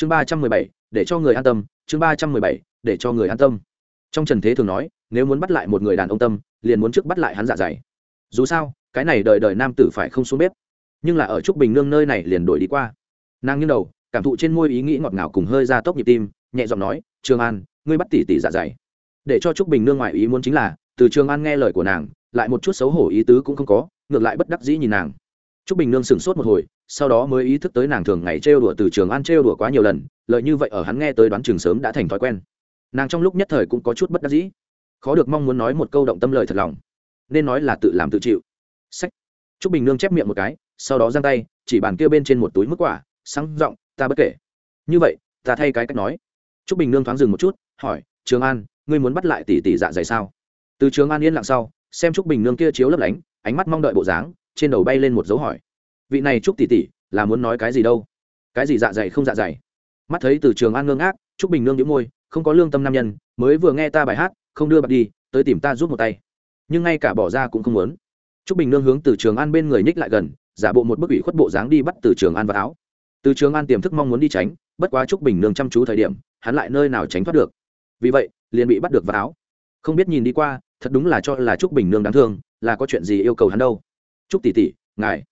chương ba trăm mười bảy, để cho người an tâm, chương ba trăm mười bảy, để cho người an tâm. Trong trần thế thường nói, nếu muốn bắt lại một người đàn ông tâm, liền muốn trước bắt lại hắn dạ dày. Dù sao, cái này đời đời nam tử phải không xuống bếp. Nhưng là ở trúc bình nương nơi này liền đổi đi qua. Nàng nghiêng đầu, cảm thụ trên môi ý nghĩ ngọt ngào cùng hơi ra tốc nhịp tim, nhẹ giọng nói, trường an, ngươi bắt tỷ tỷ dạ dày. Để cho trúc bình nương ngoại ý muốn chính là, từ trường an nghe lời của nàng, lại một chút xấu hổ ý tứ cũng không có, ngược lại bất đắc dĩ nhìn nàng. Trúc bình nương sửng sốt một hồi sau đó mới ý thức tới nàng thường ngày trêu đùa từ trường an trêu đùa quá nhiều lần, lợi như vậy ở hắn nghe tới đoán trường sớm đã thành thói quen. Nàng trong lúc nhất thời cũng có chút bất đắc dĩ. Khó được mong muốn nói một câu động tâm lời thật lòng. Nên nói là tự làm tự chịu. Sách. Trúc bình nương chép miệng một cái, sau đó giang tay, chỉ bàn kia bên trên một túi mức quả, sáng giọng, ta bất kể. Như vậy, ta thay cái cách nói. Trúc bình nương thoáng dừng một chút, hỏi, trường an, ngươi muốn bắt lại tỷ tỷ dạ dày sao? Từ trường an yên lặng sau, xem trúc bình nương kia chiếu lấp lánh, ánh mắt mong đợi bộ dáng, trên đầu bay lên một dấu hỏi vị này trúc tỷ tỷ là muốn nói cái gì đâu? Cái gì dạ dày không dạ dày? Mắt thấy từ trường an ngưng ác trúc bình nương nhíu môi, không có lương tâm nam nhân, mới vừa nghe ta bài hát, không đưa bạc đi, tới tìm ta giúp một tay. Nhưng ngay cả bỏ ra cũng không muốn. Trúc bình nương hướng từ trường an bên người nhích lại gần, giả bộ một bức ủy khuất bộ dáng đi bắt từ trường an vào áo. Từ trường an tiềm thức mong muốn đi tránh, bất quá trúc bình nương chăm chú thời điểm, hắn lại nơi nào tránh thoát được. Vì vậy, liền bị bắt được vào áo. Không biết nhìn đi qua, thật đúng là cho là trúc bình nương đáng thương, là có chuyện gì yêu cầu hắn đâu. Trúc tỷ tỷ, ngài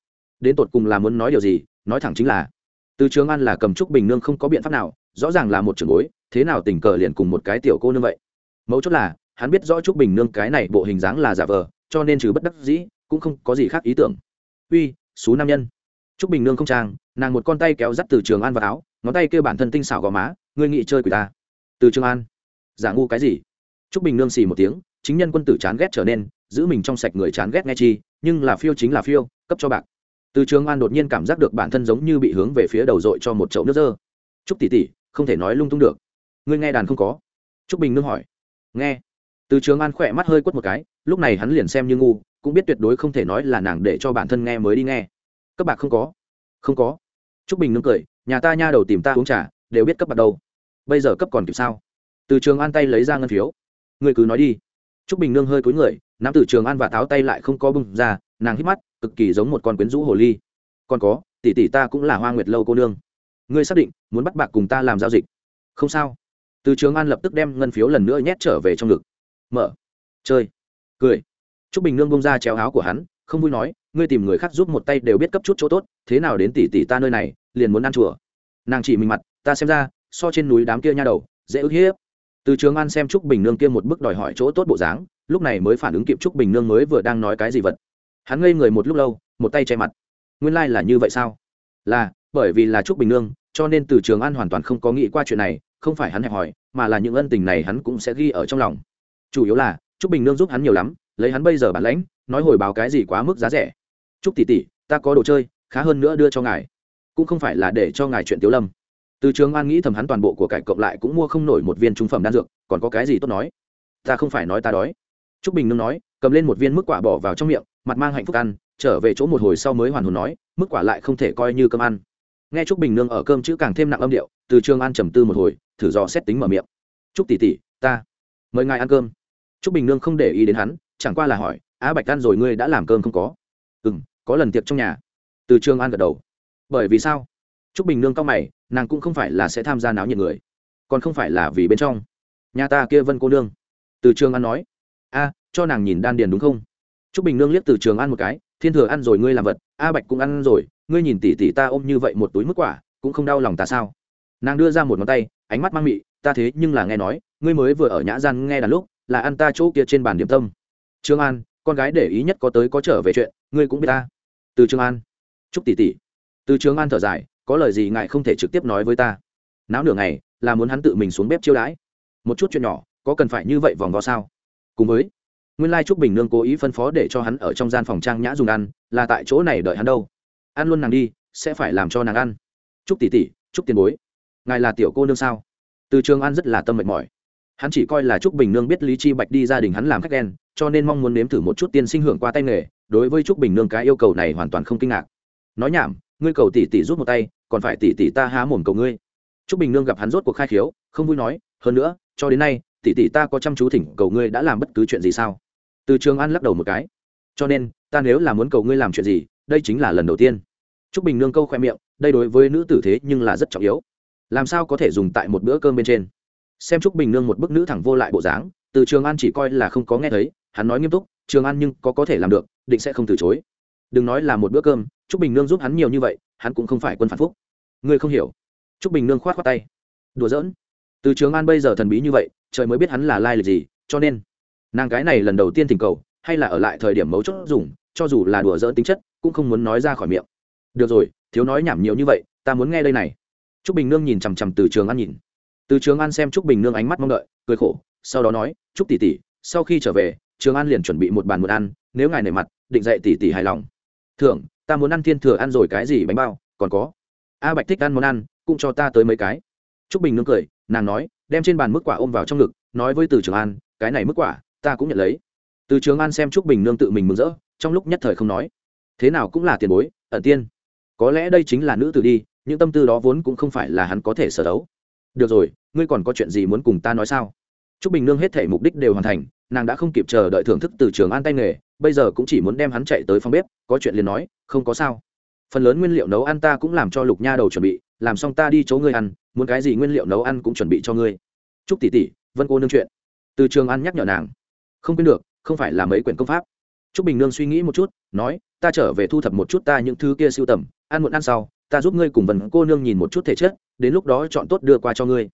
đến tột cùng là muốn nói điều gì, nói thẳng chính là, từ trường an là cầm trúc bình nương không có biện pháp nào, rõ ràng là một trường bối, thế nào tình cờ liền cùng một cái tiểu cô nương vậy. Mấu chốt là, hắn biết rõ trúc bình nương cái này bộ hình dáng là giả vờ, cho nên trừ bất đắc dĩ, cũng không có gì khác ý tưởng. Uy, xú nam nhân. Trúc bình nương không trang, nàng một con tay kéo dắt từ trường an vào áo, ngón tay kêu bản thân tinh xảo gò má, ngươi nghị chơi quỷ ta. Từ trường an. Giả ngu cái gì? Trúc bình nương xì một tiếng, chính nhân quân tử chán ghét trở nên, giữ mình trong sạch người chán ghét nghe chi, nhưng là phiêu chính là phiêu, cấp cho bạc từ trường an đột nhiên cảm giác được bản thân giống như bị hướng về phía đầu dội cho một chậu nước dơ. Chúc tỷ tỷ, không thể nói lung tung được. Ngươi nghe đàn không có? Chúc bình nương hỏi. Nghe. Từ trường an khỏe mắt hơi quất một cái, lúc này hắn liền xem như ngu, cũng biết tuyệt đối không thể nói là nàng để cho bản thân nghe mới đi nghe. Cấp bạc không có. Không có. Chúc bình nương cười, nhà ta nha đầu tìm ta uống trà, đều biết cấp bạc đâu. Bây giờ cấp còn kịp sao? Từ trường an tay lấy ra ngân phiếu. Ngươi cứ nói đi. Chúc bình nương hơi cúi người, nắm từ trường an và tháo tay lại không có bưng ra nàng hít mắt, cực kỳ giống một con quyến rũ hồ ly. Còn có, tỷ tỷ ta cũng là hoa nguyệt lâu cô nương. Ngươi xác định, muốn bắt bạc cùng ta làm giao dịch. Không sao. Từ trường an lập tức đem ngân phiếu lần nữa nhét trở về trong ngực. Mở. Chơi. Cười. T r ú c bình nương bông ra chéo áo của hắn, không vui nói, ngươi tìm người khác giúp một tay đều biết cấp chút chỗ tốt, thế nào đến tỷ tỷ ta nơi này, liền muốn ăn chùa. Nàng chỉ mình mặt, ta xem ra, so trên núi đám kia nha đầu, dễ ức hiếp. Từ trường an xem trúc bình nương kia một bức đòi hỏi chỗ tốt bộ dáng, lúc này mới phản ứng kịp trúc bình nương mới vừa đang nói cái gì vật hắn ngây người một lúc lâu, một tay che mặt. Nguyên lai、like、là như vậy sao? Là, bởi vì là trúc bình nương, cho nên từ trường an hoàn toàn không có nghĩ qua chuyện này, không phải hắn hẹp hỏi mà là những ân tình này hắn cũng sẽ ghi ở trong lòng. Chủ yếu là, trúc bình nương giúp hắn nhiều lắm, lấy hắn bây giờ bản lãnh, nói hồi báo cái gì quá mức giá rẻ. Trúc tỷ tỷ, ta có đồ chơi, khá hơn nữa đưa cho ngài. Cũng không phải là để cho ngài chuyện tiếu lâm. Từ trường an nghĩ thầm hắn toàn bộ của cải cộng lại cũng mua không nổi một viên trung phẩm đan dược, còn có cái gì tốt nói? Ta không phải nói ta đói. Trúc bình nương nói, cầm lên một viên mức quả bỏ vào trong miệng mặt mang hạnh phúc ăn, trở về chỗ một hồi sau mới hoàn hồn nói, mức quả lại không thể coi như cơm ăn. Nghe trúc bình nương ở cơm chữ càng thêm nặng âm điệu, từ trường an trầm tư một hồi, thử dò xét tính mở miệng. Trúc tỷ tỷ, ta mời ngài ăn cơm. Trúc bình nương không để ý đến hắn, chẳng qua là hỏi, á bạch ăn rồi ngươi đã làm cơm không có? Ừ m có lần tiệc trong nhà. Từ trường an gật đầu. Bởi vì sao? Trúc bình nương cao mày, nàng cũng không phải là sẽ tham gia náo nhiệt người, còn không phải là vì bên trong. Nhà ta kia vân cô nương. Từ trường an nói, a, cho nàng nhìn đan điền đúng không? Trúc bình nương liếc từ trường an một cái, thiên thừa ăn rồi ngươi làm vật, a bạch cũng ăn rồi, ngươi nhìn tỉ tỉ ta ôm như vậy một túi mức quả, cũng không đau lòng ta sao? Nàng đưa ra một ngón tay, ánh mắt mang mị, ta thế nhưng là nghe nói, ngươi mới vừa ở nhã gian nghe đàn lúc, là ăn ta chỗ kia trên bàn điểm tâm. Trương an, con gái để ý nhất có tới có trở về chuyện, ngươi cũng biết ta. Từ trương an. Chúc tỷ tỷ. Từ trương an thở dài, có lời gì ngài không thể trực tiếp nói với ta? Náo nửa ngày, là muốn hắn tự mình xuống bếp chiêu đãi. Một chút chuyện nhỏ, có cần phải như vậy vòng vo sao? Cùng với nguyên lai trúc bình nương cố ý phân phó để cho hắn ở trong gian phòng trang nhã dùng ăn, là tại chỗ này đợi hắn đâu. Ăn luôn nàng đi, sẽ phải làm cho nàng ăn. Trúc tỷ tỷ, Trúc tiền bối. Ngài là tiểu cô nương sao? Từ trường an rất là tâm mệt mỏi. Hắn chỉ coi là trúc bình nương biết lý chi bạch đi gia đình hắn làm khách đen cho nên mong muốn nếm thử một chút tiên sinh hưởng qua tay nghề, đối với trúc bình nương cái yêu cầu này hoàn toàn không kinh ngạc. Nói nhảm, ngươi cầu tỷ tỷ rút một tay, còn phải tỷ tỷ ta há mồm cầu ngươi. Trúc bình nương gặp hắn rốt cuộc khai khiếu, không vui nói, hơn nữa, cho đến nay, tỷ tỷ ta có chăm chú thỉnh cầu ngươi đã làm bất cứ chuyện gì sao? Từ trường an lắc đầu một cái. Cho nên, ta nếu là muốn cầu ngươi làm chuyện gì, đây chính là lần đầu tiên. T r ú c bình nương câu khoe miệng, đây đối với nữ tử thế nhưng là rất trọng yếu. Làm sao có thể dùng tại một bữa cơm bên trên? Xem trúc bình nương một bức nữ thẳng vô lại bộ dáng, từ trường an chỉ coi là không có nghe thấy, hắn nói nghiêm túc, trường an nhưng có có thể làm được, định sẽ không từ chối. Đừng nói là một bữa cơm, trúc bình nương giúp hắn nhiều như vậy, hắn cũng không phải quân phản phúc. Ngươi không hiểu. Trúc bình nương khoát khoát tay. Đùa giỡn. Từ trường an bây giờ thần bí như vậy, trời mới biết hắn là lai lịch gì, cho nên nàng cái này lần đầu tiên thỉnh cầu, hay là ở lại thời điểm mấu chốt dùng, cho dù là đùa dỡ tính chất, cũng không muốn nói ra khỏi miệng. Được rồi, thiếu nói nhảm nhiều như vậy, ta muốn nghe đây này. T r ú c bình nương nhìn chằm chằm từ trường an nhìn. Từ trường an xem t r ú c bình nương ánh mắt mong đợi, cười khổ, sau đó nói t r ú c tỷ tỷ, sau khi trở về, trường an liền chuẩn bị một bàn một ăn, nếu ngài nể mặt, định dạy tỷ tỷ hài lòng. Thưởng, ta muốn ăn thiên thừa ăn rồi cái gì bánh bao, còn có. A bạch thích ăn món ăn, cũng cho ta tới mấy cái. T r ú c bình nương cười, nàng nói, đem trên bàn mức quả ôm vào trong ngực, nói với từ trường an, cái này mức quả ta cũng nhận lấy. Từ trường an xem trúc bình nương tự mình mừng rỡ, trong lúc nhất thời không nói. Thế nào cũng là tiền bối, ẩn tiên. Có lẽ đây chính là nữ tử đi, những tâm tư đó vốn cũng không phải là hắn có thể sở đấu. Được rồi, ngươi còn có chuyện gì muốn cùng ta nói sao? Trúc bình nương hết thể mục đích đều hoàn thành, nàng đã không kịp chờ đợi thưởng thức từ trường an tay nghề, bây giờ cũng chỉ muốn đem hắn chạy tới phòng bếp, có chuyện liền nói, không có sao. Phần lớn nguyên liệu nấu ăn ta cũng làm cho lục nha đầu chuẩn bị, làm xong ta đi chỗ ngươi ăn, muốn cái gì nguyên liệu nấu ăn cũng chuẩn bị cho ngươi. Chúc tỷ tỷ, vân cô nương chuyện. Từ trường an nhắc nhở nàng không quên được không phải là mấy quyển công pháp Trúc Bình Nương suy nghĩ một chút, nói, ta trở về thu thập một chút ta những thứ kia siêu tầm, ăn muộn ăn sau, ta giúp ngươi cùng vần cô nương nhìn một chút thể chất, đến lúc đó chọn tốt đưa qua cho ngươi.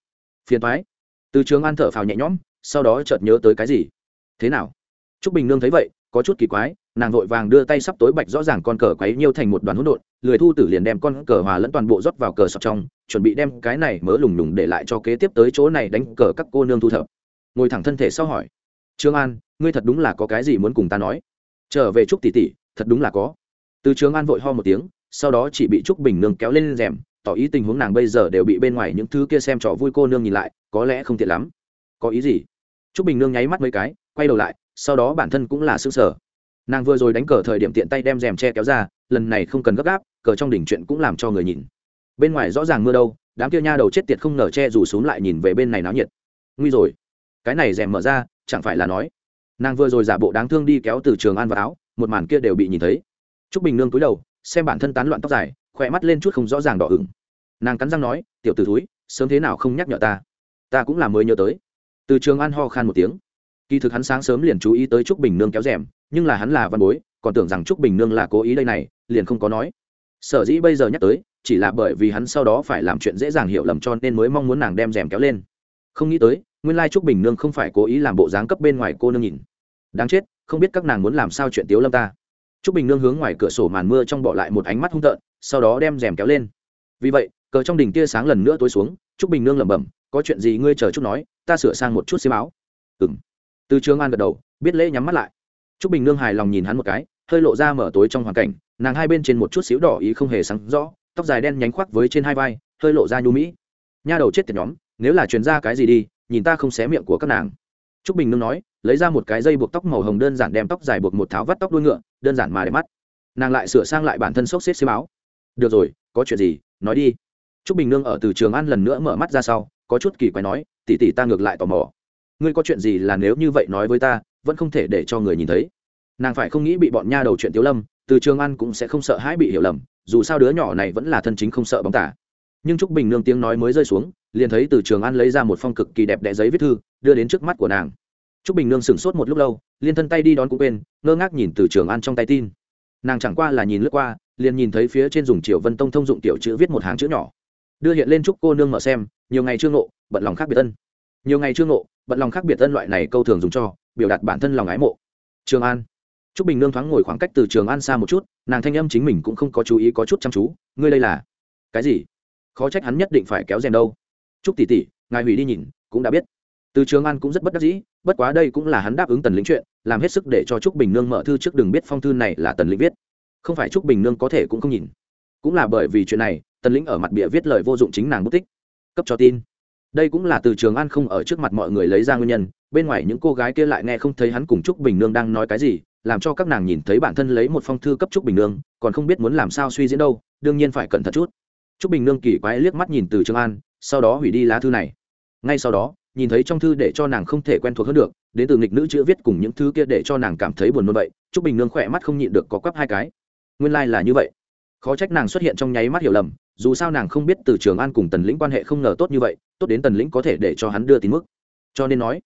Phiền toái. Từ Trường An thở phào nhẹ nhõm, sau đó chợt nhớ tới cái gì. Thế nào? Trúc Bình Nương thấy vậy, có chút kỳ quái, nàng vội vàng đưa tay sắp tối bạch rõ ràng con cờ quấy nhiêu thành một đoàn hỗn độn, lười thu tử liền đem con cờ hòa lẫn toàn bộ rót vào cờ sọt trong, chuẩn bị đem cái này mớ lùng lùng để lại cho kế tiếp tới chỗ này đánh cờ các cô nương thu thập. Ngồi thẳng thân thể sau hỏi, Trương An, ngươi thật đúng là có cái gì muốn cùng ta nói? trở về trúc tỷ tỷ thật đúng là có. Từ Trương an vội ho một tiếng sau đó chỉ bị trúc bình nương kéo lên rèm tỏ ý tình huống nàng bây giờ đều bị bên ngoài những thứ kia xem trò vui cô nương nhìn lại có lẽ không tiện lắm. Có ý gì? Trúc bình nương nháy mắt mấy cái quay đầu lại sau đó bản thân cũng là xương sở nàng vừa rồi đánh cờ thời điểm tiện tay đem rèm che kéo ra lần này không cần gấp gáp cờ trong đỉnh chuyện cũng làm cho người nhìn. Bên ngoài rõ ràng mưa đâu đám kia nha đầu chết tiệt không nở che rủ xuống lại nhìn về bên này náo nhiệt. Nguy rồi. Cái này rèm mở ra chẳng phải là nói. Nàng vừa rồi giả bộ đáng thương đi kéo từ trường an vào áo, một màn kia đều bị nhìn thấy. T r ú c bình nương cúi đầu, xem bản thân tán loạn tóc dài, khỏe mắt lên chút không rõ ràng đỏ ửng. Nàng cắn răng nói, tiểu t ử thúi, sớm thế nào không nhắc nhở ta? Ta cũng là mới nhớ tới. Từ trường an ho khan một tiếng. Kỳ thực hắn sáng sớm liền chú ý tới trúc bình nương kéo rèm, nhưng là hắn là văn bối, còn tưởng rằng trúc bình nương là cố ý đây này, liền không có nói. Sở dĩ bây giờ nhắc tới, chỉ là bởi vì hắn sau đó phải làm chuyện dễ dàng hiểu lầm cho nên mới mong muốn nàng đem rèm kéo lên. Không nghĩ tới nguyên lai trúc bình nương không phải cố ý làm bộ dáng cấp bên ngoài cô nương nhìn. Đáng chết, không biết các nàng muốn làm sao chuyện tiếu lâm ta. Trúc bình nương hướng ngoài cửa sổ màn mưa trong bỏ lại một ánh mắt hung tợn, sau đó đem rèm kéo lên. Vì vậy, cờ trong đỉnh tia sáng lần nữa tối xuống, Trúc bình nương lẩm bẩm, có chuyện gì ngươi chờ chút nói, ta sửa sang một chút xiêm áo. Ừng từ trường an gật đầu, biết lễ nhắm mắt lại. Trúc bình nương hài lòng nhìn hắn một cái, hơi lộ ra mở tối trong hoàn cảnh, nàng hai bên trên một chút xíu đỏ ý không hề sáng rõ, tóc dài đen nhánh khoác với trên hai vai, hơi lộ ra nhu mỹ. Nha đầu chết tiệt nhóm, nếu là chuyến ra cái gì đi nhìn ta không xé miệng của các nàng. T r ú c bình nương nói, lấy ra một cái dây buộc tóc màu hồng đơn giản đem tóc dài buộc một tháo vắt tóc đuôi ngựa, đơn giản mà đẹp mắt. Nàng lại sửa sang lại bản thân sốc xếp xiêm báo được rồi, có chuyện gì, nói đi. T r ú c bình nương ở từ trường ăn lần nữa mở mắt ra sau, có chút kỳ quái nói tỉ tỉ ta ngược lại tò mò. Ngươi có chuyện gì là nếu như vậy nói với ta, vẫn không thể để cho người nhìn thấy. Nàng phải không nghĩ bị bọn nha đầu chuyện tiếu lâm, từ trường ăn cũng sẽ không sợ hãi bị hiểu lầm, dù sao đứa nhỏ này vẫn là thân chính không sợ bóng tả. Nhưng t r ú c bình nương tiếng nói mới rơi xuống liền thấy từ trường an lấy ra một phong cực kỳ đẹp đẽ giấy viết thư đưa đến trước mắt của nàng Trúc Bình Nương sửng sốt một lúc lâu, liên thân tay đi đón cũng quên, ngơ ngác nhìn từ Trường An trong tay tin. Nàng chẳng qua là nhìn lướt qua, liền nhìn thấy phía trên dùng Triều Vân Tông thông dụng tiểu chữ viết một hàng chữ nhỏ. Đưa hiện lên Trúc cô nương mở xem, nhiều ngày chưa ngộ, bận lòng khác biệt ân. Nhiều ngày chưa ngộ, bận lòng khác biệt ân loại này câu thường dùng cho biểu đạt bản thân lòng ái mộ. Trường An. Trúc Bình Nương thoáng ngồi khoảng cách từ Trường An xa một chút, nàng thanh âm chính mình cũng không có chú ý có chút chăm chú, ngươi đây là cái gì? Khó trách hắn nhất định phải kéo rèn đâu. Chúc tỷ tỷ, ngài hủy đi nhìn, cũng đã biết. Từ trường an cũng rất bất đắc dĩ bất quá đây cũng là hắn đáp ứng tần lĩnh chuyện làm hết sức để cho trúc bình nương mở thư trước đừng biết phong thư này là tần lĩnh viết. Không phải trúc bình nương có thể cũng không nhìn. Cũng là bởi vì chuyện này tần lĩnh ở mặt bịa viết lời vô dụng chính nàng bút tích. Cấp cho tin. Đây cũng là từ trường an không ở trước mặt mọi người lấy ra nguyên nhân bên ngoài những cô gái kia lại nghe không thấy hắn cùng trúc bình nương đang nói cái gì làm cho các nàng nhìn thấy bản thân lấy một phong thư cấp trúc bình nương còn không biết muốn làm sao suy diễn đâu đương nhiên phải cẩn thận chút. Trúc bình nương kỳ quái liếc mắt nhìn từ trường an sau đó hủy đi lá thư này. Ngay sau đó, nhìn thấy trong thư để cho nàng không thể quen thuộc hơn được, đến từ nghịch nữ chữ viết cùng những thứ kia để cho nàng cảm thấy buồn nôn vậy t r ú c bình nương khỏe mắt không nhịn được có quắp hai cái. Nguyên lai、like、là như vậy. Khó trách nàng xuất hiện trong nháy mắt hiểu lầm, dù sao nàng không biết từ trường an cùng tần lĩnh quan hệ không ngờ tốt như vậy, tốt đến tần lĩnh có thể để cho hắn đưa tín mức. Cho nên nói,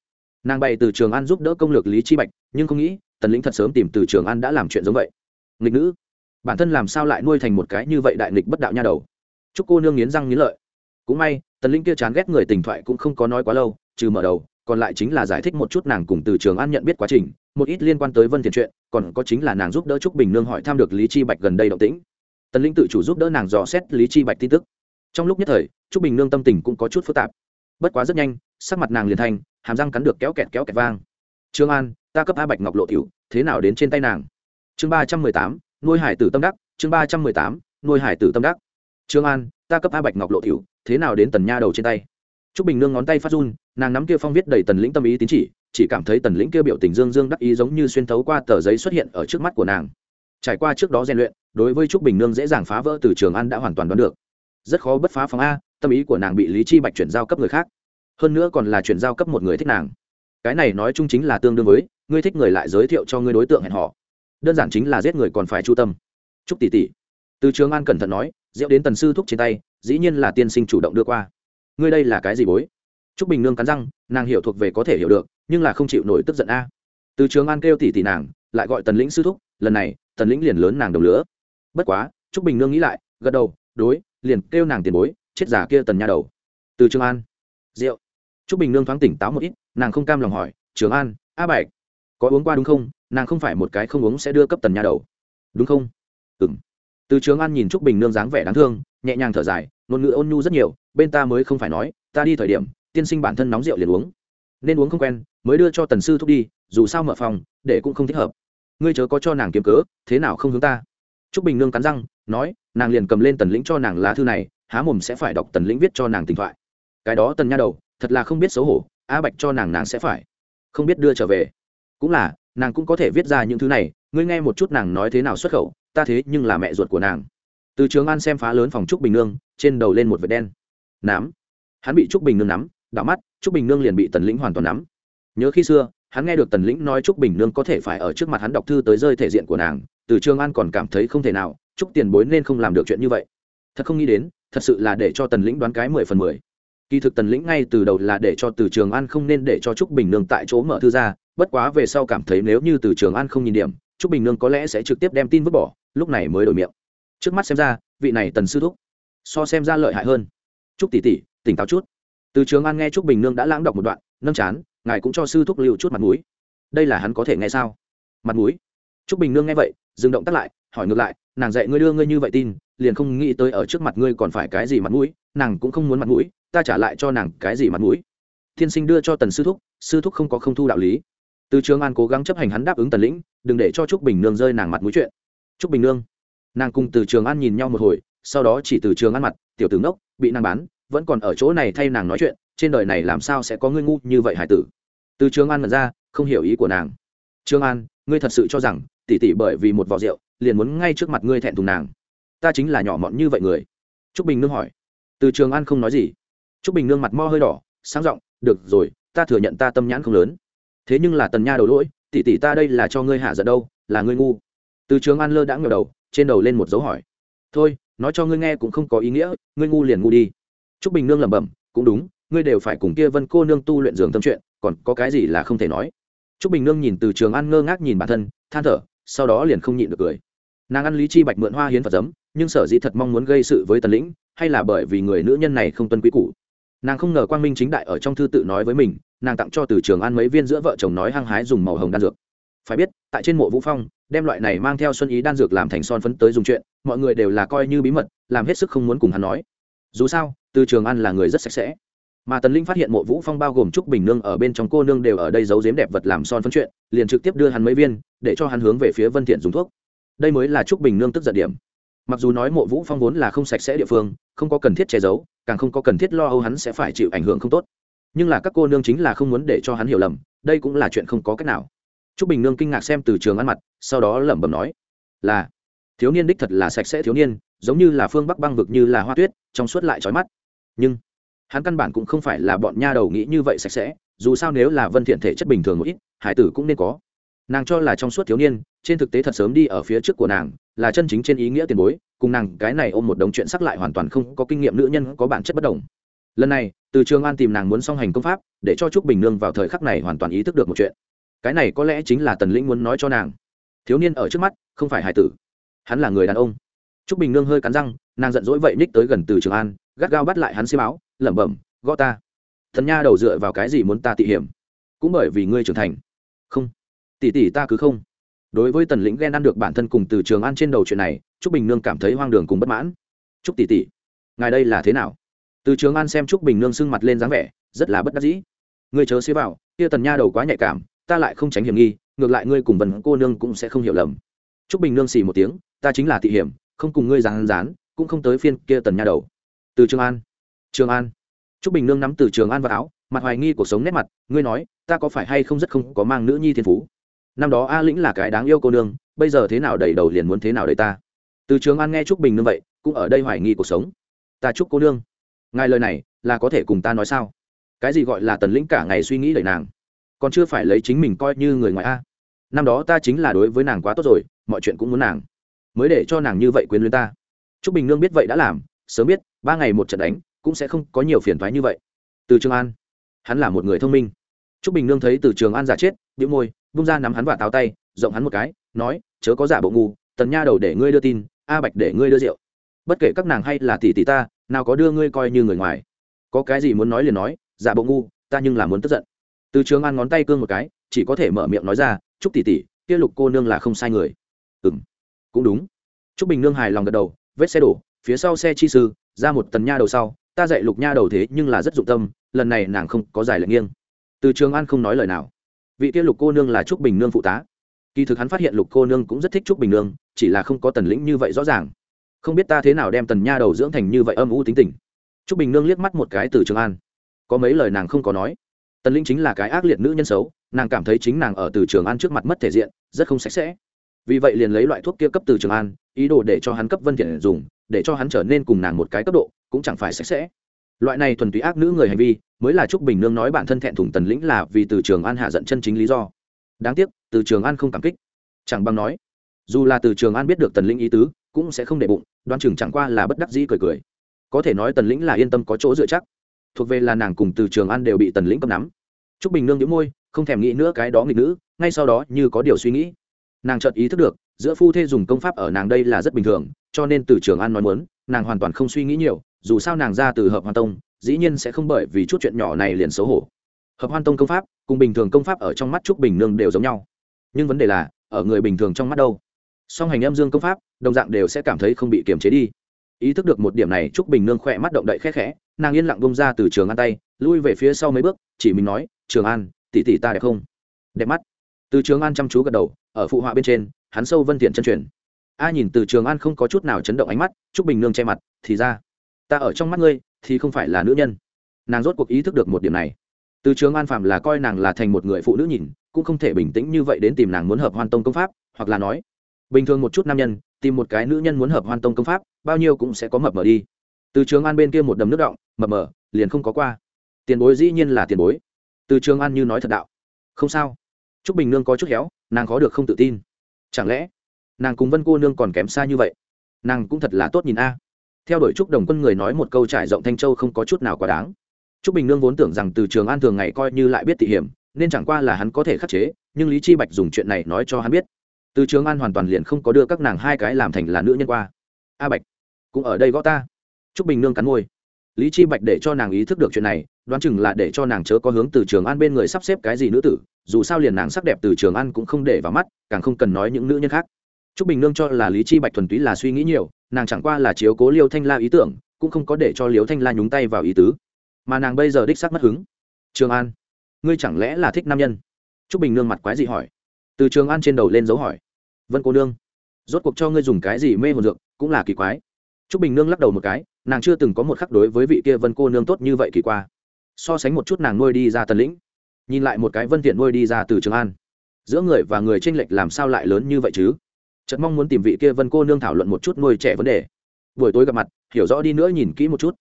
nàng bày từ trường an giúp đỡ công lược lý chi bạch, nhưng không nghĩ, tần lĩnh thật sớm tìm từ trường an đã làm chuyện giống vậy. Nghịch nữ, bản thân làm sao lại nuôi thành một cái như vậy đại nghịch bất đạo nha đầu? Chúc cô nương nghiến răng nghiến lợi cũng may, tần linh kia chán ghét người tình thoại cũng không có nói quá lâu, trừ mở đầu, còn lại chính là giải thích một chút nàng cùng từ trường an nhận biết quá trình, một ít liên quan tới vân thiện chuyện, còn có chính là nàng giúp đỡ trúc bình nương hỏi thăm được lý chi bạch gần đây động tĩnh. Tần Linh tự chủ giúp đỡ nàng dò xét lý chi bạch tin tức. Trong lúc nhất thời, trúc bình nương tâm tình cũng có chút phức tạp. Bất quá rất nhanh, sắc mặt nàng liền thành, hàm răng cắn được kéo kẹt kéo kẹt vang. Trương an, ta cấp a bạch ngọc lộ tiểu, thế nào đến trên tay nàng? Chương ba trăm mười tám, nuôi hải tử tâm đắc, chương ba trăm mười tám, nuôi hải tử tâm đắc. Trương an, ta cấp a bạch ngọc lộ tiểu thế nào đến tần nha đầu trên tay Trúc Bình Nương ngón tay phát run, nàng nắm kia phong viết đầy tần lĩnh tâm ý tín chỉ, chỉ cảm thấy tần lĩnh kia biểu tình dương dương đắc ý giống như xuyên thấu qua tờ giấy xuất hiện ở trước mắt của nàng. Trải qua trước đó rèn luyện, đối với Trúc Bình Nương dễ dàng phá vỡ từ trường ăn đã hoàn toàn đoán được. Rất khó bất phá phòng a, tâm ý của nàng bị Lý Chi Bạch chuyển giao cấp người khác. Hơn nữa còn là chuyển giao cấp một người thích nàng. Cái này nói chung chính là tương đương với, ngươi thích người lại giới thiệu cho ngươi đối tượng hẹn họ. Đơn giản chính là giết người còn phải chu tâm. Trúc tỷ tỷ. Từ Trường An cẩn thận nói, diễu đến tần sư thúc trên tay, dĩ nhiên là tiên sinh chủ động đưa qua. Ngươi đây là cái gì bối? T r ú c bình nương cắn răng, nàng hiểu thuộc về có thể hiểu được, nhưng là không chịu nổi tức giận a. Từ trường an kêu tỉ tỉ nàng, lại gọi tần lĩnh sư thúc, lần này, tần lĩnh liền lớn nàng đồng lửa. bất quá t r ú c bình nương nghĩ lại, gật đầu, đối, liền kêu nàng tiền bối, chết giả kia tần nha đầu. Từ trường an, rượu. T r ú c bình nương thoáng tỉnh táo một ít, nàng không cam lòng hỏi, trường an, a Bạch, có uống qua đúng không? Nàng không phải một cái không uống sẽ đưa cấp tần nha đầu. Đúng không? Ừ m từ trường an nhìn t bình nương dáng vẻ đáng thương nhẹ nhàng thở dài, ngôn ngữ ôn nhu rất nhiều, bên ta mới không phải nói, ta đi thời điểm, tiên sinh bản thân nóng rượu liền uống. Nên uống không quen, mới đưa cho tần sư thúc đi, dù sao mở phòng, để cũng không thích hợp. Ngươi chớ có cho nàng kiếm cớ, thế nào không hướng ta? T r ú c bình nương cắn răng, nói, nàng liền cầm lên tần lĩnh cho nàng lá thư này, há mồm sẽ phải đọc tần lĩnh viết cho nàng tình thoại. Cái đó tần nha đầu, thật là không biết xấu hổ, a bạch cho nàng nàng sẽ phải. Không biết đưa trở về. Cũng là, nàng cũng có thể viết ra những thứ này, ngươi nghe một chút nàng nói thế nào xuất khẩu, ta thế nhưng là mẹ ruột của nàng từ trường an xem phá lớn phòng trúc bình nương, trên đầu lên một vệt đen. Nắm. Hắn bị trúc bình nương nắm, đảo mắt, trúc bình nương liền bị tần lĩnh hoàn toàn nắm. Nhớ khi xưa, hắn nghe được tần lĩnh nói trúc bình nương có thể phải ở trước mặt hắn đọc thư tới rơi thể diện của nàng, từ trường an còn cảm thấy không thể nào, trúc tiền bối nên không làm được chuyện như vậy. Thật không nghĩ đến, thật sự là để cho tần lĩnh đoán cái mười phần mười. Kỳ thực tần lĩnh ngay từ đầu là để cho từ trường an không nên để cho trúc bình nương tại chỗ mở thư ra, bất quá về sau cảm thấy nếu như từ trường an không nhìn điểm, trúc bình nương có lẽ sẽ trực tiếp đem tin vứt bỏ, lúc này mới đổi miệng trước mắt xem ra, vị này tần sư thúc so xem ra lợi hại hơn. Chúc tỷ tỷ, tỉnh táo chút. Từ trường an nghe chúc bình nương đã lãng đọc một đoạn, nâng chán, ngài cũng cho sư thúc lưu chút mặt mũi. Đây là hắn có thể nghe sao? Mặt mũi? Chúc bình nương nghe vậy, dừng động tắt lại, hỏi ngược lại, nàng dạy ngươi đưa ngươi như vậy tin, liền không nghĩ tới ở trước mặt ngươi còn phải cái gì mặt mũi, nàng cũng không muốn mặt mũi, ta trả lại cho nàng cái gì mặt mũi. Thiên sinh đưa cho tần sư thúc sư thúc không có không thu đạo lý. Từ trường an cố gắng chấp hành hắn đáp ứng tần lĩnh, đừng để cho trúc bình nương rơi nàng mặt mũi chuyện. Trúc bình nương nàng cùng từ trường an nhìn nhau một hồi, sau đó chỉ từ trường an mặt, tiểu tướng đốc bị nàng bán, vẫn còn ở chỗ này thay nàng nói chuyện, trên đời này làm sao sẽ có ngươi ngu như vậy hải tử? Từ trường an mật ra, không hiểu ý của nàng. Trường an, ngươi thật sự cho rằng tỉ tỉ bởi vì một vò rượu, liền muốn ngay trước mặt ngươi thẹn thùng nàng? Ta chính là nhỏ mọn như vậy người. T r ú c bình nương hỏi. Từ trường an không nói gì. T r ú c bình nương mặt mo hơi đỏ, sáng r ộ n g được rồi, ta thừa nhận ta tâm nhãn không lớn. Thế nhưng là tần nha đầu lỗi tỉ tỉ ta đây là cho ngươi hạ giận đâu, là ngươi ngu. Từ trường an lơ đã ngờ đầu trên đầu lên một dấu hỏi. Thôi, nói cho ngươi nghe cũng không có ý nghĩa, ngươi ngu liền ngu đi. T r ú c bình nương lẩm bẩm, cũng đúng, ngươi đều phải cùng kia vân cô nương tu luyện giường tâm chuyện, còn có cái gì là không thể nói. T r ú c bình nương nhìn từ trường ăn ngơ ngác nhìn bản thân, than thở, sau đó liền không nhịn được cười. Nàng ăn lý chi bạch mượn hoa hiến phật giấm, nhưng sở dĩ thật mong muốn gây sự với tần lĩnh, hay là bởi vì người nữ nhân này không tuân quý cũ nàng không ngờ quang minh chính đại ở trong thư tự nói với mình, nàng tặng cho từ trường ăn mấy viên giữa vợ chồng nói hăng hái dùng màu hồng đan dược phải biết, tại trên mộ vũ phong, đem loại này mang theo xuân ý đan dược làm thành son phấn tới dùng chuyện, mọi người đều là coi như bí mật, làm hết sức không muốn cùng hắn nói. Dù sao, từ trường ăn là người rất sạch sẽ. Mà tần linh phát hiện mộ vũ phong bao gồm trúc bình nương ở bên trong cô nương đều ở đây giấu giếm đẹp vật làm son phấn chuyện, liền trực tiếp đưa hắn mấy viên, để cho hắn hướng về phía vân thiện dùng thuốc. Đây mới là trúc bình nương tức giận điểm. Mặc dù nói mộ vũ phong vốn là không sạch sẽ địa phương, không có cần thiết che giấu, càng không có cần thiết lo âu hắn sẽ phải chịu ảnh hưởng không tốt. Nhưng là các cô nương chính là không muốn để cho hắn hiểu lầm, đây cũng là chuyện không có cách nào. Trúc Bình Nương kinh ngạc xem từ trường ăn mặt, sau đó lẩm bẩm nói: "Là, thiếu niên đích thật là sạch sẽ thiếu niên, giống như là phương Bắc băng vực như là hoa tuyết, trong suốt lại chói mắt. Nhưng, hắn căn bản cũng không phải là bọn nha đầu nghĩ như vậy sạch sẽ, dù sao nếu là Vân Thiện thể chất bình thường một ít, hải tử cũng nên có. Nàng cho là trong suốt thiếu niên, trên thực tế thật sớm đi ở phía trước của nàng, là chân chính trên ý nghĩa tiền bối, cùng nàng cái này ôm một đống chuyện sắc lại hoàn toàn không có kinh nghiệm nữ nhân có bản chất bất đồng lần này từ trường an tìm nàng muốn song hành công pháp để cho trúc bình nương vào thời khắc này hoàn toàn ý thức được một chuyện cái này có lẽ chính là tần lĩnh muốn nói cho nàng. Thiếu niên ở trước mắt, không phải hải tử. Hắn là người đàn ông. Trúc bình nương hơi cắn răng, nàng giận dỗi vậy ních tới gần từ trường an, gắt gao bắt lại hắn xiêm áo, lẩm bẩm, gõ ta. Thần nha đầu dựa vào cái gì muốn ta tị hiểm? Cũng bởi vì ngươi trưởng thành. Không. Tỷ tỷ ta cứ không. Đối với tần lĩnh ghen ăn được bản thân cùng từ trường an trên đầu chuyện này, trúc bình nương cảm thấy hoang đường cùng bất mãn. Trúc tỷ tỷ, ngài đây là thế nào? Từ trường an xem trúc bình nương sưng mặt lên dáng vẻ, rất là bất đắc dĩ. Ngươi chớ xế vào, kia tần nha đầu quá nhạy cảm ta lại không tránh hiểm nghi, ngược lại ngươi cùng vần cô nương cũng sẽ không hiểu lầm. Trúc bình nương xì một tiếng, ta chính là thị hiểm, không cùng ngươi rán rán cũng không tới phiên kia tần nha đầu. Từ trường an. Trường an. Trúc bình nương nắm từ trường an vào áo, mặt hoài nghi cuộc sống nét mặt, ngươi nói, ta có phải hay không rất không có mang nữ nhi thiên phú? Năm đó a lĩnh là cái đáng yêu cô nương, bây giờ thế nào đầy đầu liền muốn thế nào đầy ta. Từ trường an nghe trúc bình nương vậy, cũng ở đây hoài nghi cuộc sống. Ta chúc cô nương, ngài lời này là có thể cùng ta nói sao? Cái gì gọi là tần lĩnh cả ngày suy nghĩ lời nàng? Còn chưa phải lấy chính mình coi như người ngoài a. Năm đó ta chính là đối với nàng quá tốt rồi, mọi chuyện cũng muốn nàng. Mới để cho nàng như vậy quyến luyến ta. T r ú c bình nương biết vậy đã làm, sớm biết, ba ngày một trận đánh, cũng sẽ không có nhiều phiền thoái như vậy. Từ trường an, hắn là một người thông minh. T r ú c bình nương thấy từ trường an giả chết bị môi bung ra nắm hắn và táo tay, rộng hắn một cái, nói, chớ có giả bộ ngu, tần nha đầu để ngươi đưa tin, a bạch để ngươi đưa rượu. Bất kể các nàng hay là tỷ tỷ ta, nào có đưa ngươi coi như người ngoài. Có cái gì muốn nói liền nói, giả bộ ngu, ta nhưng là muốn tức giận từ trường an ngón tay cương một cái, chỉ có thể mở miệng nói ra chúc tỷ tỷ, kia lục cô nương là không sai người. Ừ m cũng đúng. Chúc bình nương hài lòng gật đầu, vết xe đổ, phía sau xe chi sư, ra một tần nha đầu sau, ta dạy lục nha đầu thế nhưng là rất dụng tâm, lần này nàng không có giải lệnh nghiêng. Từ trường an không nói lời nào. Vị kia lục cô nương là trúc bình nương phụ tá. Kỳ thực hắn phát hiện lục cô nương cũng rất thích trúc bình nương, chỉ là không có tần lĩnh như vậy rõ ràng. Không biết ta thế nào đem tần nha đầu dưỡng thành như vậy âm u tính tình. Trúc bình nương liếc mắt một cái từ trường an. Có mấy lời nàng không có nói tần linh chính là cái ác liệt nữ nhân xấu, nàng cảm thấy chính nàng ở từ trường an trước mặt mất thể diện, rất không sạch sẽ. Vì vậy liền lấy loại thuốc kia cấp từ trường an, ý đồ để cho hắn cấp vân thiện dùng, để cho hắn trở nên cùng nàng một cái cấp độ, cũng chẳng phải sạch sẽ. Loại này thuần túy ác nữ người hành vi, mới là trúc bình nương nói bản thân thẹn thùng tần lĩnh là vì từ trường an hạ giận chân chính lý do. Đáng tiếc, từ trường an không cảm kích. Chẳng bằng nói, dù là từ trường an biết được tần lĩnh ý tứ, cũng sẽ không để bụng đoan chừng chẳng qua là bất đắc dĩ cười cười. Có thể nói tần lĩnh là yên tâm có chỗ dựa chắc thuộc về là nàng cùng từ trường an đều bị tần lĩnh cầm nắm. T r ú c bình nương nhữ môi, không thèm nghĩ nữa cái đó nghịch nữ, ngay sau đó như có điều suy nghĩ. Nàng chợt ý thức được, giữa phu thê dùng công pháp ở nàng đây là rất bình thường, cho nên từ trường an nói muốn, nàng hoàn toàn không suy nghĩ nhiều, dù sao nàng ra từ hợp hoàn tông, dĩ nhiên sẽ không bởi vì chút chuyện nhỏ này liền xấu hổ. Hợp hoan tông công pháp, cùng bình thường công pháp ở trong mắt trúc bình nương đều giống nhau. Nhưng vấn đề là, ở người bình thường trong mắt đâu? Song hành âm dương công pháp, đồng dạng đều sẽ cảm thấy không bị kiềm chế đi. Ý thức được một điểm này, trúc bình nương khỏe mắt động đậy khẽ khẽ nàng yên lặng bông ra từ trường an tay, lui về phía sau mấy bước, chỉ mình nói, trường an, tỷ tỷ ta đẹp không? Đẹp mắt. Từ trường an chăm chú gật đầu, ở phụ họa bên trên, hắn sâu vân thiện chân truyền. A nhìn từ trường an không có chút nào chấn động ánh mắt, trúc bình nương che mặt, thì ra, ta ở trong mắt ngươi thì không phải là nữ nhân. Nàng rốt cuộc ý thức được một điểm này. Từ trường an phạm là coi nàng là thành một người phụ nữ nhìn, cũng không thể bình tĩnh như vậy đến tìm nàng muốn hợp hoan tông công pháp, hoặc là nói, bình thường một chút nam nhân, tìm một cái nữ nhân muốn hợp hoan tông công pháp, bao nhiêu cũng sẽ có mập mờ đi từ trường an bên kia một đầm nước động, mập mờ, liền không có qua. Tiền bối dĩ nhiên là tiền bối. Từ trường an như nói thật đạo. Không sao. T r ú c bình nương có chút héo, nàng có được không tự tin. Chẳng lẽ, nàng cùng vân cô nương còn kém xa như vậy? Nàng cũng thật là tốt nhìn a. Theo đuổi trúc đồng quân người nói một câu trải rộng thanh châu không có chút nào quá đáng. T r ú c bình nương vốn tưởng rằng từ trường an thường ngày coi như lại biết tỉ hiểm, nên chẳng qua là hắn có thể khắc chế, nhưng lý chi bạch dùng chuyện này nói cho hắn biết. Từ trường an hoàn toàn liền không có đưa các nàng hai cái làm thành là nữ nhân qua. A bạch, cũng ở đây gõ ta. Trúc bình nương cắn môi. Lý chi bạch để cho nàng ý thức được chuyện này, đoán chừng là để cho nàng chớ có hướng từ trường an bên người sắp xếp cái gì nữ tử, dù sao liền nàng sắc đẹp từ trường an cũng không để vào mắt, càng không cần nói những nữ nhân khác. Trúc bình nương cho là lý chi bạch thuần túy là suy nghĩ nhiều, nàng chẳng qua là chiếu cố liêu thanh la ý tưởng, cũng không có để cho liêu thanh la nhúng tay vào ý tứ. Mà nàng bây giờ đích xác mất hứng. Trường an, ngươi chẳng lẽ là thích nam nhân? Trúc bình nương mặt quái gì hỏi. Từ trường an trên đầu lên dấu hỏi. Vân cô nương, rốt cuộc cho ngươi dùng cái gì mê hồn dược, cũng là kỳ quái. Trúc bình nương lắc đầu một cái, nàng chưa từng có một khắc đối với vị kia vân cô nương tốt như vậy kỳ qua. So sánh một chút nàng nuôi đi ra tần lĩnh, nhìn lại một cái vân Tiện nuôi đi ra từ trường an. Giữa người và người chênh lệch làm sao lại lớn như vậy chứ? Chợt mong muốn tìm vị kia vân cô nương thảo luận một chút nuôi trẻ vấn đề. Buổi tối gặp mặt, hiểu rõ đi nữa nhìn kỹ một chút.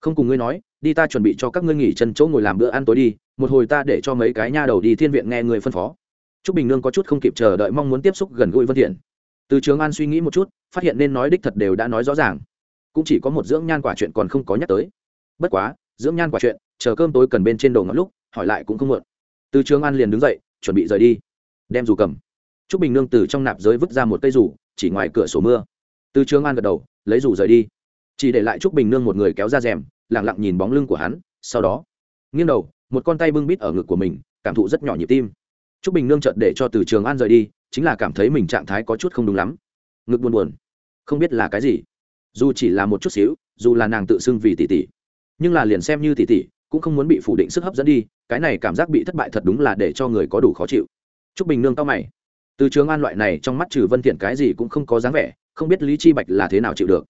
Không cùng ngươi nói, đi ta chuẩn bị cho các ngươi nghỉ chân chỗ ngồi làm bữa ăn tối đi, một hồi ta để cho mấy cái nha đầu đi thiên viện nghe người phân phó. Trúc bình nương có chút không kịp chờ đợi mong muốn tiếp xúc gần gũi vân thiện từ trường an suy nghĩ một chút, phát hiện nên nói đích thật đều đã nói rõ ràng cũng chỉ có một dưỡng nhan quả chuyện còn không có nhắc tới. Bất quá, dưỡng nhan quả chuyện, chờ cơm tối cần bên trên đồ ngắm lúc, hỏi lại cũng không muộn. Từ trường an liền đứng dậy, chuẩn bị rời đi. Đem dù cầm. T r ú c bình nương từ trong nạp giới vứt ra một cây rủ chỉ ngoài cửa sổ mưa. Từ trường an gật đầu, lấy rủ rời đi. Chỉ để lại t r ú c bình nương một người kéo ra rèm lẳng lặng nhìn bóng lưng của hắn, sau đó, nghiêng đầu, một con tay bưng bít ở ngực của mình, cảm thụ rất nhỏ nhịp tim. T r ú c bình nương chợt để cho từ trường an rời đi, chính là cảm thấy mình trạng thái có chút không đúng lắm. Ngực buồn buồn. Không biết là cái gì dù chỉ là một chút xíu, dù là nàng tự xưng vì tỷ tỷ, nhưng là liền xem như tỷ tỷ, cũng không muốn bị phủ định sức hấp dẫn đi, cái này cảm giác bị thất bại thật đúng là để cho người có đủ khó chịu. T r ú c bình nương cao mày. Từ trường an loại này trong mắt trừ vân thiện cái gì cũng không có dáng vẻ, không biết lý chi bạch là thế nào chịu được.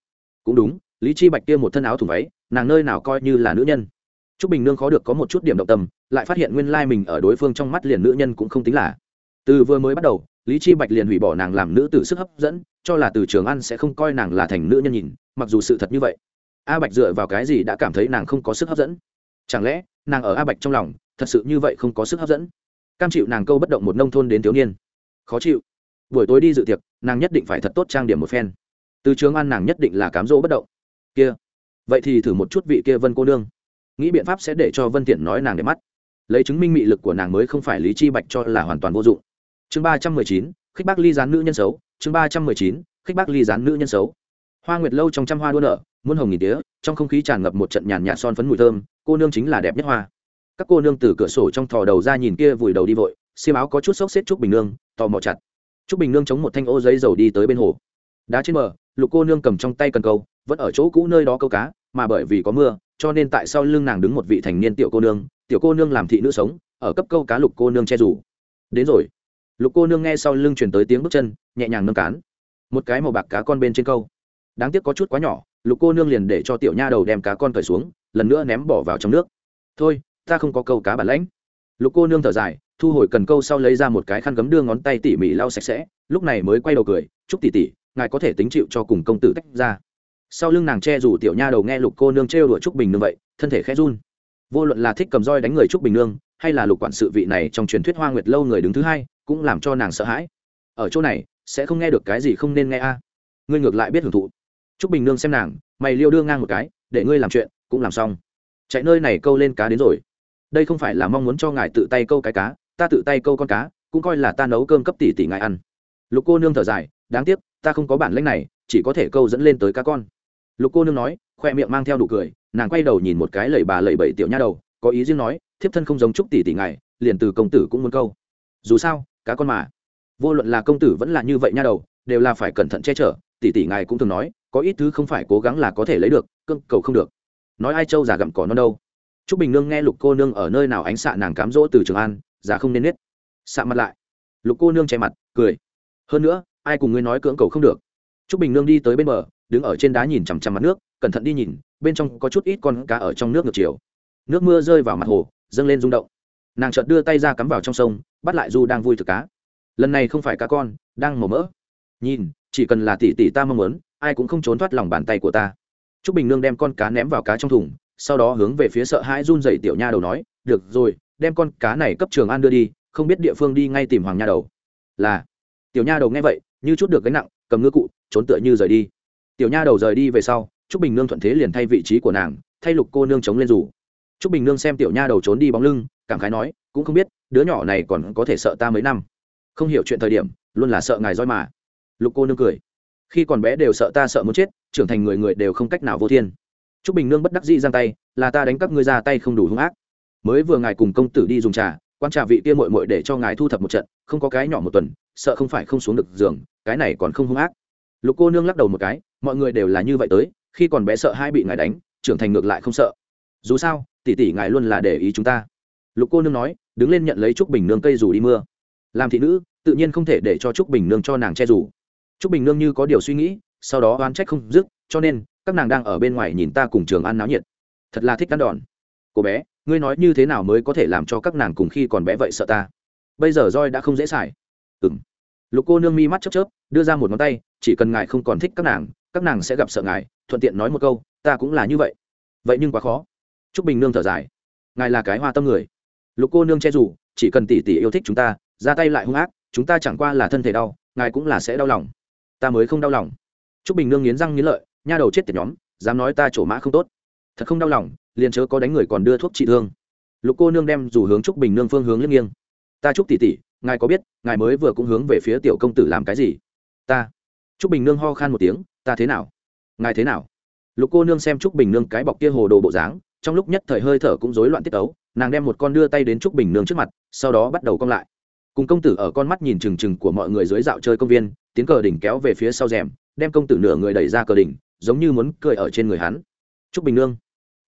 Cũng đúng, lý chi bạch kia một thân áo thùng váy, nàng nơi nào coi như là nữ nhân. T r ú c bình nương khó được có một chút điểm động tâm, lại phát hiện nguyên lai mình ở đối phương trong mắt liền nữ nhân cũng không tính là từ vừa mới bắt đầu, lý chi bạch liền hủy bỏ nàng làm nữ tử sức hấp dẫn, cho là từ trường an sẽ không coi nàng là thành nữ nhân nhìn, mặc dù sự thật như vậy. A bạch dựa vào cái gì đã cảm thấy nàng không có sức hấp dẫn? Chẳng lẽ, nàng ở a bạch trong lòng, thật sự như vậy không có sức hấp dẫn? Cam chịu nàng câu bất động một nông thôn đến thiếu niên. Khó chịu. Buổi tối đi dự tiệc, nàng nhất định phải thật tốt trang điểm một phen. Từ trường an nàng nhất định là cám dỗ bất động. Kia. Vậy thì thử một chút vị kia vân cô nương. Nghĩ biện pháp sẽ để cho vân thiện nói nàng để mắt. Lấy chứng minh mị lực của nàng mới không phải lý chi bạch cho là hoàn toàn vô dụng chương ba trăm mười chín, khích bác ly gián nữ nhân xấu. Chương ba trăm mười chín, khích bác ly gián nữ nhân xấu. Hoa nguyệt lâu trong trăm hoa đua nở, muôn hồng nghìn tía, trong không khí tràn ngập một trận nhàn nhạt son phấn mùi thơm. Cô nương chính là đẹp nhất hoa. Các cô nương từ cửa sổ trong thò đầu ra nhìn kia vùi đầu đi vội, xiêm áo có chút xốc xếp trúc bình nương, tò mò chặt. Trúc bình nương chống một thanh ô giấy dầu đi tới bên hồ. Đá trên bờ, lục cô nương cầm trong tay cần câu, vẫn ở chỗ cũ nơi đó câu cá, mà bởi vì có mưa, cho nên tại sau lưng nàng đứng một vị thành niên tiểu cô nương. Tiểu cô nương làm thị nữ sống, ở cấp câu cá lục cô nương che rủ. Đến rồi lục cô nương nghe sau lưng chuyển tới tiếng bước chân, nhẹ nhàng nâng cán. Một cái màu bạc cá con bên trên câu. Đáng tiếc có chút quá nhỏ, lục cô nương liền để cho tiểu nha đầu đem cá con cởi xuống, lần nữa ném bỏ vào trong nước. Thôi, ta không có câu cá bản lãnh. Lục cô nương thở dài, thu hồi cần câu sau lấy ra một cái khăn gấm đưa ngón tay tỉ mỉ lau sạch sẽ, lúc này mới quay đầu cười, chúc tỉ tỉ ngài có thể tính chịu cho cùng công tử tách ra. Sau lưng nàng che rủ tiểu nha đầu nghe lục cô nương trêu đuổi trúc bình nương vậy, thân thể khẽ run. Vô luận là thích cầm roi đánh người trúc bình nương, hay là lục quản sự vị này trong truyền thuyết hoa nguyệt lâu người đứng thứ hai cũng làm cho nàng sợ hãi. Ở chỗ này, sẽ không nghe được cái gì không nên nghe a. À. Ngươi ngược lại biết hưởng thụ. Trúc bình nương xem nàng, mày liêu đưa ngang một cái, để ngươi làm chuyện, cũng làm xong. Chạy nơi này câu lên cá đến rồi. Đây không phải là mong muốn cho ngài tự tay câu cái cá, ta tự tay câu con cá, cũng coi là ta nấu cơm cấp tỷ tỷ ngài ăn. Lục cô nương thở dài, đáng tiếc, ta không có bản lãnh này, chỉ có thể câu dẫn lên tới cá con. Lục cô nương nói, khoe miệng mang theo nụ cười, nàng quay đầu nhìn một cái lẩy bà lẩy bẩy tiểu nha đầu, có ý riêng nói, thiếp thân không giống chúc tỷ tỷ ngài, liền từ công tử cũng muốn câu. Dù sao cá con mà. Vô luận là công tử vẫn là như vậy nha đầu, đều là phải cẩn thận che chở, tỷ tỷ ngài cũng thường nói, có ít thứ không phải cố gắng là có thể lấy được cưng cầu không được. Nói ai trâu già gặm cỏ non đâu. T r ú c bình nương nghe lục cô nương ở nơi nào ánh xạ nàng cám dỗ từ trường an, già không nên nết. Xạ mặt lại. Lục cô nương che mặt, cười. Hơn nữa, ai cùng ngươi nói cưỡng cầu không được? T r ú c bình nương đi tới bên bờ, đứng ở trên đá nhìn chằm chằm mặt nước, cẩn thận đi nhìn, bên trong có chút ít con cá ở trong nước ngược chiều. Nước mưa rơi vào mặt hồ, dâng lên rung động nàng chợt đưa tay ra cắm vào trong sông, bắt lại du đang vui thực cá. Lần này không phải cá con, đang màu mỡ. Nhìn, chỉ cần là tỷ tỷ ta mong muốn, ai cũng không trốn thoát lòng bàn tay của ta. T r ú c bình nương đem con cá ném vào cá trong thùng, sau đó hướng về phía sợ hãi run dậy tiểu nha đầu nói, được rồi, đem con cá này cấp trường an đưa đi, không biết địa phương đi ngay tìm hoàng nha đầu. Là. Tiểu nha đầu nghe vậy, như chút được gánh nặng, cầm ngư cụ, trốn tựa như rời đi. Tiểu nha đầu rời đi về sau t r ú c bình nương thuận thế liền thay vị trí của nàng, thay lục cô nương chống lên rủ t r ú c bình nương xem tiểu nha đầu trốn đi bóng lưng cảm khái nói, cũng không biết, đứa nhỏ này còn có thể sợ ta mấy năm. Không hiểu chuyện thời điểm, luôn là sợ ngài roi mà. Lục cô nương cười. Khi còn bé đều sợ ta sợ muốn chết, trưởng thành người người đều không cách nào vô thiên. T r ú c bình nương bất đắc dĩ giang tay, là ta đánh các ngươi ra tay không đủ hung ác. Mới vừa ngài cùng công tử đi dùng trà quan trà vị kia mội mội để cho ngài thu thập một trận, không có cái nhỏ một tuần, sợ không phải không xuống được giường, cái này còn không hung ác. Lục cô nương lắc đầu một cái, mọi người đều là như vậy tới, khi còn bé sợ hai bị ngài đánh, trưởng thành ngược lại không sợ. Dù sao, tỷ tỷ ngài luôn là để ý chúng ta lục cô nương nói đứng lên nhận lấy trúc bình nương cây dù đi mưa làm thị nữ tự nhiên không thể để cho trúc bình nương cho nàng che dù. Trúc Bình Nương như có điều suy nghĩ, sau đó oán trách không dứt, cho nên các nàng đang ở bên ngoài nhìn ta cùng Trường An náo nhiệt. Thật là thích ăn đòn. Cô bé, ngươi nói như thế nào mới có thể làm cho các nàng cùng khi còn bé vậy sợ ta? Bây giờ roi đã không dễ xài. ừng Lục cô nương mi mắt chớp chớp, đưa ra một ngón tay, chỉ cần ngài không còn thích các nàng, các nàng sẽ gặp sợ ngài, thuận tiện nói một câu, ta cũng là như vậy. Vậy nhưng quá khó. Trúc Bình Nương thở dài. Ngài là cái hoa tâm người. Lục cô nương che rủ, chỉ cần tỷ tỷ yêu thích chúng ta, ra tay lại hung ác, chúng ta chẳng qua là thân thể đau, ngài cũng là sẽ đau lòng. Ta mới không đau lòng. T r ú c bình nương nghiến răng nghiến lợi nha đầu chết tiệt nhóm dám nói ta trổ mã không tốt. Thật không đau lòng liền chớ có đánh người còn đưa thuốc trị thương. Lục cô nương đem dù hướng t r ú c bình nương phương hướng liếc nghiêng. Ta chúc tỷ tỷ ngài có biết ngài mới vừa cũng hướng về phía tiểu công tử làm cái gì? Ta. T r ú c bình nương ho khan một tiếng ta thế nào? Ngài thế nào? Lục cô nương xem t r ú c bình nương cái bọc kia hồ đồ bộ dáng trong lúc nhất thời hơi thở cũng rối loạn tiết ấu nàng đem một con đưa tay đến trúc bình nương trước mặt, sau đó bắt đầu cong lại. Cùng công tử ở con mắt nhìn trừng trừng của mọi người dưới dạo chơi công viên, tiếng cờ đỉnh kéo về phía sau rèm, đem công tử nửa người đẩy ra cờ đỉnh, giống như muốn cười ở trên người hắn. Trúc bình nương.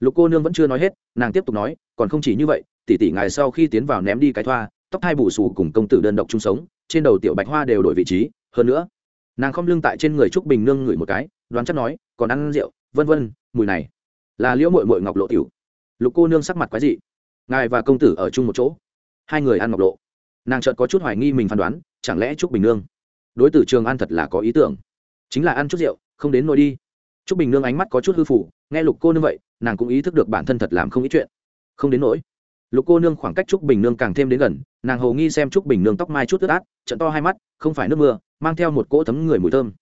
Lục cô nương vẫn chưa nói hết, nàng tiếp tục nói, còn không chỉ như vậy, tỷ tỷ ngài sau khi tiến vào ném đi cái thoa, tóc hai bù xù cùng công tử đơn độc chung sống, trên đầu tiểu bạch hoa đều đổi vị trí, hơn nữa, nàng không lưng tại trên người trúc bình nương ngửi một cái, đoán chắc nói, còn ăn rượu, vân vân, mùi này là liễu mội mội ngọc lộ tiểu. Lục cô nương sắc mặt quái dị ngài và công tử ở chung một chỗ. Hai người ăn ngọc lộ. Nàng chợt có chút hoài nghi mình phán đoán, chẳng lẽ trúc bình nương? Đối tử trường ăn thật là có ý tưởng. Chính là ăn chút rượu, không đến nôi đi. Trúc bình nương ánh mắt có chút hư phủ, nghe lục cô nương vậy, nàng cũng ý thức được bản thân thật làm không ít chuyện. Không đến nỗi. Lục cô nương khoảng cách trúc bình nương càng thêm đến gần, nàng hầu nghi xem trúc bình nương tóc mai chút ướt át trận to hai mắt, không phải nước mưa, mang theo một cỗ thấm người mùi thơm.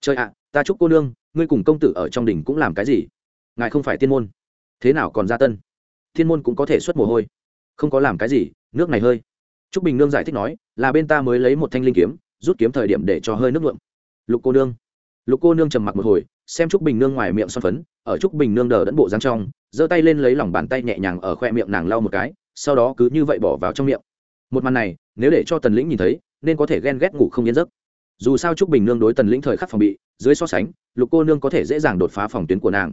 Trời ạ, ta chúc cô nương, ngươi cùng công tử ở trong đỉnh cũng làm cái gì? Ngài không phải tiên môn. Thế nào còn gia tân? Thiên môn cũng có thể xuất mồ hôi. Không có làm cái gì, nước này hơi. T r ú c bình nương giải thích nói, là bên ta mới lấy một thanh linh kiếm, rút kiếm thời điểm để cho hơi nước nhuộm. Lục cô nương. Lục cô nương trầm mặc một hồi, xem t r ú c bình nương ngoài miệng son phấn, ở t r ú c bình nương đờ đẫn bộ răng trong, giơ tay lên lấy lòng bàn tay nhẹ nhàng ở khoe miệng nàng lau một cái, sau đó cứ như vậy bỏ vào trong miệng. Một màn này, nếu để cho tần lĩnh nhìn thấy, nên có thể ghen ghét ngủ không yên giấc. Dù sao t r ú c bình nương đối tần lĩnh thời khắc phòng bị, dưới so sánh, lục cô nương có thể dễ dàng đột phá phòng tuyến của nàng.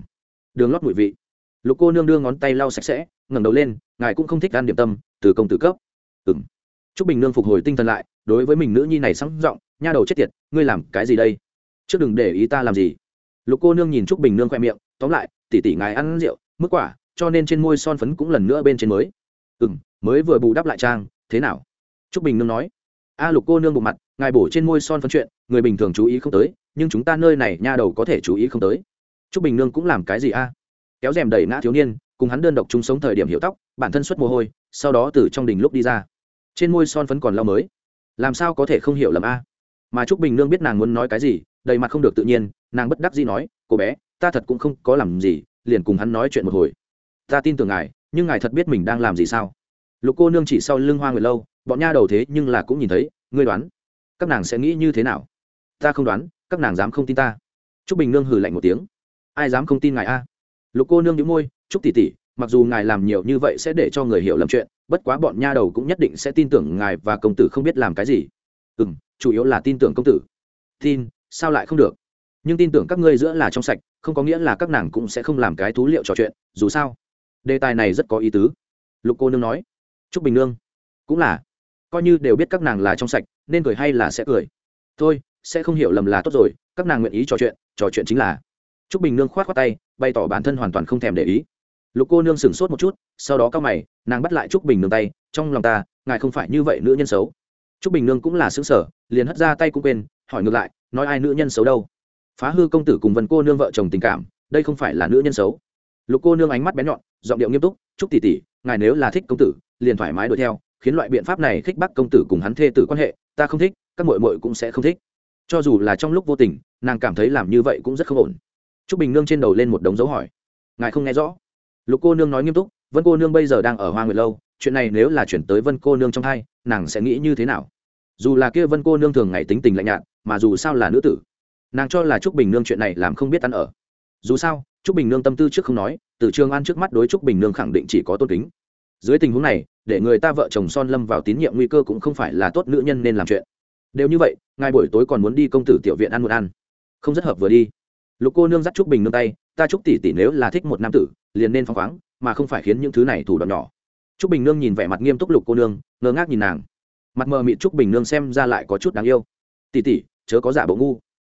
Đường lót bụi vị lục cô nương đưa ngón tay lau sạch sẽ, ngẩng đầu lên, ngài cũng không thích ăn điểm tâm, từ công tử cấp. Ừng chúc bình nương phục hồi tinh thần lại, đối với mình nữ nhi này sáng giọng, nha đầu chết tiệt, ngươi làm cái gì đây? Trước đừng để ý ta làm gì. Lục cô nương nhìn Trúc bình nương khoe miệng, tóm lại tỉ tỉ ngài ăn rượu, mức quả, cho nên trên môi son phấn cũng lần nữa bên trên mới. Ừ m mới vừa bù đắp lại trang, thế nào? Trúc bình nương nói. A lục cô nương bộ mặt, ngài bổ trên môi son phấn chuyện, người bình thường chú ý không tới, nhưng chúng ta nơi này nha đầu có thể chú ý không tới. Trúc bình nương cũng làm cái gì a? Kéo rèm đẩy ngã thiếu niên, cùng hắn đơn độc chung sống thời điểm hiệu tóc, bản thân xuất mồ hôi, sau đó từ trong đình lúc đi ra. Trên môi son phấn còn lau mới. Làm sao có thể không hiểu lầm a? Mà trúc bình nương biết nàng muốn nói cái gì, đầy mặt không được tự nhiên, nàng bất đắc dĩ nói, cô bé, ta thật cũng không có làm gì, liền cùng hắn nói chuyện một hồi. Ta tin tưởng ngài, nhưng ngài thật biết mình đang làm gì sao? Lục cô nương chỉ sau lưng hoa người lâu, bọn nha đầu thế nhưng là cũng nhìn thấy, ngươi đoán, các nàng sẽ nghĩ như thế nào? Ta không đoán, các nàng dám không tin ta. T r ú c bình nương hừ lạnh một tiếng. Ai dám không tin ngài a? Lục cô nương nhíu môi, chúc tỷ tỷ, mặc dù ngài làm nhiều như vậy sẽ để cho người hiểu lầm chuyện, bất quá bọn nha đầu cũng nhất định sẽ tin tưởng ngài và công tử không biết làm cái gì. Ừ m chủ yếu là tin tưởng công tử. Tin, sao lại không được? Nhưng tin tưởng các ngươi giữa là trong sạch, không có nghĩa là các nàng cũng sẽ không làm cái thú liệu trò chuyện, dù sao. Đề tài này rất có ý tứ. Lục cô nương nói. T r ú c bình nương. Cũng là. Coi như đều biết các nàng là trong sạch, nên cười hay là sẽ cười. Thôi, sẽ không hiểu lầm là tốt rồi, các nàng nguyện ý trò chuyện trò chuyện chính là. Trúc bình nương khoát khoát tay, bày tỏ bản thân hoàn toàn không thèm để ý. Lục cô nương sửng sốt một chút, sau đó cao mày, nàng bắt lại trúc bình nương tay, trong lòng ta, ngài không phải như vậy nữ nhân xấu. Trúc bình nương cũng là sững sở liền hất ra tay cũng quên, hỏi ngược lại, nói ai nữ nhân xấu đâu? Phá hư công tử cùng vân cô nương vợ chồng tình cảm, đây không phải là nữ nhân xấu. Lục cô nương ánh mắt bén nhọn, giọng điệu nghiêm túc, trúc tỷ tỷ, ngài nếu là thích công tử, liền thoải mái đuổi theo, khiến loại biện pháp này khích bắt công tử cùng hắn thê tử quan hệ, ta không thích, các muội muội cũng sẽ không thích. Cho dù là trong lúc vô tình, nàng cảm thấy làm như vậy cũng rất không ổn t r ú c bình nương trên đầu lên một đống dấu hỏi. Ngài không nghe rõ. Lục cô nương nói nghiêm túc, vân cô nương bây giờ đang ở hoa nguyệt lâu, chuyện này nếu là chuyển tới vân cô nương trong hai nàng sẽ nghĩ như thế nào? Dù là kia vân cô nương thường ngày tính tình lạnh nhạt, mà dù sao là nữ tử, nàng cho là trúc bình nương chuyện này làm không biết ăn ở. Dù sao, trúc bình nương tâm tư trước không nói, từ trường an trước mắt đối trúc bình nương khẳng định chỉ có tôn kính. Dưới tình huống này, để người ta vợ chồng son lâm vào tín nhiệm nguy cơ cũng không phải là tốt nữ nhân nên làm chuyện. Đều như vậy, ngài buổi tối còn muốn đi công tử tiểu viện ăn một ăn. Không rất hợp vừa đi lục cô nương dắt trúc bình nương tay, ta trúc tỷ tỷ nếu là thích một nam tử, liền nên phăng khoáng, mà không phải khiến những thứ này thủ đoạn nhỏ. Trúc bình nương nhìn vẻ mặt nghiêm túc lục cô nương, ngơ ngác nhìn nàng. Mặt mờ mịt trúc bình nương xem ra lại có chút đáng yêu. Tỷ tỷ, chớ có giả bộ ngu.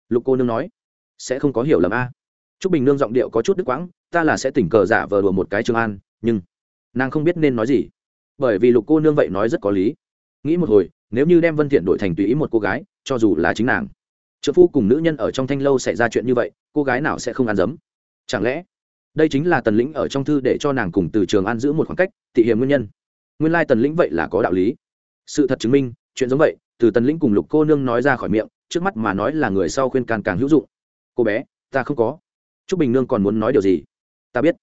Lục cô nương nói, sẽ không có hiểu lầm a. Trúc bình nương giọng điệu có chút đứt quãng, ta là sẽ tỉnh cờ giả vờ đùa một cái trường an, nhưng nàng không biết nên nói gì. Bởi vì lục cô nương vậy nói rất có lý. Nghĩ một hồi, nếu như đem vân thiện đổi thành tùy ý một cô gái, cho dù là chính nàng trợ phu cùng nữ nhân ở trong thanh lâu xảy ra chuyện như vậy, cô gái nào sẽ không ăn dấm? Chẳng lẽ đây chính là tần lĩnh ở trong thư để cho nàng cùng từ trường an giữ một khoảng cách thị hiểm nguyên nhân? Nguyên lai tần lĩnh vậy là có đạo lý. Sự thật chứng minh, chuyện giống vậy, từ tần lĩnh cùng lục cô nương nói ra khỏi miệng, trước mắt mà nói là người sau khuyên càng càng hữu dụng. Cô bé, ta không có. Trúc bình nương còn muốn nói điều gì? Ta biết.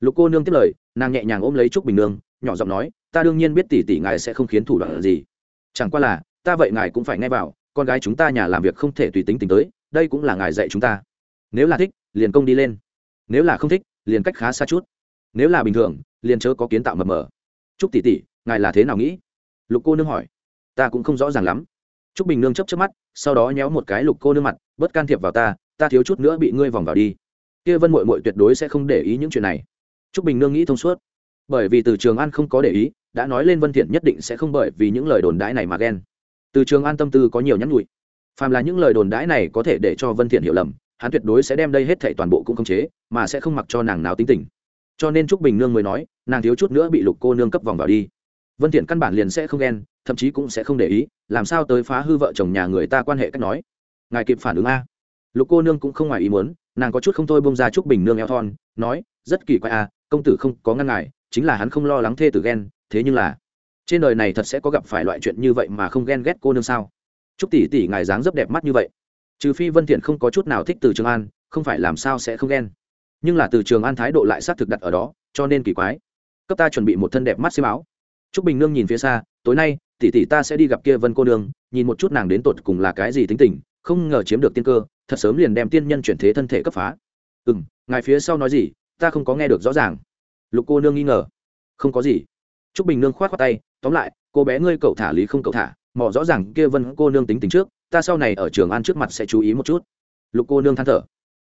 Lục cô nương tiếp lời, nàng nhẹ nhàng ôm lấy trúc bình nương, nhỏ giọng nói, ta đương nhiên biết tỷ tỷ ngài sẽ không khiến thủ đoạn gì. Chẳng qua là, ta vậy ngài cũng phải nghe vào con gái chúng ta nhà làm việc không thể tùy tính tính tới, đây cũng là ngài dạy chúng ta. Nếu là thích, liền công đi lên. Nếu là không thích, liền cách khá xa chút. Nếu là bình thường, liền chớ có kiến tạo mập mờ. Chúc tỷ tỷ, ngài là thế nào nghĩ? Lục cô nương hỏi. Ta cũng không rõ ràng lắm. T r ú c bình nương chấp chấp mắt, sau đó nhéo một cái lục cô nương mặt, bớt can thiệp vào ta ta thiếu chút nữa bị ngươi vòng vào đi. Kia vân mội mội tuyệt đối sẽ không để ý những chuyện này. T r ú c bình nương nghĩ thông suốt. Bởi vì từ trường an không có để ý, đã nói lên vân thiện nhất định sẽ không bởi vì những lời đồn đãi này mà ghen từ trường an tâm tư có nhiều nhắn nhụi phàm là những lời đồn đãi này có thể để cho vân thiện hiểu lầm, hắn tuyệt đối sẽ đem đây hết thảy toàn bộ cũng không chế, mà sẽ không mặc cho nàng nào tính tình. Cho nên trúc bình nương mới nói, nàng thiếu chút nữa bị lục cô nương cấp vòng vào đi. Vân thiện căn bản liền sẽ không ghen, thậm chí cũng sẽ không để ý, làm sao tới phá hư vợ chồng nhà người ta quan hệ cách nói. Ngài kịp phản ứng a. Lục cô nương cũng không ngoài ý muốn, nàng có chút không thôi bông ra trúc bình nương eo thon, nói, rất kỳ quái a, công tử không có ngăn ngại chính là hắn không lo lắng thê tử ghen, thế nhưng là trên đời này thật sẽ có gặp phải loại chuyện như vậy mà không ghen ghét cô nương sao chúc tỷ tỷ ngài dáng rất đẹp mắt như vậy trừ phi vân thiện không có chút nào thích từ trường an không phải làm sao sẽ không ghen nhưng là từ trường an thái độ lại xác thực đặt ở đó cho nên kỳ quái cấp ta chuẩn bị một thân đẹp mắt xiêm áo Trúc Bình Nương nhìn phía xa, tối nay, tỷ tỷ ta sẽ đi gặp kia Vân cô nương, nhìn một chút nàng đến tột cùng là cái gì tính tình, không ngờ chiếm được tiên cơ, thật sớm liền đem tiên nhân chuyển thế thân thể cấp phá. ừ, ngài phía sau nói gì, ta không có nghe được rõ ràng. Lục cô nương nghi ngờ. Không có gì. Trúc Bình Nương khoát khoát tay, tóm lại, cô bé ngươi cậu thả lý không cậu thả, mò rõ ràng kia Vân cô nương tính tình trước, ta sau này ở trường an trước mặt sẽ chú ý một chút. Lục cô nương than thở.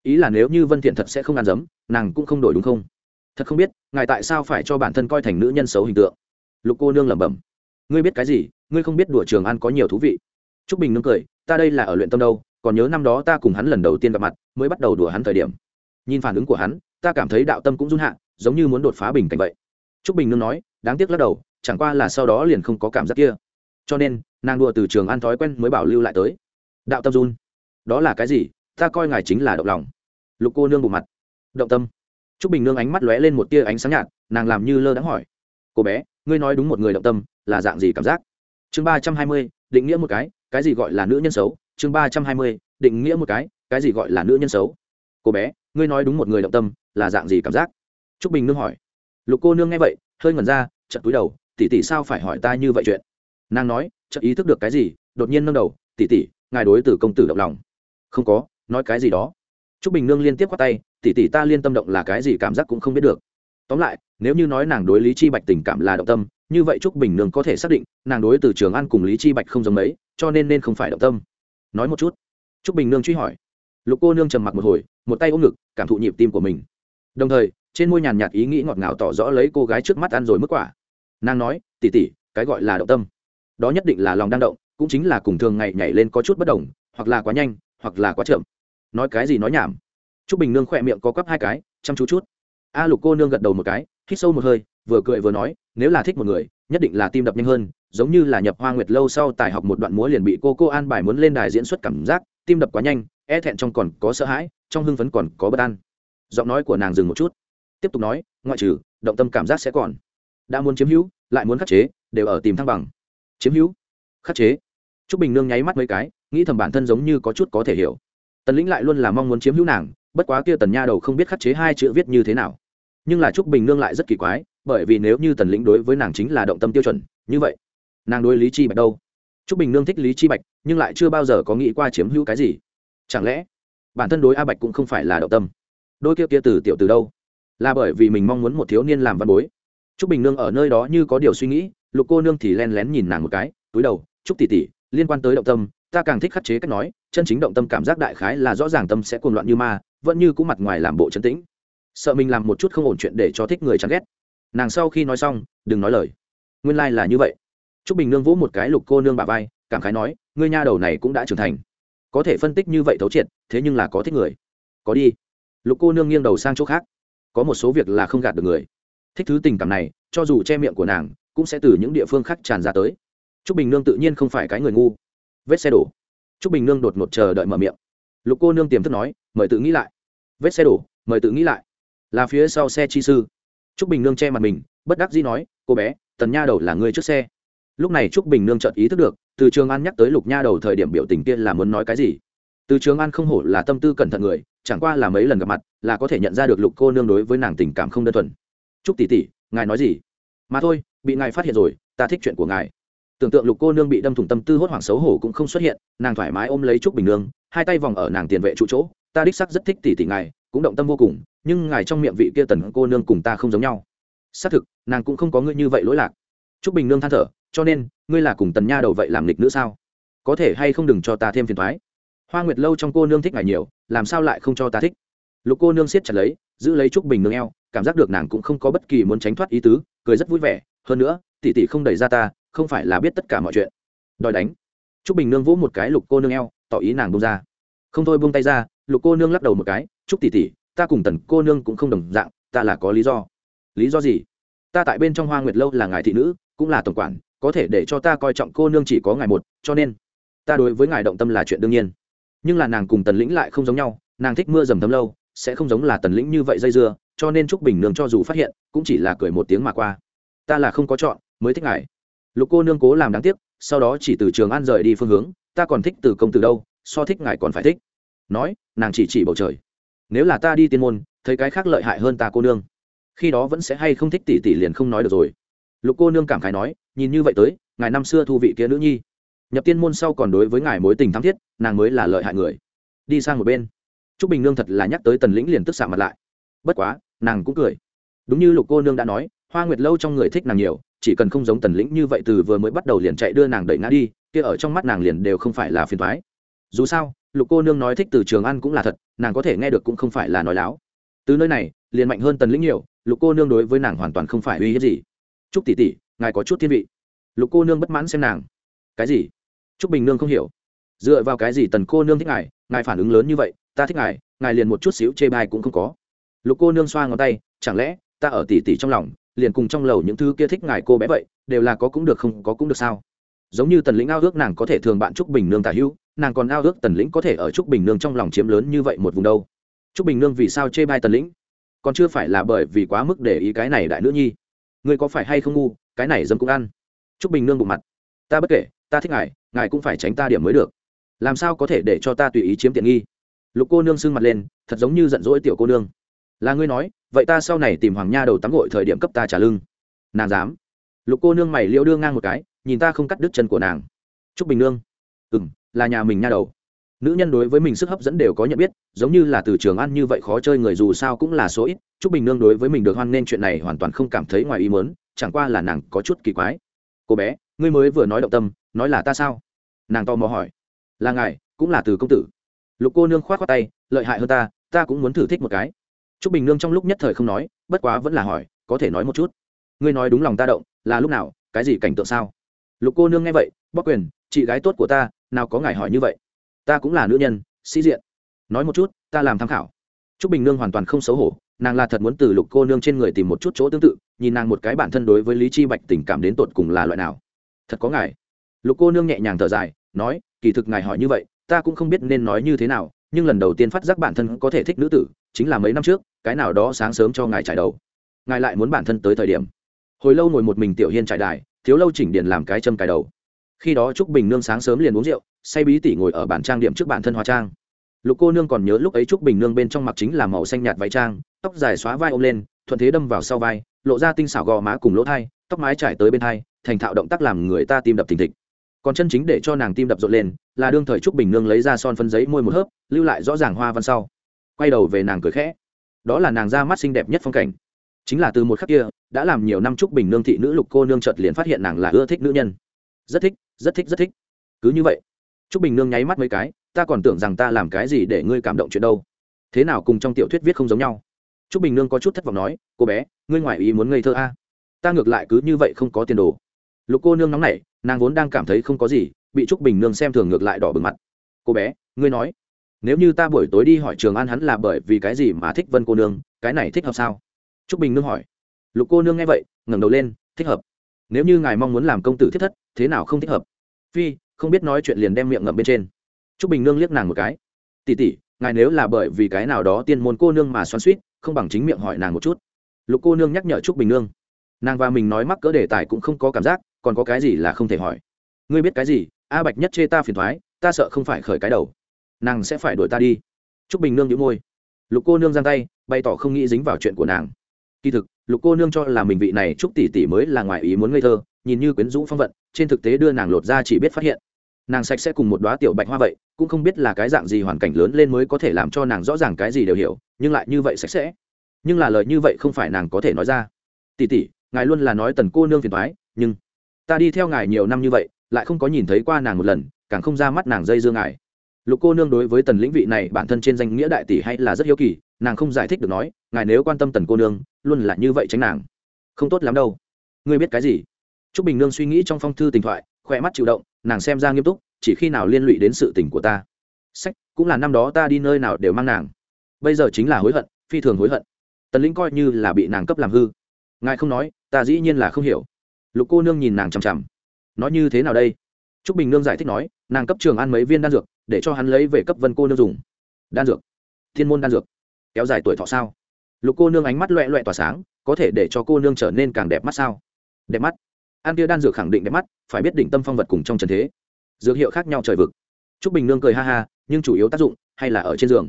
Ý là nếu như Vân Thiện thật sẽ không ăn dấm, nàng cũng không đổi đúng không? Thật không biết, ngài tại sao phải cho bản thân coi thành nữ nhân xấu hình tượng lục cô nương lẩm bẩm ngươi biết cái gì ngươi không biết đùa trường ăn có nhiều thú vị Trúc bình nương cười ta đây là ở luyện tâm đâu còn nhớ năm đó ta cùng hắn lần đầu tiên gặp mặt mới bắt đầu đùa hắn thời điểm nhìn phản ứng của hắn ta cảm thấy đạo tâm cũng run hạ giống như muốn đột phá bình cảnh vậy Trúc bình nương nói, đáng tiếc lắc đầu, chẳng qua là sau đó liền không có cảm giác kia. Cho nên, nàng đùa từ trường ăn thói quen mới bảo lưu lại tới. Đạo tâm run. Đó là cái gì? Ta coi ngài chính là động lòng. Lục cô nương bù mặt. Động tâm. Trúc bình nương ánh mắt lóe lên một tia ánh sáng nhạt, nàng làm như lơ đãng hỏi, cô bé, ngươi nói đúng một người động tâm, là dạng gì cảm giác? Chương ba trăm hai mươi, định nghĩa một cái cái gì gọi là nữ nhân xấu? Chương ba trăm hai mươi, định nghĩa một cái cái gì gọi là nữ nhân xấu? Cô bé, ngươi nói đúng một người động tâm, là dạng gì cảm giác? T r ú c bình nương hỏi lục cô nương nghe vậy, hơi ngẩn ra chật túi đầu tỉ tỉ sao phải hỏi ta như vậy chuyện? Nàng nói, chợt ý thức được cái gì, đột nhiên nâng đầu tỉ tỉ ngài đối từ công tử động lòng. Không có, nói cái gì đó. T r ú c bình nương liên tiếp qua tay tỉ tỉ ta liên tâm động là cái gì cảm giác cũng không biết được. Tóm lại, nếu như nói nàng đối lý chi bạch tình cảm là động tâm, như vậy trúc bình nương có thể xác định nàng đối từ trường ăn cùng lý chi bạch không giống mấy, cho nên nên không phải động tâm. Nói một chút. Trúc bình nương truy hỏi. Lục cô nương trầm mặc một hồi, một tay ôm ngực, cảm thụ nhịp tim của mình. Đồng thời trên môi nhàn nhạt ý nghĩ ngọt ngào tỏ rõ lấy cô gái trước mắt ăn rồi mức quả. Nàng nói tỉ tỉ cái gọi là động tâm, đó nhất định là lòng đang động, cũng chính là cùng thường ngày nhảy lên có chút bất đồng, hoặc là quá nhanh, hoặc là quá chậm. Nói cái gì nói nhảm. Trúc bình nương khỏe miệng có quắp hai cái, chăm chú chút. A lục cô nương gật đầu một cái, hít sâu một hơi, vừa cười vừa nói, nếu là thích một người, nhất định là tim đập nhanh hơn, giống như là nhập hoa nguyệt lâu sau tài học một đoạn múa liền bị cô cô an bài muốn lên đài diễn xuất cảm giác, tim đập quá nhanh e thẹn trong còn có sợ hãi, trong hưng phấn còn có bất an. Giọng nói của nàng dừng một chút tiếp tục nói, ngoại trừ, động tâm cảm giác sẽ còn. Đã muốn chiếm hữu, lại muốn khắc chế, đều ở tìm thăng bằng. Chiếm hữu, khắc chế. T r ú c bình nương nháy mắt mấy cái, nghĩ thầm bản thân giống như có chút có thể hiểu. Tần lĩnh lại luôn là mong muốn chiếm hữu nàng, bất quá kia tần nha đầu không biết khắc chế hai chữ viết như thế nào. Nhưng là trúc bình nương lại rất kỳ quái, bởi vì nếu như tần lĩnh đối với nàng chính là động tâm tiêu chuẩn, như vậy, nàng đối lý chi bạch đâu? Trúc bình nương thích lý chi bạch, nhưng lại chưa bao giờ có nghĩ qua chiếm hữu cái gì. Chẳng lẽ, bản thân đối a bạch cũng không phải là động tâm? Đôi kia kia từ tiểu từ đâu? Là bởi vì mình mong muốn một thiếu niên làm văn bối. Trúc bình nương ở nơi đó như có điều suy nghĩ, lục cô nương thì len lén nhìn nàng một cái, túi đầu, trúc tỷ tỷ, liên quan tới động tâm, ta càng thích khắc chế cách nói, chân chính động tâm cảm giác đại khái là rõ ràng tâm sẽ cuồng loạn như ma, vẫn như cũng mặt ngoài làm bộ chân tĩnh. Sợ mình làm một chút không ổn chuyện để cho thích người chán ghét. Nàng sau khi nói xong, đừng nói lời. Nguyên lai、like、là như vậy. T r ú c bình nương vỗ một cái lục cô nương bà vai, cảm khái nói, ngươi nha đầu này cũng đã trưởng thành. Có thể phân tích như vậy thấu triệt, thế nhưng là có thích người. Có đi. Lục cô nương nghiêng đầu sang chỗ khác có một số việc là không gạt được người. Thích thứ tình cảm này, cho dù che miệng của nàng, cũng sẽ từ những địa phương khác tràn ra tới. T r ú c bình nương tự nhiên không phải cái người ngu. Vết xe đổ. T r ú c bình nương đột ngột chờ đợi mở miệng. Lục cô nương tiềm thức nói, mời tự nghĩ lại. Vết xe đổ, mời tự nghĩ lại. Là phía sau xe chi sư. Trúc bình nương che mặt mình, bất đắc dĩ nói, cô bé, tần nha đầu là người trước xe. Lúc này trúc bình nương chợt ý thức được, từ trường an nhắc tới lục nha đầu thời điểm biểu tình kia là muốn nói cái gì. Từ trường an không hổ là tâm tư cẩn thận người chẳng qua là mấy lần gặp mặt, là có thể nhận ra được lục cô nương đối với nàng tình cảm không đơn thuần. Chúc tỷ tỷ, ngài nói gì? Mà thôi, bị ngài phát hiện rồi, ta thích chuyện của ngài. Tưởng tượng lục cô nương bị đâm thủng tâm tư hốt hoảng xấu hổ cũng không xuất hiện, nàng thoải mái ôm lấy trúc bình nương, hai tay vòng ở nàng tiền vệ trụ chỗ, ta đích sắc rất thích tỷ tỷ ngài, cũng động tâm vô cùng, nhưng ngài trong miệng vị kia tần cô nương cùng ta không giống nhau. Xác thực, nàng cũng không có ngươi như vậy lỗi lạc. Trúc bình nương than thở, cho nên, ngươi là cùng tần nha đầu vậy làm nghịch nữa sao? Có thể hay không đừng cho ta thêm phiền thoái hoa nguyệt lâu trong cô nương thích ngài nhiều làm sao lại không cho ta thích? Lục cô nương siết chặt lấy, giữ lấy trúc bình nương eo, cảm giác được nàng cũng không có bất kỳ muốn tránh thoát ý tứ, cười rất vui vẻ. Hơn nữa, tỷ tỷ không đẩy ra ta, không phải là biết tất cả mọi chuyện. Đòi đánh. Trúc bình nương vỗ một cái lục cô nương eo, tỏ ý nàng bông ra. Không thôi buông tay ra, lục cô nương lắc đầu một cái, trúc tỷ tỷ, ta cùng tần cô nương cũng không đồng dạng, ta là có lý do. Lý do gì? Ta tại bên trong hoa nguyệt lâu là ngài thị nữ, cũng là tổng quản, có thể để cho ta coi trọng cô nương chỉ có ngài một, cho nên ta đối với ngài động tâm là chuyện đương nhiên nhưng là nàng cùng tần lĩnh lại không giống nhau, nàng thích mưa dầm thấm lâu, sẽ không giống là tần lĩnh như vậy dây dưa, cho nên trúc bình nương cho dù phát hiện, cũng chỉ là cười một tiếng mà qua. Ta là không có chọn, mới thích ngài. Lục cô nương cố làm đáng tiếc, sau đó chỉ từ trường an rời đi phương hướng, ta còn thích từ công từ đâu, so thích ngài còn phải thích. Nói, nàng chỉ chỉ bầu trời. Nếu là ta đi tiên môn, thấy cái khác lợi hại hơn ta cô nương. Khi đó vẫn sẽ hay không thích tỷ tỷ liền không nói được rồi. Lục cô nương cảm khái nói, nhìn như vậy tới, ngài năm xưa thu vị kia nữ nhi nhập tiên môn sau còn đối với ngài mối tình thắm thiết, nàng mới là lợi hại người. Đi sang một bên. T r ú c bình nương thật là nhắc tới tần lĩnh liền tức xạ mặt lại. Bất quá, nàng cũng cười. Đúng như lục cô nương đã nói, hoa nguyệt lâu trong người thích nàng nhiều, chỉ cần không giống tần lĩnh như vậy từ vừa mới bắt đầu liền chạy đưa nàng đẩy ngã đi, kia ở trong mắt nàng liền đều không phải là phiền thoái dù sao, lục cô nương nói thích từ trường ăn cũng là thật, nàng có thể nghe được cũng không phải là nói láo. Từ nơi này, liền mạnh hơn tần lĩnh nhiều, lục cô nương đối với nàng hoàn toàn không phải uy hiếp gì. Chúc tỷ tỷ, ngài có chút thiên vị. Lục cô nương bất mãn xem nàng. Cái gì? Trúc bình nương không hiểu. Dựa vào cái gì tần cô nương thích ngài? Ngài phản ứng lớn như vậy, ta thích ngài ngài liền một chút xíu chê bai cũng không có. Lục cô nương xoa ngón tay, chẳng lẽ ta ở tỉ tỉ trong lòng, liền cùng trong lầu những thứ kia thích ngài cô bé vậy, đều là có cũng được không có cũng được sao? Giống như tần lĩnh ao ước nàng có thể thường bạn trúc bình nương tả hữu, nàng còn ao ước tần lĩnh có thể ở trúc bình nương trong lòng chiếm lớn như vậy một vùng đâu. Trúc bình nương vì sao chê bai tần lĩnh? Còn chưa phải là bởi vì quá mức để ý cái này đại nữ nhi. Ngươi có phải hay không ngu? Cái này dâm cũng ăn. Trúc bình nương bụng mặt. Ta bất kể, ta thích ngài ngài cũng phải tránh ta điểm mới được. Làm sao có thể để cho ta tùy ý chiếm tiện nghi? Lục cô nương sưng mặt lên, thật giống như giận dỗi tiểu cô nương. Là ngươi nói, vậy ta sau này tìm hoàng nha đầu tắm gội thời điểm cấp ta trả lưng. Nàng dám. Lục cô nương mày liễu đưa ngang một cái, nhìn ta không cắt đứt chân của nàng. T r ú c bình nương. Ừ m là nhà mình nha đầu. Nữ nhân đối với mình sức hấp dẫn đều có nhận biết, giống như là từ trường ăn như vậy khó chơi người dù sao cũng là số ít. T r ú c bình nương đối với mình được hoan nên chuyện này hoàn toàn không cảm thấy ngoài ý mớn chẳng qua là nàng có chút kỳ quái. Cô bé, ngươi mới vừa nói động tâm nói là ta sao? Nàng to mò hỏi. Là ngài, cũng là từ công tử. Lục cô nương k h o á t khoác tay, lợi hại hơn ta ta cũng muốn thử thích một cái. T r ú c bình nương trong lúc nhất thời không nói, bất quá vẫn là hỏi, có thể nói một chút. Ngươi nói đúng lòng ta động, là lúc nào, cái gì cảnh tượng sao? Lục cô nương nghe vậy bóc quyền, chị gái tốt của ta, nào có ngài hỏi như vậy. Ta cũng là nữ nhân, sĩ diện. Nói một chút, ta làm tham khảo. T r ú c bình nương hoàn toàn không xấu hổ, nàng là thật muốn từ lục cô nương trên người tìm một chút chỗ tương tự, nhìn nàng một cái bản thân đối với lý chi bạch tình cảm đến tột cùng là loại nào. Thật có ngài lục cô nương nhẹ nhàng thở dài, nói, kỳ thực ngài hỏi như vậy, ta cũng không biết nên nói như thế nào, nhưng lần đầu tiên phát giác bản thân có thể thích nữ tử, chính là mấy năm trước, cái nào đó sáng sớm cho ngài trải đầu. Ngài lại muốn bản thân tới thời điểm. Hồi lâu ngồi một mình tiểu hiên trải đài, thiếu lâu chỉnh điện làm cái châm cài đầu. Khi đó trúc bình nương sáng sớm liền uống rượu, say bí tỉ ngồi ở bản trang điểm trước bản thân hóa trang. Lục cô nương còn nhớ lúc ấy trúc bình nương bên trong mặc chính là màu xanh nhạt váy trang, tóc dài xóa vai ôm lên, thuận thế đâm vào sau vai, lộ ra tinh xảo gò má cùng lỗ thai, tóc mái trải tới bên thai thành thạo động tác làm người ta tim đập thình thịch còn chân chính để cho nàng tim đập rộn lên, là đương thời trúc bình nương lấy ra son phân giấy môi một hớp, lưu lại rõ ràng hoa văn sau. Quay đầu về nàng cười khẽ. Đó là nàng ra mắt xinh đẹp nhất phong cảnh. Chính là từ một khắc kia, đã làm nhiều năm trúc bình nương thị nữ lục cô nương chợt liền phát hiện nàng là ưa thích nữ nhân. Rất thích rất thích rất thích. Cứ như vậy, trúc bình nương nháy mắt mấy cái, ta còn tưởng rằng ta làm cái gì để ngươi cảm động chuyện đâu. Thế nào cùng trong tiểu thuyết viết không giống nhau? Trúc bình nương có chút thất vọng nói, cô bé, ngươi ngoại ý muốn ngây thơ a. Ta ngược lại cứ như vậy không có tiền đồ. Lục cô nương nóng nảy nàng vốn đang cảm thấy không có gì, bị Trúc bình nương xem thường ngược lại đỏ bừng mặt. Cô bé, ngươi nói, nếu như ta buổi tối đi hỏi trường an hắn là bởi vì cái gì mà thích vân cô nương, cái này thích hợp sao? Trúc bình nương hỏi. Lục cô nương nghe vậy, ngẩng đầu lên, thích hợp. Nếu như ngài mong muốn làm công tử thiết thất, thế nào không thích hợp? Phi, không biết nói chuyện liền đem miệng ngậm bên trên. Trúc bình nương liếc nàng một cái. Tỉ tỉ ngài nếu là bởi vì cái nào đó tiên môn cô nương mà xoắn suýt không bằng chính miệng hỏi nàng một chút. Lục cô nương nhắc nhở trúc bình nương. Nàng và mình nói mắc cỡ đề tài cũng không có cảm giác còn có cái gì là không thể hỏi? Ngươi biết cái gì? A bạch nhất chê ta phiền thoái, ta sợ không phải khởi cái đầu. Nàng sẽ phải đuổi ta đi. T r ú c bình nương nhũ môi. Lục cô nương giang tay, bày tỏ không nghĩ dính vào chuyện của nàng. Kỳ thực, lục cô nương cho là mình vị này chúc tỷ tỷ mới là ngoài ý muốn ngây thơ, nhìn như quyến rũ phong vận, trên thực tế đưa nàng lột ra chỉ biết phát hiện. Nàng sạch sẽ cùng một đoá tiểu bạch hoa vậy, cũng không biết là cái dạng gì hoàn cảnh lớn lên mới có thể làm cho nàng rõ ràng cái gì đều hiểu, nhưng lại như vậy sạch sẽ. Nhưng là lời như vậy không phải nàng có thể nói ra. Tỷ tỷ, ngài luôn là nói tần cô nương phiền thoái, nhưng ta đi theo ngài nhiều năm như vậy, lại không có nhìn thấy qua nàng một lần, càng không ra mắt nàng dây dương ngài. Lục cô nương đối với tần lĩnh vị này bản thân trên danh nghĩa đại tỷ hay là rất hiếu kỳ, nàng không giải thích được nói, ngài nếu quan tâm tần cô nương, luôn là như vậy tránh nàng. Không tốt lắm đâu. Ngươi biết cái gì? T r ú c bình nương suy nghĩ trong phong thư tình thoại, khỏe mắt chịu động, nàng xem ra nghiêm túc, chỉ khi nào liên lụy đến sự tình của ta. Sách, cũng là năm đó ta đi nơi nào đều mang nàng. Bây giờ chính là hối hận, phi thường hối hận. Tần lĩnh coi như là bị nàng cấp làm hư. Ngài không nói, ta dĩ nhiên là không hiểu lục cô nương nhìn nàng chằm chằm. Nói như thế nào đây? T r ú c bình nương giải thích nói, nàng cấp trường ăn mấy viên đan dược, để cho hắn lấy về cấp vân cô nương dùng. Đan dược? Thiên môn đan dược? Kéo dài tuổi thọ sao? Lục cô nương ánh mắt loẹ loẹ tỏa sáng, có thể để cho cô nương trở nên càng đẹp mắt sao? Đẹp mắt. Ăn kia đan dược khẳng định đẹp mắt, phải biết định tâm phong vật cùng trong trần thế. Dược hiệu khác nhau trời vực. T r ú c bình nương cười ha ha, nhưng chủ yếu tác dụng, hay là ở trên giường.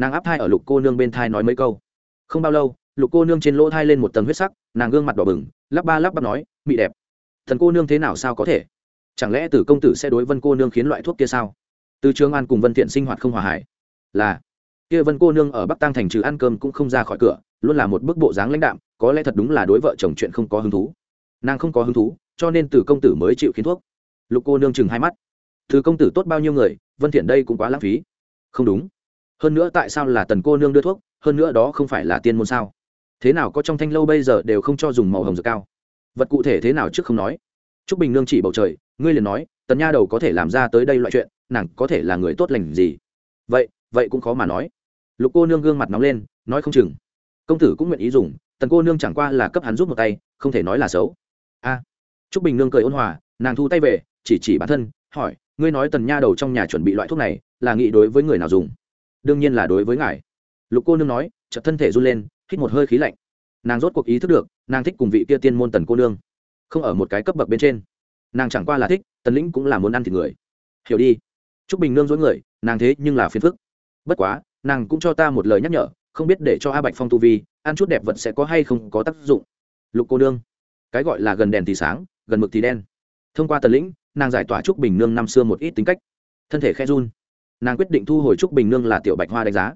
Nàng áp thai ở lục cô nương bên thai nói mấy câu. Không bao lâu, lục cô nương trên lỗ thai lên một tầng huyết sắc, nàng gương mặt đỏ bừng, lắp ba lắp bắp nói mị đẹp. Thần cô nương thế nào sao có thể? Chẳng lẽ tử công tử sẽ đối vân cô nương khiến loại thuốc kia sao? Từ trường an cùng vân thiện sinh hoạt không hòa hải là, kia vân cô nương ở bắc tăng thành trừ ăn cơm cũng không ra khỏi cửa, luôn là một bức bộ dáng lãnh đạm, có lẽ thật đúng là đối vợ chồng chuyện không có hứng thú. Nàng không có hứng thú, cho nên từ công tử mới chịu khiến thuốc. Lục cô nương chừng hai mắt. Từ công tử tốt bao nhiêu người, vân thiện đây cũng quá lãng phí. Không đúng. Hơn nữa tại sao là tần cô nương đưa thuốc, hơn nữa đó không phải là tiên môn sao? Thế nào có trong thanh lâu bây giờ đều không cho dùng màu hồng dược cao? Vật cụ thể thế nào trước không nói. Trúc bình nương chỉ bầu trời ngươi liền nói tần nha đầu có thể làm ra tới đây loại chuyện nàng có thể là người tốt lành gì? Vậy vậy cũng khó mà nói. Lục cô nương gương mặt nóng lên nói không chừng. Công tử cũng nguyện ý dùng tần cô nương chẳng qua là cấp hắn giúp một tay không thể nói là xấu. A. À, t r ú c bình nương cười ôn hòa nàng thu tay về chỉ chỉ bản thân hỏi ngươi nói tần nha đầu trong nhà chuẩn bị loại thuốc này là nghĩ đối với người nào dùng? Đương nhiên là đối với ngài. Lục cô nương nói chợt thân thể run lên hít một hơi khí lạnh nàng rốt cuộc ý thức được, nàng thích cùng vị kia tiên môn tần cô nương. Không ở một cái cấp bậc bên trên. Nàng chẳng qua là thích, tần lĩnh cũng là muốn ăn thịt người. Hiểu đi. T r ú c bình nương dối người, nàng thế nhưng là phiền phức. Bất quá, nàng cũng cho ta một lời nhắc nhở, không biết để cho a bạch phong tu vi, ăn chút đẹp vật sẽ có hay không có tác dụng. Lục cô nương. Cái gọi là gần đèn thì sáng, gần mực thì đen. Thông qua tần lĩnh, nàng giải tỏa trúc bình nương năm xưa một ít tính cách. Thân thể khe run. Nàng quyết định thu hồi trúc bình nương là tiểu bạch hoa đánh giá.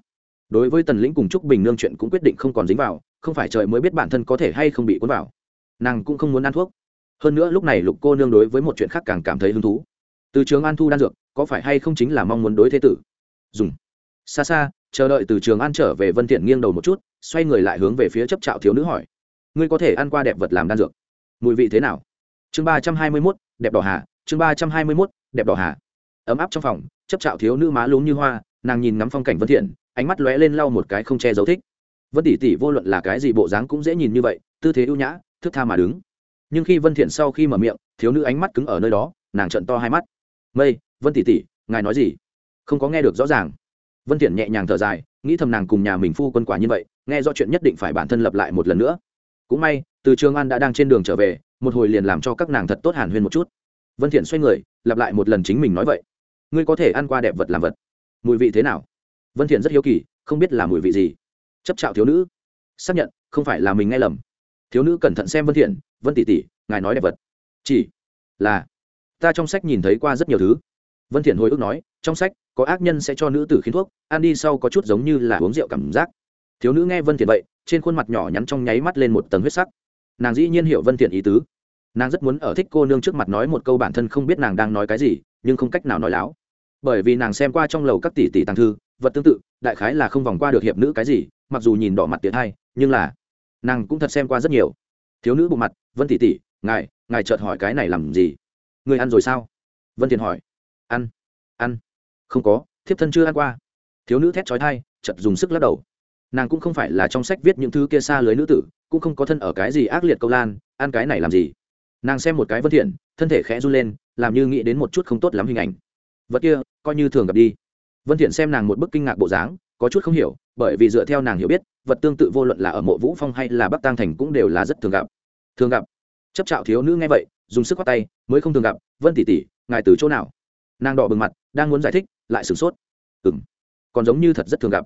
Đối với tần lĩnh cùng trúc bình nương chuyện cũng quyết định không còn dính vào không phải trời mới biết bản thân có thể hay không bị cuốn vào. Nàng cũng không muốn ăn thuốc. Hơn nữa lúc này lục cô nương đối với một chuyện khác càng cảm thấy hứng thú. Từ trường an thu đan dược có phải hay không chính là mong muốn đối thế tử? Dùng. Xa xa chờ đợi từ trường an trở về vân thiện nghiêng đầu một chút xoay người lại hướng về phía chấp trạo thiếu nữ hỏi. Ngươi có thể ăn qua đẹp vật làm đan dược? Mùi vị thế nào? Chương ba trăm hai mươi 321, đẹp đỏ hà chương ba trăm hai mươi 321, đẹp đỏ hà. Ấm áp trong phòng chấp trạo thiếu nữ má lúm như hoa nàng nhìn ngắm phong cảnh vân thiện ánh mắt lóe lên lau một cái không che giấu thích vân tỷ tỷ vô luận là cái gì bộ dáng cũng dễ nhìn như vậy, tư thế ưu nhã, thức tha mà đứng. Nhưng khi vân thiện sau khi mở miệng, thiếu nữ ánh mắt cứng ở nơi đó, nàng trợn to hai mắt. Mây, vân tỷ tỷ, ngài nói gì? Không có nghe được rõ ràng. Vân thiện nhẹ nhàng thở dài, nghĩ thầm nàng cùng nhà mình phu quân quả như vậy, nghe rõ chuyện nhất định phải bản thân lập lại một lần nữa. Cũng may, từ trường an đã đang trên đường trở về, một hồi liền làm cho các nàng thật tốt hàn huyên một chút. Vân thiện xoay người, lặp lại một lần chính mình nói vậy. Ngươi có thể ăn qua đẹp vật làm vật. Mùi vị thế nào? Vân thiện rất hiếu kỳ, không biết là mùi vị gì chấp trạo thiếu nữ. Xác nhận, không phải là mình nghe lầm. Thiếu nữ cẩn thận xem vân thiện, vân tỷ tỷ, ngài nói đẹp vật. Chỉ là, ta trong sách nhìn thấy qua rất nhiều thứ. Vân thiện hồi ức nói, trong sách, có ác nhân sẽ cho nữ tử khiến thuốc, ăn đi sau có chút giống như là uống rượu cảm giác. Thiếu nữ nghe vân thiện vậy, trên khuôn mặt nhỏ nhắn trong nháy mắt lên một tầng huyết sắc. Nàng dĩ nhiên hiểu vân thiện ý tứ. Nàng rất muốn ở thích cô nương trước mặt nói một câu bản thân không biết nàng đang nói cái gì, nhưng không cách nào nói láo. Bởi vì nàng xem qua trong lầu các tỷ tỷ tàng thư, vật tương tự, đại khái là không vòng qua được hiệp nữ cái gì mặc dù nhìn đỏ mặt tiệt hay nhưng là nàng cũng thật xem qua rất nhiều. Thiếu nữ bộ mặt, vân tỷ tỷ, ngài ngài chợt hỏi cái này làm gì? Người ăn rồi sao? Vân thiện hỏi. Ăn ăn. Không có, thiếp thân chưa ăn qua. Thiếu nữ thét trói thai chật dùng sức lắc đầu. Nàng cũng không phải là trong sách viết những thứ kia xa lưới nữ tử, cũng không có thân ở cái gì ác liệt câu lan, ăn cái này làm gì? Nàng xem một cái vân thiện, thân thể khẽ run lên, làm như nghĩ đến một chút không tốt lắm hình ảnh. Vật kia, coi như thường gặp đi. Vân thiện xem nàng một bức kinh ngạc bộ dáng có chút không hiểu, bởi vì dựa theo nàng hiểu biết, vật tương tự vô luận là ở mộ vũ phong hay là bắc tang thành cũng đều là rất thường gặp. Thường gặp. Chấp trạo thiếu nữ nghe vậy, dùng sức quát tay, mới không thường gặp, vân tỷ tỷ, ngài từ chỗ nào? Nàng đỏ bừng mặt, đang muốn giải thích, lại sửng sốt. Ừng còn giống như thật rất thường gặp.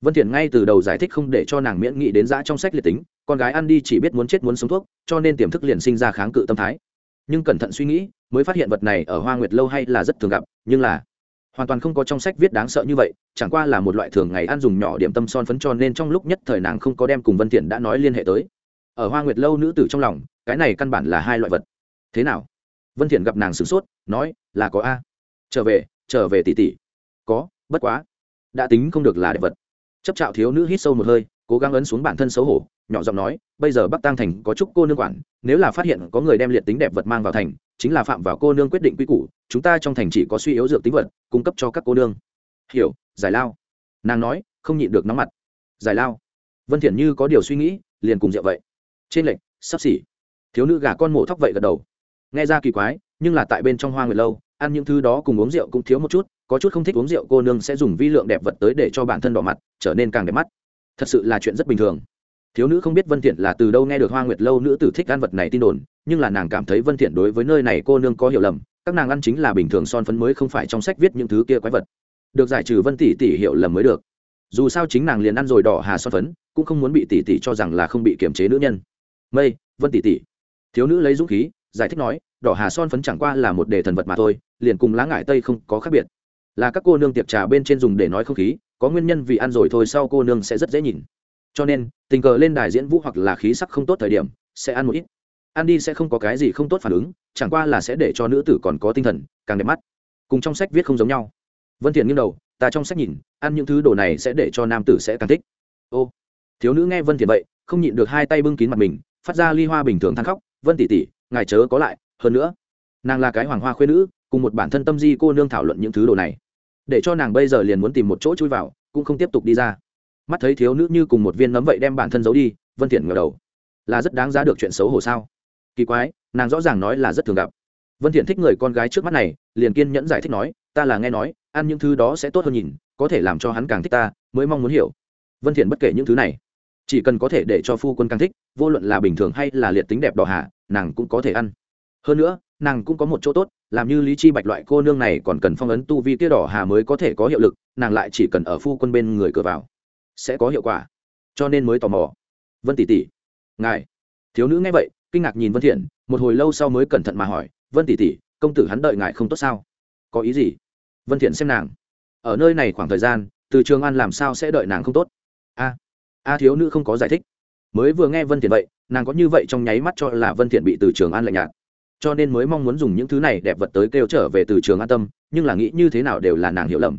Vân thiện ngay từ đầu giải thích không để cho nàng miễn nghị đến dã trong sách liệt tính, con gái ăn đi chỉ biết muốn chết muốn sống thuốc, cho nên tiềm thức liền sinh ra kháng cự tâm thái. Nhưng cẩn thận suy nghĩ, mới phát hiện vật này ở hoa nguyệt lâu hay là rất thường gặp, nhưng là hoàn toàn không có trong sách viết đáng sợ như vậy, chẳng qua là một loại thường ngày ăn dùng nhỏ điểm tâm son phấn cho nên trong lúc nhất thời nàng không có đem cùng vân thiện đã nói liên hệ tới. Ở hoa nguyệt lâu nữ tử trong lòng, cái này căn bản là hai loại vật. Thế nào? Vân thiện gặp nàng sửng sốt, nói, là có a. Trở về trở về tỷ tỷ. Có, bất quá. Đã tính không được là đẹp vật. Chấp trạo thiếu nữ hít sâu một hơi, cố gắng ấn xuống bản thân xấu hổ, nhỏ giọng nói, bây giờ bắc tăng thành có chúc cô nương quản, nếu là phát hiện có người đem liệt tính đẹp vật mang vào thành chính là phạm vào cô nương quyết định quy củ, chúng ta trong thành chỉ có suy yếu dược tính vật, cung cấp cho các cô nương. Hiểu, giải lao. Nàng nói, không nhịn được nóng mặt. Giải lao. Vân thiện như có điều suy nghĩ, liền cùng rượu vậy. Trên lệnh sắp xỉ. Thiếu nữ gà con mổ thóc vậy gật đầu. Nghe ra kỳ quái, nhưng là tại bên trong hoa người lâu, ăn những thứ đó cùng uống rượu cũng thiếu một chút, có chút không thích uống rượu cô nương sẽ dùng vi lượng đẹp vật tới để cho bản thân đỏ mặt, trở nên càng đẹp mắt. Thật sự là chuyện rất bình thường thiếu nữ không biết vân thiện là từ đâu nghe được hoa nguyệt lâu nữ tử thích ăn vật này tin đồn, nhưng là nàng cảm thấy vân thiện đối với nơi này cô nương có hiểu lầm, các nàng ăn chính là bình thường son phấn mới không phải trong sách viết những thứ kia quái vật. Được giải trừ vân tỷ tỷ hiểu lầm mới được. Dù sao chính nàng liền ăn rồi đỏ hà son phấn, cũng không muốn bị tỷ tỷ cho rằng là không bị kiềm chế nữ nhân. Mây, vân tỷ tỷ. Thiếu nữ lấy dũng khí, giải thích nói, đỏ hà son phấn chẳng qua là một đề thần vật mà thôi, liền cùng lá ngải tây không có khác biệt. Là các cô nương tiệc trà bên trên dùng để nói không khí, có nguyên nhân vì ăn rồi thôi sau cô nương sẽ rất dễ nhìn cho nên, tình cờ lên đài diễn vũ hoặc là khí sắc không tốt thời điểm, sẽ ăn một ít. Ăn đi sẽ không có cái gì không tốt phản ứng, chẳng qua là sẽ để cho nữ tử còn có tinh thần, càng đẹp mắt. Cùng trong sách viết không giống nhau. Vân thiện nghiêng đầu, ta trong sách nhìn, ăn những thứ đồ này sẽ để cho nam tử sẽ càng thích. Ô, thiếu nữ nghe vân thiện vậy, không nhịn được hai tay bưng kín mặt mình, phát ra ly hoa bình thường than khóc, vân tỷ tỷ, ngài chớ có lại, hơn nữa, nàng là cái hoàng hoa khuê nữ, cùng một bản thân tâm di cô nương thảo luận những thứ đồ này. Để cho nàng bây giờ liền muốn tìm một chỗ chui vào, cũng không tiếp tục đi ra mắt thấy thiếu nữ như cùng một viên nấm vậy đem bản thân giấu đi, vân thiện ngửa đầu. Là rất đáng giá được chuyện xấu hổ sao? Kỳ quái, nàng rõ ràng nói là rất thường gặp. Vân thiện thích người con gái trước mắt này, liền kiên nhẫn giải thích nói, ta là nghe nói, ăn những thứ đó sẽ tốt hơn nhìn, có thể làm cho hắn càng thích ta, mới mong muốn hiểu. Vân thiện bất kể những thứ này. Chỉ cần có thể để cho phu quân càng thích, vô luận là bình thường hay là liệt tính đẹp đỏ hạ, nàng cũng có thể ăn. Hơn nữa, nàng cũng có một chỗ tốt, làm như lý chi bạch loại cô nương này còn cần phong ấn tu vi kia đỏ hà mới có thể có hiệu lực, nàng lại chỉ cần ở phu quân bên người cửa vào sẽ có hiệu quả. Cho nên mới tò mò. Vân tỷ tỷ. Ngài. Thiếu nữ nghe vậy, kinh ngạc nhìn vân thiện, một hồi lâu sau mới cẩn thận mà hỏi, vân tỷ tỷ, công tử hắn đợi ngài không tốt sao? Có ý gì? Vân thiện xem nàng. Ở nơi này khoảng thời gian, từ trường an làm sao sẽ đợi nàng không tốt? A a thiếu nữ không có giải thích. Mới vừa nghe vân thiện vậy, nàng có như vậy trong nháy mắt cho là vân thiện bị từ trường an lạnh nhạt. Cho nên mới mong muốn dùng những thứ này đẹp vật tới kêu trở về từ trường an tâm, nhưng là nghĩ như thế nào đều là nàng hiểu lầm.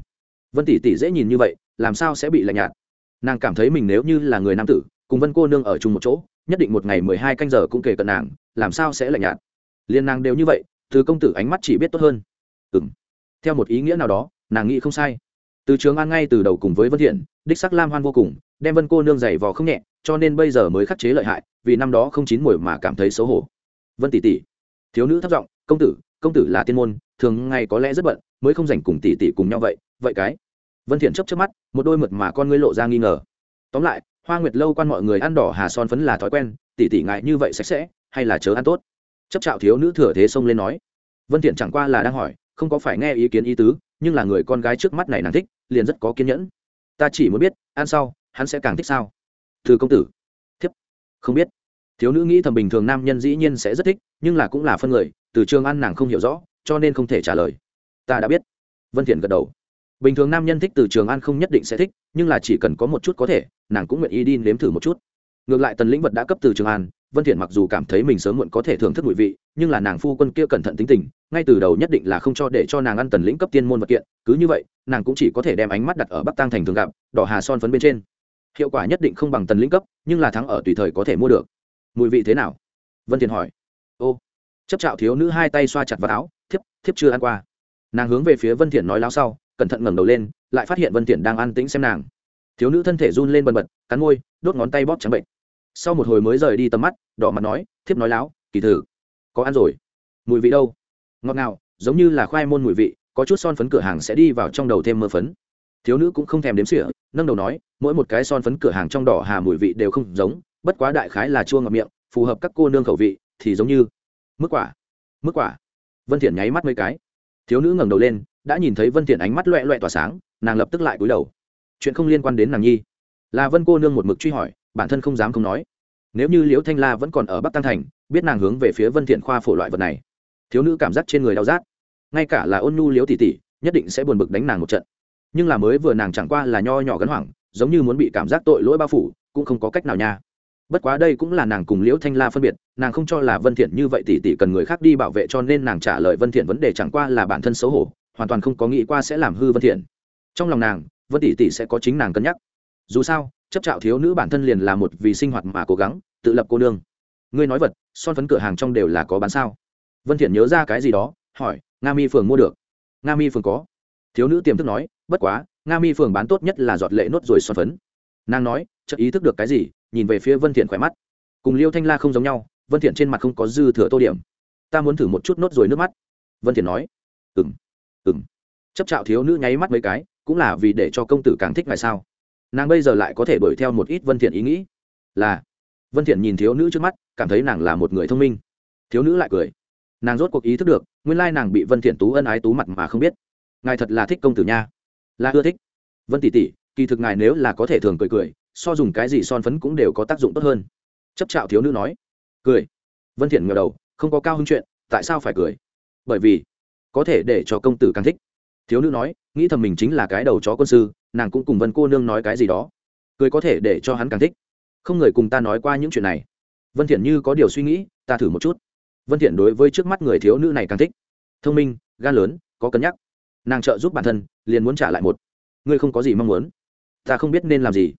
Vân tỷ tỷ dễ nhìn như vậy, làm sao sẽ bị lạnh nhạt? Nàng cảm thấy mình nếu như là người nam tử, cùng vân cô nương ở chung một chỗ, nhất định một ngày mười hai canh giờ cũng kể cận nàng, làm sao sẽ lạnh nhạt? Liên nàng đều như vậy, từ công tử ánh mắt chỉ biết tốt hơn. Ừ m theo một ý nghĩa nào đó, nàng nghĩ không sai. Từ trường an ngay từ đầu cùng với vân thiện, đích sắc lam hoan vô cùng, đem vân cô nương giày vò không nhẹ, cho nên bây giờ mới khắc chế lợi hại, vì năm đó không chín mùi mà cảm thấy xấu hổ. Vân tỷ tỷ. Thiếu nữ thấp giọng, công tử công tử là tiên môn, thường ngày có lẽ rất bận, mới không dành cùng tỷ tỷ cùng nhau vậy vậy cái vân thiện chấp chớp mắt, một đôi mượt mà con ngươi lộ ra nghi ngờ. Tóm lại, hoa nguyệt lâu quan mọi người ăn đỏ hà son phấn là thói quen tỷ tỷ ngại như vậy sạch sẽ, hay là chớ ăn tốt? Chấp trạo thiếu nữ thừa thế xông lên nói. Vân thiện chẳng qua là đang hỏi, không có phải nghe ý kiến ý tứ, nhưng là người con gái trước mắt này nàng thích, liền rất có kiên nhẫn. Ta chỉ muốn biết, ăn sau, hắn sẽ càng thích sao? Thư công tử. Thiếp. Không biết. Thiếu nữ nghĩ thầm bình thường nam nhân dĩ nhiên sẽ rất thích, nhưng là cũng là phân người, từ trường ăn nàng không hiểu rõ, cho nên không thể trả lời. Ta đã biết. Vân thiện gật đầu bình thường nam nhân thích từ trường an không nhất định sẽ thích, nhưng là chỉ cần có một chút có thể, nàng cũng nguyện ý đi nếm thử một chút. Ngược lại tần lĩnh vật đã cấp từ trường an, vân thiện mặc dù cảm thấy mình sớm muộn có thể thưởng thức mùi vị, nhưng là nàng phu quân kia cẩn thận tính tình, ngay từ đầu nhất định là không cho để cho nàng ăn tần lĩnh cấp tiên môn vật kiện, cứ như vậy, nàng cũng chỉ có thể đem ánh mắt đặt ở bắc tăng thành thường gặp, đỏ hà son phấn bên trên. Hiệu quả nhất định không bằng tần lĩnh cấp, nhưng là thắng ở tùy thời có thể mua được. Mùi vị thế nào? Vân thiện hỏi. Ô, chấp trạo thiếu nữ hai tay xoa chặt vào áo, thiếp thiếp chưa ăn qua. Nàng hướng về phía vân thiện nói láo sau cẩn thận ngẩng đầu lên, lại phát hiện vân tiện đang an tĩnh xem nàng. Thiếu nữ thân thể run lên bần bật, cắn môi, đốt ngón tay bóp trắng bệnh. Sau một hồi mới rời đi tầm mắt, đỏ mặt nói, thiếp nói láo, kỳ thử. Có ăn rồi. Mùi vị đâu? Ngọt ngào, giống như là khoai môn mùi vị, có chút son phấn cửa hàng sẽ đi vào trong đầu thêm mơ phấn. Thiếu nữ cũng không thèm đếm xỉa, nâng đầu nói, mỗi một cái son phấn cửa hàng trong đỏ hà mùi vị đều không giống, bất quá đại khái là chua ngọt miệng, phù hợp các cô nương khẩu vị, thì giống như. Mức quả mức quả. Vân thiện nháy mắt mấy cái. Thiếu nữ ngẩng đầu lên đã nhìn thấy vân thiện ánh mắt loẹ loẹ tỏa sáng nàng lập tức lại cúi đầu chuyện không liên quan đến nàng nhi là vân cô nương một mực truy hỏi bản thân không dám không nói nếu như liễu thanh la vẫn còn ở bắc tăng thành biết nàng hướng về phía vân thiện khoa phổ loại vật này thiếu nữ cảm giác trên người đau rát ngay cả là ôn nhu liễu tỷ tỷ nhất định sẽ buồn bực đánh nàng một trận nhưng là mới vừa nàng chẳng qua là nho nhỏ gắn hoảng giống như muốn bị cảm giác tội lỗi bao phủ cũng không có cách nào nha bất quá đây cũng là nàng cùng liễu thanh la phân biệt nàng không cho là vân thiện như vậy tỷ tỷ cần người khác đi bảo vệ cho nên nàng trả lời vân thiện vấn đề chẳng qua là bản thân xấu hổ hoàn toàn không có nghĩ qua sẽ làm hư vân thiện. Trong lòng nàng, vân tỷ tỷ sẽ có chính nàng cân nhắc. Dù sao, chấp trạo thiếu nữ bản thân liền là một vì sinh hoạt mà cố gắng, tự lập cô nương. Ngươi nói vật, son phấn cửa hàng trong đều là có bán sao? Vân thiện nhớ ra cái gì đó, hỏi, nga mi phường mua được. Nga mi phường có. Thiếu nữ tiềm thức nói, bất quá, nga mi phường bán tốt nhất là giọt lệ nốt rồi son phấn. Nàng nói, chợt ý thức được cái gì, nhìn về phía vân thiện khỏe mắt. Cùng liêu thanh la không giống nhau, vân thiện trên mặt không có dư thừa tô điểm. Ta muốn thử một chút nốt rồi nước mắt. Vân thiện nói, ừm ừm. Chấp trạo thiếu nữ nháy mắt mấy cái, cũng là vì để cho công tử càng thích ngài sao? Nàng bây giờ lại có thể đuổi theo một ít vân thiện ý nghĩ. Là. Vân thiện nhìn thiếu nữ trước mắt, cảm thấy nàng là một người thông minh. Thiếu nữ lại cười. Nàng rốt cuộc ý thức được, nguyên lai nàng bị vân thiện tú ân ái tú mặt mà không biết. Ngài thật là thích công tử nha. Là ưa thích. Vân tỷ tỷ, kỳ thực ngài nếu là có thể thường cười cười, so dùng cái gì son phấn cũng đều có tác dụng tốt hơn. Chấp trạo thiếu nữ nói. Cười. Vân thiện ngửa đầu, không có cao hứng chuyện, tại sao phải cười? Bởi vì có thể để cho công tử càng thích. Thiếu nữ nói, nghĩ thầm mình chính là cái đầu chó quân sư, nàng cũng cùng vân cô nương nói cái gì đó. Cười có thể để cho hắn càng thích. Không người cùng ta nói qua những chuyện này. Vân thiện như có điều suy nghĩ, ta thử một chút. Vân thiện đối với trước mắt người thiếu nữ này càng thích. Thông minh, gan lớn, có cân nhắc. Nàng trợ giúp bản thân, liền muốn trả lại một. Ngươi không có gì mong muốn. Ta không biết nên làm gì.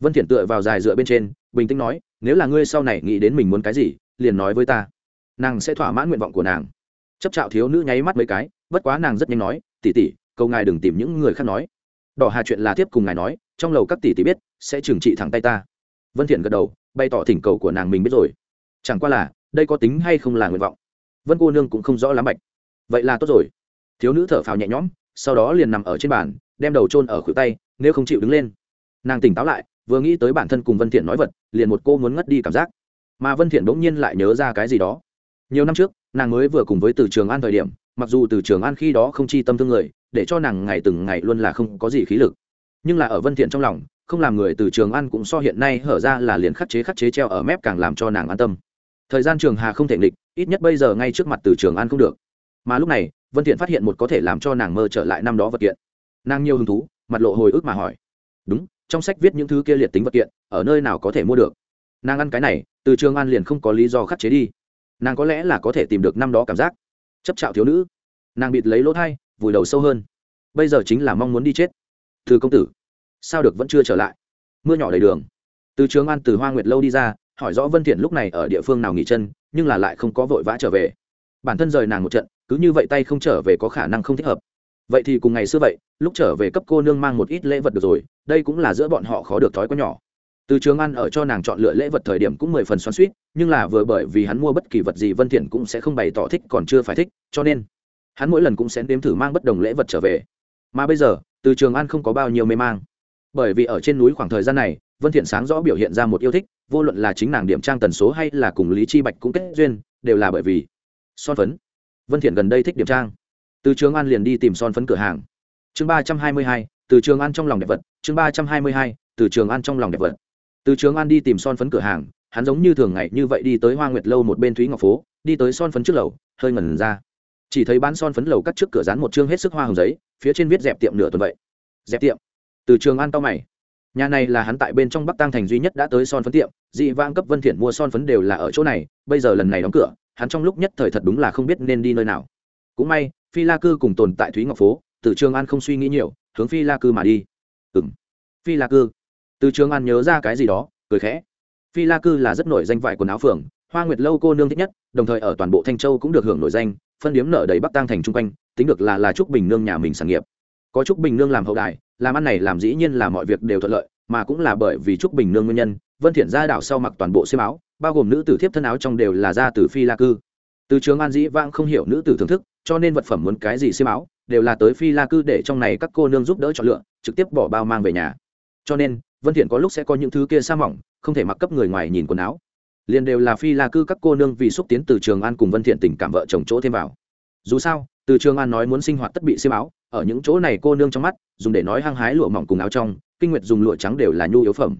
Vân thiện tựa vào dài dựa bên trên, bình tĩnh nói, nếu là ngươi sau này nghĩ đến mình muốn cái gì, liền nói với ta. Nàng sẽ thỏa mãn nguyện vọng của nàng chấp trạo thiếu nữ nháy mắt mấy cái, bất quá nàng rất nhanh nói, tỷ tỷ, cầu ngài đừng tìm những người khác nói. Đỏ hà chuyện là tiếp cùng ngài nói, trong lầu các tỷ tỷ biết, sẽ trừng trị thẳng tay ta. Vân thiện gật đầu, bày tỏ thỉnh cầu của nàng mình biết rồi. Chẳng qua là, đây có tính hay không là nguyện vọng? Vân cô nương cũng không rõ lắm bạch. Vậy là tốt rồi. Thiếu nữ thở phào nhẹ nhõm, sau đó liền nằm ở trên bàn, đem đầu chôn ở khuỷu tay, nếu không chịu đứng lên. Nàng tỉnh táo lại, vừa nghĩ tới bản thân cùng vân thiện nói vật, liền một cô muốn ngất đi cảm giác. Mà vân thiện đống nhiên lại nhớ ra cái gì đó nhiều năm trước, nàng mới vừa cùng với từ trường an thời điểm, mặc dù từ trường an khi đó không chi tâm thương người, để cho nàng ngày từng ngày luôn là không có gì khí lực. Nhưng là ở vân thiện trong lòng, không làm người từ trường an cũng so hiện nay hở ra là liền khắc chế khắc chế treo ở mép càng làm cho nàng an tâm. Thời gian trường hà không thể nghịch, ít nhất bây giờ ngay trước mặt từ trường an không được. Mà lúc này, vân thiện phát hiện một có thể làm cho nàng mơ trở lại năm đó vật kiện. Nàng nhiều hứng thú, mặt lộ hồi ức mà hỏi. Đúng, trong sách viết những thứ kia liệt tính vật kiện, ở nơi nào có thể mua được? Nàng ăn cái này, từ trường an liền không có lý do khắc chế đi nàng có lẽ là có thể tìm được năm đó cảm giác. Chấp trạo thiếu nữ. Nàng bịt lấy lỗ thai, vùi đầu sâu hơn. Bây giờ chính là mong muốn đi chết. Thư công tử, sao được vẫn chưa trở lại? Mưa nhỏ đầy đường. Từ trường an từ hoa nguyệt lâu đi ra, hỏi rõ vân thiện lúc này ở địa phương nào nghỉ chân, nhưng là lại không có vội vã trở về. Bản thân rời nàng một trận, cứ như vậy tay không trở về có khả năng không thích hợp. Vậy thì cùng ngày xưa vậy, lúc trở về cấp cô nương mang một ít lễ vật được rồi, đây cũng là giữa bọn họ khó được thói quen nhỏ từ trường ăn ở cho nàng chọn lựa lễ vật thời điểm cũng mười phần xoắn suýt nhưng là vừa bởi vì hắn mua bất kỳ vật gì vân thiện cũng sẽ không bày tỏ thích còn chưa phải thích, cho nên hắn mỗi lần cũng sẽ đếm thử mang bất đồng lễ vật trở về. Mà bây giờ, từ trường an không có bao nhiêu mê mang. Bởi vì ở trên núi khoảng thời gian này, vân thiện sáng rõ biểu hiện ra một yêu thích, vô luận là chính nàng điểm trang tần số hay là cùng lý chi bạch cũng kết duyên, đều là bởi vì son phấn. Vân thiện gần đây thích điểm trang. Từ trường an liền đi tìm son phấn cửa hàng. Chương ba trăm hai mươi hai, từ trường an trong lòng đẹp vật. Chương ba trăm hai mươi hai, từ trường an trong lòng đẹp vật từ trường an đi tìm son phấn cửa hàng, hắn giống như thường ngày như vậy đi tới hoa nguyệt lâu một bên thúy ngọc phố, đi tới son phấn trước lầu, hơi ngẩn ra. Chỉ thấy bán son phấn lầu cắt trước cửa dán một chương hết sức hoa hồng giấy, phía trên viết dẹp tiệm nửa tuần vậy. Dẹp tiệm. Từ trường an tao mày. Nhà này là hắn tại bên trong bắc tăng thành duy nhất đã tới son phấn tiệm, dị vang cấp vân thiện mua son phấn đều là ở chỗ này, bây giờ lần này đóng cửa, hắn trong lúc nhất thời thật đúng là không biết nên đi nơi nào. Cũng may, phi la cư cùng tồn tại thúy ngọc phố, từ trường an không suy nghĩ nhiều, hướng phi la cư mà đi. Ừ m phi la cư từ trường an nhớ ra cái gì đó, cười khẽ. Phi la cư là rất nổi danh vải quần áo phường, hoa nguyệt lâu cô nương thích nhất, đồng thời ở toàn bộ thanh châu cũng được hưởng nổi danh, phân điếm nợ đầy bắc tăng thành chung quanh, tính được là là trúc bình nương nhà mình sản nghiệp. Có trúc bình nương làm hậu đài, làm ăn này làm dĩ nhiên là mọi việc đều thuận lợi, mà cũng là bởi vì trúc bình nương nguyên nhân, vân thiện ra đảo sau mặc toàn bộ xiêm áo, bao gồm nữ tử thiếp thân áo trong đều là ra từ phi la cư. Từ trường an dĩ vãng không hiểu nữ tử thưởng thức, cho nên vật phẩm muốn cái gì xiêm áo, đều là tới phi la cư để trong này các cô nương giúp đỡ chọn lựa, trực tiếp bỏ bao mang về nhà. Cho nên vân thiện có lúc sẽ có những thứ kia sa mỏng, không thể mặc cấp người ngoài nhìn quần áo. Liền đều là phi la cư các cô nương vì xúc tiến từ trường an cùng vân thiện tình cảm vợ chồng chỗ thêm vào. Dù sao, từ trường an nói muốn sinh hoạt tất bị xiêm áo, ở những chỗ này cô nương trong mắt, dùng để nói hăng hái lụa mỏng cùng áo trong, kinh nguyệt dùng lụa trắng đều là nhu yếu phẩm.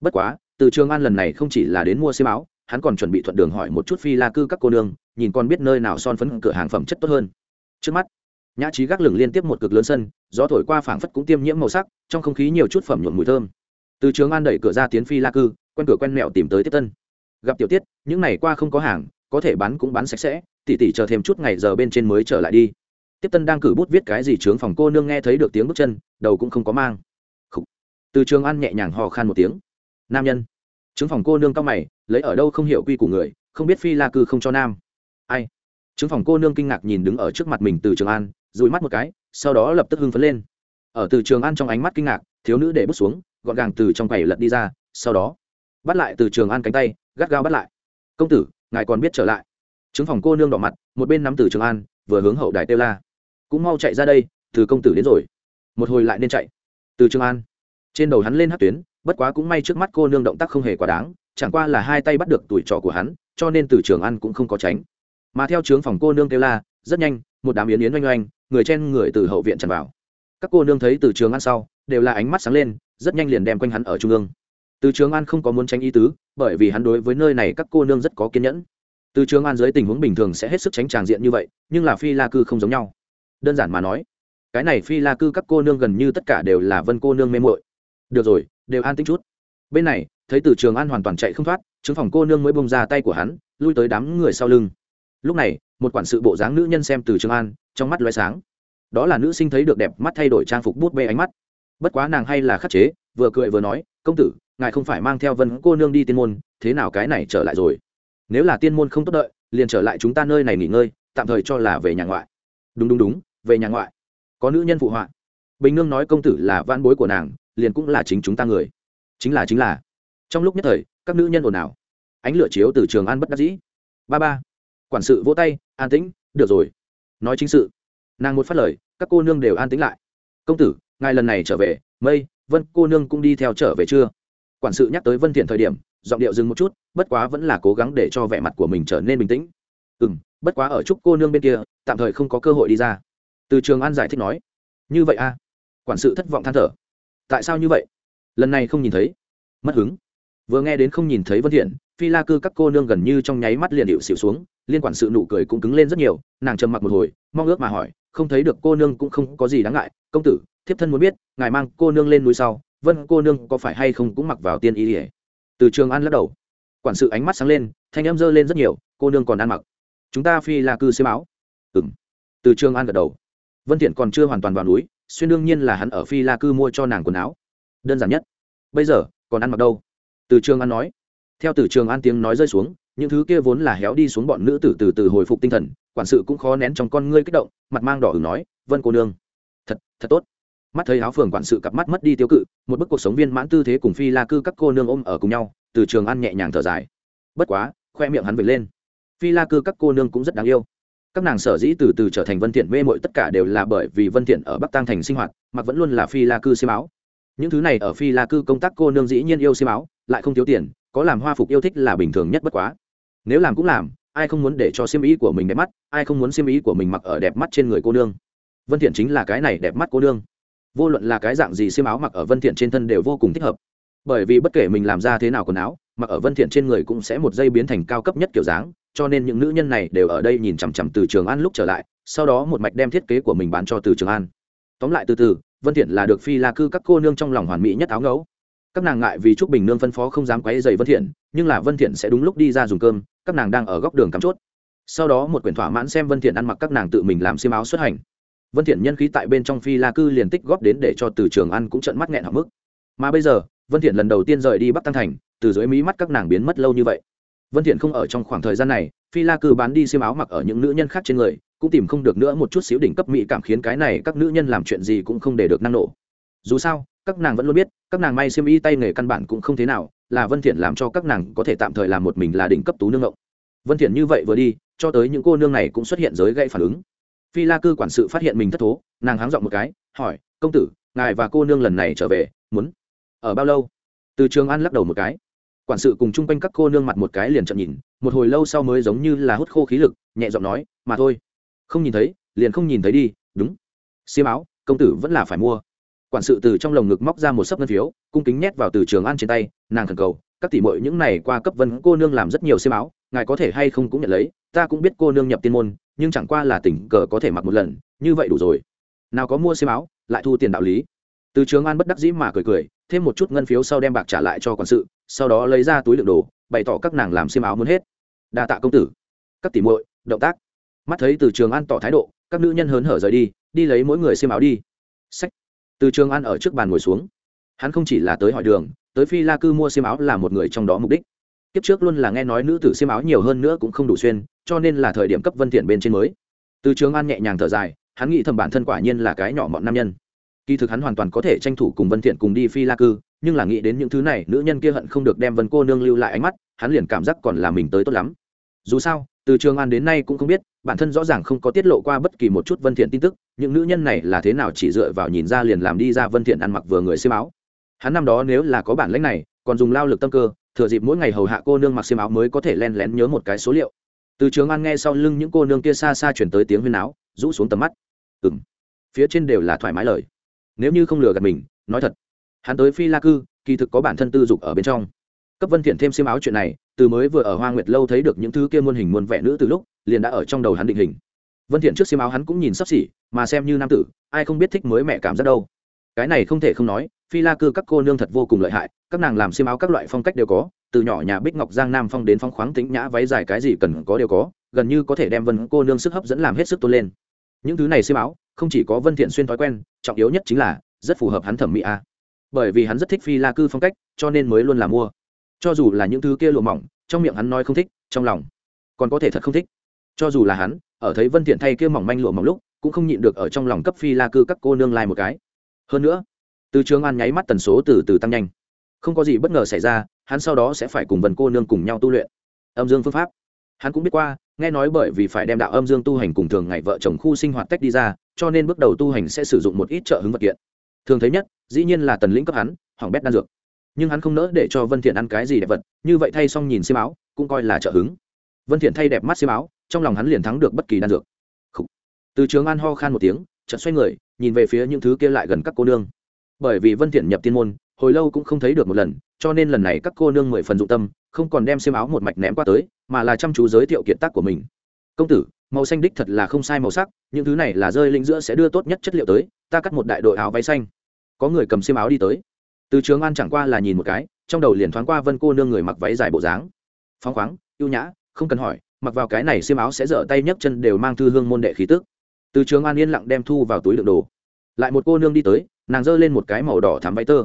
Bất quá, từ trường an lần này không chỉ là đến mua xiêm áo, hắn còn chuẩn bị thuận đường hỏi một chút phi la cư các cô nương, nhìn còn biết nơi nào son phấn cửa hàng phẩm chất tốt hơn. Trước mắt, nhã trí gác lửng liên tiếp một cực lớn sân, gió thổi qua phảng phất cũng tiêm nhiễm màu sắc, trong không khí nhiều chút phẩm nhuộm mùi thơm từ trường an đẩy cửa ra tiến phi la cư, quen cửa quen mẹo tìm tới tiếp tân. Gặp tiểu tiết, những ngày qua không có hàng, có thể bán cũng bán sạch sẽ, tỉ tỉ chờ thêm chút ngày giờ bên trên mới trở lại đi. Tiếp tân đang cử bút viết cái gì trướng phòng cô nương nghe thấy được tiếng bước chân, đầu cũng không có mang. Từ trường an nhẹ nhàng hò khan một tiếng. Nam nhân. Trướng phòng cô nương cao mày, lấy ở đâu không hiểu quy của người, không biết phi la cư không cho nam. Ai? Trướng phòng cô nương kinh ngạc nhìn đứng ở trước mặt mình từ trường an dùi mắt một cái, sau đó lập tức hưng phấn lên. Ở từ trường an trong ánh mắt kinh ngạc, thiếu nữ để bước xuống gọn gàng từ trong quầy lật đi ra, sau đó, bắt lại từ trường an cánh tay, gắt gao bắt lại. Công tử, ngài còn biết trở lại. Chứng phòng cô nương đỏ mặt, một bên nắm từ trường an vừa hướng hậu đài têu la. Cũng mau chạy ra đây, từ công tử đến rồi. Một hồi lại nên chạy. Từ trường an trên đầu hắn lên hát tuyến, bất quá cũng may trước mắt cô nương động tác không hề quá đáng, chẳng qua là hai tay bắt được tuổi trọ của hắn, cho nên từ trường an cũng không có tránh. Mà theo trướng phòng cô nương kêu la, rất nhanh, một đám yến yến oanh oanh, người trên người từ hậu viện tràn vào các cô nương thấy từ trường an sau, đều là ánh mắt sáng lên, rất nhanh liền đem quanh hắn ở trung ương. Từ trường an không có muốn tránh ý tứ, bởi vì hắn đối với nơi này các cô nương rất có kiên nhẫn. Từ trường an dưới tình huống bình thường sẽ hết sức tránh tràng diện như vậy, nhưng là phi la cư không giống nhau. Đơn giản mà nói, cái này phi la cư các cô nương gần như tất cả đều là vân cô nương mê mội được rồi, đều an tính chút. Bên này, thấy từ trường an hoàn toàn chạy không thoát chứng phòng cô nương mới bông ra tay của hắn, lui tới đám người sau lưng. Lúc này, một quản sự bộ dáng nữ nhân xem từ trường an, trong mắt loay sáng đó là nữ sinh thấy được đẹp mắt thay đổi trang phục bút bê ánh mắt. Bất quá nàng hay là khắc chế, vừa cười vừa nói, công tử, ngài không phải mang theo vân cô nương đi tiên môn, thế nào cái này trở lại rồi? Nếu là tiên môn không tốt đợi, liền trở lại chúng ta nơi này nghỉ ngơi, tạm thời cho là về nhà ngoại. Đúng đúng đúng, về nhà ngoại. Có nữ nhân phụ họa. Bình nương nói công tử là van bối của nàng, liền cũng là chính chúng ta người. Chính là chính là. Trong lúc nhất thời, các nữ nhân ồn ào. Ánh lửa chiếu từ trường an bất đắc dĩ. Ba ba, quản sự vỗ tay, an tĩnh, được rồi. Nói chính sự nàng một phát lời, các cô nương đều an tĩnh lại. Công tử, ngài lần này trở về, mây, vân cô nương cũng đi theo trở về chưa? Quản sự nhắc tới vân thiện thời điểm, giọng điệu dừng một chút, bất quá vẫn là cố gắng để cho vẻ mặt của mình trở nên bình tĩnh. Ừ m bất quá ở chúc cô nương bên kia, tạm thời không có cơ hội đi ra. Từ trường an giải thích nói. Như vậy a à? quản sự thất vọng than thở. Tại sao như vậy? Lần này không nhìn thấy. Mất hứng. Vừa nghe đến không nhìn thấy vân thiện phi la cư các cô nương gần như trong nháy mắt liền điệu xịu xuống, liên quản sự nụ cười cũng cứng lên rất nhiều, nàng trầm mặc một hồi, mong ước mà hỏi, không thấy được cô nương cũng không có gì đáng ngại, công tử, thiếp thân muốn biết, ngài mang cô nương lên núi sau, vân cô nương có phải hay không cũng mặc vào tiên y ỉa từ trường an lắc đầu. Quản sự ánh mắt sáng lên, thanh em dơ lên rất nhiều, cô nương còn ăn mặc. Chúng ta phi là cư xế báo. Ừ m từ trường an gật đầu. Vân thiện còn chưa hoàn toàn vào núi, xuyên đương nhiên là hắn ở phi la cư mua cho nàng quần áo. Đơn giản nhất. Bây giờ, còn ăn mặc đâu? Từ trường an nói theo từ trường an tiếng nói rơi xuống, những thứ kia vốn là héo đi xuống bọn nữ tử từ từ hồi phục tinh thần, quản sự cũng khó nén trong con ngươi kích động, mặt mang đỏ ửng nói, vân cô nương, thật thật tốt. Mắt thấy áo phường quản sự cặp mắt mất đi tiêu cự, một bức cuộc sống viên mãn tư thế cùng phi la cư các cô nương ôm ở cùng nhau, từ trường ăn nhẹ nhàng thở dài. Bất quá, khoe miệng hắn vệt lên. Phi la cư các cô nương cũng rất đáng yêu. Các nàng sở dĩ từ từ trở thành vân thiện mê mội tất cả đều là bởi vì vân thiện ở bắc tăng thành sinh hoạt, mặc vẫn luôn là phi la cư xiêm áo. Những thứ này ở phi la cư công tác cô nương dĩ nhiên yêu xiêm áo, lại không thiếu tiền có làm hoa phục yêu thích là bình thường nhất bất quá. Nếu làm cũng làm, ai không muốn để cho xiêm ý của mình đẹp mắt, ai không muốn xiêm ý của mình mặc ở đẹp mắt trên người cô nương. Vân thiện chính là cái này đẹp mắt cô nương. Vô luận là cái dạng gì xiêm áo mặc ở vân thiện trên thân đều vô cùng thích hợp. Bởi vì bất kể mình làm ra thế nào quần áo, mặc ở vân thiện trên người cũng sẽ một giây biến thành cao cấp nhất kiểu dáng, cho nên những nữ nhân này đều ở đây nhìn chằm chằm từ trường an lúc trở lại, sau đó một mạch đem thiết kế của mình bán cho từ trường an. Tóm lại từ từ, vân thiện là được phi la cư các cô nương trong lòng hoàn mỹ nhất áo ngấu các nàng ngại vì trúc bình nương phân phó không dám quấy dày vân thiện, nhưng là vân thiện sẽ đúng lúc đi ra dùng cơm, các nàng đang ở góc đường cắm chốt. Sau đó một quyển thỏa mãn xem vân thiện ăn mặc các nàng tự mình làm xiêm áo xuất hành. Vân thiện nhân khí tại bên trong phi la cư liền tích góp đến để cho từ trường ăn cũng trợn mắt nghẹn họng mức. Mà bây giờ, vân thiện lần đầu tiên rời đi bắc tăng thành, từ dưới mí mắt các nàng biến mất lâu như vậy. Vân thiện không ở trong khoảng thời gian này, phi la cư bán đi xiêm áo mặc ở những nữ nhân khác trên người, cũng tìm không được nữa một chút xíu đỉnh cấp mỹ cảm khiến cái này các nữ nhân làm chuyện gì cũng không để được năng nổ. Dù sao các nàng vẫn luôn biết, các nàng may xiêm y tay nghề căn bản cũng không thế nào, là vân thiện làm cho các nàng có thể tạm thời làm một mình là đỉnh cấp tú nương ngộng. Vân thiện như vậy vừa đi, cho tới những cô nương này cũng xuất hiện giới gây phản ứng. Phi la cư quản sự phát hiện mình thất thố, nàng háng dọn một cái, hỏi, công tử, ngài và cô nương lần này trở về, muốn ở bao lâu? Từ trường an lắc đầu một cái. Quản sự cùng chung quanh các cô nương mặt một cái liền chậm nhìn, một hồi lâu sau mới giống như là hút khô khí lực, nhẹ giọng nói, mà thôi, không nhìn thấy, liền không nhìn thấy đi, đúng. Xiêm áo, công tử vẫn là phải mua quản sự từ trong lồng ngực móc ra một sấp ngân phiếu, cung kính nhét vào từ trường an trên tay, nàng thần cầu, các tỷ mội những này qua cấp vân cô nương làm rất nhiều xiêm áo, ngài có thể hay không cũng nhận lấy, ta cũng biết cô nương nhập tiên môn, nhưng chẳng qua là tình cờ có thể mặc một lần, như vậy đủ rồi. Nào có mua xiêm áo, lại thu tiền đạo lý. Từ trường an bất đắc dĩ mà cười cười, thêm một chút ngân phiếu sau đem bạc trả lại cho quản sự, sau đó lấy ra túi lượng đồ, bày tỏ các nàng làm xiêm áo muốn hết. Đa tạ công tử. Các tỷ muội, động tác. Mắt thấy từ trường an tỏ thái độ, các nữ nhân hớn hở rời đi đi lấy mỗi người xiêm áo đi. Sách từ trường an ở trước bàn ngồi xuống. Hắn không chỉ là tới hỏi đường, tới phi la cư mua xiêm áo là một người trong đó mục đích. Kiếp trước luôn là nghe nói nữ tử xiêm áo nhiều hơn nữa cũng không đủ xuyên, cho nên là thời điểm cấp vân thiện bên trên mới. Từ trường an nhẹ nhàng thở dài, hắn nghĩ thầm bản thân quả nhiên là cái nhỏ mọn nam nhân. Kỳ thực hắn hoàn toàn có thể tranh thủ cùng vân thiện cùng đi phi la cư, nhưng là nghĩ đến những thứ này, nữ nhân kia hận không được đem vân cô nương lưu lại ánh mắt, hắn liền cảm giác còn là mình tới tốt lắm. Dù sao, từ trường an đến nay cũng không biết bản thân rõ ràng không có tiết lộ qua bất kỳ một chút vân thiện tin tức, những nữ nhân này là thế nào chỉ dựa vào nhìn ra liền làm đi ra vân thiện ăn mặc vừa người xiêm áo. Hắn năm đó nếu là có bản lĩnh này, còn dùng lao lực tâm cơ, thừa dịp mỗi ngày hầu hạ cô nương mặc xiêm áo mới có thể len lén nhớ một cái số liệu. Từ trường an nghe sau lưng những cô nương kia xa xa chuyển tới tiếng huyên áo, rũ xuống tầm mắt. Ừm, phía trên đều là thoải mái lời. Nếu như không lừa gạt mình, nói thật, hắn tới phi la cư, kỳ thực có bản thân tư dục ở bên trong cấp vân thiện thêm xiêm áo chuyện này, từ mới vừa ở hoa nguyệt lâu thấy được những thứ kia muôn hình muôn vẻ nữ từ lúc, liền đã ở trong đầu hắn định hình. Vân thiện trước xiêm áo hắn cũng nhìn sắp xỉ, mà xem như nam tử, ai không biết thích mới mẹ cảm giác đâu. Cái này không thể không nói, phi la cư các cô nương thật vô cùng lợi hại, các nàng làm xiêm áo các loại phong cách đều có, từ nhỏ nhà bích ngọc giang nam phong đến phong khoáng tính nhã váy dài cái gì cần có đều có, gần như có thể đem vân cô nương sức hấp dẫn làm hết sức tôn lên. Những thứ này xiêm áo, không chỉ có vân thiện xuyên thói quen, trọng yếu nhất chính là, rất phù hợp hắn thẩm mỹ a. Bởi vì hắn rất thích phi la cư phong cách, cho nên mới luôn là mua cho dù là những thứ kia lụa mỏng, trong miệng hắn nói không thích, trong lòng còn có thể thật không thích. Cho dù là hắn, ở thấy vân thiện thay kia mỏng manh lụa mỏng lúc, cũng không nhịn được ở trong lòng cấp phi la cư các cô nương lai một cái. Hơn nữa, từ trường an nháy mắt tần số từ từ tăng nhanh. Không có gì bất ngờ xảy ra, hắn sau đó sẽ phải cùng vần cô nương cùng nhau tu luyện. Âm dương phương pháp. Hắn cũng biết qua, nghe nói bởi vì phải đem đạo âm dương tu hành cùng thường ngày vợ chồng khu sinh hoạt tách đi ra, cho nên bước đầu tu hành sẽ sử dụng một ít trợ hứng vật kiện. Thường thấy nhất, dĩ nhiên là tần lĩnh cấp hắn hỏng bét đan dược nhưng hắn không nỡ để cho vân thiện ăn cái gì đẹp vật, như vậy thay xong nhìn xiêm áo, cũng coi là trợ hứng. Vân thiện thay đẹp mắt xiêm áo, trong lòng hắn liền thắng được bất kỳ đan dược. Khủ. từ trường an ho khan một tiếng, chợt xoay người, nhìn về phía những thứ kia lại gần các cô nương. Bởi vì vân thiện nhập tiên môn, hồi lâu cũng không thấy được một lần, cho nên lần này các cô nương mười phần dụng tâm, không còn đem xiêm áo một mạch ném qua tới, mà là chăm chú giới thiệu kiệt tác của mình. Công tử, màu xanh đích thật là không sai màu sắc, những thứ này là rơi linh giữa sẽ đưa tốt nhất chất liệu tới, ta cắt một đại đội áo váy xanh. Có người cầm xiêm áo đi tới từ trường an chẳng qua là nhìn một cái, trong đầu liền thoáng qua vân cô nương người mặc váy dài bộ dáng. Phóng khoáng, ưu nhã, không cần hỏi, mặc vào cái này xiêm áo sẽ dở tay nhấc chân đều mang thư hương môn đệ khí tức. Từ trường an yên lặng đem thu vào túi đựng đồ. Lại một cô nương đi tới, nàng giơ lên một cái màu đỏ thắm váy tơ.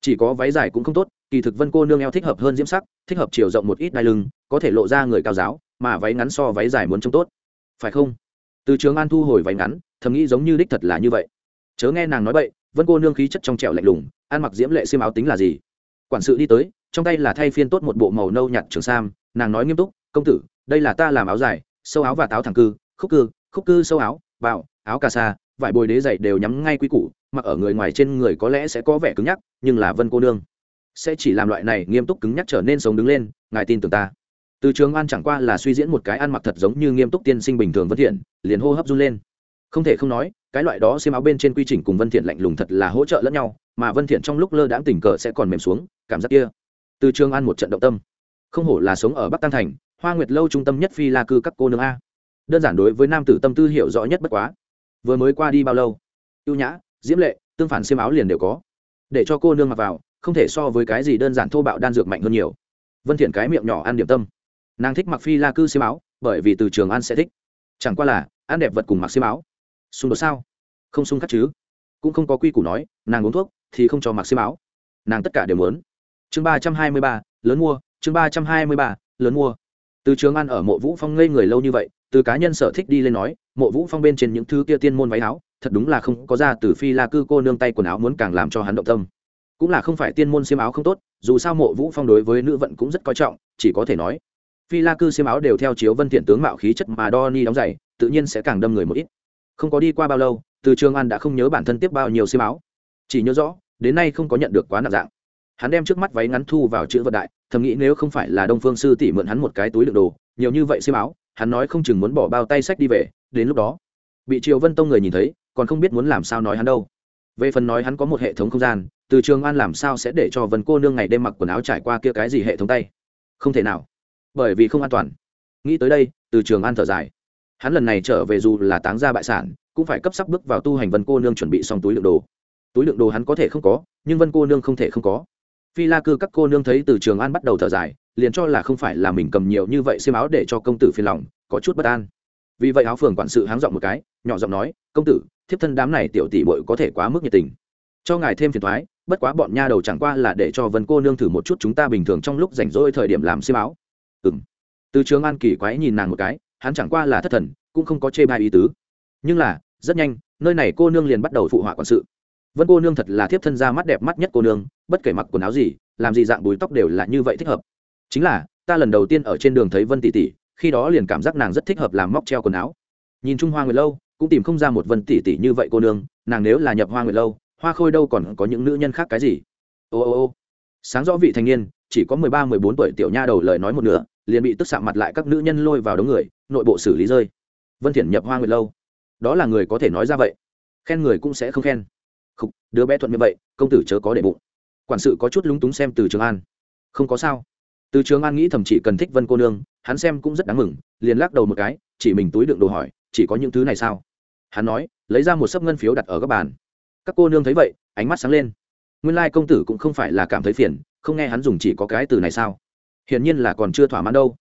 Chỉ có váy dài cũng không tốt, kỳ thực vân cô nương eo thích hợp hơn diễm sắc, thích hợp chiều rộng một ít đai lưng, có thể lộ ra người cao giáo, mà váy ngắn so váy dài muốn trông tốt. Phải không? Từ trường an thu hồi váy ngắn, thầm nghĩ giống như đích thật là như vậy. Chớ nghe nàng nói vậy vân cô nương khí chất trong trẻo lạnh lùng, ăn mặc diễm lệ xiêm áo tính là gì? Quản sự đi tới, trong tay là thay phiên tốt một bộ màu nâu nhạt trường sam, nàng nói nghiêm túc, công tử, đây là ta làm áo dài, sâu áo và táo thẳng cư, khúc cư khúc cư sâu áo vào áo cà sa, vải bồi đế dày đều nhắm ngay quy củ, mặc ở người ngoài trên người có lẽ sẽ có vẻ cứng nhắc, nhưng là vân cô nương sẽ chỉ làm loại này nghiêm túc cứng nhắc trở nên sống đứng lên, ngài tin tưởng ta. Từ trường an chẳng qua là suy diễn một cái ăn mặc thật giống như nghiêm túc tiên sinh bình thường vân thiện, liền hô hấp run lên. Không thể không nói cái loại đó xiêm áo bên trên quy trình cùng vân thiện lạnh lùng thật là hỗ trợ lẫn nhau, mà vân thiện trong lúc lơ đãng tình cờ sẽ còn mềm xuống, cảm giác kia. Từ trường an một trận động tâm. Không hổ là sống ở bắc tăng thành, hoa nguyệt lâu trung tâm nhất phi la cư các cô nương a. Đơn giản đối với nam tử tâm tư hiểu rõ nhất bất quá. Vừa mới qua đi bao lâu? Ưu nhã, diễm lệ, tương phản xiêm áo liền đều có. Để cho cô nương mặc vào, không thể so với cái gì đơn giản thô bạo đan dược mạnh hơn nhiều. Vân thiện cái miệng nhỏ ăn điểm tâm. Nàng thích mặc phi la cư xiêm áo, bởi vì từ trường an sẽ thích. Chẳng qua là, ăn đẹp vật cùng mặc xiêm áo xung đột sao? Không xung khắc chứ? Cũng không có quy củ nói, nàng uống thuốc thì không cho mặc xiêm áo. Nàng tất cả đều muốn. Chương ba trăm hai mươi ba, lớn mua, chương ba trăm hai mươi ba, lớn mua. Từ trường ăn ở mộ vũ phong ngây người lâu như vậy, từ cá nhân sở thích đi lên nói, mộ vũ phong bên trên những thứ kia tiên môn váy áo, thật đúng là không có ra từ phi la cư cô nương tay quần áo muốn càng làm cho hắn động tâm. Cũng là không phải tiên môn xiêm áo không tốt, dù sao mộ vũ phong đối với nữ vận cũng rất coi trọng, chỉ có thể nói, phi la cư xiêm áo đều theo chiếu vân thiện tướng mạo khí chất mà đo ni đóng giày, tự nhiên sẽ càng đâm người một ít không có đi qua bao lâu, từ trường an đã không nhớ bản thân tiếp bao nhiêu xiêm áo. Chỉ nhớ rõ, đến nay không có nhận được quá nặng dạng. Hắn đem trước mắt váy ngắn thu vào chữ vận đại, thầm nghĩ nếu không phải là đông phương sư tỷ mượn hắn một cái túi đựng đồ, nhiều như vậy xiêm áo, hắn nói không chừng muốn bỏ bao tay sách đi về, đến lúc đó, bị triều vân tông người nhìn thấy, còn không biết muốn làm sao nói hắn đâu. Về phần nói hắn có một hệ thống không gian, từ trường an làm sao sẽ để cho vân cô nương ngày đêm mặc quần áo trải qua kia cái gì hệ thống tay? Không thể nào. Bởi vì không an toàn. Nghĩ tới đây, từ trường an thở dài hắn lần này trở về dù là táng ra bại sản, cũng phải cấp sắc bước vào tu hành vân cô nương chuẩn bị xong túi lượng đồ. Túi lượng đồ hắn có thể không có, nhưng vân cô nương không thể không có. Phi la cư các cô nương thấy từ trường an bắt đầu thở dài, liền cho là không phải là mình cầm nhiều như vậy xiêm áo để cho công tử phiền lòng, có chút bất an. Vì vậy áo phường quản sự háng giọng một cái, nhỏ giọng nói, công tử, thiếp thân đám này tiểu tỷ bội có thể quá mức nhiệt tình. Cho ngài thêm phiền thoái, bất quá bọn nha đầu chẳng qua là để cho vân cô nương thử một chút chúng ta bình thường trong lúc rảnh rỗi thời điểm làm xiêm áo. Ừng từ trường an kỳ quái nhìn nàng một cái hắn chẳng qua là thất thần, cũng không có chê bai ý tứ. Nhưng là, rất nhanh, nơi này cô nương liền bắt đầu phụ họa quản sự. Vân cô nương thật là thiếp thân ra mắt đẹp mắt nhất cô nương, bất kể mặc quần áo gì, làm gì dạng bùi tóc đều là như vậy thích hợp. Chính là, ta lần đầu tiên ở trên đường thấy vân tỷ tỷ, khi đó liền cảm giác nàng rất thích hợp làm móc treo quần áo. Nhìn trung hoa người lâu, cũng tìm không ra một vân tỷ tỷ như vậy cô nương, nàng nếu là nhập hoa người lâu, hoa khôi đâu còn có những nữ nhân khác cái gì? Ô ô ô. Sáng rõ vị thanh niên, chỉ có mười ba, mười bốn tuổi tiểu nha đầu lời nói một nửa liền bị tức sạm mặt lại các nữ nhân lôi vào đống người nội bộ xử lý rơi. Vân thiện nhập hoa người lâu. Đó là người có thể nói ra vậy. Khen người cũng sẽ không khen. Khúc, đứa bé thuận như vậy công tử chớ có để bụng. Quản sự có chút lúng túng xem từ trường an. Không có sao. Từ trường an nghĩ thầm chỉ cần thích vân cô nương hắn xem cũng rất đáng mừng liền lắc đầu một cái chỉ mình túi đựng đồ hỏi chỉ có những thứ này sao? Hắn nói lấy ra một sấp ngân phiếu đặt ở các bàn. Các cô nương thấy vậy ánh mắt sáng lên. Nguyên lai công tử cũng không phải là cảm thấy phiền không nghe hắn dùng chỉ có cái từ này sao? Hiển nhiên là còn chưa thỏa mãn đâu.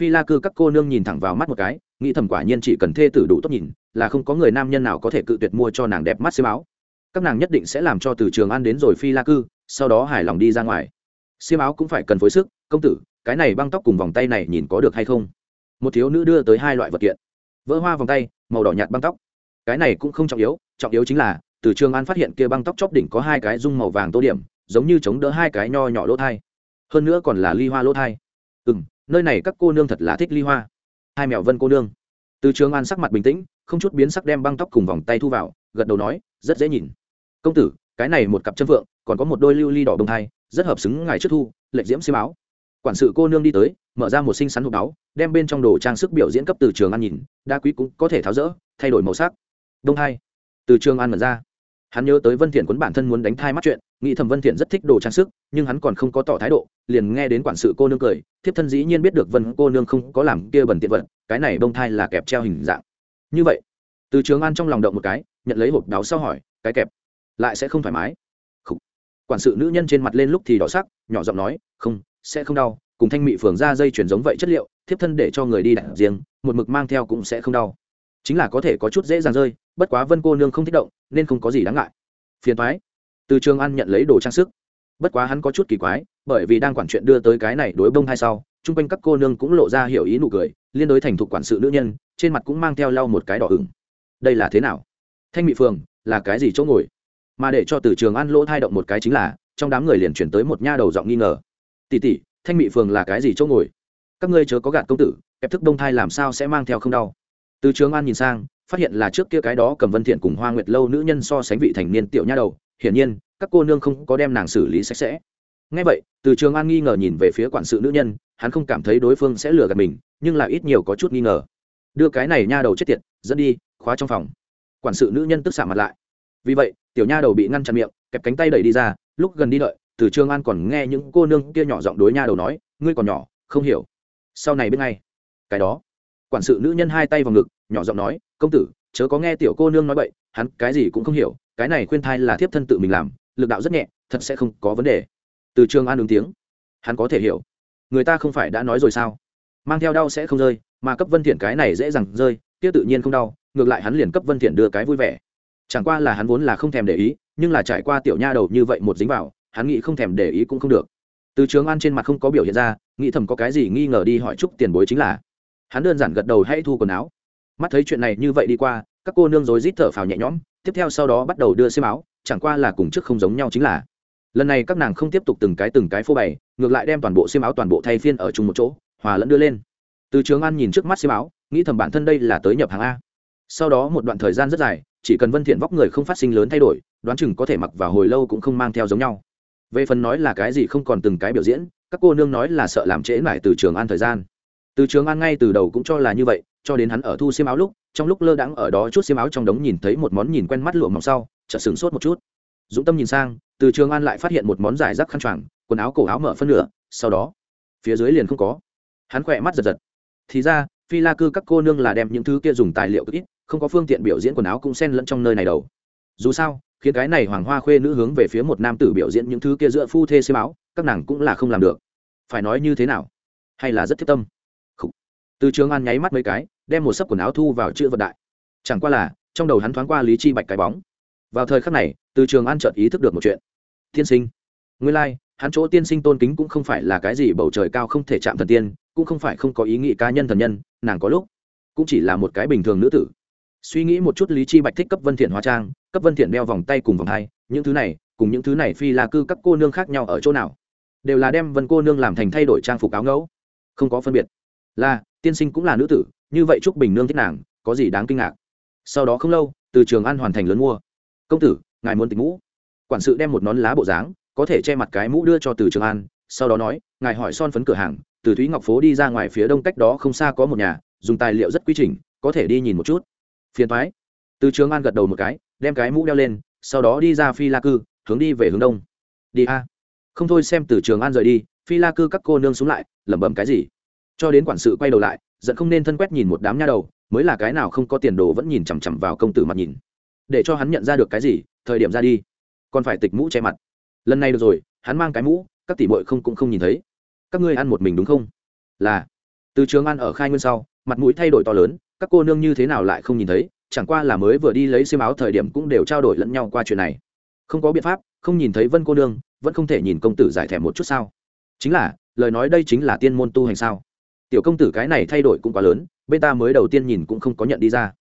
Phi la cư các cô nương nhìn thẳng vào mắt một cái, nghĩ thầm quả nhiên chỉ cần thê tử đủ tốt nhìn, là không có người nam nhân nào có thể cự tuyệt mua cho nàng đẹp mắt xiêm áo. Các nàng nhất định sẽ làm cho từ trường an đến rồi phi la cư, sau đó hài lòng đi ra ngoài. Xiêm áo cũng phải cần phối sức, công tử, cái này băng tóc cùng vòng tay này nhìn có được hay không? Một thiếu nữ đưa tới hai loại vật kiện. Vỡ hoa vòng tay, màu đỏ nhạt băng tóc. Cái này cũng không trọng yếu trọng yếu chính là, từ trường an phát hiện kia băng tóc chóp đỉnh có hai cái dung màu vàng tô điểm, giống như chống đỡ hai cái nho nhỏ lỗ thai hơn nữa còn là ly hoa lỗ thai. Ừ m nơi này các cô nương thật là thích ly hoa. Hai mẹo vân cô nương. Từ trường an sắc mặt bình tĩnh, không chút biến sắc đem băng tóc cùng vòng tay thu vào, gật đầu nói, rất dễ nhìn. Công tử, cái này một cặp chân phượng còn có một đôi lưu ly đỏ bông thai, rất hợp xứng ngài trước thu, lệnh diễm xiêm áo. Quản sự cô nương đi tới, mở ra một xinh xắn hộp áo đem bên trong đồ trang sức biểu diễn cấp từ trường an nhìn, đa quý cũng có thể tháo rỡ, thay đổi màu sắc. Đông hai từ trường an mở ra hắn nhớ tới vân thiện quấn bản thân muốn đánh thai mắt chuyện, nghĩ thầm vân thiện rất thích đồ trang sức, nhưng hắn còn không có tỏ thái độ, liền nghe đến quản sự cô nương cười, thiếp thân dĩ nhiên biết được vân cô nương không có làm kia bẩn tiện vật, cái này bông thai là kẹp treo hình dạng. Như vậy, từ trường an trong lòng động một cái, nhận lấy hộp đáo sau hỏi, cái kẹp lại sẽ không thoải mái? Không. quản sự nữ nhân trên mặt lên lúc thì đỏ sắc, nhỏ giọng nói, không, sẽ không đau, cùng thanh mị phường ra dây chuyển giống vậy chất liệu, thiếp thân để cho người đi đặt riêng, một mực mang theo cũng sẽ không đau. Chính là có thể có chút dễ dàng rơi, bất quá vân cô nương không thích động nên không có gì đáng ngại. Phiền thoái từ trường an nhận lấy đồ trang sức. Bất quá hắn có chút kỳ quái, bởi vì đang quản chuyện đưa tới cái này đối bông hay sau, chung quanh các cô nương cũng lộ ra hiểu ý nụ cười, liên đối thành thục quản sự nữ nhân, trên mặt cũng mang theo lau một cái đỏ ửng. Đây là thế nào? Thanh mỹ phường, là cái gì chỗ ngồi? Mà để cho từ trường an lỗ thai động một cái chính là, trong đám người liền chuyển tới một nha đầu giọng nghi ngờ. Tỉ tỉ thanh mỹ phường là cái gì chỗ ngồi? Các ngươi chớ có gạt công tử, kẹp thức đông thai làm sao sẽ mang theo không đau? Từ trường an nhìn sang phát hiện là trước kia cái đó cầm vân thiện cùng hoa nguyệt lâu nữ nhân so sánh vị thành niên tiểu nha đầu, hiển nhiên, các cô nương không có đem nàng xử lý sạch sẽ. Ngay vậy, từ trường an nghi ngờ nhìn về phía quản sự nữ nhân, hắn không cảm thấy đối phương sẽ lừa gạt mình, nhưng là ít nhiều có chút nghi ngờ. Đưa cái này nha đầu chết tiệt, dẫn đi, khóa trong phòng. Quản sự nữ nhân tức xạ mặt lại. Vì vậy, tiểu nha đầu bị ngăn chặn miệng, kẹp cánh tay đẩy đi ra, lúc gần đi đợi, từ trường an còn nghe những cô nương kia nhỏ giọng đối nha đầu nói, ngươi còn nhỏ, không hiểu. Sau này biết ngay. Cái đó quản sự nữ nhân hai tay vào ngực, nhỏ giọng nói, công tử, chớ có nghe tiểu cô nương nói vậy hắn cái gì cũng không hiểu, cái này khuyên thai là thiếp thân tự mình làm, lực đạo rất nhẹ, thật sẽ không có vấn đề. Từ trường an ứng tiếng. Hắn có thể hiểu. Người ta không phải đã nói rồi sao? Mang theo đau sẽ không rơi, mà cấp vân thiện cái này dễ dàng rơi, kia tự nhiên không đau, ngược lại hắn liền cấp vân thiện đưa cái vui vẻ. Chẳng qua là hắn vốn là không thèm để ý, nhưng là trải qua tiểu nha đầu như vậy một dính vào, hắn nghĩ không thèm để ý cũng không được. Từ trường an trên mặt không có biểu hiện ra, nghĩ thầm có cái gì nghi ngờ đi hỏi chúc tiền bối chính là hắn đơn giản gật đầu hay thu quần áo. Mắt thấy chuyện này như vậy đi qua, các cô nương rối rít thở phào nhẹ nhõm, tiếp theo sau đó bắt đầu đưa xiêm áo, chẳng qua là cùng trước không giống nhau chính là, lần này các nàng không tiếp tục từng cái từng cái phô bày, ngược lại đem toàn bộ xiêm áo toàn bộ thay phiên ở chung một chỗ, hòa lẫn đưa lên. Từ trường an nhìn trước mắt xiêm áo, nghĩ thầm bản thân đây là tới nhập hàng a. Sau đó một đoạn thời gian rất dài, chỉ cần vân thiện vóc người không phát sinh lớn thay đổi, đoán chừng có thể mặc vào hồi lâu cũng không mang theo giống nhau. Về phần nói là cái gì không còn từng cái biểu diễn, các cô nương nói là sợ làm trễ lại từ trường an thời gian từ trường an ngay từ đầu cũng cho là như vậy, cho đến hắn ở thu xiêm áo lúc, trong lúc lơ đãng ở đó chút xiêm áo trong đống nhìn thấy một món nhìn quen mắt lụa mỏng sau, chợt sửng sốt một chút. Dũng tâm nhìn sang, từ trường an lại phát hiện một món dài rác khăn choàng, quần áo cổ áo mở phân nửa, sau đó, phía dưới liền không có. Hắn khỏe mắt giật giật. Thì ra, phi la cư các cô nương là đem những thứ kia dùng tài liệu ít, không có phương tiện biểu diễn quần áo cũng xen lẫn trong nơi này đầu dù sao, khiến cái này hoàng hoa khuê nữ hướng về phía một nam tử biểu diễn những thứ kia giữa phu thê xiêm áo, các nàng cũng là không làm được. Phải nói như thế nào? Hay là rất thiết tâm? Từ trường an nháy mắt mấy cái đem một sấp quần áo thu vào chữ vật đại. Chẳng qua là trong đầu hắn thoáng qua lý chi bạch cái bóng. Vào thời khắc này từ trường an chợt ý thức được một chuyện. Tiên sinh. Nguyên lai、like, hắn chỗ tiên sinh tôn kính cũng không phải là cái gì bầu trời cao không thể chạm thần tiên cũng không phải không có ý nghĩ cá nhân thần nhân nàng có lúc cũng chỉ là một cái bình thường nữ tử. Suy nghĩ một chút lý chi bạch thích cấp vân thiện hóa trang cấp vân thiện đeo vòng tay cùng vòng hai những thứ này cùng những thứ này phi là cư các cô nương khác nhau ở chỗ nào? Đều là đem vân cô nương làm thành thay đổi trang phục áo ngẫu không có phân biệt là, tiên sinh cũng là nữ tử, như vậy trúc bình nương thích nàng, có gì đáng kinh ngạc? Sau đó không lâu, từ trường an hoàn thành lớn mua. Công tử, ngài muốn tịch mũ. Quản sự đem một nón lá bộ dáng, có thể che mặt cái mũ đưa cho từ trường an sau đó nói, ngài hỏi son phấn cửa hàng, từ thúy ngọc phố đi ra ngoài phía đông cách đó không xa có một nhà, dùng tài liệu rất quy trình, có thể đi nhìn một chút. Phiền thoái từ trường an gật đầu một cái, đem cái mũ đeo lên, sau đó đi ra phi la cư, hướng đi về hướng đông. Đi a. Không thôi xem từ trường an rời đi, phi la cư các cô nương xuống lại, lẩm bẩm cái gì? Cho đến quản sự quay đầu lại, giận không nên thân quét nhìn một đám nha đầu, mới là cái nào không có tiền đồ vẫn nhìn chằm chằm vào công tử mặt nhìn. Để cho hắn nhận ra được cái gì, thời điểm ra đi. Còn phải tịch mũ che mặt. Lần này được rồi, hắn mang cái mũ, các tỷ bội không cũng không nhìn thấy. Các ngươi ăn một mình đúng không? Là. Từ trường ăn ở khai nguyên sau, mặt mũi thay đổi to lớn, các cô nương như thế nào lại không nhìn thấy, chẳng qua là mới vừa đi lấy xiêm áo thời điểm cũng đều trao đổi lẫn nhau qua chuyện này. Không có biện pháp, không nhìn thấy vân cô nương, vẫn không thể nhìn công tử giải thẻ một chút sao? Chính là, lời nói đây chính là tiên môn tu hành sao? Tiểu công tử cái này thay đổi cũng quá lớn, bên ta mới đầu tiên nhìn cũng không có nhận đi ra.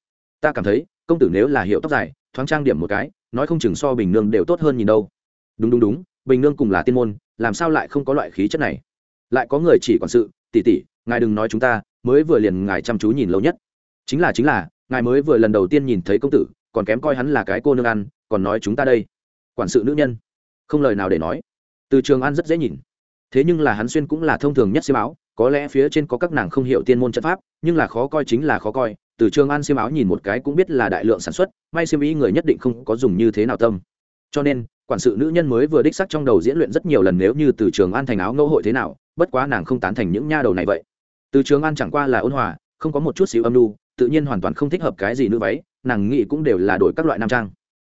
Ta cảm thấy, công tử nếu là hiệu tóc dài, thoáng trang điểm một cái, nói không chừng so bình nương đều tốt hơn nhìn đâu. Đúng đúng đúng, bình nương cùng là tiên môn, làm sao lại không có loại khí chất này? Lại có người chỉ quản sự tỉ tỉ ngài đừng nói chúng ta, mới vừa liền ngài chăm chú nhìn lâu nhất. Chính là chính là, ngài mới vừa lần đầu tiên nhìn thấy công tử, còn kém coi hắn là cái cô nương ăn, còn nói chúng ta đây. Quản sự nữ nhân, không lời nào để nói. Từ trường an rất dễ nhìn. Thế nhưng là hắn xuyên cũng là thông thường nhất xiêm áo có lẽ phía trên có các nàng không hiểu tiên môn trận pháp, nhưng là khó coi chính là khó coi. Từ trường an xiêm áo nhìn một cái cũng biết là đại lượng sản xuất, may xiêm ý người nhất định không có dùng như thế nào tâm. Cho nên, quản sự nữ nhân mới vừa đích sắc trong đầu diễn luyện rất nhiều lần nếu như từ trường an thành áo ngẫu hội thế nào, bất quá nàng không tán thành những nha đầu này vậy. Từ trường an chẳng qua là ôn hòa, không có một chút xíu âm lưu tự nhiên hoàn toàn không thích hợp cái gì nữ váy, nàng nghĩ cũng đều là đổi các loại nam trang.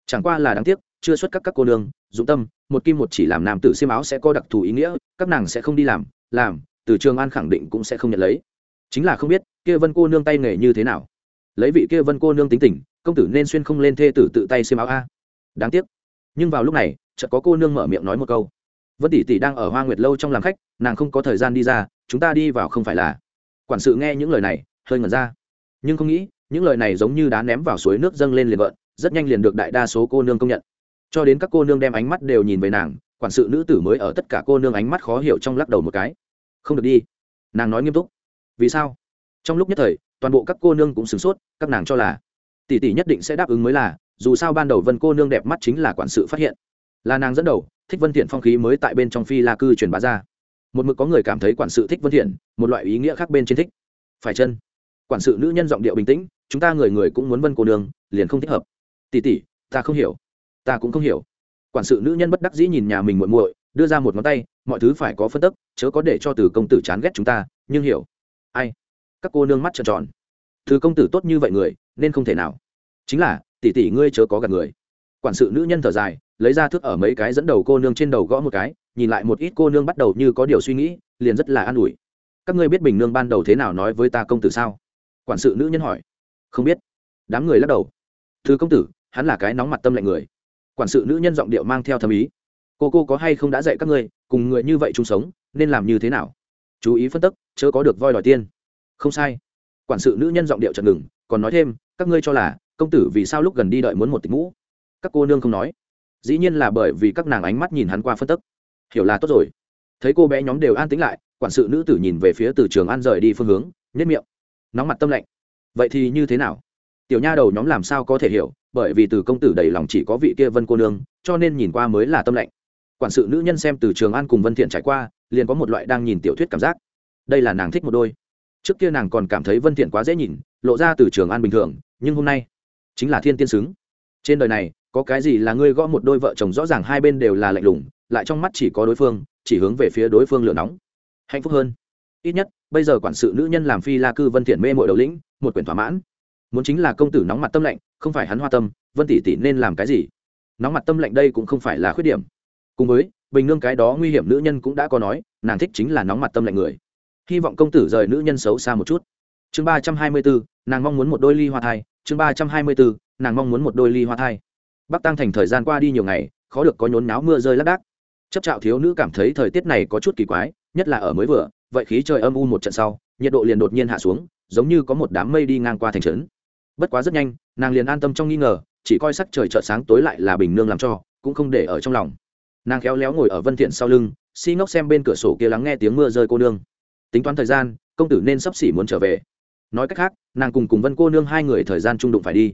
Chẳng qua là đáng tiếc, chưa xuất các các cô nương, dụng tâm, một kim một chỉ làm nam tử xiêm áo sẽ có đặc thù ý nghĩa, các nàng sẽ không đi làm làm từ trường an khẳng định cũng sẽ không nhận lấy. Chính là không biết, kia vân cô nương tay nghề như thế nào. Lấy vị kia vân cô nương tính tình, công tử nên xuyên không lên thê tử tự tay xiêm áo a. Đáng tiếc. Nhưng vào lúc này, chợt có cô nương mở miệng nói một câu. Vân tỷ tỷ đang ở hoa nguyệt lâu trong làm khách, nàng không có thời gian đi ra, chúng ta đi vào không phải là. Quản sự nghe những lời này, hơi ngẩn ra. Nhưng không nghĩ, những lời này giống như đá ném vào suối nước dâng lên liền vợn rất nhanh liền được đại đa số cô nương công nhận. Cho đến các cô nương đem ánh mắt đều nhìn về nàng, quản sự nữ tử mới ở tất cả cô nương ánh mắt khó hiểu trong lắc đầu một cái không được đi. Nàng nói nghiêm túc. Vì sao? Trong lúc nhất thời, toàn bộ các cô nương cũng sửng sốt, các nàng cho là tỷ tỷ nhất định sẽ đáp ứng mới là, dù sao ban đầu vân cô nương đẹp mắt chính là quản sự phát hiện. Là nàng dẫn đầu, thích vân thiện phong khí mới tại bên trong phi la cư truyền bá ra. Một mực có người cảm thấy quản sự thích vân thiện, một loại ý nghĩa khác bên trên thích. Phải chân. Quản sự nữ nhân giọng điệu bình tĩnh, chúng ta người người cũng muốn vân cô nương, liền không thích hợp. Tỷ tỷ, ta không hiểu. Ta cũng không hiểu. Quản sự nữ nhân bất đắc dĩ nhìn nhà mình muội muội đưa ra một ngón tay, mọi thứ phải có phân tức, chớ có để cho từ công tử chán ghét chúng ta, nhưng hiểu. Ai? Các cô nương mắt trợn tròn. Từ công tử tốt như vậy người, nên không thể nào. Chính là, tỷ tỷ ngươi chớ có gạt người. Quản sự nữ nhân thở dài, lấy ra thước ở mấy cái dẫn đầu cô nương trên đầu gõ một cái, nhìn lại một ít cô nương bắt đầu như có điều suy nghĩ, liền rất là an ủi. Các ngươi biết bình nương ban đầu thế nào nói với ta công tử sao? Quản sự nữ nhân hỏi. Không biết. Đám người lắc đầu. Thứ công tử, hắn là cái nóng mặt tâm lạnh người. Quản sự nữ nhân giọng điệu mang theo thâm ý cô cô có hay không đã dạy các ngươi, cùng người như vậy chung sống, nên làm như thế nào? Chú ý phân tức, chớ có được voi đòi tiên. Không sai. Quản sự nữ nhân giọng điệu chật ngừng, còn nói thêm, các ngươi cho là, công tử vì sao lúc gần đi đợi muốn một tịch mũ? Các cô nương không nói. Dĩ nhiên là bởi vì các nàng ánh mắt nhìn hắn qua phân tức. Hiểu là tốt rồi. Thấy cô bé nhóm đều an tĩnh lại, quản sự nữ tử nhìn về phía từ trường an rời đi phương hướng nhất miệng. Nóng mặt tâm lạnh. Vậy thì như thế nào? Tiểu nha đầu nhóm làm sao có thể hiểu, bởi vì từ công tử đầy lòng chỉ có vị kia vân cô nương, cho nên nhìn qua mới là tâm lạnh quản sự nữ nhân xem từ trường an cùng vân thiện trải qua, liền có một loại đang nhìn tiểu thuyết cảm giác. Đây là nàng thích một đôi. Trước kia nàng còn cảm thấy vân thiện quá dễ nhìn, lộ ra từ trường an bình thường, nhưng hôm nay chính là thiên tiên xứng. Trên đời này, có cái gì là ngươi gõ một đôi vợ chồng rõ ràng hai bên đều là lạnh lùng, lại trong mắt chỉ có đối phương, chỉ hướng về phía đối phương lửa nóng. Hạnh phúc hơn. Ít nhất, bây giờ quản sự nữ nhân làm phi la cư vân thiện mê mội đầu lĩnh, một quyển thỏa mãn. Muốn chính là công tử nóng mặt tâm lạnh, không phải hắn hoa tâm, vân tỷ tỷ nên làm cái gì? Nóng mặt tâm lạnh đây cũng không phải là khuyết điểm cùng với, bình nương cái đó nguy hiểm nữ nhân cũng đã có nói, nàng thích chính là nóng mặt tâm lạnh người. Hy vọng công tử rời nữ nhân xấu xa một chút. Chương ba trăm hai mươi bốn, nàng mong muốn một đôi ly hoa thai. Chương ba trăm hai mươi bốn, nàng mong muốn một đôi ly hoa thai. Bắc tăng thành thời gian qua đi nhiều ngày, khó được có nhốn náo mưa rơi lác đác. Chấp trạo thiếu nữ cảm thấy thời tiết này có chút kỳ quái, nhất là ở mới vừa, vậy khí trời âm u một trận sau, nhiệt độ liền đột nhiên hạ xuống, giống như có một đám mây đi ngang qua thành trấn. Bất quá rất nhanh, nàng liền an tâm trong nghi ngờ, chỉ coi sắc trời chợ sáng tối lại là bình nương làm cho, cũng không để ở trong lòng nàng khéo léo ngồi ở vân thiện sau lưng, si ngốc xem bên cửa sổ kia lắng nghe tiếng mưa rơi cô nương. Tính toán thời gian, công tử nên sắp xỉ muốn trở về. Nói cách khác, nàng cùng cùng vân cô nương hai người thời gian trung đụng phải đi.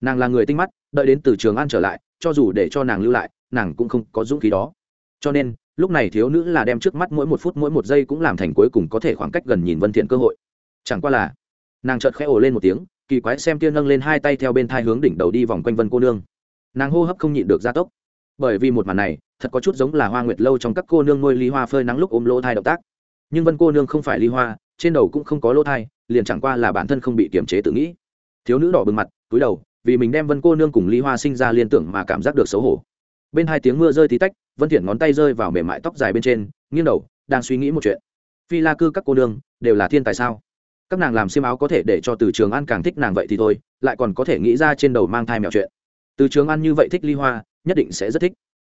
Nàng là người tinh mắt, đợi đến từ trường an trở lại, cho dù để cho nàng lưu lại, nàng cũng không có dũng khí đó. Cho nên, lúc này thiếu nữ là đem trước mắt mỗi một phút mỗi một giây cũng làm thành cuối cùng có thể khoảng cách gần nhìn vân thiện cơ hội. Chẳng qua là, nàng chợt khẽ ồ lên một tiếng, kỳ quái xem kia nâng lên hai tay theo bên thai hướng đỉnh đầu đi vòng quanh vân cô nương. Nàng hô hấp không nhịn được gia tốc bởi vì một màn này, thật có chút giống là hoa nguyệt lâu trong các cô nương nuôi ly hoa phơi nắng lúc ôm lỗ thai động tác. Nhưng vân cô nương không phải ly hoa, trên đầu cũng không có lỗ thai, liền chẳng qua là bản thân không bị kiềm chế tự nghĩ. Thiếu nữ đỏ bừng mặt, túi đầu, vì mình đem vân cô nương cùng ly hoa sinh ra liên tưởng mà cảm giác được xấu hổ. Bên hai tiếng mưa rơi tí tách, vân thiện ngón tay rơi vào mềm mại tóc dài bên trên, nghiêng đầu, đang suy nghĩ một chuyện. Phi la cư các cô nương, đều là thiên tài sao? Các nàng làm xiêm áo có thể để cho từ trường an càng thích nàng vậy thì thôi, lại còn có thể nghĩ ra trên đầu mang thai mèo chuyện. Từ trường an như vậy thích ly hoa nhất định sẽ rất thích.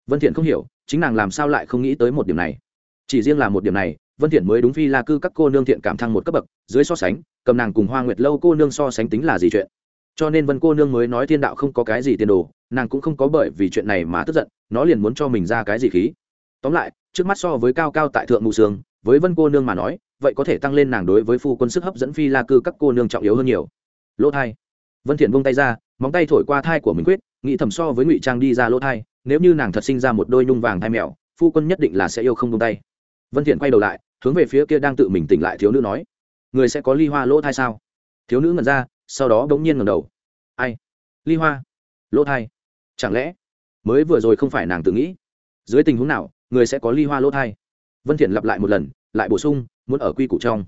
Vân thiện không hiểu, chính nàng làm sao lại không nghĩ tới một điểm này. Chỉ riêng là một điểm này, vân thiện mới đúng phi la cư các cô nương thiện cảm thăng một cấp bậc, dưới so sánh, cầm nàng cùng hoa nguyệt lâu cô nương so sánh tính là gì chuyện? Cho nên vân cô nương mới nói thiên đạo không có cái gì tiền đồ, nàng cũng không có bởi vì chuyện này mà tức giận, nó liền muốn cho mình ra cái gì khí. Tóm lại, trước mắt so với cao cao tại thượng mù sương, với vân cô nương mà nói, vậy có thể tăng lên nàng đối với phu quân sức hấp dẫn phi la cư các cô nương trọng yếu hơn nhiều. Lỗ thai. Vân thiện buông tay ra, móng tay thổi qua thai của mình quyết nghĩ thầm so với ngụy trang đi ra lỗ thai, nếu như nàng thật sinh ra một đôi nhung vàng thai mèo, phu quân nhất định là sẽ yêu không buông tay. Vân thiện quay đầu lại, hướng về phía kia đang tự mình tỉnh lại thiếu nữ nói, người sẽ có ly hoa lỗ thai sao? Thiếu nữ ngẩn ra, sau đó bỗng nhiên ngẩng đầu. Ai? Ly hoa? Lỗ thai? Chẳng lẽ mới vừa rồi không phải nàng tự nghĩ? Dưới tình huống nào, người sẽ có ly hoa lỗ thai? Vân thiện lặp lại một lần, lại bổ sung, muốn ở quy củ trong.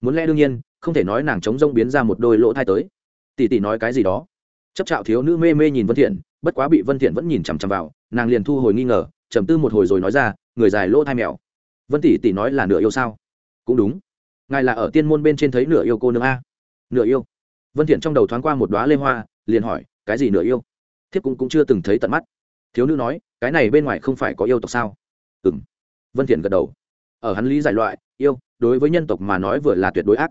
Muốn lẽ đương nhiên, không thể nói nàng chống rông biến ra một đôi lỗ thai tới. Tỷ tỷ nói cái gì đó? Chấp trạo thiếu nữ mê mê nhìn vân thiện, bất quá bị vân thiện vẫn nhìn chằm chằm vào, nàng liền thu hồi nghi ngờ, trầm tư một hồi rồi nói ra, người dài lỗ thai mèo. Vân tỷ tỷ nói là nửa yêu sao? Cũng đúng. Ngài là ở tiên môn bên trên thấy nửa yêu cô nương a. Nửa yêu. Vân thiện trong đầu thoáng qua một đóa lê hoa, liền hỏi, cái gì nửa yêu? Thiếp cũng cũng chưa từng thấy tận mắt. Thiếu nữ nói, cái này bên ngoài không phải có yêu tộc sao? Ừm. Vân thiện gật đầu. Ở hắn lý giải loại, yêu, đối với nhân tộc mà nói vừa là tuyệt đối ác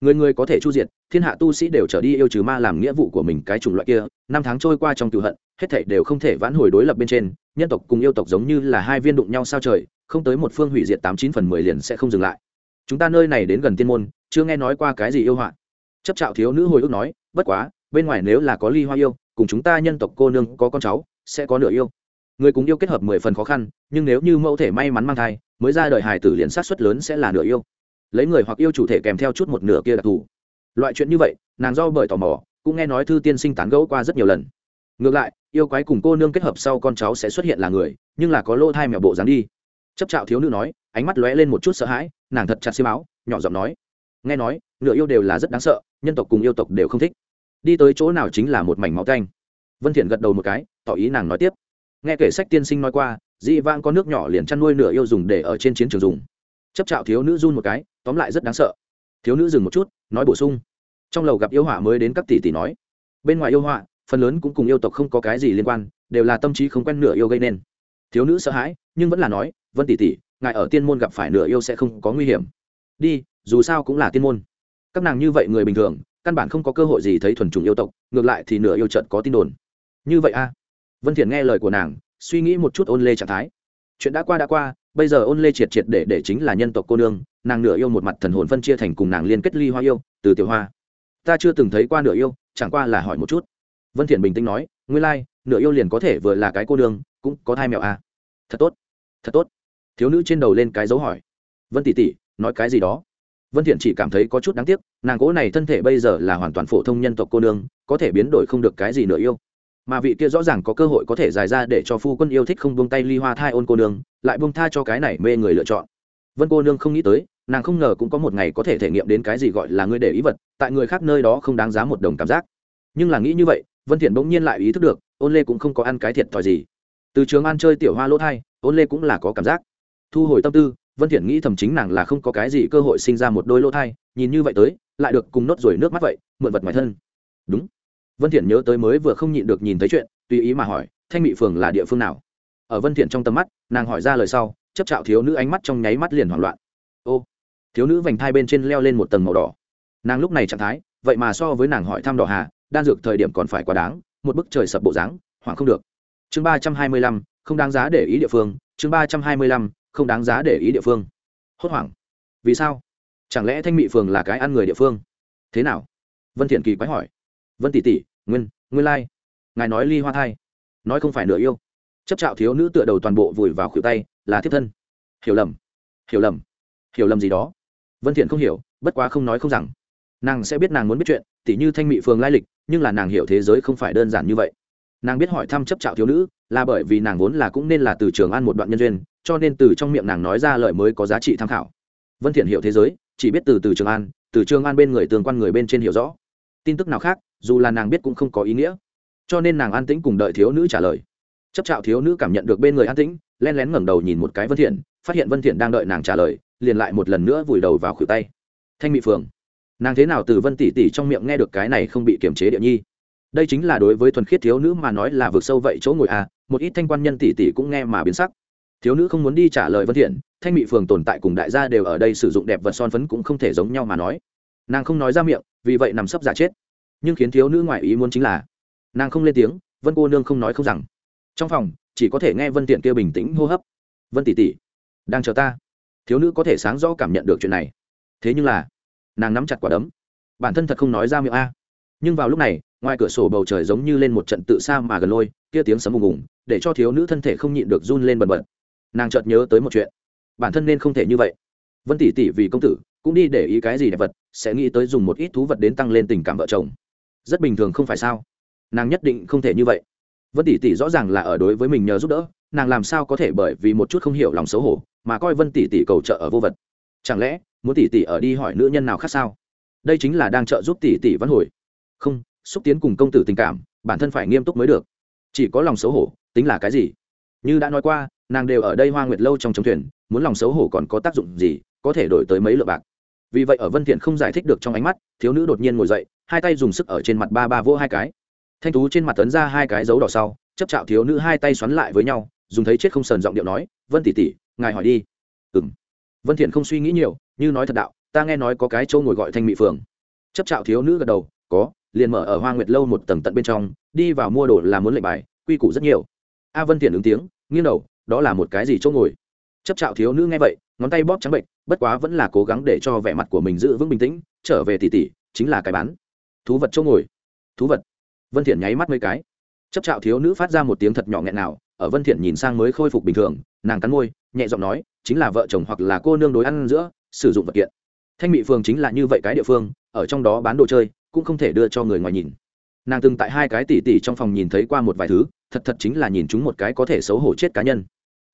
người người có thể chu diệt, thiên hạ tu sĩ đều trở đi yêu trừ ma làm nghĩa vụ của mình cái chủng loại kia, năm tháng trôi qua trong cựu hận, hết thảy đều không thể vãn hồi đối lập bên trên, nhân tộc cùng yêu tộc giống như là hai viên đụng nhau sao trời, không tới một phương hủy diệt tám chín phần mười liền sẽ không dừng lại. Chúng ta nơi này đến gần tiên môn, chưa nghe nói qua cái gì yêu hoạn. chấp trạo thiếu nữ hồi ức nói, bất quá, bên ngoài nếu là có ly hoa yêu, cùng chúng ta nhân tộc cô nương có con cháu, sẽ có nửa yêu. Người cùng yêu kết hợp mười phần khó khăn, nhưng nếu như mẫu thể may mắn mang thai, mới ra đời hài tử liền sát xuất lớn sẽ là nửa yêu lấy người hoặc yêu chủ thể kèm theo chút một nửa kia đặc thù. Loại chuyện như vậy, nàng do bởi tò mò, cũng nghe nói thư tiên sinh tán gẫu qua rất nhiều lần. Ngược lại, yêu quái cùng cô nương kết hợp sau con cháu sẽ xuất hiện là người, nhưng là có lỗ thai mèo bộ dáng đi. Chấp trạo thiếu nữ nói, ánh mắt lóe lên một chút sợ hãi, nàng thật chặt xi máu nhỏ giọng nói. Nghe nói, nửa yêu đều là rất đáng sợ, nhân tộc cùng yêu tộc đều không thích. Đi tới chỗ nào chính là một mảnh máu canh vân thiện gật đầu một cái, tỏ ý nàng nói tiếp. Nghe kể sách tiên sinh nói qua dị vang có nước nhỏ liền chăn nuôi nửa yêu dùng để ở trên chiến trường dùng chấp trạo thiếu nữ run một cái, tóm lại rất đáng sợ. Thiếu nữ dừng một chút, nói bổ sung. Trong lầu gặp yêu hỏa mới đến các tỷ tỷ nói. Bên ngoài yêu hỏa phần lớn cũng cùng yêu tộc không có cái gì liên quan, đều là tâm trí không quen nửa yêu gây nên. Thiếu nữ sợ hãi, nhưng vẫn là nói, vân tỷ tỷ, ngài ở tiên môn gặp phải nửa yêu sẽ không có nguy hiểm. Đi, dù sao cũng là tiên môn. Các nàng như vậy người bình thường, căn bản không có cơ hội gì thấy thuần chủng yêu tộc, ngược lại thì nửa yêu trận có tin đồn. Như vậy a? Vân thiện nghe lời của nàng, suy nghĩ một chút ôn lê trạng thái. Chuyện đã qua đã qua bây giờ ôn lê triệt triệt để để chính là nhân tộc cô nương nàng nửa yêu một mặt thần hồn phân chia thành cùng nàng liên kết ly hoa yêu từ tiểu hoa. Ta chưa từng thấy qua nửa yêu chẳng qua là hỏi một chút. Vân thiện bình tĩnh nói nguyên lai like, nửa yêu liền có thể vừa là cái cô nương cũng có thai mèo à. Thật tốt thật tốt. Thiếu nữ trên đầu lên cái dấu hỏi. Vân tỷ tỷ nói cái gì đó? Vân thiện chỉ cảm thấy có chút đáng tiếc nàng cố này thân thể bây giờ là hoàn toàn phổ thông nhân tộc cô nương có thể biến đổi không được cái gì nửa yêu mà vị kia rõ ràng có cơ hội có thể dài ra để cho phu quân yêu thích không buông tay ly hoa thai ôn cô nương, lại buông tha cho cái này mê người lựa chọn. Vân cô nương không nghĩ tới, nàng không ngờ cũng có một ngày có thể thể nghiệm đến cái gì gọi là người để ý vật, tại người khác nơi đó không đáng giá một đồng cảm giác. Nhưng là nghĩ như vậy, vân thiện bỗng nhiên lại ý thức được, ôn lê cũng không có ăn cái thiệt thòi gì. Từ trường ăn chơi tiểu hoa lỗ thai, ôn lê cũng là có cảm giác. Thu hồi tâm tư, vân thiện nghĩ thầm chính nàng là không có cái gì cơ hội sinh ra một đôi lỗ thai, nhìn như vậy tới, lại được cùng nốt rồi nước mắt vậy, mượn vật ngoài thân. Đúng vân thiện nhớ tới mới vừa không nhịn được nhìn thấy chuyện, tùy ý mà hỏi, thanh mỹ phường là địa phương nào? Ở vân thiện trong tầm mắt, nàng hỏi ra lời sau, chấp chạo thiếu nữ ánh mắt trong nháy mắt liền hoảng loạn. Ô, thiếu nữ vành thai bên trên leo lên một tầng màu đỏ. Nàng lúc này trạng thái, vậy mà so với nàng hỏi thăm đỏ hà, đan dược thời điểm còn phải quá đáng, một bức trời sập bộ dáng, hoảng không được. Chương ba trăm hai mươi lăm, không đáng giá để ý địa phương, chương ba trăm hai mươi lăm, không đáng giá để ý địa phương. Hốt hoảng. Vì sao? Chẳng lẽ thanh mị phường là cái ăn người địa phương? Thế nào? Vân thiện kỳ quái hỏi. Vân tỷ tỷ nguyên nguyên lai. Ngài nói ly hoa thai. Nói không phải nửa yêu. Chấp trạo thiếu nữ tựa đầu toàn bộ vùi vào khuỷu tay, là thiếp thân. Hiểu lầm. Hiểu lầm. Hiểu lầm gì đó? Vân thiện không hiểu, bất quá không nói không rằng. Nàng sẽ biết nàng muốn biết chuyện, tỉ như thanh mị phường lai lịch, nhưng là nàng hiểu thế giới không phải đơn giản như vậy. Nàng biết hỏi thăm chấp trạo thiếu nữ, là bởi vì nàng vốn là cũng nên là từ trường an một đoạn nhân duyên, cho nên từ trong miệng nàng nói ra lời mới có giá trị tham khảo. Vân thiện hiểu thế giới, chỉ biết từ từ trường an, từ trường an bên người tương quan người bên trên hiểu rõ. Tin tức nào khác dù là nàng biết cũng không có ý nghĩa. Cho nên nàng an tĩnh cùng đợi thiếu nữ trả lời. Chấp trạo thiếu nữ cảm nhận được bên người an tĩnh, len lén ngẩng đầu nhìn một cái vân thiện, phát hiện vân thiện đang đợi nàng trả lời, liền lại một lần nữa vùi đầu vào khuỷu tay. Thanh mỹ phường nàng thế nào từ vân tỷ tỷ trong miệng nghe được cái này không bị kiềm chế địa nhi? Đây chính là đối với thuần khiết thiếu nữ mà nói là vượt sâu vậy chỗ ngồi à một ít thanh quan nhân tỷ tỷ cũng nghe mà biến sắc. Thiếu nữ không muốn đi trả lời vân thiện, thanh mỹ phường tồn tại cùng đại gia đều ở đây sử dụng đẹp vật son phấn cũng không thể giống nhau mà nói. Nàng không nói ra miệng, vì vậy nằm sấp giả chết nhưng khiến thiếu nữ ngoại ý muốn chính là, nàng không lên tiếng, vân cô nương không nói không rằng. Trong phòng, chỉ có thể nghe vân tiện kia bình tĩnh hô hấp. Vân tỷ tỷ, đang chờ ta. Thiếu nữ có thể sáng rõ cảm nhận được chuyện này. Thế nhưng là, nàng nắm chặt quả đấm. Bản thân thật không nói ra miệng a. Nhưng vào lúc này, ngoài cửa sổ bầu trời giống như lên một trận tự xa mà gần lôi, kia tiếng sấm ùng ùng, để cho thiếu nữ thân thể không nhịn được run lên bần bật. Nàng chợt nhớ tới một chuyện. Bản thân nên không thể như vậy. Vân tỷ tỷ vì công tử, cũng đi để ý cái gì đẹp vật, sẽ nghĩ tới dùng một ít thú vật đến tăng lên tình cảm vợ chồng rất bình thường không phải sao? Nàng nhất định không thể như vậy. Vân tỷ tỷ rõ ràng là ở đối với mình nhờ giúp đỡ, nàng làm sao có thể bởi vì một chút không hiểu lòng xấu hổ mà coi vân tỷ tỷ cầu trợ ở vô vật? Chẳng lẽ muốn tỷ tỷ ở đi hỏi nữ nhân nào khác sao? Đây chính là đang trợ giúp tỷ tỷ văn hồi. Không, xúc tiến cùng công tử tình cảm, bản thân phải nghiêm túc mới được. Chỉ có lòng xấu hổ, tính là cái gì? Như đã nói qua, nàng đều ở đây hoa nguyệt lâu trong chống thuyền, muốn lòng xấu hổ còn có tác dụng gì, có thể đổi tới mấy lượng bạc. Vì vậy ở vân thiện không giải thích được trong ánh mắt, thiếu nữ đột nhiên ngồi dậy hai tay dùng sức ở trên mặt ba ba vỗ hai cái. Thanh tú trên mặt tấn ra hai cái dấu đỏ sau chấp chạo thiếu nữ hai tay xoắn lại với nhau, dùng thấy chết không sờn giọng điệu nói, vân tỷ tỷ, ngài hỏi đi. Ừm. Vân thiện không suy nghĩ nhiều, như nói thật đạo, ta nghe nói có cái châu ngồi gọi thanh mỹ phường chấp chạo thiếu nữ gật đầu, có, liền mở ở hoa nguyệt lâu một tầng tận bên trong, đi vào mua đồ là muốn lệnh bài, quy củ rất nhiều. A vân thiện ứng tiếng, nghiêng đầu, đó là một cái gì chỗ ngồi? Chấp chạo thiếu nữ nghe vậy, ngón tay bóp trắng bệnh, bất quá vẫn là cố gắng để cho vẻ mặt của mình giữ vững bình tĩnh, trở về tỷ tỷ, chính là cái bán thú vật chỗ ngồi. Thú vật. Vân thiện nháy mắt mấy cái. Chấp chạo thiếu nữ phát ra một tiếng thật nhỏ nghẹn nào, ở vân thiện nhìn sang mới khôi phục bình thường, nàng cắn môi, nhẹ giọng nói, chính là vợ chồng hoặc là cô nương đối ăn giữa, sử dụng vật kiện. Thanh mỹ phường chính là như vậy cái địa phương, ở trong đó bán đồ chơi, cũng không thể đưa cho người ngoài nhìn. Nàng từng tại hai cái tỷ tỷ trong phòng nhìn thấy qua một vài thứ, thật thật chính là nhìn chúng một cái có thể xấu hổ chết cá nhân.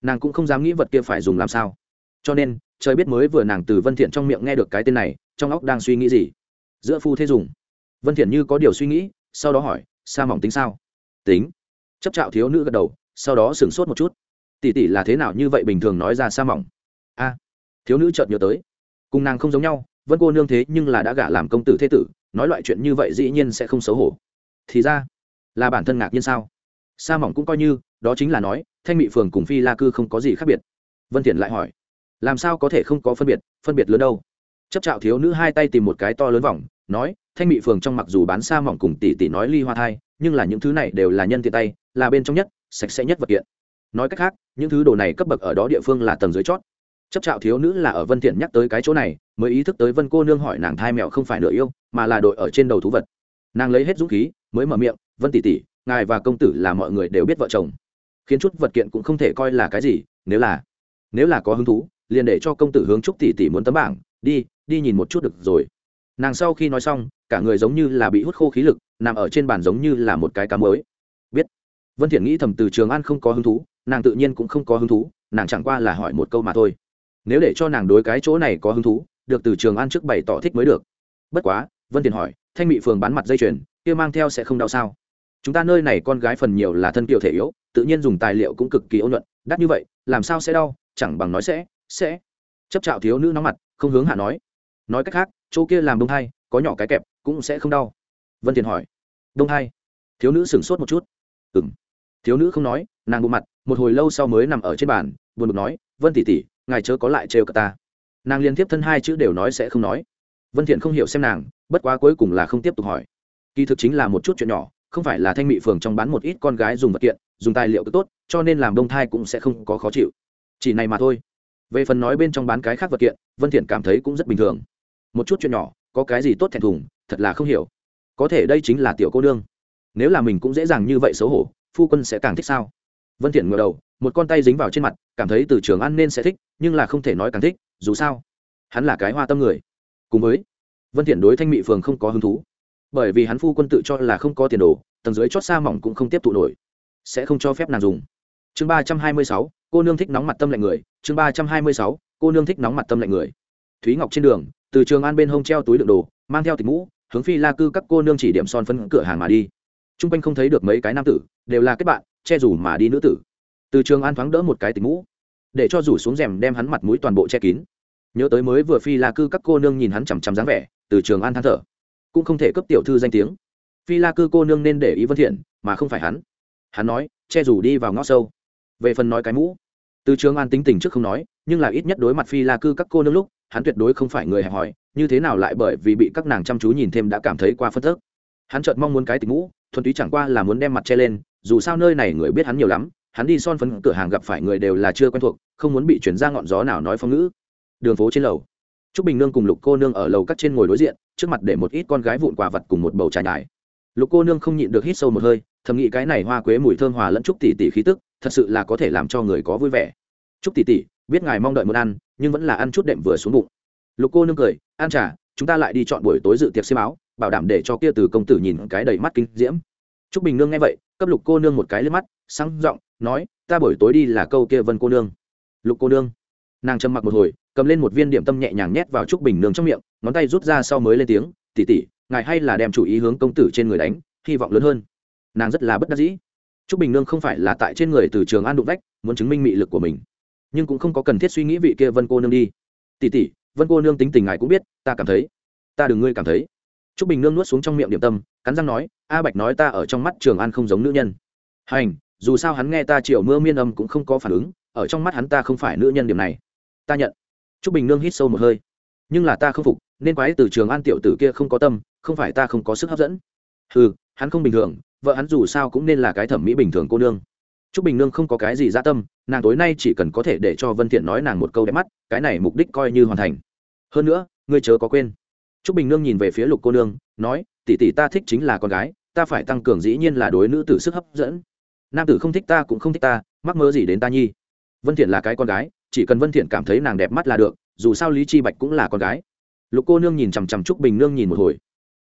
Nàng cũng không dám nghĩ vật kia phải dùng làm sao. Cho nên, trời biết mới vừa nàng từ vân thiện trong miệng nghe được cái tên này, trong óc đang suy nghĩ gì. Giữa phu thế dùng vân thiện như có điều suy nghĩ, sau đó hỏi, sa mỏng tính sao? Tính. Chấp trạo thiếu nữ gật đầu, sau đó sửng sốt một chút. Tỷ tỷ là thế nào như vậy bình thường nói ra sa mỏng? A. Thiếu nữ chợt nhớ tới. Cùng nàng không giống nhau, vân cô nương thế nhưng là đã gả làm công tử thế tử, nói loại chuyện như vậy dĩ nhiên sẽ không xấu hổ. Thì ra, là bản thân ngạc nhiên sao? Sa mỏng cũng coi như, đó chính là nói, thanh mị phường cùng phi la cư không có gì khác biệt. Vân thiện lại hỏi, làm sao có thể không có phân biệt phân biệt lớn đâu? Chấp trạo thiếu nữ hai tay tìm một cái to lớn vòng nói, thanh mị phường trong mặc dù bán sa mỏng cùng tỷ tỷ nói ly hoa thai, nhưng là những thứ này đều là nhân tiện tay, là bên trong nhất, sạch sẽ nhất vật kiện. Nói cách khác, những thứ đồ này cấp bậc ở đó địa phương là tầng dưới chót. Chấp trạo thiếu nữ là ở vân thiện nhắc tới cái chỗ này, mới ý thức tới vân cô nương hỏi nàng thai mèo không phải nửa yêu, mà là đội ở trên đầu thú vật. Nàng lấy hết dũng khí, mới mở miệng, vân tỷ tỷ, ngài và công tử là mọi người đều biết vợ chồng. Khiến chút vật kiện cũng không thể coi là cái gì, nếu là nếu là có hứng thú, liền để cho công tử hướng chúc tỷ tỷ muốn tấm bảng, đi đi nhìn một chút được rồi nàng sau khi nói xong, cả người giống như là bị hút khô khí lực, nằm ở trên bàn giống như là một cái cá mới biết. Vân thiện nghĩ thầm từ trường an không có hứng thú, nàng tự nhiên cũng không có hứng thú, nàng chẳng qua là hỏi một câu mà thôi. Nếu để cho nàng đối cái chỗ này có hứng thú, được từ trường an trước bày tỏ thích mới được. Bất quá, vân thiện hỏi, thanh mỹ phường bán mặt dây chuyền, kia mang theo sẽ không đau sao? Chúng ta nơi này con gái phần nhiều là thân kiều thể yếu, tự nhiên dùng tài liệu cũng cực kỳ ôn nhuận, đắt như vậy, làm sao sẽ đau, chẳng bằng nói sẽ sẽ. Chấp trạo thiếu nữ nóng mặt, không hướng hạ nói. Nói cách khác chỗ kia làm đông hai có nhỏ cái kẹp, cũng sẽ không đau. Vân thiền hỏi. Đông hai thiếu nữ sửng sốt một chút. Ừng thiếu nữ không nói, nàng bộ mặt, một hồi lâu sau mới nằm ở trên bàn, buồn bực nói, vân tỷ tỷ, ngài chớ có lại trêu cả ta. Nàng liên tiếp thân hai chữ đều nói sẽ không nói. Vân thiện không hiểu xem nàng, bất quá cuối cùng là không tiếp tục hỏi. Kỳ thực chính là một chút chuyện nhỏ, không phải là thanh mỹ phường trong bán một ít con gái dùng vật kiện, dùng tài liệu cứ tốt, cho nên làm đông thai cũng sẽ không có khó chịu. Chỉ này mà thôi. Về phần nói bên trong bán cái khác vật kiện, vân thiện cảm thấy cũng rất bình thường một chút chuyện nhỏ, có cái gì tốt thẹn thùng, thật là không hiểu. Có thể đây chính là tiểu cô đương nếu là mình cũng dễ dàng như vậy xấu hổ, phu quân sẽ càng thích sao? Vân thiện ngửa đầu, một con tay dính vào trên mặt, cảm thấy từ trường ăn nên sẽ thích, nhưng là không thể nói càng thích, dù sao, hắn là cái hoa tâm người. Cùng với vân thiện đối thanh mỹ phường không có hứng thú. Bởi vì hắn phu quân tự cho là không có tiền đồ, tầng dưới chót xa mỏng cũng không tiếp tụ nổi. Sẽ không cho phép nàng dùng. Chương ba trăm hai mươi sáu, cô nương thích nóng mặt tâm lạnh người. Chương ba trăm hai mươi sáu, cô nương thích nóng mặt tâm lạnh người. Thúy ngọc trên đường từ trường an bên hông treo túi đựng đồ, mang theo tịch mũ, hướng phi la cư các cô nương chỉ điểm son phân cửa hàng mà đi. T r u n g quanh không thấy được mấy cái nam tử, đều là kết bạn, che rủ mà đi nữ tử. Từ trường an thoáng đỡ một cái tịch mũ, để cho rủ xuống rèm đem hắn mặt mũi toàn bộ che kín. Nhớ tới mới vừa phi la cư các cô nương nhìn hắn chằm chằm dáng vẻ, từ trường an than thở. Cũng không thể cấp tiểu thư danh tiếng. Phi la cư cô nương nên để ý vân thiện, mà không phải hắn. Hắn nói, che rủ đi vào ngõ sâu. Về phần nói cái mũ, từ trường an tính tình trước không nói, nhưng là ít nhất đối mặt phi la cư các cô nương lúc hắn tuyệt đối không phải người hẹp hòi như thế nào lại bởi vì bị các nàng chăm chú nhìn thêm đã cảm thấy qua phân thức. hắn chợt mong muốn cái tình ngũ thuần túy chẳng qua là muốn đem mặt che lên dù sao nơi này người biết hắn nhiều lắm hắn đi son phấn cửa hàng gặp phải người đều là chưa quen thuộc không muốn bị chuyển ra ngọn gió nào nói phong ngữ đường phố trên lầu Trúc Bình Nương cùng Lục cô nương ở lầu cắt trên ngồi đối diện, trước mặt để một ít con gái vụn quà vật cùng một bầu trà nhài. Lục cô nương không nhịn được hít sâu một hơi, thầm nghĩ cái này hoa quế mùi thơm hòa lẫn trúc tỷ tỷ khí tức, thật sự là có thể làm cho người có vui vẻ. Trúc tỷ tỷ, biết ngài mong đợi muốn ăn, nhưng vẫn là ăn chút đệm vừa xuống bụng. Lục cô nương cười, ăn trà, chúng ta lại đi chọn buổi tối dự tiệc xem áo, bảo đảm để cho kia từ công tử nhìn cái đầy mắt kinh diễm. Trúc Bình Nương nghe vậy, cấp Lục cô nương một cái lên mắt, sáng giọng nói, ta buổi tối đi là câu kia Vân cô nương. Lục cô nương, nàng trầm mặc một hồi, cầm lên một viên điểm tâm nhẹ nhàng nhét vào Trúc Bình Nương trong miệng, ngón tay rút ra sau mới lên tiếng, tỷ tỷ, ngài hay là đem chủ ý hướng công tử trên người đánh, hy vọng lớn hơn nàng rất là bất đắc dĩ t r ú c bình nương không phải là tại trên người từ trường an đụng vách muốn chứng minh mị lực của mình nhưng cũng không có cần thiết suy nghĩ vị kia vân cô nương đi. Tỉ tỉ vân cô nương tính tình ngài cũng biết, ta cảm thấy, ta đừng ngươi cảm thấy. T r ú c bình nương nuốt xuống trong miệng điểm tâm, cắn răng nói, a bạch nói ta ở trong mắt trường an không giống nữ nhân. Hành, dù sao hắn nghe ta triệu mưa miên âm cũng không có phản ứng, ở trong mắt hắn ta không phải nữ nhân điểm này. Ta nhận. T r ú c bình nương hít sâu một hơi. Nhưng là ta không phục, nên quái từ trường an tiểu tử kia không có tâm, không phải ta không có sức hấp dẫn. Ừ hắn không bình thường, vợ hắn dù sao cũng nên là cái thẩm mỹ bình thường cô nương t r ú c bình nương không có cái gì dã tâm, nàng tối nay chỉ cần có thể để cho vân thiện nói nàng một câu đẹp mắt, cái này mục đích coi như hoàn thành. Hơn nữa, ngươi chớ có quên. T r ú c bình nương nhìn về phía lục cô nương, nói, tỷ tỷ ta thích chính là con gái, ta phải tăng cường dĩ nhiên là đối nữ tử sức hấp dẫn. Nam tử không thích ta cũng không thích ta, mắc mơ gì đến ta nhi. Vân thiện là cái con gái, chỉ cần vân thiện cảm thấy nàng đẹp mắt là được, dù sao lý chi bạch cũng là con gái. Lục cô nương nhìn chằm chằm trúc bình nương nhìn một hồi.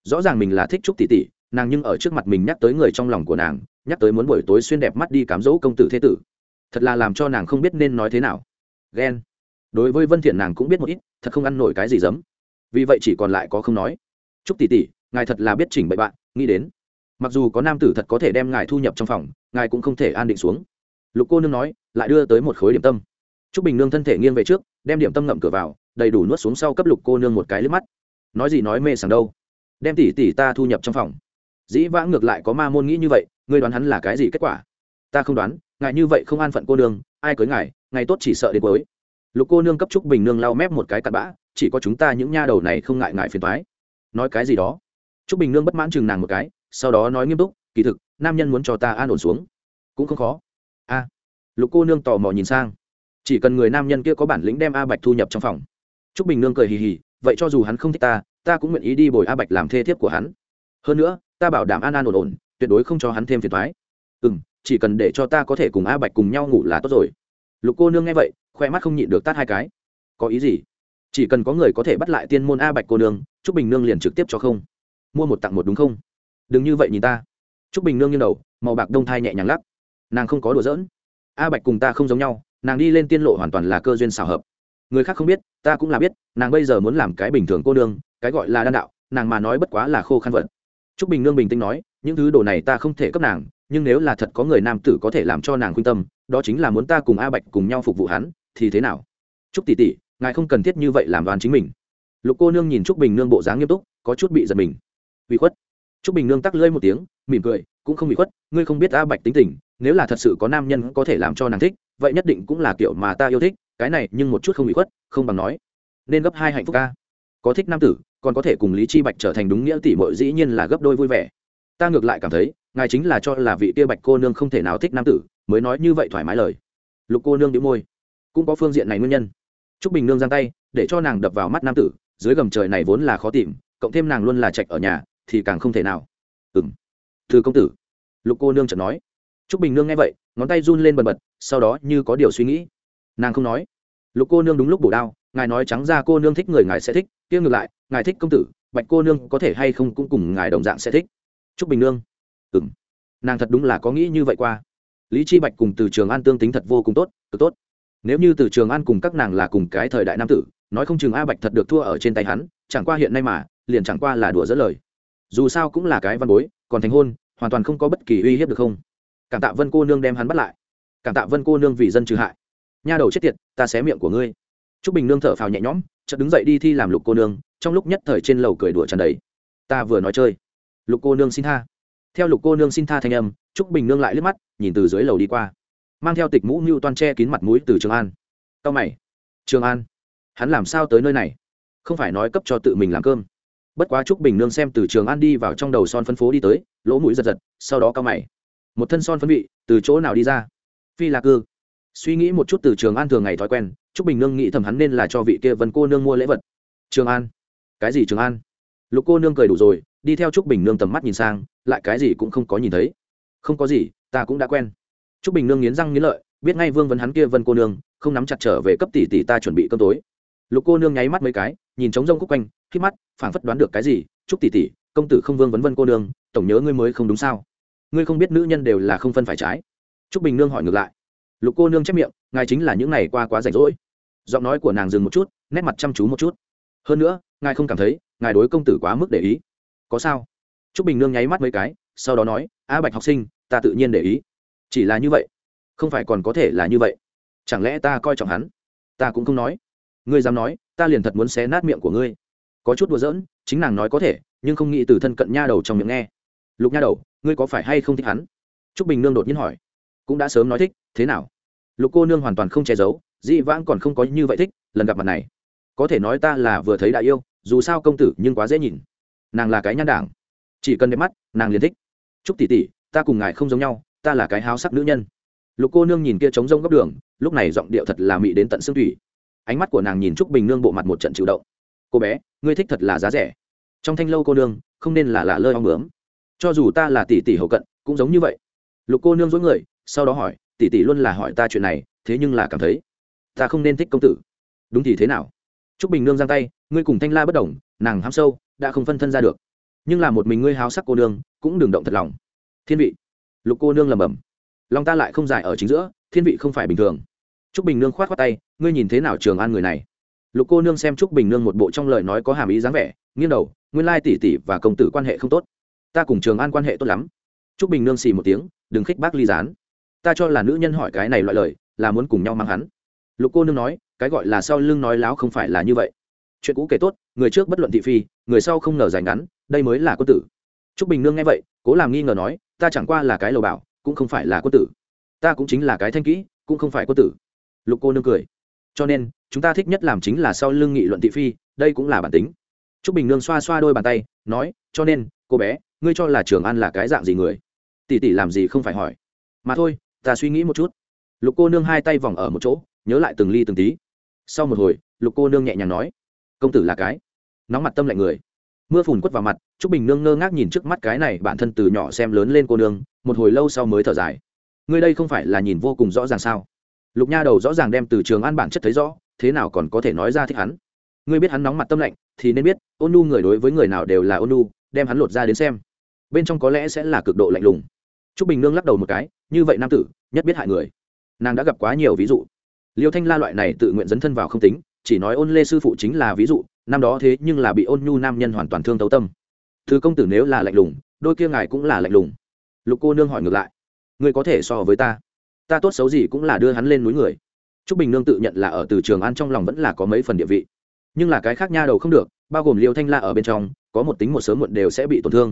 Rõ ràng mình là thích trúc tỷ tỷ, nàng nhưng ở trước mặt mình nhắc tới người trong lòng của nàng nhắc tới muốn buổi tối xuyên đẹp mắt đi cám dỗ công tử thế tử. Thật là làm cho nàng không biết nên nói thế nào. Ghen. Đối với vân thiện nàng cũng biết một ít, thật không ăn nổi cái gì dấm. Vì vậy chỉ còn lại có không nói. Chúc tỷ tỷ, ngài thật là biết chỉnh bậy bạn, nghĩ đến. Mặc dù có nam tử thật có thể đem ngài thu nhập trong phòng, ngài cũng không thể an định xuống. Lục cô nương nói, lại đưa tới một khối điểm tâm. Trúc bình nương thân thể nghiêng về trước, đem điểm tâm ngậm cửa vào, đầy đủ nuốt xuống sau cấp lục cô nương một cái lướt mắt. Nói gì nói mê sảng đâu. Đem tỷ tỷ ta thu nhập trong phòng dĩ vãng ngược lại có ma môn nghĩ như vậy, ngươi đoán hắn là cái gì kết quả? Ta không đoán, ngài như vậy không an phận cô nương, ai cưới ngài ngài tốt chỉ sợ đến cuối. Lục cô nương cấp trúc bình nương lau mép một cái cặn bã, chỉ có chúng ta những nha đầu này không ngại ngại phiền thoái nói cái gì đó? Trúc bình nương bất mãn chừng nàng một cái, sau đó nói nghiêm túc, kỳ thực, nam nhân muốn cho ta an ổn xuống. Cũng không khó. A. Lục cô nương tò mò nhìn sang. Chỉ cần người nam nhân kia có bản lĩnh đem a bạch thu nhập trong phòng. Trúc bình nương cười hì hì, vậy cho dù hắn không thích ta ta cũng nguyện ý đi bồi a bạch làm thê thiếp của hắn. Hơn nữa ta bảo đảm an an ổn ổn, tuyệt đối không cho hắn thêm phiền thoái. Ừ m chỉ cần để cho ta có thể cùng a bạch cùng nhau ngủ là tốt rồi. Lục cô nương nghe vậy, khoe mắt không nhịn được tát hai cái. Có ý gì? Chỉ cần có người có thể bắt lại tiên môn a bạch cô nương, trúc bình nương liền trực tiếp cho không. Mua một tặng một đúng không? Đừng như vậy nhìn ta. Trúc bình nương như đầu, màu bạc đông thai nhẹ nhàng lắc. Nàng không có đùa giỡn. A bạch cùng ta không giống nhau, nàng đi lên tiên lộ hoàn toàn là cơ duyên xào hợp. Người khác không biết, ta cũng là biết, nàng bây giờ muốn làm cái bình thường cô nương, cái gọi là đan đạo, nàng mà nói bất quá là khô khăn vật. Trúc bình nương bình tĩnh nói, những thứ đồ này ta không thể cấp nàng, nhưng nếu là thật có người nam tử có thể làm cho nàng khuyên tâm, đó chính là muốn ta cùng a bạch cùng nhau phục vụ hắn, thì thế nào? Trúc tỷ tỷ, ngài không cần thiết như vậy làm đoán chính mình. Lục cô nương nhìn Trúc bình nương bộ dáng nghiêm túc, có chút bị giật mình. Bị khuất. Trúc bình nương tắc lơi một tiếng, mỉm cười, cũng không bị khuất, ngươi không biết a bạch tính tình, nếu là thật sự có nam nhân có thể làm cho nàng thích, vậy nhất định cũng là kiểu mà ta yêu thích, cái này nhưng một chút không bị khuất, không bằng nói. Nên gấp hai hạnh phúc ca. Có thích nam tử còn có thể cùng lý chi bạch trở thành đúng nghĩa tỷ muội dĩ nhiên là gấp đôi vui vẻ. Ta ngược lại cảm thấy, ngài chính là cho là vị kia bạch cô nương không thể nào thích nam tử, mới nói như vậy thoải mái lời. Lục cô nương đĩu môi. Cũng có phương diện này nguyên nhân. Trúc bình nương giang tay, để cho nàng đập vào mắt nam tử, dưới gầm trời này vốn là khó tìm, cộng thêm nàng luôn là trạch ở nhà, thì càng không thể nào. Ừm. Thư công tử. Lục cô nương chợt nói. Trúc bình nương nghe vậy, ngón tay run lên bần bật, sau đó như có điều suy nghĩ. Nàng không nói. Lục cô nương đúng lúc bổ đao ngài nói trắng ra cô nương thích người ngài sẽ thích, kia ngược lại, ngài thích công tử, bạch cô nương có thể hay không cũng cùng ngài đồng dạng sẽ thích. T bình nương. Ừ m nàng thật đúng là có nghĩ như vậy qua. Lý chi bạch cùng từ trường an tương tính thật vô cùng tốt, cực tốt. Nếu như từ trường an cùng các nàng là cùng cái thời đại nam tử, nói không chừng a bạch thật được thua ở trên tay hắn, chẳng qua hiện nay mà, liền chẳng qua là đùa dẫn lời. Dù sao cũng là cái văn bối, còn thành hôn, hoàn toàn không có bất kỳ uy hiếp được không? Cảm tạ vân cô nương đem hắn bắt lại. Cảm tạ vân cô nương vì dân trừ hại. Nha đầu chết tiệt, ta xé miệng của ngươi. Trúc bình nương thở phào nhẹ nhõm, chợt đứng dậy đi thi làm lục cô nương, trong lúc nhất thời trên lầu cười đùa tràn đầy. Ta vừa nói chơi. Lục cô nương xin tha. Theo lục cô nương xin tha thanh âm, Trúc bình nương lại liếc mắt, nhìn từ dưới lầu đi qua. Mang theo tịch mũ mưu toan che kín mặt mũi từ trường an. Cao mày. Trường an. Hắn làm sao tới nơi này? Không phải nói cấp cho tự mình làm cơm. Bất quá trúc bình nương xem từ trường an đi vào trong đầu son phân phố đi tới, lỗ mũi giật giật, sau đó cao mày. Một thân son phân vị, từ chỗ nào đi ra? Phi là cư. Suy nghĩ một chút từ trường an thường ngày thói quen trúc bình nương nghĩ thầm hắn nên là cho vị kia vân cô nương mua lễ vật. Trường an. Cái gì trường an? Lục cô nương cười đủ rồi, đi theo trúc bình nương tầm mắt nhìn sang, lại cái gì cũng không có nhìn thấy. Không có gì, ta cũng đã quen. Trúc bình nương nghiến răng nghiến lợi, biết ngay vương vấn hắn kia vân cô nương, không nắm chặt trở về cấp tỷ tỷ ta chuẩn bị cơm tối. Lục cô nương nháy mắt mấy cái, nhìn trống rông khúc quanh, khi mắt, phảng phất đoán được cái gì, trúc tỷ tỷ, công tử không vương vấn vân cô nương, tổng nhớ ngươi mới không đúng sao? Ngươi không biết nữ nhân đều là không phân phải trái. Trúc bình nương hỏi ngược lại. Lục cô nương chép miệng, ngài chính là những ngày qua quá rảnh rỗi giọng nói của nàng dừng một chút, nét mặt chăm chú một chút. Hơn nữa, ngài không cảm thấy, ngài đối công tử quá mức để ý. Có sao? T r ú c bình nương nháy mắt mấy cái, sau đó nói, a bạch học sinh, ta tự nhiên để ý. Chỉ là như vậy, không phải còn có thể là như vậy. Chẳng lẽ ta coi trọng hắn? Ta cũng không nói. Ngươi dám nói, ta liền thật muốn xé nát miệng của ngươi. Có chút đùa giỡn, chính nàng nói có thể, nhưng không nghĩ từ thân cận nha đầu trong miệng nghe. Lục nha đầu, ngươi có phải hay không thích hắn? T r ú c bình nương đột nhiên hỏi. Cũng đã sớm nói thích, thế nào? Lục cô nương hoàn toàn không che giấu dĩ vãng còn không có như vậy thích, lần gặp mặt này. Có thể nói ta là vừa thấy đại yêu, dù sao công tử nhưng quá dễ nhìn. Nàng là cái nhan đảng. Chỉ cần đẹp mắt, nàng liền thích. Chúc tỷ tỷ, ta cùng ngài không giống nhau, ta là cái háo sắc nữ nhân. Lục cô nương nhìn kia trống rông góc đường, lúc này giọng điệu thật là mị đến tận xương thủy. Ánh mắt của nàng nhìn trúc bình nương bộ mặt một trận chịu động. Cô bé, ngươi thích thật là giá rẻ. Trong thanh lâu cô nương, không nên là lạ lơi ong bướm cho dù ta là tỷ tỷ hậu cận, cũng giống như vậy. Lục cô nương dối người, sau đó hỏi, tỷ tỷ luôn là hỏi ta chuyện này, thế nhưng là cảm thấy ta không nên thích công tử. Đúng thì thế nào? T r ú c bình nương giang tay, ngươi cùng thanh la bất đồng, nàng hám sâu, đã không phân thân ra được. Nhưng là một mình ngươi háo sắc cô nương, cũng đừng động thật lòng. Thiên vị. Lục cô nương lầm bầm lòng ta lại không dài ở chính giữa, thiên vị không phải bình thường. T r ú c bình nương k h o á t khoác tay, ngươi nhìn thế nào trường an người này? Lục cô nương xem t r ú c bình nương một bộ trong lời nói có hàm ý dáng vẻ, nghiêng đầu, nguyên lai tỷ tỷ và công tử quan hệ không tốt. Ta cùng trường an quan hệ tốt lắm. T r ú c bình nương xì một tiếng, đừng khích bác ly gián. Ta cho là nữ nhân hỏi cái này loại lời, là muốn cùng nhau mang hắn lục cô nương nói, cái gọi là sau lưng nói láo không phải là như vậy. Chuyện cũ kể tốt, người trước bất luận thị phi, người sau không ngờ dài ngắn, đây mới là quân tử. T r ú c bình nương nghe vậy, cố làm nghi ngờ nói, ta chẳng qua là cái lầu bảo, cũng không phải là quân tử. Ta cũng chính là cái thanh kỹ, cũng không phải quân tử. Lục cô nương cười. Cho nên, chúng ta thích nhất làm chính là sau lưng nghị luận thị phi, đây cũng là bản tính. T r ú c bình nương xoa xoa đôi bàn tay, nói, cho nên, cô bé, ngươi cho là trường an là cái dạng gì người? Tỷ tỷ làm gì không phải hỏi? Mà thôi, ta suy nghĩ một chút. Lục cô nương hai tay vòng ở một chỗ nhớ lại từng ly từng tí. Sau một hồi, lục cô nương nhẹ nhàng nói, công tử là cái. Nóng mặt tâm lạnh người. Mưa phùn quất vào mặt t r ú c bình nương ngơ ngác nhìn trước mắt cái này bản thân từ nhỏ xem lớn lên cô nương, một hồi lâu sau mới thở dài. Ngươi đây không phải là nhìn vô cùng rõ ràng sao? Lục nha đầu rõ ràng đem từ trường an bản chất thấy rõ, thế nào còn có thể nói ra thích hắn. Ngươi biết hắn nóng mặt tâm lạnh, thì nên biết, ôn nhu người đối với người nào đều là ôn nhu đem hắn lột ra đến xem. Bên trong có lẽ sẽ là cực độ lạnh lùng. T r ú c bình nương lắc đầu một cái, như vậy nam tử, nhất biết hại người. Nàng đã gặp quá nhiều ví dụ liêu thanh la loại này tự nguyện dấn thân vào không tính, chỉ nói ôn lê sư phụ chính là ví dụ, năm đó thế nhưng là bị ôn nhu nam nhân hoàn toàn thương tấu tâm. Thứ công tử nếu là lạnh lùng, đôi kia ngài cũng là lạnh lùng. Lục cô nương hỏi ngược lại, ngươi có thể so với ta? Ta tốt xấu gì cũng là đưa hắn lên núi người. T r ú c bình nương tự nhận là ở từ trường an trong lòng vẫn là có mấy phần địa vị. Nhưng là cái khác nha đầu không được, bao gồm liêu thanh la ở bên trong, có một tính một sớm muộn đều sẽ bị tổn thương.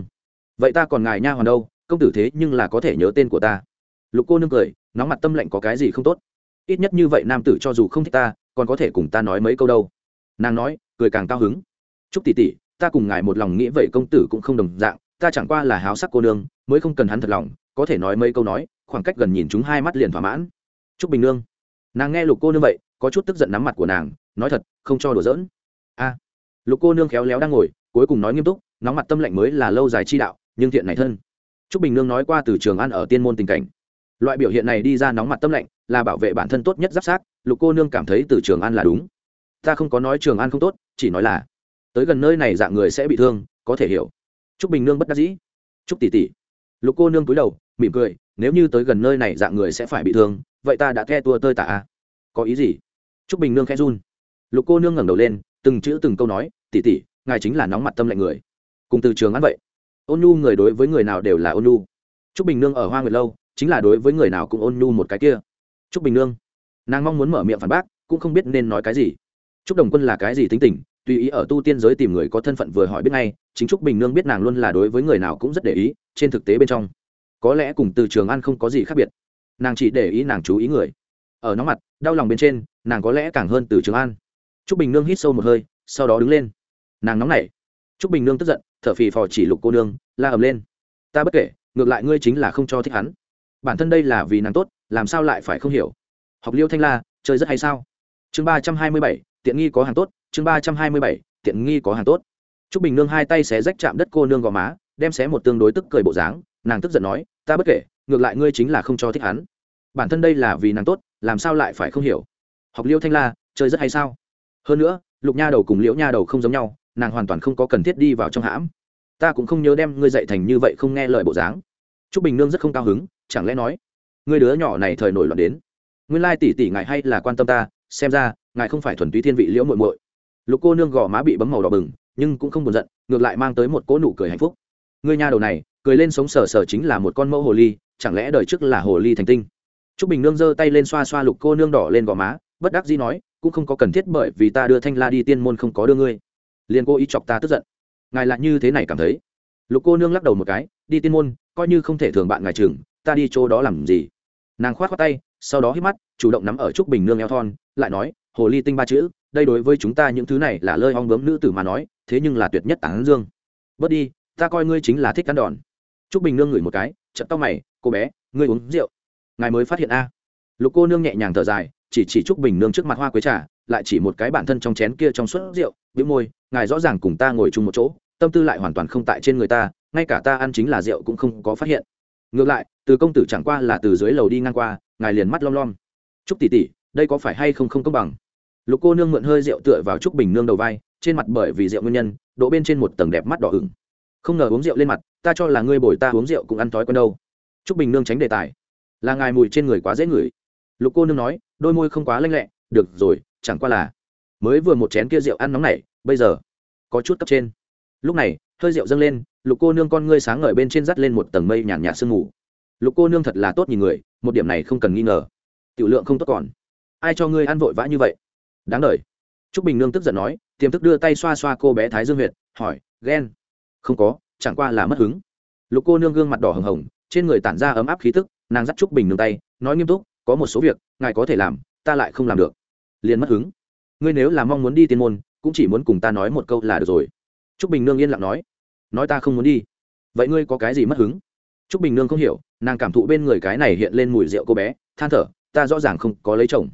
Vậy ta còn ngài nha hoàn đâu, công tử thế nhưng là có thể nhớ tên của ta. Lục cô nương cười, nóng mặt tâm lệnh có cái gì không tốt? Ít nhất như vậy nam tử cho dù không thích ta, còn có thể cùng ta nói mấy câu đâu. Nàng nói, cười càng cao hứng. Chúc tỷ tỷ, ta cùng ngài một lòng nghĩ vậy công tử cũng không đồng dạng, ta chẳng qua là háo sắc cô nương, mới không cần hắn thật lòng, có thể nói mấy câu nói, khoảng cách gần nhìn chúng hai mắt liền thỏa mãn. Chúc bình nương. Nàng nghe lục cô nương vậy, có chút tức giận nắm mặt của nàng, nói thật, không cho đùa giỡn. A. Lục cô nương khéo léo đang ngồi, cuối cùng nói nghiêm túc, nóng mặt tâm lạnh mới là lâu dài chi đạo, nhưng thiện này thân. T r ú c bình nương nói qua từ trường ăn ở tiên môn tình cảnh loại biểu hiện này đi ra nóng mặt tâm lạnh, là bảo vệ bản thân tốt nhất giáp sát, lục cô nương cảm thấy từ trường an là đúng. Ta không có nói trường an không tốt, chỉ nói là, tới gần nơi này dạng người sẽ bị thương, có thể hiểu. T r ú c bình nương bất đắc dĩ. T r ú c tỷ tỷ. Lục cô nương cúi đầu, mỉm cười, nếu như tới gần nơi này dạng người sẽ phải bị thương, vậy ta đã the tua tơi tả có ý gì? T r ú c bình nương khẽ run. Lục cô nương ngẩng đầu lên, từng chữ từng câu nói tỉ tỉ ngài chính là nóng mặt tâm lạnh người. Cùng từ trường ăn vậy. Ôn nhu người đối với người nào đều là ôn nhu. T bình nương ở hoa nguyệt lâu chính là đối với người nào cũng ôn nhu một cái kia. T bình nương. Nàng mong muốn mở miệng phản bác, cũng không biết nên nói cái gì. T đồng quân là cái gì tính tình, tùy ý ở tu tiên giới tìm người có thân phận vừa hỏi biết ngay, chính trúc bình nương biết nàng luôn là đối với người nào cũng rất để ý, trên thực tế bên trong, có lẽ cùng từ trường ăn không có gì khác biệt. Nàng chỉ để ý nàng chú ý người. Ở nóng mặt, đau lòng bên trên, nàng có lẽ càng hơn từ trường an. T r ú c bình nương hít sâu một hơi, sau đó đứng lên. Nàng nóng nảy. T r ú c bình nương tức giận t h ở phì phò chỉ lục cô nương, la ầm lên. Ta bất kể, ngược lại ngươi chính là không cho thích hắn bản thân đây là vì nàng tốt, làm sao lại phải không hiểu? Học liêu thanh la, chơi rất hay sao? Chương ba trăm hai mươi bảy, tiện nghi có hàng tốt, chương ba trăm hai mươi bảy, tiện nghi có hàng tốt. T r ú c bình nương hai tay xé rách chạm đất cô nương gò má, đem xé một tương đối tức cười bộ dáng, nàng tức giận nói, ta bất kể, ngược lại ngươi chính là không cho thích hắn. Bản thân đây là vì nàng tốt, làm sao lại phải không hiểu? Học liêu thanh la, chơi rất hay sao? Hơn nữa, lục nha đầu cùng liễu nha đầu không giống nhau, nàng hoàn toàn không có cần thiết đi vào trong hãm. Ta cũng không nhớ đem ngươi dạy thành như vậy không nghe lời bộ dáng. T r ú c bình nương rất không cao hứng chẳng lẽ nói người đứa nhỏ này thời nổi loạn đến. Nguyên lai tỷ tỷ ngài hay là quan tâm ta, xem ra, ngài không phải thuần túy thiên vị liễu muội muội. Lục cô nương gò má bị bấm màu đỏ bừng, nhưng cũng không buồn giận, ngược lại mang tới một cỗ nụ cười hạnh phúc. Người nhà đầu này, cười lên sống sờ sờ chính là một con mẫu hồ ly, chẳng lẽ đời trước là hồ ly thành tinh? T r ú c bình nương giơ tay lên xoa xoa lục cô nương đỏ lên gò má, bất đắc dĩ nói, cũng không có cần thiết bởi vì ta đưa thanh la đi tiên môn không có đưa ngươi. Liền cô ý chọc ta tức giận. Ngài lại như thế này cảm thấy. Lục cô nương lắc đầu một cái, đi tiên môn, coi như không thể thường bạn ngài chừng ta đi chỗ đó làm gì? Nàng khoát khoát tay, sau đó hít mắt, chủ động nắm ở trúc bình nương eo thon, lại nói, hồ ly tinh ba chữ, đây đối với chúng ta những thứ này là lơi hong bướm nữ tử mà nói, thế nhưng là tuyệt nhất tán dương. Bớt đi, ta coi ngươi chính là thích cắn đòn. Trúc bình nương ngửi một cái chậm tao mày, cô bé, ngươi uống rượu. Ngài mới phát hiện a. Lục cô nương nhẹ nhàng thở dài, chỉ chỉ trúc bình nương trước mặt hoa quế trà, lại chỉ một cái bản thân trong chén kia trong suốt rượu, bĩu môi, ngài rõ ràng cùng ta ngồi chung một chỗ, tâm tư lại hoàn toàn không tại trên người ta, ngay cả ta ăn chính là rượu cũng không có phát hiện. Ngược lại từ công tử chẳng qua là từ dưới lầu đi ngang qua, ngài liền mắt lom lom. Trúc tỷ tỷ, đây có phải hay không không công bằng? Lục cô nương mượn hơi rượu tựa vào trúc bình nương đầu vai, trên mặt bởi vì rượu nguyên nhân, độ bên trên một tầng đẹp mắt đỏ ửng. Không ngờ uống rượu lên mặt, ta cho là ngươi bồi ta uống rượu cũng ăn thói quen đâu. Trúc bình nương tránh đề tài. Là ngài mùi trên người quá dễ ngửi. Lục cô nương nói, đôi môi không quá lanh lẹ, được rồi, chẳng qua là mới vừa một chén kia rượu ăn nóng này bây giờ có chút cấp trên. Lúc này, hơi rượu dâng lên, lục cô nương con ngươi sáng ngời bên trên dắt lên một tầng mây nhàn nhạt sương ngủ lục cô nương thật là tốt nhìn người, một điểm này không cần nghi ngờ. Tiểu lượng không tốt còn. Ai cho ngươi ăn vội vã như vậy? Đáng đ ờ i t r ú c bình nương tức giận nói, tiềm thức đưa tay xoa xoa cô bé thái dương huyệt, hỏi, ghen? Không có, chẳng qua là mất hứng. Lục cô nương gương mặt đỏ hồng hồng, trên người tản ra ấm áp khí tức, nàng dắt t r ú c bình nương tay, nói nghiêm túc, có một số việc, ngài có thể làm, ta lại không làm được. Liền mất hứng. Ngươi nếu là mong muốn đi tiên môn, cũng chỉ muốn cùng ta nói một câu là được rồi. T r ú c bình nương yên lặng nói nói ta không muốn đi. Vậy ngươi có cái gì mất hứng? T r ú c bình nương không hiểu nàng cảm thụ bên người cái này hiện lên mùi rượu cô bé, than thở, ta rõ ràng không có lấy chồng.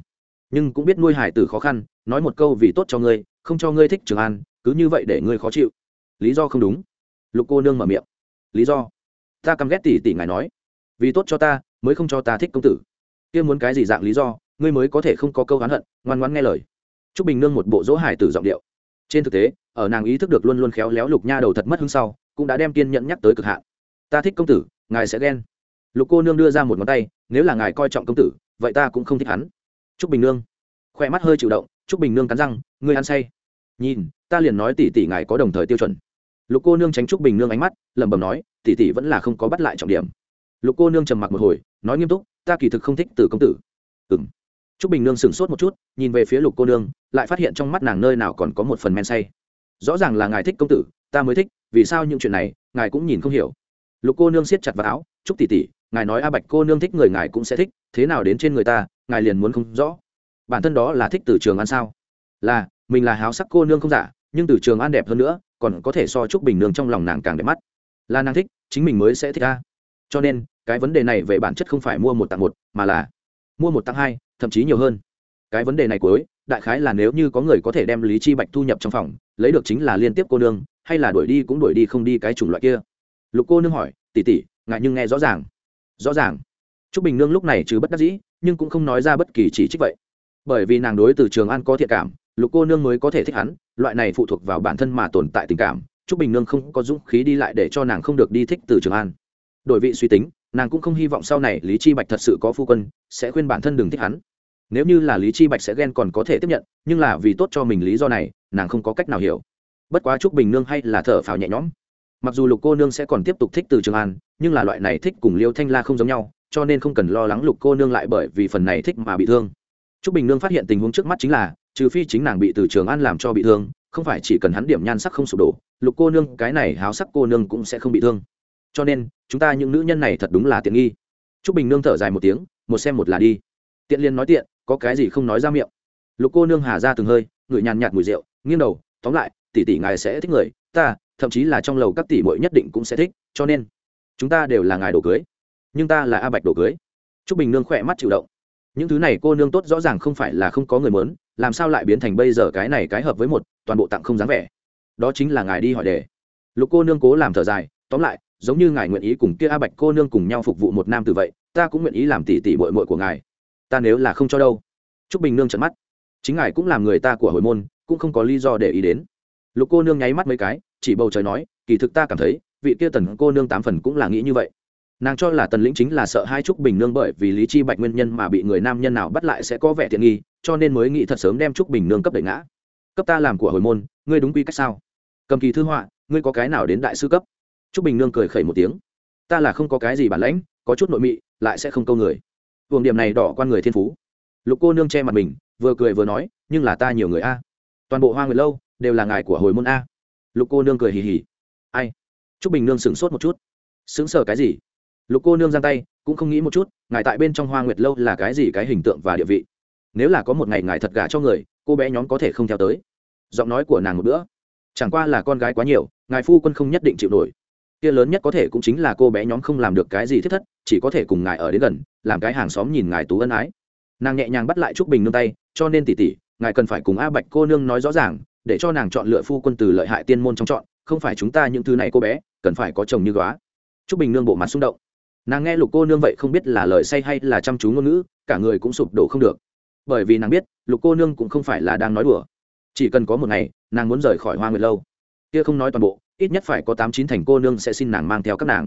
Nhưng cũng biết nuôi hải tử khó khăn, nói một câu vì tốt cho ngươi, không cho ngươi thích trường an, cứ như vậy để ngươi khó chịu. Lý do không đúng. Lục cô nương mở miệng. Lý do? Ta căm ghét tỷ tỷ ngài nói. Vì tốt cho ta, mới không cho ta thích công tử. Kia muốn cái gì dạng lý do, ngươi mới có thể không có câu oán hận, ngoan ngoan nghe lời. T r ú c bình nương một bộ dỗ hải tử giọng điệu. Trên thực tế, ở nàng ý thức được luôn luôn khéo léo lục nha đầu thật mất hứng sau, cũng đã đem kiên nhẫn nhắc tới cực hạn. Ta thích công tử, ngài sẽ ghen lục cô nương đưa ra một ngón tay, nếu là ngài coi trọng công tử, vậy ta cũng không thích hắn. T r ú c bình nương khoe mắt hơi chịu động t r ú c bình nương cắn răng, ngươi ăn say. Nhìn, ta liền nói tỷ tỷ ngài có đồng thời tiêu chuẩn. Lục cô nương tránh t r ú c bình nương ánh mắt, lẩm bẩm nói, tỷ tỷ vẫn là không có bắt lại trọng điểm. Lục cô nương trầm mặc một hồi, nói nghiêm túc, ta kỳ thực không thích từ công tử. Ừng t r ú c bình nương sửng sốt một chút, nhìn về phía lục cô nương, lại phát hiện trong mắt nàng nơi nào còn có một phần men say. Rõ ràng là ngài thích công tử, ta mới thích, vì sao những chuyện này, ngài cũng nhìn không hiểu. Lục cô nương siết chặt vào áo chúc tỷ tỷ ngài nói a bạch cô nương thích người ngài cũng sẽ thích, thế nào đến trên người ta, ngài liền muốn không rõ. Bản thân đó là thích từ trường an sao? Là, mình là háo sắc cô nương không giả, nhưng từ trường an đẹp hơn nữa, còn có thể so chúc bình nương trong lòng nàng càng đẹp mắt. Là nàng thích, chính mình mới sẽ thích ta cho nên, cái vấn đề này về bản chất không phải mua một tặng một, mà là mua một tặng hai, thậm chí nhiều hơn. Cái vấn đề này cuối, đại khái là nếu như có người có thể đem lý chi bạch thu nhập trong phòng, lấy được chính là liên tiếp cô nương, hay là đuổi đi cũng đuổi đi không đi cái chủng loại kia. Lục cô nương hỏi tỉ tỉ ngại nhưng nghe rõ ràng rõ ràng. T r ú c bình nương lúc này trừ bất đắc dĩ, nhưng cũng không nói ra bất kỳ chỉ trích vậy. Bởi vì nàng đối từ trường an có thiện cảm, lục cô nương mới có thể thích hắn, loại này phụ thuộc vào bản thân mà tồn tại tình cảm t r ú c bình nương không có dũng khí đi lại để cho nàng không được đi thích từ trường an. Đổi vị suy tính, nàng cũng không hy vọng sau này lý chi bạch thật sự có phu quân, sẽ khuyên bản thân đừng thích hắn. Nếu như là lý chi bạch sẽ ghen còn có thể tiếp nhận, nhưng là vì tốt cho mình lý do này, nàng không có cách nào hiểu. Bất quá trúc bình nương hay là thở phào nhẹ nhõm mặc dù lục cô nương sẽ còn tiếp tục thích từ trường an, nhưng là loại này thích cùng liêu thanh la không giống nhau, cho nên không cần lo lắng lục cô nương lại bởi vì phần này thích mà bị thương. T r ú c bình nương phát hiện tình huống trước mắt chính là, trừ phi chính nàng bị từ trường an làm cho bị thương, không phải chỉ cần hắn điểm nhan sắc không sụp đổ, lục cô nương, cái này háo sắc cô nương cũng sẽ không bị thương. Cho nên, chúng ta những nữ nhân này thật đúng là tiện nghi. T r ú c bình nương thở dài một tiếng, một xem một là đi. Tiện liên nói tiện, có cái gì không nói ra miệng. Lục cô nương hà ra từng hơi, ngửi nhàn nhạt mùi rượu, nghiêng đầu, tóm lại, tỷ tỷ ngài sẽ thích người, ta thậm chí là trong lầu các tỷ muội nhất định cũng sẽ thích cho nên chúng ta đều là ngài đồ cưới nhưng ta là a bạch đồ cưới. Trúc bình nương khỏe mắt chịu động. Những thứ này cô nương tốt rõ ràng không phải là không có người muốn, làm sao lại biến thành bây giờ cái này cái hợp với một toàn bộ tặng không dáng vẻ. Đó chính là ngài đi hỏi đề. Lục cô nương cố làm thở dài tóm lại giống như ngài nguyện ý cùng kia a bạch cô nương cùng nhau phục vụ một nam tử vậy ta cũng nguyện ý làm tỷ tỷ muội muội của ngài. Ta nếu là không cho đâu. Trúc bình nương trợn mắt. Chính ngài cũng làm người ta của hồi môn cũng không có lý do để ý đến lục cô nương nháy mắt mấy cái, chỉ bầu trời nói, kỳ thực ta cảm thấy, vị kia tần cô nương tám phần cũng là nghĩ như vậy. Nàng cho là tần lĩnh chính là sợ hai trúc bình nương bởi vì lý chi bạch nguyên nhân mà bị người nam nhân nào bắt lại sẽ có vẻ thiện nghi, cho nên mới nghĩ thật sớm đem trúc bình nương cấp đẩy ngã. Cấp ta làm của hồi môn, ngươi đúng quy cách sao? Cầm kỳ thư họa, ngươi có cái nào đến đại sư cấp? Trúc bình nương cười khẩy một tiếng. Ta là không có cái gì bản lãnh, có chút nội mị, lại sẽ không câu người. Vùng điểm này đỏ quan người thiên phú. Lục cô nương che mặt mình, vừa cười vừa nói, nhưng là ta nhiều người a. Toàn bộ hoa người lâu đều là ngài của hồi môn a. Lục cô nương cười hì hì. Ai? T r ú c bình nương sửng sốt một chút. Sững sờ cái gì? Lục cô nương giang tay, cũng không nghĩ một chút, ngài tại bên trong hoa nguyệt lâu là cái gì cái hình tượng và địa vị? Nếu là có một ngày ngài thật gả cho người, cô bé nhóm có thể không theo tới. Giọng nói của nàng một bữa. Chẳng qua là con gái quá nhiều, ngài phu quân không nhất định chịu nổi. Kia lớn nhất có thể cũng chính là cô bé nhóm không làm được cái gì thiết thất, chỉ có thể cùng ngài ở đến gần, làm cái hàng xóm nhìn ngài tú ân ái. Nàng nhẹ nhàng bắt lại trúc bình nương tay, cho nên tỉ tỉ, ngài cần phải cùng a bạch cô nương nói rõ ràng để cho nàng chọn lựa phu quân từ lợi hại tiên môn trong chọn, không phải chúng ta những thứ này cô bé, cần phải có chồng như góa. T r ú c bình nương bộ mặt xung động. Nàng nghe lục cô nương vậy không biết là lời say hay là chăm chú ngôn ngữ, cả người cũng sụp đổ không được. Bởi vì nàng biết, lục cô nương cũng không phải là đang nói đùa. Chỉ cần có một ngày, nàng muốn rời khỏi hoa nguyệt lâu. Kia không nói toàn bộ, ít nhất phải có tám chín thành cô nương sẽ xin nàng mang theo các nàng.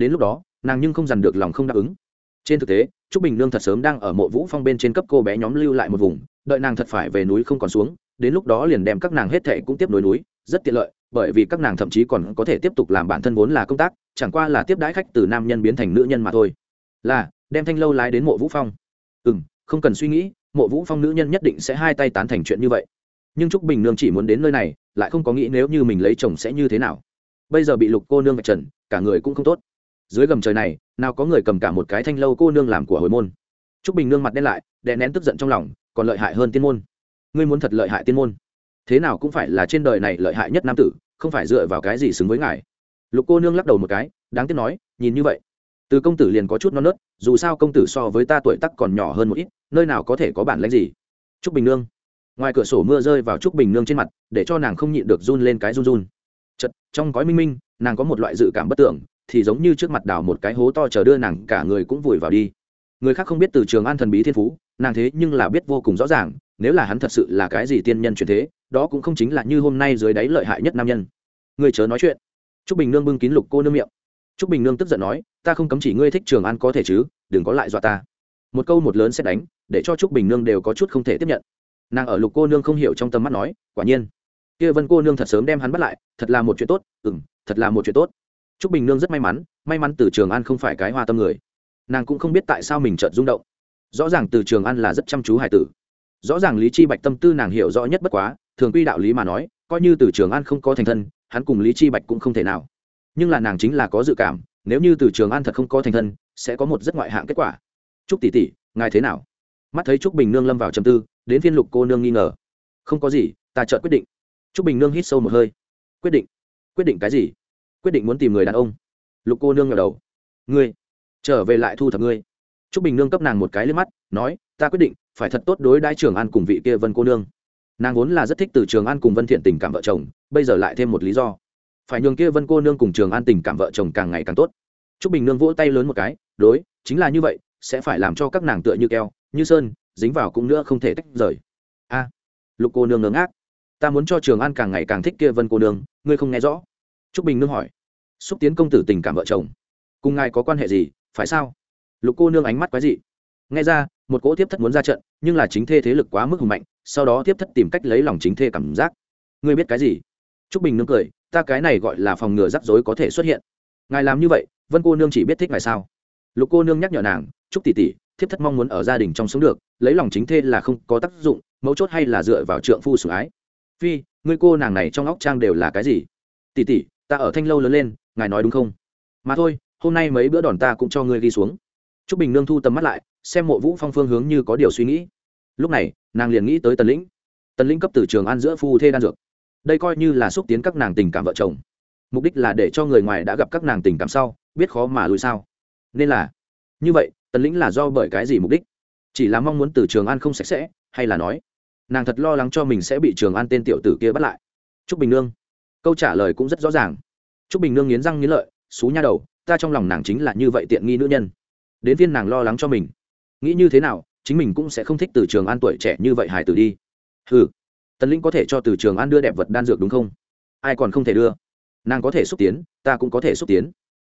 Đến lúc đó, nàng nhưng không dằn được lòng không đáp ứng. Trên thực tế t r ú c bình nương thật sớm đang ở mộ vũ phong bên trên cấp cô bé nhóm lưu lại một vùng, đợi nàng thật phải về núi không còn xuống đến lúc đó liền đem các nàng hết thệ cũng tiếp nối núi, rất tiện lợi, bởi vì các nàng thậm chí còn có thể tiếp tục làm bản thân vốn là công tác, chẳng qua là tiếp đãi khách từ nam nhân biến thành nữ nhân mà thôi. Là, đem thanh lâu lái đến mộ vũ phong. Ừ m không cần suy nghĩ, mộ vũ phong nữ nhân nhất định sẽ hai tay tán thành chuyện như vậy. Nhưng trúc bình nương chỉ muốn đến nơi này, lại không có nghĩ nếu như mình lấy chồng sẽ như thế nào. Bây giờ bị lục cô nương vạch trần, cả người cũng không tốt. Dưới gầm trời này, nào có người cầm cả một cái thanh lâu cô nương làm của hồi môn. Trúc bình nương mặt đen lại, đè nén tức giận trong lòng, còn lợi hại hơn tiên môn ngươi muốn thật lợi hại tiên môn. Thế nào cũng phải là trên đời này lợi hại nhất nam tử, không phải dựa vào cái gì xứng với ngài. Lục cô nương lắc đầu một cái, đáng tiếc nói, nhìn như vậy. Từ công tử liền có chút non nớt, dù sao công tử so với ta tuổi tắc còn nhỏ hơn một ít, nơi nào có thể có bản lãnh gì. Trúc bình nương. Ngoài cửa sổ mưa rơi vào trúc bình nương trên mặt, để cho nàng không nhịn được run lên cái run run. Chật trong gói minh minh, nàng có một loại dự cảm bất tưởng, thì giống như trước mặt đào một cái hố to chờ đưa nàng cả người cũng vùi vào đi. Người khác không biết từ trường an thần bí thiên phú, nàng thế nhưng là biết vô cùng rõ ràng nếu là hắn thật sự là cái gì tiên nhân truyền thế, đó cũng không chính là như hôm nay dưới đáy lợi hại nhất nam nhân. Người chớ nói chuyện. T r ú c bình nương bưng kín lục cô nương miệng. T r ú c bình nương tức giận nói, ta không cấm chỉ ngươi thích trường An có thể chứ, đừng có lại dọa ta. Một câu một lớn sẽ đánh, để cho t r ú c bình nương đều có chút không thể tiếp nhận. Nàng ở lục cô nương không hiểu trong tâm mắt nói, quả nhiên, kia vân cô nương thật sớm đem hắn bắt lại, thật là một chuyện tốt ừ m thật là một chuyện tốt. T r ú c bình nương rất may mắn may mắn từ trường an không phải cái hoa tâm người. Nàng cũng không biết tại sao mình chợt rung động. Rõ ràng từ trường an là rất chăm chú hải tử rõ ràng lý chi bạch tâm tư nàng hiểu rõ nhất bất quá, thường quy đạo lý mà nói, coi như từ trường an không có thành thân, hắn cùng lý chi bạch cũng không thể nào. Nhưng là nàng chính là có dự cảm, nếu như từ trường an thật không có thành thân, sẽ có một rất ngoại hạng kết quả. Trúc tỷ tỷ, ngài thế nào? Mắt thấy trúc bình nương lâm vào trầm tư, đến phiên lục cô nương nghi ngờ. Không có gì, ta chợt quyết định. Trúc bình nương hít sâu một hơi. Quyết định. Quyết định cái gì? Quyết định muốn tìm người đàn ông. Lục cô nương ngờ đầu. Ngươi, trở về lại thu thập ngươi. Trúc bình nương cấp nàng một cái lên mắt, nói, ta quyết định phải thật tốt đối đãi trường an cùng vị kia vân cô nương. Nàng vốn là rất thích từ trường an cùng vân thiện tình cảm vợ chồng, bây giờ lại thêm một lý do. Phải nhường kia vân cô nương cùng trường an tình cảm vợ chồng càng ngày càng tốt. Trúc bình nương vỗ tay lớn một cái, đối, chính là như vậy, sẽ phải làm cho các nàng tựa như keo, như sơn, dính vào cũng nữa không thể tách rời. A, lục cô nương ngớ ngác. Ta muốn cho trường an càng ngày càng thích kia vân cô nương, ngươi không nghe rõ? Trúc bình nương hỏi. Xúc tiến công tử tình cảm vợ chồng. Cùng ngài có quan hệ gì, phải sao? Lục cô nương ánh mắt quái dị. Nghe ra, một cỗ tiếp thất muốn ra trận nhưng là chính thê thế lực quá mức hùng mạnh, sau đó tiếp thất tìm cách lấy lòng chính thê cảm giác. Ngươi biết cái gì? T r ú c bình nương cười, ta cái này gọi là phòng ngừa rắc rối có thể xuất hiện. Ngài làm như vậy, vân cô nương chỉ biết thích ngài sao? Lục cô nương nhắc nhở nàng chúc tỷ tỷ, thiếp thất mong muốn ở gia đình trong sống được, lấy lòng chính thê là không có tác dụng, mấu chốt hay là dựa vào trượng phu sủng ái? Phi, ngươi cô nàng này trong óc trang đều là cái gì? Tỷ tỷ, ta ở thanh lâu lớn lên, ngài nói đúng không? Mà thôi, hôm nay mấy bữa đòn ta cũng cho ngươi ghi xuống. T r ú c bình nương thu tầm mắt lại xem mộ vũ phong phương hướng như có điều suy nghĩ. Lúc này, nàng liền nghĩ tới tần lĩnh. Tần lĩnh cấp từ trường ăn giữa phu thê đan dược. Đây coi như là xúc tiến các nàng tình cảm vợ chồng. Mục đích là để cho người ngoài đã gặp các nàng tình cảm sau, biết khó mà lùi sao. Nên là, như vậy, tần lĩnh là do bởi cái gì mục đích? Chỉ là mong muốn từ trường an không sạch sẽ, hay là nói, nàng thật lo lắng cho mình sẽ bị trường an tên tiểu tử kia bắt lại. T r ú c bình nương. Câu trả lời cũng rất rõ ràng. T r ú c bình nương nghiến răng nghiến lợi, xú nha đầu, ta trong lòng nàng chính là như vậy tiện nghi nữ nhân. Đến viên nàng lo lắng cho mình nghĩ như thế nào, chính mình cũng sẽ không thích từ trường an tuổi trẻ như vậy hải tử đi. Ừ tần linh có thể cho từ trường an đưa đẹp vật đan dược đúng không? Ai còn không thể đưa? Nàng có thể xúc tiến, ta cũng có thể xúc tiến.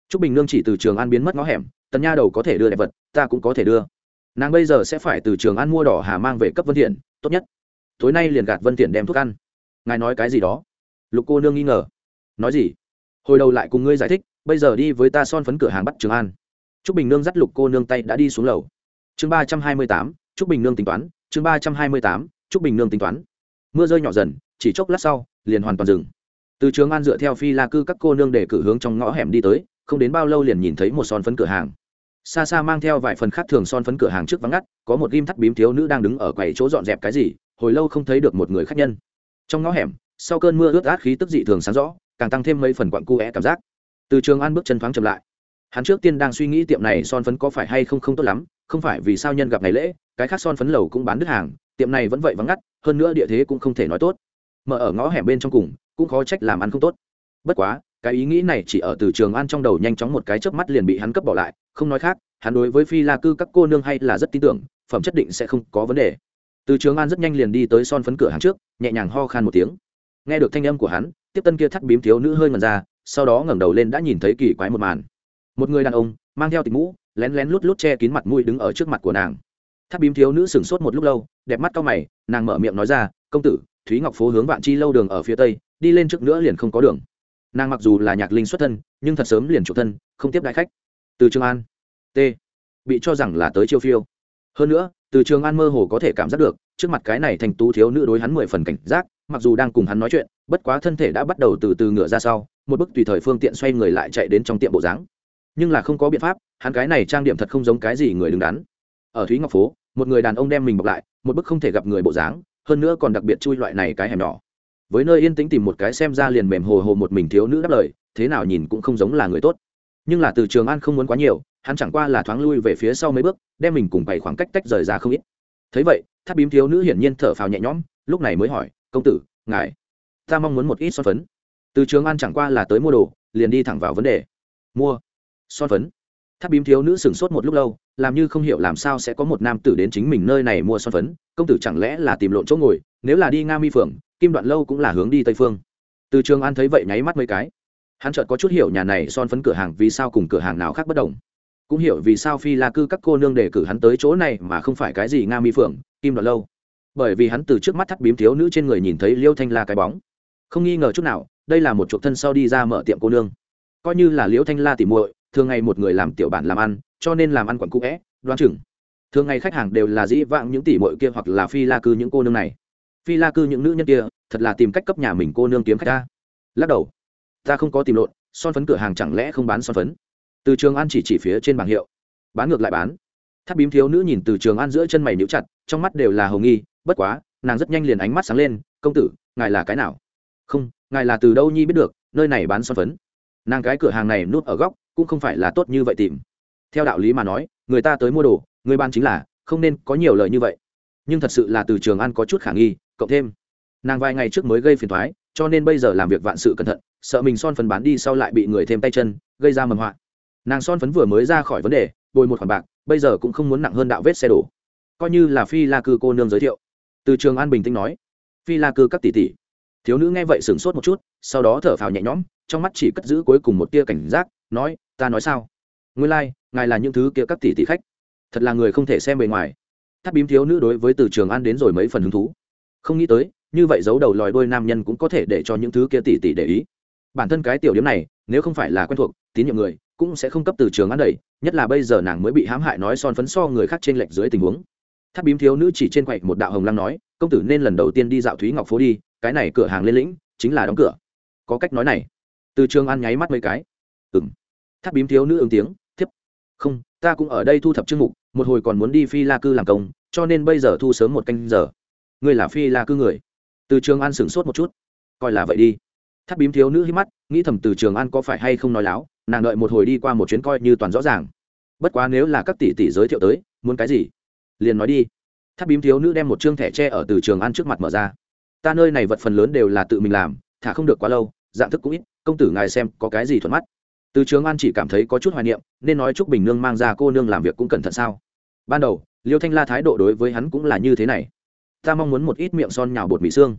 T r ú c bình nương chỉ từ trường an biến mất ngõ hẻm, tần nha đầu có thể đưa đẹp vật, ta cũng có thể đưa. Nàng bây giờ sẽ phải từ trường an mua đỏ hà mang về cấp vân thiện, tốt nhất. Tối nay liền gạt vân thiện đem thuốc ăn. Ngài nói cái gì đó? Lục cô nương nghi ngờ. Nói gì? Hồi đầu lại cùng ngươi giải thích, bây giờ đi với ta son phấn cửa hàng bắt trường an. T r ú c bình nương dắt lục cô nương tay đã đi xuống lầu chương ba trăm hai mươi tám chúc bình nương tính toán, chương ba trăm hai mươi tám chúc bình nương tính toán. Mưa rơi nhỏ dần, chỉ chốc lát sau, liền hoàn toàn dừng. Từ trường an dựa theo phi la cư các cô nương để cử hướng trong ngõ hẻm đi tới, không đến bao lâu liền nhìn thấy một son phấn cửa hàng. Xa xa mang theo vài phần khác thường son phấn cửa hàng trước vắng ngắt, có một ghim thắt bím thiếu nữ đang đứng ở quầy chỗ dọn dẹp cái gì, hồi lâu không thấy được một người khách nhân. Trong ngõ hẻm, sau cơn mưa ướt át khí tức dị thường sáng rõ, càng tăng thêm mấy phần quặn cu é cảm giác. Từ trường an bước chân thoáng chậm lại. Hắn trước tiên đang suy nghĩ tiệm này son phấn có phải hay không không tốt lắm không phải vì sao nhân gặp ngày lễ, cái khác son phấn lầu cũng bán đứt hàng, tiệm này vẫn vậy vắng ngắt, hơn nữa địa thế cũng không thể nói tốt. Mở ở ngõ hẻm bên trong cùng, cũng khó trách làm ăn không tốt. Bất quá, cái ý nghĩ này chỉ ở từ trường an trong đầu nhanh chóng một cái chớp mắt liền bị hắn cấp bỏ lại, không nói khác, hắn đối với phi la cư các cô nương hay là rất tin tưởng, phẩm chất định sẽ không có vấn đề. Từ trường an rất nhanh liền đi tới son phấn cửa hàng trước, nhẹ nhàng ho khan một tiếng. Nghe được thanh âm của hắn, tiếp tân kia thắt bím thiếu nữ hơi ngần ra, sau đó ngẩng đầu lên đã nhìn thấy kỳ quái một màn. Một người đàn ông, mang theo tịch mũ lén lén lút lút che kín mặt mũi đứng ở trước mặt của nàng. Tháp bím thiếu nữ sửng sốt một lúc lâu, đẹp mắt cao mày, nàng mở miệng nói ra, công tử, thúy ngọc phố hướng vạn chi lâu đường ở phía tây, đi lên trước nữa liền không có đường. Nàng mặc dù là nhạc linh xuất thân, nhưng thật sớm liền chủ thân, không tiếp đại khách. Từ trường an, t, bị cho rằng là tới chiêu phiêu. Hơn nữa, từ trường an mơ hồ có thể cảm giác được, trước mặt cái này thành tú thiếu nữ đối hắn mười phần cảnh giác, mặc dù đang cùng hắn nói chuyện, bất quá thân thể đã bắt đầu từ từ ngựa ra sau, một bức tùy thời phương tiện xoay người lại chạy đến trong tiệm bộ dáng nhưng là không có biện pháp, hắn cái này trang điểm thật không giống cái gì người đứng đắn. Ở thúy ngọc phố, một người đàn ông đem mình bọc lại, một bức không thể gặp người bộ dáng, hơn nữa còn đặc biệt chui loại này cái hẻm nhỏ. Với nơi yên tĩnh tìm một cái xem ra liền mềm hồ hồ một mình thiếu nữ đáp lời, thế nào nhìn cũng không giống là người tốt. Nhưng là từ trường an không muốn quá nhiều, hắn chẳng qua là thoáng lui về phía sau mấy bước, đem mình cùng bày khoảng cách tách rời ra không ít. Thấy vậy, tháp bím thiếu nữ hiển nhiên thở phào nhẹ nhõm, lúc này mới hỏi, công tử, ngài, ta mong muốn một ít son phấn. Từ trường an chẳng qua là tới mua đồ, liền đi thẳng vào vấn đề. Mua? Son phấn. Tháp bím thiếu nữ sửng sốt một lúc lâu, làm như không hiểu làm sao sẽ có một nam tử đến chính mình nơi này mua son phấn, công tử chẳng lẽ là tìm lộn chỗ ngồi, nếu là đi nga mi phượng, kim đoạn lâu cũng là hướng đi tây phương. Từ trường an thấy vậy nháy mắt mấy cái. Hắn chợt có chút hiểu nhà này son phấn cửa hàng vì sao cùng cửa hàng nào khác bất đồng. Cũng hiểu vì sao phi la cư các cô nương đề cử hắn tới chỗ này mà không phải cái gì nga mi phượng, kim đoạn lâu. Bởi vì hắn từ trước mắt thắt bím thiếu nữ trên người nhìn thấy liêu thanh la cái bóng. Không nghi ngờ chút nào, đây là một chuộc thân sau đi ra mở tiệm cô nương. Coi như là liêu thanh la tỉ muội thường ngày một người làm tiểu bản làm ăn, cho nên làm ăn quẩn cũ vẽ, đoán chừng. Thường ngày khách hàng đều là dĩ vãng những tỷ muội kia hoặc là phi la cư những cô nương này. Phi la cư những nữ nhân kia, thật là tìm cách cấp nhà mình cô nương kiếm khách ta. Lắc đầu. Ta không có tìm lộn, son phấn cửa hàng chẳng lẽ không bán son phấn? Từ trường an chỉ chỉ phía trên bảng hiệu. Bán ngược lại bán. Tháp bím thiếu nữ nhìn từ trường an giữa chân mày níu chặt, trong mắt đều là hồng nghi, bất quá, nàng rất nhanh liền ánh mắt sáng lên, công tử, ngài là cái nào? Không, ngài là từ đâu nhi biết được, nơi này bán son phấn. Nàng cái cửa hàng này núp ở góc cũng không phải là tốt như vậy tìm. Theo đạo lý mà nói, người ta tới mua đồ, người ban chính là, không nên có nhiều lời như vậy. Nhưng thật sự là từ trường an có chút khả nghi, cộng thêm, nàng vài ngày trước mới gây phiền thoái, cho nên bây giờ làm việc vạn sự cẩn thận, sợ mình son phấn bán đi sau lại bị người thêm tay chân, gây ra mầm họa. Nàng son phấn vừa mới ra khỏi vấn đề, bồi một khoản bạc, bây giờ cũng không muốn nặng hơn đạo vết xe đổ. Coi như là phi la cư cô nương giới thiệu. Từ trường an bình tĩnh nói, phi la cư các tỷ tỷ. Thiếu nữ nghe vậy sửng sốt một chút, sau đó thở phào nhẹ nhõm, trong mắt chỉ cất giữ cuối cùng một tia cảnh giác, nói ta nói sao? Nguyên lai、like, ngài là những thứ kia các tỷ tỷ khách. Thật là người không thể xem bề ngoài. Tháp bím thiếu nữ đối với từ trường an đến rồi mấy phần hứng thú. Không nghĩ tới như vậy giấu đầu lòi đôi nam nhân cũng có thể để cho những thứ kia tỷ tỷ để ý. Bản thân cái tiểu điểm này nếu không phải là quen thuộc tín nhiệm người cũng sẽ không cấp từ trường an đẩy nhất là bây giờ nàng mới bị hãm hại nói son phấn so người khác trên lệch dưới tình huống. Tháp bím thiếu nữ chỉ trên quậy một đạo hồng lăng nói công tử nên lần đầu tiên đi dạo thúy ngọc phố đi cái này cửa hàng lên lĩnh chính là đóng cửa. Có cách nói này. Từ trường an nháy mắt mấy cái. Ừ m tháp bím thiếu nữ ứng tiếng, thiếp. Không, ta cũng ở đây thu thập chương mục, một hồi còn muốn đi phi la cư làm công, cho nên bây giờ thu sớm một canh giờ. Ngươi là phi la cư người. Từ trường an sửng sốt một chút. Coi là vậy đi. Tháp bím thiếu nữ hít mắt, nghĩ thầm từ trường an có phải hay không nói láo, nàng đợi một hồi đi qua một chuyến coi như toàn rõ ràng. Bất quá nếu là các tỷ tỷ giới thiệu tới, muốn cái gì? Liền nói đi. Tháp bím thiếu nữ đem một chương thẻ tre ở từ trường an trước mặt mở ra. Ta nơi này vật phần lớn đều là tự mình làm, thả không được quá lâu, dạng thức cũng ít, công tử ngài xem có cái gì thuận mắt từ trường an chỉ cảm thấy có chút hoài niệm, nên nói chúc bình nương mang ra cô nương làm việc cũng cẩn thận sao? Ban đầu, liêu thanh la thái độ đối với hắn cũng là như thế này. Ta mong muốn một ít miệng son nhào bột mì xương.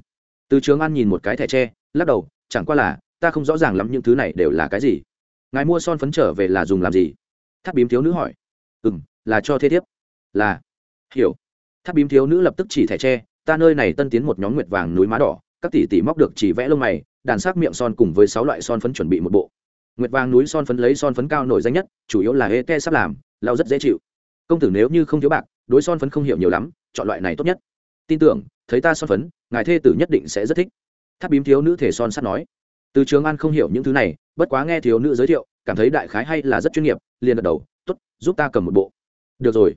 Từ trường an nhìn một cái thẻ tre, lắc đầu, chẳng qua là, ta không rõ ràng lắm những thứ này đều là cái gì. Ngài mua son phấn trở về là dùng làm gì? Tháp bím thiếu nữ hỏi. Ừ m là cho thế thiếp. Là. Hiểu. Tháp bím thiếu nữ lập tức chỉ thẻ tre, ta nơi này tân tiến một nhóm nguyệt vàng núi má đỏ, các tỷ tỷ móc được chỉ vẽ lông mày, đàn sắc miệng son cùng với sáu loại son phấn chuẩn bị một bộ nguyệt vàng núi son phấn lấy son phấn cao nổi danh nhất, chủ yếu là hê te sắp làm lau rất dễ chịu. Công tử nếu như không thiếu bạc, đối son phấn không hiểu nhiều lắm, chọn loại này tốt nhất. Tin tưởng, thấy ta son phấn, ngài thê tử nhất định sẽ rất thích. Tháp bím thiếu nữ thể son sắt nói. Từ trường an không hiểu những thứ này, bất quá nghe thiếu nữ giới thiệu, cảm thấy đại khái hay là rất chuyên nghiệp, liền gật đầu t ố t giúp ta cầm một bộ. Được rồi.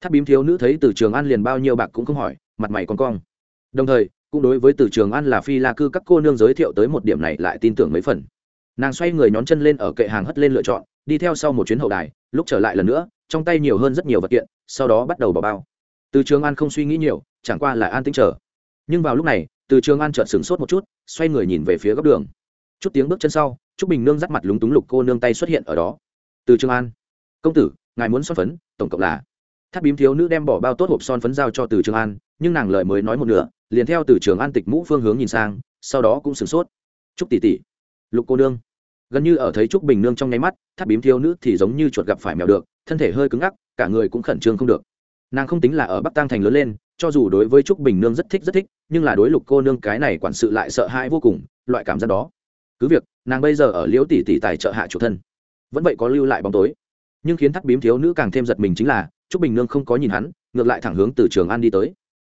Tháp bím thiếu nữ thấy từ trường an liền bao nhiêu bạc cũng không hỏi, mặt mày con cong. Đồng thời, cũng đối với từ trường an là phi la cư các cô nương giới thiệu tới một điểm này lại tin tưởng mấy phần nàng xoay người nhón chân lên ở kệ hàng hất lên lựa chọn, đi theo sau một chuyến hậu đài, lúc trở lại lần nữa, trong tay nhiều hơn rất nhiều vật kiện, sau đó bắt đầu bỏ bao. Từ trường an không suy nghĩ nhiều, chẳng qua là an tính chờ. Nhưng vào lúc này, từ trường an chợt sửng sốt một chút, xoay người nhìn về phía góc đường. Chút tiếng bước chân sau t bình nương dắt mặt lúng túng lục cô nương tay xuất hiện ở đó. Từ trường an, công tử, ngài muốn son phấn, tổng cộng là tháp bím thiếu nữ đem bỏ bao tốt hộp son phấn giao cho từ trường an, nhưng nàng lời mới nói một nửa, liền theo từ trường an tịch mũ phương hướng nhìn sang, sau đó cũng sửng sốt. Chúc tỷ tỷ lục cô nương. Gần như ở thấy trúc bình nương trong nháy mắt, tháp bím thiếu nữ thì giống như chuột gặp phải mèo được, thân thể hơi cứng ngắc, cả người cũng khẩn trương không được. Nàng không tính là ở bắc tăng thành lớn lên, cho dù đối với trúc bình nương rất thích rất thích, nhưng là đối lục cô nương cái này quản sự lại sợ hãi vô cùng, loại cảm giác đó. Cứ việc, nàng bây giờ ở liễu tỷ tỷ tài trợ hạ chủ thân, vẫn vậy có lưu lại bóng tối. Nhưng khiến thắt bím thiếu nữ càng thêm giật mình chính là, trúc bình nương không có nhìn hắn, ngược lại thẳng hướng từ trường an đi tới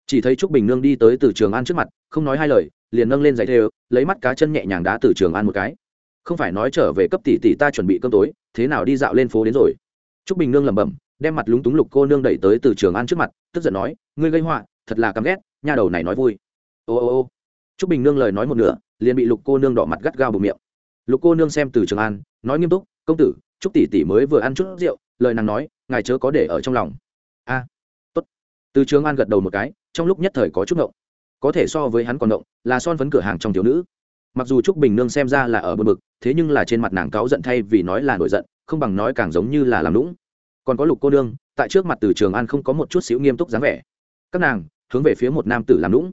chỉ thấy trúc bình nương đi tới từ trường an trước mặt, không nói hai lời, liền nâng lên giày thêu, lấy mắt cá chân nhẹ nhàng đá từ trường an một cái. Không phải nói trở về cấp tỷ tỷ ta chuẩn bị cơm tối, thế nào đi dạo lên phố đến rồi? Trúc bình nương lẩm bẩm, đem mặt lúng túng lục cô nương đẩy tới từ trường an trước mặt, tức giận nói, ngươi gây họa, thật là căm ghét, nha đầu này nói vui. Ô ô ô. Trúc bình nương lời nói một nửa, liền bị lục cô nương đỏ mặt gắt gao bụng miệng. Lục cô nương xem từ trường an, nói nghiêm túc, công tử, trúc tỷ tỷ mới vừa ăn chút rượu, lời nàng nói, ngài chớ có để ở trong lòng. A từ trường an gật đầu một cái, trong lúc nhất thời có chút ngộng. Có thể so với hắn còn ngộng, là son phấn cửa hàng trong thiếu nữ. Mặc dù trúc bình nương xem ra là ở bờ bực, thế nhưng là trên mặt nàng cáu giận thay vì nói là nổi giận, không bằng nói càng giống như là làm lũng còn có lục cô nương, tại trước mặt từ trường an không có một chút xíu nghiêm túc dáng vẻ. Các nàng, hướng về phía một nam tử làm lũng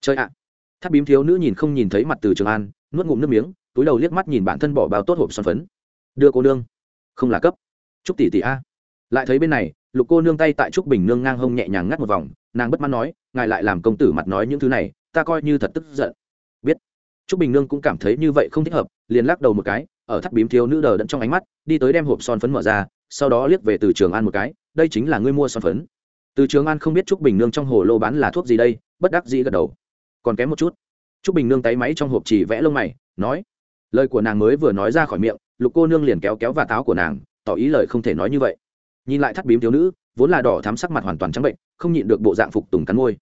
chơi ạ! À. tháp bím thiếu nữ nhìn không nhìn thấy mặt từ trường an, nuốt ngụm nước miếng, túi đầu liếc mắt nhìn bản thân bỏ bao tốt hộp son phấn. Đưa cô nương. Không là cấp. Trúc tỷ tỷ a. Lại thấy bên này lục cô nương tay tại trúc bình nương ngang hông nhẹ nhàng ngắt một vòng, nàng bất mãn nói, ngài lại làm công tử mặt nói những thứ này, ta coi như thật tức giận. Biết. Trúc bình nương cũng cảm thấy như vậy không thích hợp, liền lắc đầu một cái, ở thắt bím thiếu nữ đờ đẫn trong ánh mắt, đi tới đem hộp son phấn mở ra, sau đó liếc về từ trường an một cái, đây chính là ngươi mua son phấn. Từ trường an không biết trúc bình nương trong hồ lô bán là thuốc gì đây, bất đắc dĩ gật đầu. Còn kém một chút. Trúc bình nương tay máy trong hộp chỉ vẽ lông mày, nói, lời của nàng mới vừa nói ra khỏi miệng, lục cô nương liền kéo kéo và táo của nàng, tỏ ý lời không thể nói như vậy nhìn lại thắt bím thiếu nữ, vốn là đỏ thắm sắc mặt hoàn toàn trắng bệnh, không nhịn được bộ dạng phục tùng cắn môi.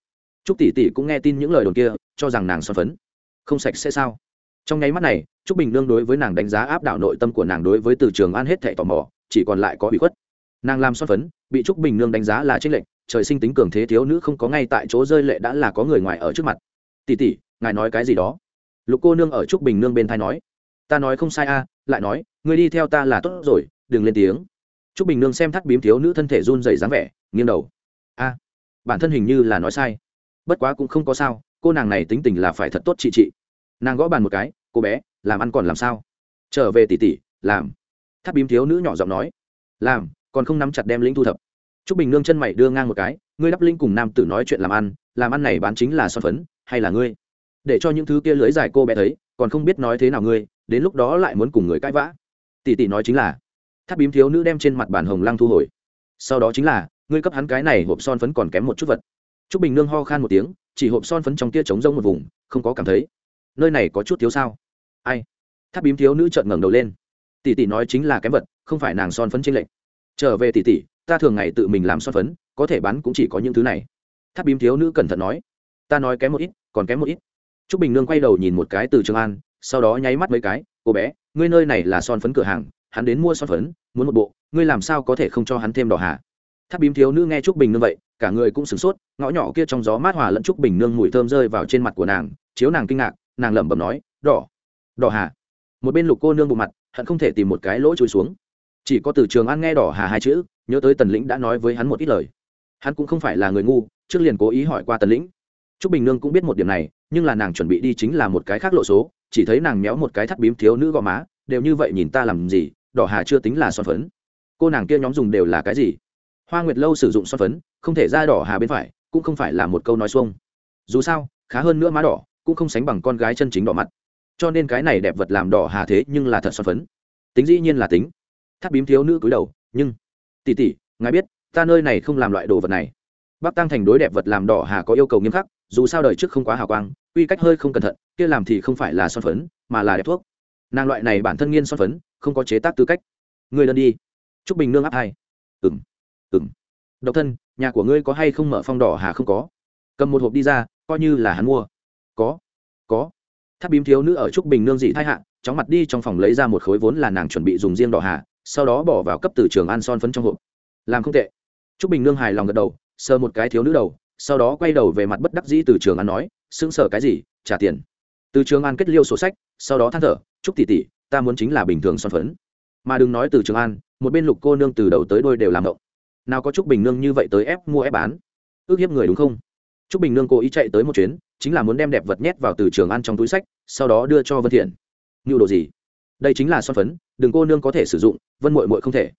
Trúc tỷ tỷ cũng nghe tin những lời đồn kia, cho rằng nàng son phấn. Không sạch sẽ sao? Trong nháy mắt này, trúc bình nương đối với nàng đánh giá áp đảo nội tâm của nàng đối với từ trường an hết thệ tò mò, chỉ còn lại có bị khuất. Nàng làm son phấn, bị trúc bình nương đánh giá là trích lệnh trời sinh tính cường thế thiếu nữ không có ngay tại chỗ rơi lệ đã là có người ngoài ở trước mặt. Tỷ tỷ, ngài nói cái gì đó? Lục cô nương ở trúc bình nương bên thai nói. Ta nói không sai a, lại nói, người đi theo ta là tốt rồi, đừng lên tiếng trúc bình nương xem thắt bím thiếu nữ thân thể run dày dáng vẻ, nghiêng đầu. A, bản thân hình như là nói sai. Bất quá cũng không có sao, cô nàng này tính tình là phải thật tốt chị chị nàng gõ bàn một cái, cô bé, làm ăn còn làm sao? Trở về tỉ tỉ làm. Tháp bím thiếu nữ nhỏ giọng nói. Làm, còn không nắm chặt đem linh thu thập. T r ú c bình nương chân mày đưa ngang một cái, ngươi đắp linh cùng nam tử nói chuyện làm ăn làm ăn này bán chính là son phấn, hay là ngươi? Để cho những thứ kia lưới dài cô bé thấy, còn không biết nói thế nào ngươi, đến lúc đó lại muốn cùng người cãi vã. Tỷ tỷ nói chính là tháp bím thiếu nữ đem trên mặt bản hồng lăng thu hồi. Sau đó chính là, ngươi cấp hắn cái này hộp son phấn còn kém một chút vật. T r ú c bình nương ho khan một tiếng, chỉ hộp son phấn trong tia trống rông một vùng, không có cảm thấy. Nơi này có chút thiếu sao? Ai? Tháp bím thiếu nữ trợn ngẩng đầu lên. Tỷ tỷ nói chính là kém vật, không phải nàng son phấn trên lệnh trở về tỷ tỷ, ta thường ngày tự mình làm son phấn, có thể bán cũng chỉ có những thứ này. Tháp bím thiếu nữ cẩn thận nói. Ta nói kém một ít, còn kém một ít. T r ú c bình nương quay đầu nhìn một cái từ trường an, sau đó nháy mắt mấy cái. Cô bé, ngươi nơi này là son phấn cửa hàng hắn đến mua son phấn, muốn một bộ, ngươi làm sao có thể không cho hắn thêm đỏ hà? Tháp bím thiếu nữ nghe trúc bình nương vậy, cả người cũng sửng sốt, ngõ nhỏ kia trong gió mát hòa lẫn trúc bình nương mùi thơm rơi vào trên mặt của nàng, chiếu nàng kinh ngạc, nàng lẩm bẩm nói, đỏ đỏ hà? Một bên lục cô nương bộ mặt, hận không thể tìm một cái lỗ trôi xuống. Chỉ có từ trường an nghe đỏ hà hai chữ, nhớ tới tần lĩnh đã nói với hắn một ít lời. Hắn cũng không phải là người ngu, trước liền cố ý hỏi qua tần lĩnh. Trúc bình nương cũng biết một điểm này, nhưng là nàng chuẩn bị đi chính là một cái khác lộ số, chỉ thấy nàng méo một cái thắt bím thiếu nữ gò má, đều như vậy nhìn ta làm gì đỏ hà chưa tính là son phấn. Cô nàng kia nhóm dùng đều là cái gì? Hoa nguyệt lâu sử dụng son phấn, không thể ra đỏ hà bên phải, cũng không phải là một câu nói xuông. Dù sao, khá hơn nữa má đỏ, cũng không sánh bằng con gái chân chính đỏ mặt. Cho nên cái này đẹp vật làm đỏ hà thế nhưng là thật son phấn. Tính dĩ nhiên là tính. Thắt bím thiếu nữ cúi đầu, nhưng tỉ tỉ ngài biết, ta nơi này không làm loại đồ vật này. Bắc tăng thành đối đẹp vật làm đỏ hà có yêu cầu nghiêm khắc, dù sao đời trước không quá hào quang, quy cách hơi không cẩn thận, kia làm thì không phải là son phấn, mà là đẹp thuốc nàng loại này bản thân nghiên son phấn, không có chế tác tư cách. Ngươi đơn đi. T r ú c bình nương áp hai. Ừng ừng độc thân, nhà của ngươi có hay không mở phong đỏ hà không có? Cầm một hộp đi ra, coi như là hắn mua. Có có. Tháp bím thiếu nữ ở trúc bình nương dị thai hạ, chóng mặt đi trong phòng lấy ra một khối vốn là nàng chuẩn bị dùng riêng đỏ hà, sau đó bỏ vào cấp từ trường ăn son phấn trong hộp. Làm không tệ. T r ú c bình nương hài lòng gật đầu, sờ một cái thiếu nữ đầu, sau đó quay đầu về mặt bất đắc dĩ từ trường ăn nói, sững sờ cái gì? Trả tiền từ trường an kết liêu sổ sách, sau đó than thở, chúc tỷ tỷ, ta muốn chính là bình thường son phấn. Mà đừng nói từ trường an, một bên lục cô nương từ đầu tới đôi đều làm động nào có chúc bình nương như vậy tới ép mua ép bán? Ước hiếp người đúng không? Chúc bình nương cố ý chạy tới một chuyến, chính là muốn đem đẹp vật nhét vào từ trường an trong túi sách, sau đó đưa cho vân thiện. Nhu đồ gì? Đây chính là son phấn, đừng cô nương có thể sử dụng, vân Muội Muội không thể.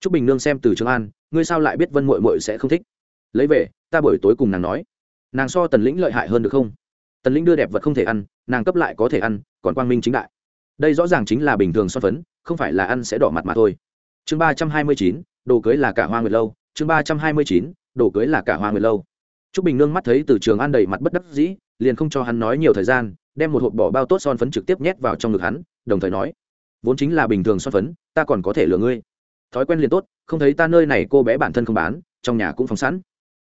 Chúc bình nương xem từ trường an, ngươi sao lại biết vân Muội Muội sẽ không thích? Lấy về, ta buổi tối cùng nàng nói. Nàng so tần lĩnh lợi hại hơn được không? Tần lĩnh đưa đẹp vật không thể ăn, nàng cấp lại có thể ăn, còn quang minh chính đại. Đây rõ ràng chính là bình thường son phấn, không phải là ăn sẽ đỏ mặt mà thôi. Chương ba trăm hai mươi chín, đồ cưới là cả hoa người lâu. Chương ba trăm hai mươi chín, đồ cưới là cả hoa người lâu. T r ú c bình nương mắt thấy từ trường an đầy mặt bất đắc dĩ, liền không cho hắn nói nhiều thời gian, đem một hộp bỏ bao tốt son phấn trực tiếp nhét vào trong ngực hắn, đồng thời nói, vốn chính là bình thường son phấn, ta còn có thể lừa ngươi. Thói quen liền tốt, không thấy ta nơi này cô bé bản thân không bán, trong nhà cũng phóng sẵn.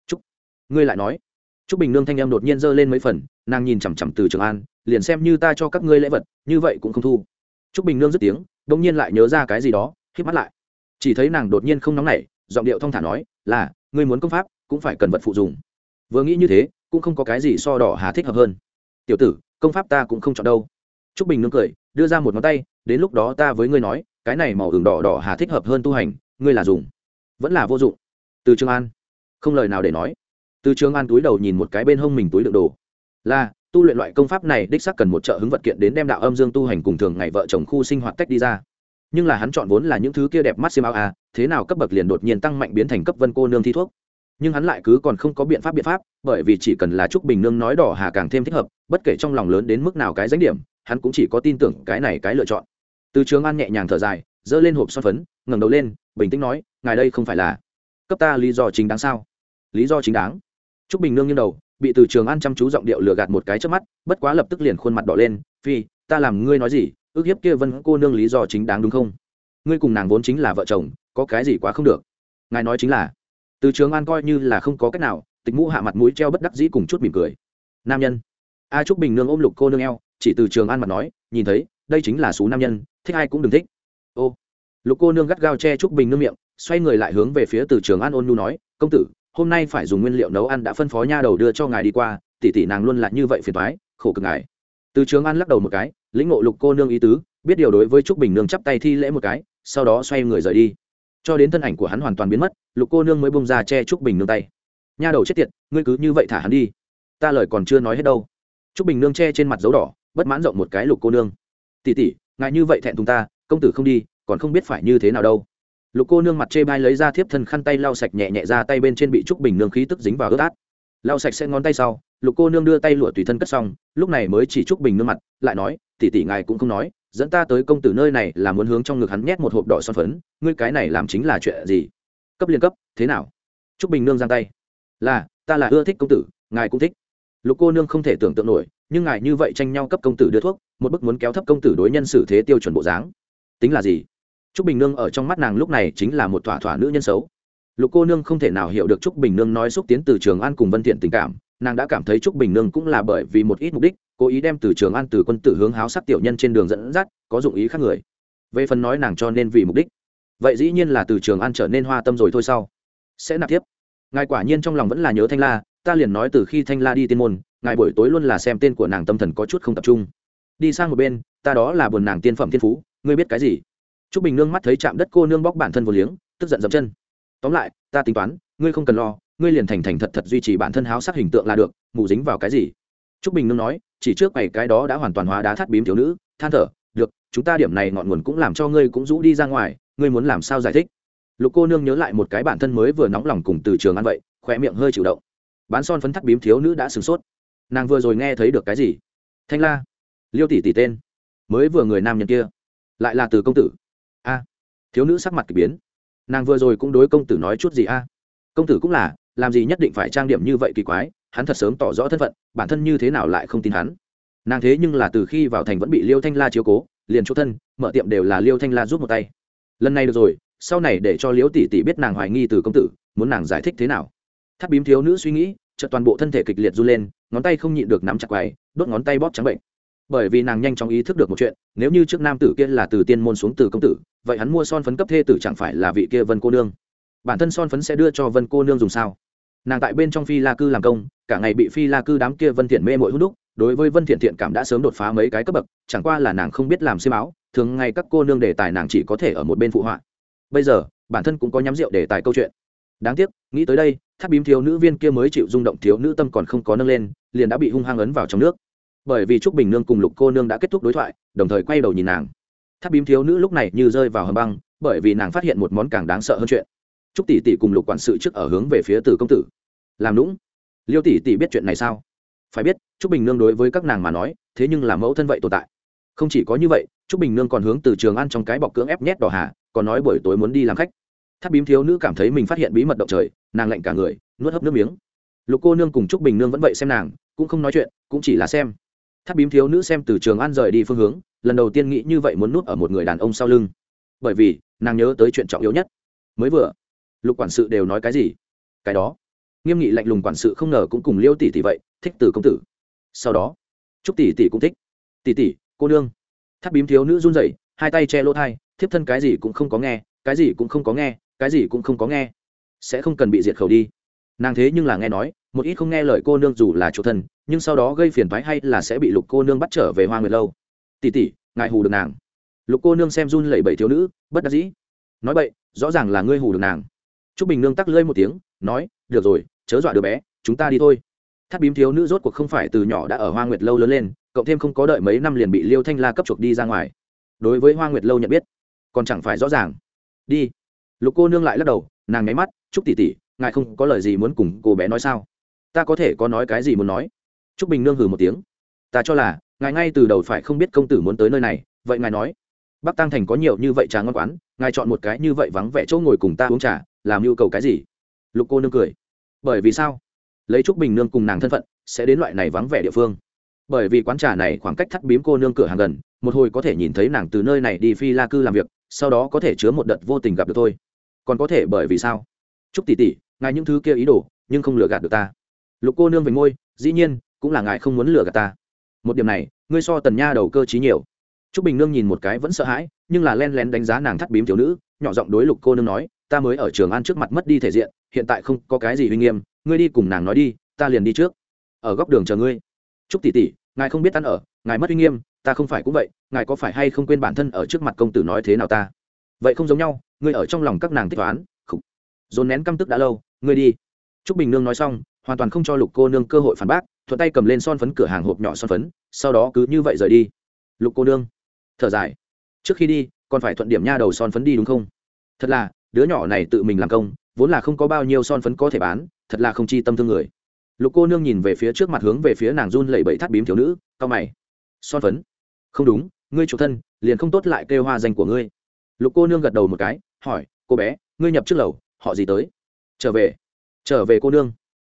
Chúc ngươi lại nói. Chúc bình nương thanh em đột nhiên giơ lên mấy phần nàng nhìn chằm chằm từ trường an, liền xem như ta cho các ngươi lễ vật, như vậy cũng không thu. Chúc bình nương dứt tiếng đông nhiên lại nhớ ra cái gì đó hít mắt lại. Chỉ thấy nàng đột nhiên không nóng nảy, giọng điệu thong thả nói, là, ngươi muốn công pháp, cũng phải cần vật phụ dùng. Vừa nghĩ như thế, cũng không có cái gì so đỏ hà thích hợp hơn. Tiểu tử, công pháp ta cũng không chọn đâu. Trúc bình nương cười, đưa ra một ngón tay, đến lúc đó ta với ngươi nói, cái này màu hưởng đỏ đỏ hà thích hợp hơn tu hành, ngươi là dùng. Vẫn là vô dụng. Từ trường an, không lời nào để nói. Từ trường an túi đầu nhìn một cái bên hông mình túi đựng đồ là, tu luyện loại công pháp này đích xác cần một trợ hứng vật kiện đến đem đạo âm dương tu hành cùng thường ngày vợ chồng khu sinh hoạt tách đi ra. Nhưng là hắn chọn vốn là những thứ kia đẹp mắt xiêm áo à thế nào cấp bậc liền đột nhiên tăng mạnh biến thành cấp vân cô nương thi thuốc. Nhưng hắn lại cứ còn không có biện pháp biện pháp, bởi vì chỉ cần là trúc bình nương nói đỏ hà càng thêm thích hợp, bất kể trong lòng lớn đến mức nào cái danh điểm, hắn cũng chỉ có tin tưởng cái này cái lựa chọn. Từ trường an nhẹ nhàng thở dài, giơ lên hộp son phấn, ngẩng đầu lên, bình tĩnh nói, ngài đây không phải là cấp ta lý do chính đáng sao? Lý do chính đáng. Trúc bình nương nghiêng đầu bị từ trường an chăm chú giọng điệu lừa gạt một cái trước mắt, bất quá lập tức liền khuôn mặt đỏ lên, phi, ta làm ngươi nói gì? Ước hiếp kia vân cô nương lý do chính đáng đúng không? Ngươi cùng nàng vốn chính là vợ chồng, có cái gì quá không được? Ngài nói chính là. Từ trường an coi như là không có cách nào, tịch mũ hạ mặt mũi treo bất đắc dĩ cùng chút mỉm cười. Nam nhân. A trúc bình nương ôm lục cô nương eo, chỉ từ trường an mặt nói, nhìn thấy, đây chính là số nam nhân, thích ai cũng đừng thích. Ô. Lục cô nương gắt gao che trúc bình nương miệng, xoay người lại hướng về phía từ trường an ôn nhu nói, công tử hôm nay phải dùng nguyên liệu nấu ăn đã phân phó nha đầu đưa cho ngài đi qua tỷ tỷ nàng luôn là như vậy phiền thoái khổ cực ngài. Từ trường an lắc đầu một cái lĩnh ngộ lục cô nương ý tứ biết điều đối với trúc bình nương chắp tay thi lễ một cái sau đó xoay người rời đi. Cho đến thân ảnh của hắn hoàn toàn biến mất lục cô nương mới bông ra che trúc bình nương tay. Nha đầu chết tiệt ngươi cứ như vậy thả hắn đi. Ta lời còn chưa nói hết đâu. Trúc bình nương che trên mặt dấu đỏ bất mãn rộng một cái lục cô nương. Tỷ tỷ, ngài như vậy thẹn thùng ta công tử không đi còn không biết phải như thế nào đâu lục cô nương mặt chê bai lấy ra thiếp thân khăn tay lau sạch nhẹ nhẹ ra tay bên trên bị trúc bình nương khí tức dính vào ướt át. Lau sạch sẽ ngón tay sau, lục cô nương đưa tay lụa tùy thân cất xong, lúc này mới chỉ trúc bình nương mặt, lại nói tỉ tỉ ngài cũng không nói, dẫn ta tới công tử nơi này là muốn hướng trong ngực hắn nhét một hộp đỏ son phấn, ngươi cái này làm chính là chuyện gì? Cấp liên cấp, thế nào? Trúc bình nương giang tay. Là, ta là ưa thích công tử, ngài cũng thích. Lục cô nương không thể tưởng tượng nổi, nhưng ngài như vậy tranh nhau cấp công tử đưa thuốc, một bức muốn kéo thấp công tử đối nhân xử thế tiêu chuẩn bộ dáng. Tính là gì? Trúc bình nương ở trong mắt nàng lúc này chính là một thỏa thỏa nữ nhân xấu. Lục cô nương không thể nào hiểu được trúc bình nương nói xúc tiến từ trường an cùng vân thiện tình cảm, nàng đã cảm thấy trúc bình nương cũng là bởi vì một ít mục đích, cố ý đem từ trường an từ quân tử hướng háo sắc tiểu nhân trên đường dẫn dắt, có dụng ý khác người. Về phần nói nàng cho nên vì mục đích, vậy dĩ nhiên là từ trường an trở nên hoa tâm rồi thôi sau. Sẽ nạp tiếp. Ngài quả nhiên trong lòng vẫn là nhớ thanh la, ta liền nói từ khi thanh la đi tiên môn, ngài buổi tối luôn là xem tên của nàng tâm thần có chút không tập trung. Đi sang một bên, ta đó là buồn nàng tiên phẩm thiên phú, ngươi biết cái gì? T r ú c bình nương mắt thấy chạm đất cô nương bóc bản thân vô liếng, tức giận dậm chân. Tóm lại, ta tính toán, ngươi không cần lo, ngươi liền thành thành thật thật duy trì bản thân háo sắc hình tượng là được, mù dính vào cái gì? T r ú c bình nương nói, chỉ trước bảy cái đó đã hoàn toàn hóa đá thắt bím thiếu nữ, than thở, được, chúng ta điểm này ngọn nguồn cũng làm cho ngươi cũng rũ đi ra ngoài, ngươi muốn làm sao giải thích? Lục cô nương nhớ lại một cái bản thân mới vừa nóng lòng cùng từ trường ăn vậy khỏe miệng hơi chịu động. Bán son phấn thắt bím thiếu nữ đã sửng sốt. Nàng vừa rồi nghe thấy được cái gì? Thanh la. Liêu tỷ tỷ tên. Mới vừa người nam nhân kia. Lại là từ công tử a, thiếu nữ sắc mặt k ỳ biến. Nàng vừa rồi cũng đối công tử nói chút gì a? Công tử cũng là, làm gì nhất định phải trang điểm như vậy kỳ quái, hắn thật sớm tỏ rõ thân phận, bản thân như thế nào lại không tin hắn. Nàng thế nhưng là từ khi vào thành vẫn bị liêu thanh la chiếu cố, liền chỗ thân, mở tiệm đều là liêu thanh la giúp một tay. Lần này được rồi, sau này để cho liễu tỷ tỷ biết nàng hoài nghi từ công tử, muốn nàng giải thích thế nào. Tháp bím thiếu nữ suy nghĩ, chợt toàn bộ thân thể kịch liệt r u lên, ngón tay không nhịn được nắm chặt quầy, đốt ngón tay bóp trắng bệnh bởi vì nàng nhanh chóng ý thức được một chuyện, nếu như trước nam tử kia là từ tiên môn xuống từ công tử, vậy hắn mua son phấn cấp thê tử chẳng phải là vị kia vân cô nương? Bản thân son phấn sẽ đưa cho vân cô nương dùng sao? Nàng tại bên trong phi la cư làm công, cả ngày bị phi la cư đám kia vân thiện mê mội hút đúc, đối với vân thiện thiện cảm đã sớm đột phá mấy cái cấp bậc, chẳng qua là nàng không biết làm xiêm áo, thường ngày các cô nương đề tài nàng chỉ có thể ở một bên phụ họa. Bây giờ, bản thân cũng có nhắm rượu đề tài câu chuyện. Đáng tiếc, nghĩ tới đây tháp bím thiếu nữ viên kia mới chịu rung động thiếu nữ tâm còn không có nâng lên, liền đã bị hung hăng ấn vào trong nước bởi vì trúc bình nương cùng lục cô nương đã kết thúc đối thoại, đồng thời quay đầu nhìn nàng. Tháp bím thiếu nữ lúc này như rơi vào hầm băng, bởi vì nàng phát hiện một món càng đáng sợ hơn chuyện. Trúc tỷ tỷ cùng lục quản sự trước ở hướng về phía từ công tử. Làm lũng liêu tỷ tỷ biết chuyện này sao? Phải biết, trúc bình nương đối với các nàng mà nói, thế nhưng là mẫu thân vậy tồn tại. Không chỉ có như vậy, trúc bình nương còn hướng từ trường ăn trong cái bọc cưỡng ép nhét đỏ hà, còn nói buổi tối muốn đi làm khách. Tháp bím thiếu nữ cảm thấy mình phát hiện bí mật động trời, nàng lạnh cả người, nuốt hấp nước miếng. Lục cô nương cùng trúc bình nương vẫn vậy xem nàng, cũng không nói chuyện, cũng chỉ là xem tháp bím thiếu nữ xem từ trường an rời đi phương hướng, lần đầu tiên nghĩ như vậy muốn nuốt ở một người đàn ông sau lưng. Bởi vì, nàng nhớ tới chuyện trọng yếu nhất. Mới vừa, lục quản sự đều nói cái gì? Cái đó. Nghiêm nghị lạnh lùng quản sự không ngờ cũng cùng liêu tỷ tỷ vậy, thích từ công tử. Sau đó, trúc tỷ tỷ cũng thích. Tỷ tỷ, cô nương. Tháp bím thiếu nữ run rẩy, hai tay che lỗ thai, thiếp thân cái gì cũng không có nghe, cái gì cũng không có nghe, cái gì cũng không có nghe. Sẽ không cần bị diệt khẩu đi. Nàng thế nhưng là nghe nói một ít không nghe lời cô nương dù là chủ thân, nhưng sau đó gây phiền phái hay là sẽ bị lục cô nương bắt trở về hoa nguyệt lâu. Tỷ tỷ, ngài hù được nàng. Lục cô nương xem run lẩy bẩy thiếu nữ, bất đắc dĩ. Nói vậy rõ ràng là ngươi hù được nàng. T r ú c bình nương tắc lơi một tiếng, nói, được rồi, chớ dọa đứa bé, chúng ta đi thôi. Thắt bím thiếu nữ rốt cuộc không phải từ nhỏ đã ở hoa nguyệt lâu lớn lên, cộng thêm không có đợi mấy năm liền bị liêu thanh la cấp chuộc đi ra ngoài. Đối với hoa nguyệt lâu nhận biết, còn chẳng phải rõ ràng. Đi. Lục cô nương lại lắc đầu, nàng nháy mắt chúc tỷ tỷ, ngài không có lời gì muốn cùng cô bé nói sao? Ta có thể có nói cái gì muốn nói? T r ú c bình nương hừ một tiếng. Ta cho là, ngài ngay từ đầu phải không biết công tử muốn tới nơi này, vậy ngài nói. Bắc tăng thành có nhiều như vậy trà ngon quán, ngài chọn một cái như vậy vắng vẻ chỗ ngồi cùng ta uống trà, làm nhu cầu cái gì? Lục cô nương cười. Bởi vì sao? Lấy trúc bình nương cùng nàng thân phận, sẽ đến loại này vắng vẻ địa phương. Bởi vì quán trà này khoảng cách thắt bím cô nương cửa hàng gần, một hồi có thể nhìn thấy nàng từ nơi này đi phi la cư làm việc, sau đó có thể chứa một đợt vô tình gặp được thôi. Còn có thể bởi vì sao? Trúc tỷ tỷ, ngài những thứ kia ý đồ, nhưng không lừa gạt được ta lục cô nương về ngôi dĩ nhiên cũng là ngài không muốn lừa gạt ta một điểm này ngươi so tần nha đầu cơ t nhiều Trúc Bình Nương nhìn một cái vẫn sợ hãi, nhưng là len lén đánh giá nàng thắt bím thiếu nữ, nhỏ giọng đối Lục cô nương nói, ta mới ở trường an trước mặt mất đi thể diện, hiện tại không có cái gì uy nghiêm, ngươi đi cùng nàng nói đi, ta liền đi trước. Ở góc đường chờ ngươi. Trúc tỷ tỷ, ngài không biết ăn ở, ngài mất uy nghiêm, ta không phải cũng vậy, ngài có phải hay không quên bản thân ở trước mặt công tử nói thế nào ta? Vậy không giống nhau, ngươi ở trong lòng các nàng tích toán. Dồn nén căm tức đã lâu, ngươi đi. Trúc Bình Nương nói xong, hoàn toàn không cho Lục cô nương cơ hội phản bác, thuận tay cầm lên son phấn cửa hàng hộp nhỏ son phấn, sau đó cứ như vậy rời đi. Lục cô nương thở dài. Trước khi đi còn phải thuận điểm nha đầu son phấn đi đúng không? Thật là đứa nhỏ này tự mình làm công vốn là không có bao nhiêu son phấn có thể bán thật là không chi tâm thương người. Lục cô nương nhìn về phía trước mặt hướng về phía nàng run lẩy bẩy thắt bím thiếu nữ cao mày. Son phấn? Không đúng ngươi chủ thân liền không tốt lại kêu hoa danh của ngươi. Lục cô nương gật đầu một cái hỏi cô bé ngươi nhập trước lầu họ gì tới? Trở về. Trở về cô nương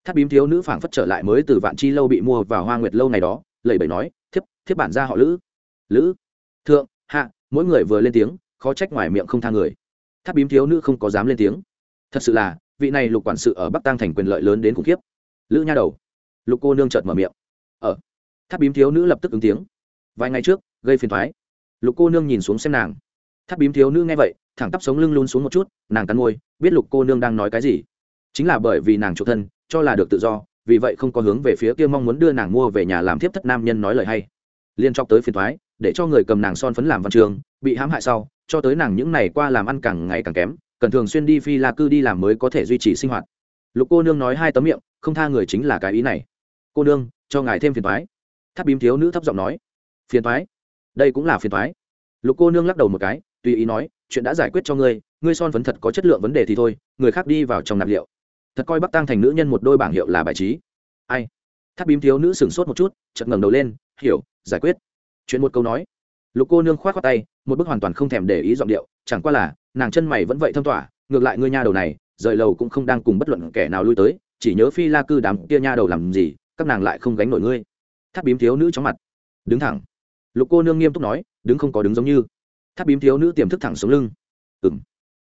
thắt bím thiếu nữ phảng phất trở lại mới từ vạn chi lâu bị mua vào hoa nguyệt lâu này đó, lẩy bẩy nói, thiếp thiếp bản ra họ lữ. Lữ? Thượng, hạ, mỗi người vừa lên tiếng, khó trách ngoài miệng không tha người. Tháp bím thiếu nữ không có dám lên tiếng. Thật sự là, vị này lục quản sự ở bắc tăng thành quyền lợi lớn đến khủng khiếp. Lữ nha đầu. Lục cô nương chợt mở miệng. Ờ. Ở tháp bím thiếu nữ lập tức ứng tiếng. Vài ngày trước, gây phiền thoái lục cô nương nhìn xuống xem nàng. Tháp bím thiếu nữ nghe vậy, thẳng tắp sống lưng luôn xuống một chút, nàng cắn môi, biết lục cô nương đang nói cái gì. Chính là bởi vì nàng chủ thân cho là được tự do, vì vậy không có hướng về phía kia mong muốn đưa nàng mua về nhà làm thiếp thất nam nhân nói lời hay. Liên chọc tới phiền thoái để cho người cầm nàng son phấn làm văn trường, bị hãm hại sau, cho tới nàng những ngày qua làm ăn càng ngày càng kém, cần thường xuyên đi phi la cư đi làm mới có thể duy trì sinh hoạt. Lục cô nương nói hai tấm miệng, không tha người chính là cái ý này. Cô nương, cho ngài thêm phiền thoái tháp bím thiếu nữ thấp giọng nói. Phiền thoái đây cũng là phiền thoái lục cô nương lắc đầu một cái, tùy ý nói, chuyện đã giải quyết cho ngươi ngươi son phấn thật có chất lượng vấn đề thì thôi, người khác đi vào trong nạp liệu thật coi bắc tăng thành nữ nhân một đôi bảng hiệu là bài trí. Ai? Tháp bím thiếu nữ sửng sốt một chút, chợt ngẩng đầu lên, hiểu, giải quyết. Chuyện một câu nói. Lục cô nương k h o á t tay, một bức hoàn toàn không thèm để ý giọng điệu, chẳng qua là, nàng chân mày vẫn vậy thâm tỏa, ngược lại ngươi nha đầu này, rời lầu cũng không đang cùng bất luận kẻ nào lui tới, chỉ nhớ phi la cư đám kia nha đầu làm gì, các nàng lại không gánh nổi ngươi. Tháp bím thiếu nữ chóng mặt. Đứng thẳng. Lục cô nương nghiêm túc nói, đứng không có đứng giống như. Tháp bím thiếu nữ tiềm thức thẳng sống lưng. Ừ m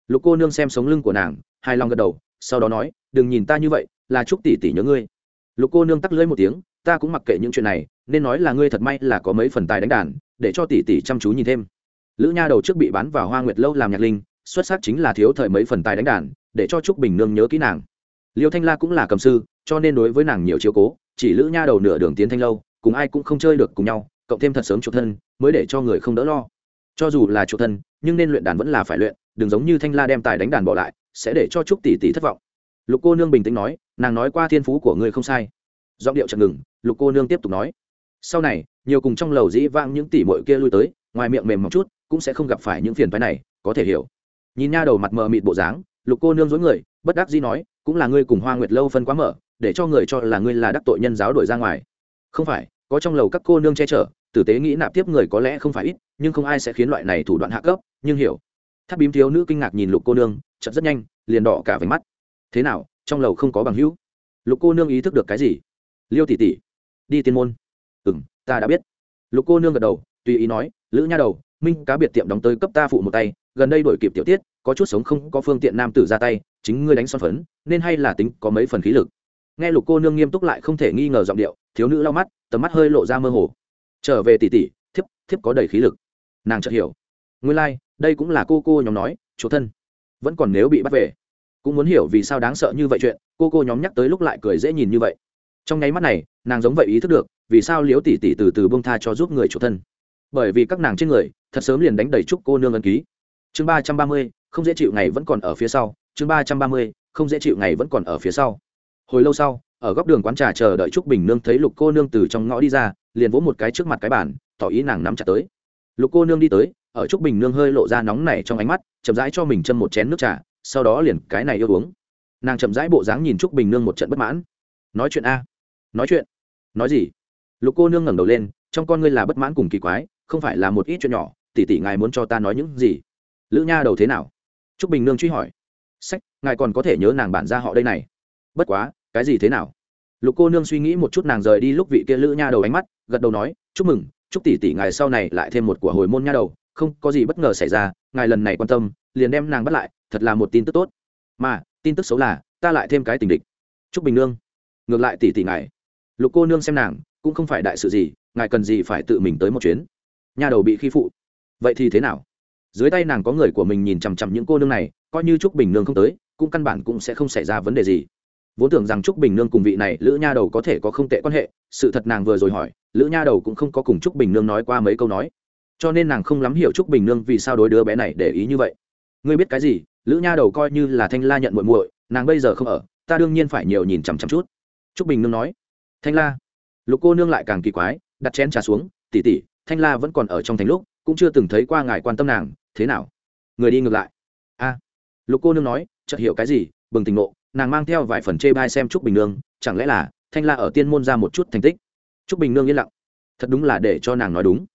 lục cô nương xem sống lưng của nàng hai lòng gật đầu sau đó nói, đừng nhìn ta như vậy, là chúc tỷ tỷ nhớ ngươi. Lục cô nương tắc lưỡi một tiếng, ta cũng mặc kệ những chuyện này, nên nói là ngươi thật may là có mấy phần tài đánh đàn, để cho tỷ tỷ chăm chú nhìn thêm. Lữ nha đầu trước bị bán vào hoa nguyệt lâu làm nhạc linh, xuất sắc chính là thiếu thời mấy phần tài đánh đàn, để cho trúc bình nương nhớ kỹ nàng. Liêu thanh la cũng là cầm sư, cho nên đối với nàng nhiều chiếu cố, chỉ lữ nha đầu nửa đường tiến thanh lâu, cùng ai cũng không chơi được cùng nhau, cộng thêm thật sớm chuộc thân, mới để cho người không đỡ lo. Cho dù là chuộc thân, nhưng nên luyện đàn vẫn là phải luyện, đừng giống như thanh la đem tài đánh đàn bỏ lại sẽ để cho trúc tỷ tỷ thất vọng. Lục cô nương bình tĩnh nói, nàng nói qua thiên phú của ngươi không sai. Giọng điệu chậm ngừng, lục cô nương tiếp tục nói, sau này, nhiều cùng trong lầu dĩ vang những tỷ mội kia lui tới, ngoài miệng mềm một chút, cũng sẽ không gặp phải những phiền phái này, có thể hiểu. Nhìn nha đầu mặt mờ mịt bộ dáng, lục cô nương dối người, bất đắc dĩ nói, cũng là ngươi cùng hoa nguyệt lâu phân quá mở, để cho người cho là ngươi là đắc tội nhân giáo đổi ra ngoài. Không phải, có trong lầu các cô nương che chở, tử tế nghĩ nạp tiếp người có lẽ không phải ít, nhưng không ai sẽ khiến loại này thủ đoạn hạ cấp, nhưng hiểu. Tháp bím thiếu nữ kinh ngạc nhìn lục cô nương chậm rất nhanh liền đỏ cả váy mắt. Thế nào trong lầu không có bằng hữu? Lục cô nương ý thức được cái gì? Liêu tỷ tỷ đi tiên môn. Ừ m ta đã biết. Lục cô nương gật đầu tùy ý nói lữ nha đầu minh cá biệt tiệm đóng tới cấp ta phụ một tay gần đây đổi kịp tiểu tiết có chút sống không có phương tiện nam tử ra tay chính ngươi đánh son phấn nên hay là tính có mấy phần khí lực. Nghe lục cô nương nghiêm túc lại không thể nghi ngờ giọng điệu thiếu nữ lau mắt tầm mắt hơi lộ ra mơ hồ. Trở về tỷ tỷ thiếp thiếp có đầy khí lực. Nàng chợt hiểu. Nguyên lai、like, đây cũng là cô cô nhóm nói chỗ thân vẫn còn nếu bị bắt về. Cũng muốn hiểu vì sao đáng sợ như vậy chuyện, cô cô nhóm nhắc tới lúc lại cười dễ nhìn như vậy. Trong nháy mắt này, nàng giống vậy ý thức được, vì sao liếu tỷ tỷ từ từ bông tha cho giúp người chủ thân. Bởi vì các nàng trên người, thật sớm liền đánh đầy trúc cô nương ân ký. Chương ba trăm ba mươi, không dễ chịu ngày vẫn còn ở phía sau. Chương ba trăm ba mươi, không dễ chịu ngày vẫn còn ở phía sau. Hồi lâu sau, ở góc đường quán trà chờ đợi trúc bình nương thấy lục cô nương từ trong ngõ đi ra, liền vỗ một cái trước mặt cái bàn, tỏ ý nàng nắm chặt tới lục cô nương đi tới, ở trúc bình nương hơi lộ ra nóng này trong ánh mắt, chậm rãi cho mình châm một chén nước trà, sau đó liền cái này yêu uống. Nàng chậm rãi bộ dáng nhìn trúc bình nương một trận bất mãn. Nói chuyện a. Nói chuyện? Nói gì? Lục cô nương ngẩng đầu lên, trong con ngươi là bất mãn cùng kỳ quái, không phải là một ít chuyện nhỏ, tỷ tỷ ngài muốn cho ta nói những gì? Lữ nha đầu thế nào? Trúc bình nương truy hỏi. Sách, ngài còn có thể nhớ nàng bản ra họ đây này. Bất quá, cái gì thế nào? Lục cô nương suy nghĩ một chút nàng rời đi lúc vị kia lữ nha đầu ánh mắt, gật đầu nói, chúc mừng chúc tỷ tỷ ngài sau này lại thêm một của hồi môn nha đầu, không có gì bất ngờ xảy ra, ngài lần này quan tâm, liền đem nàng bắt lại, thật là một tin tức tốt. Mà, tin tức xấu là, ta lại thêm cái tình địch. Chúc bình nương. Ngược lại tỷ tỷ ngài. Lục cô nương xem nàng, cũng không phải đại sự gì, ngài cần gì phải tự mình tới một chuyến. Nha đầu bị khi phụ. Vậy thì thế nào? Dưới tay nàng có người của mình nhìn chằm chằm những cô nương này, coi như trúc bình nương không tới, cũng căn bản cũng sẽ không xảy ra vấn đề gì vốn tưởng rằng trúc bình nương cùng vị này lữ nha đầu có thể có không tệ quan hệ, sự thật nàng vừa rồi hỏi, lữ nha đầu cũng không có cùng trúc bình nương nói qua mấy câu nói. Cho nên nàng không lắm hiểu trúc bình nương vì sao đối đứa bé này để ý như vậy. Ngươi biết cái gì? Lữ nha đầu coi như là thanh la nhận muội muội, nàng bây giờ không ở, ta đương nhiên phải nhiều nhìn chằm chằm chút. Trúc bình nương nói. Thanh la. Lục cô nương lại càng kỳ quái, đặt chén trà xuống tỉ tỉ thanh la vẫn còn ở trong thành lúc, cũng chưa từng thấy qua ngài quan tâm nàng, thế nào? Người đi ngược lại. A. Lục cô nương nói, chợt hiểu cái gì, bừng tỉnh ngộ nàng mang theo vài phần chê bai xem trúc bình nương, chẳng lẽ là thanh la ở tiên môn ra một chút thành tích? Trúc bình nương yên lặng. Thật đúng là để cho nàng nói đúng.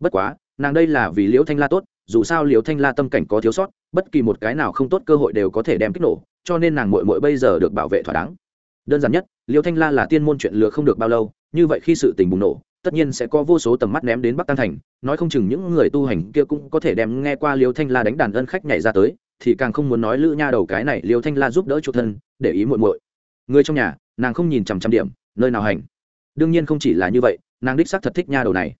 Bất quá, nàng đây là vì liễu thanh la tốt, dù sao liễu thanh la tâm cảnh có thiếu sót, bất kỳ một cái nào không tốt cơ hội đều có thể đem kích nổ, cho nên nàng mội mội bây giờ được bảo vệ thỏa đáng. Đơn giản nhất, liễu thanh la là tiên môn chuyện lừa không được bao lâu, như vậy khi sự tình bùng nổ, tất nhiên sẽ có vô số tầm mắt ném đến bắc tam thành, nói không chừng những người tu hành kia cũng có thể đem nghe qua liễu thanh la đánh đàn ân khách nhảy ra tới thì càng không muốn nói lữ nha đầu cái này liêu thanh la giúp đỡ chủ thân, để ý muội muội. Người trong nhà, nàng không nhìn chằm chằm điểm, nơi nào hành. Đương nhiên không chỉ là như vậy, nàng đích xác thật thích nha đầu này.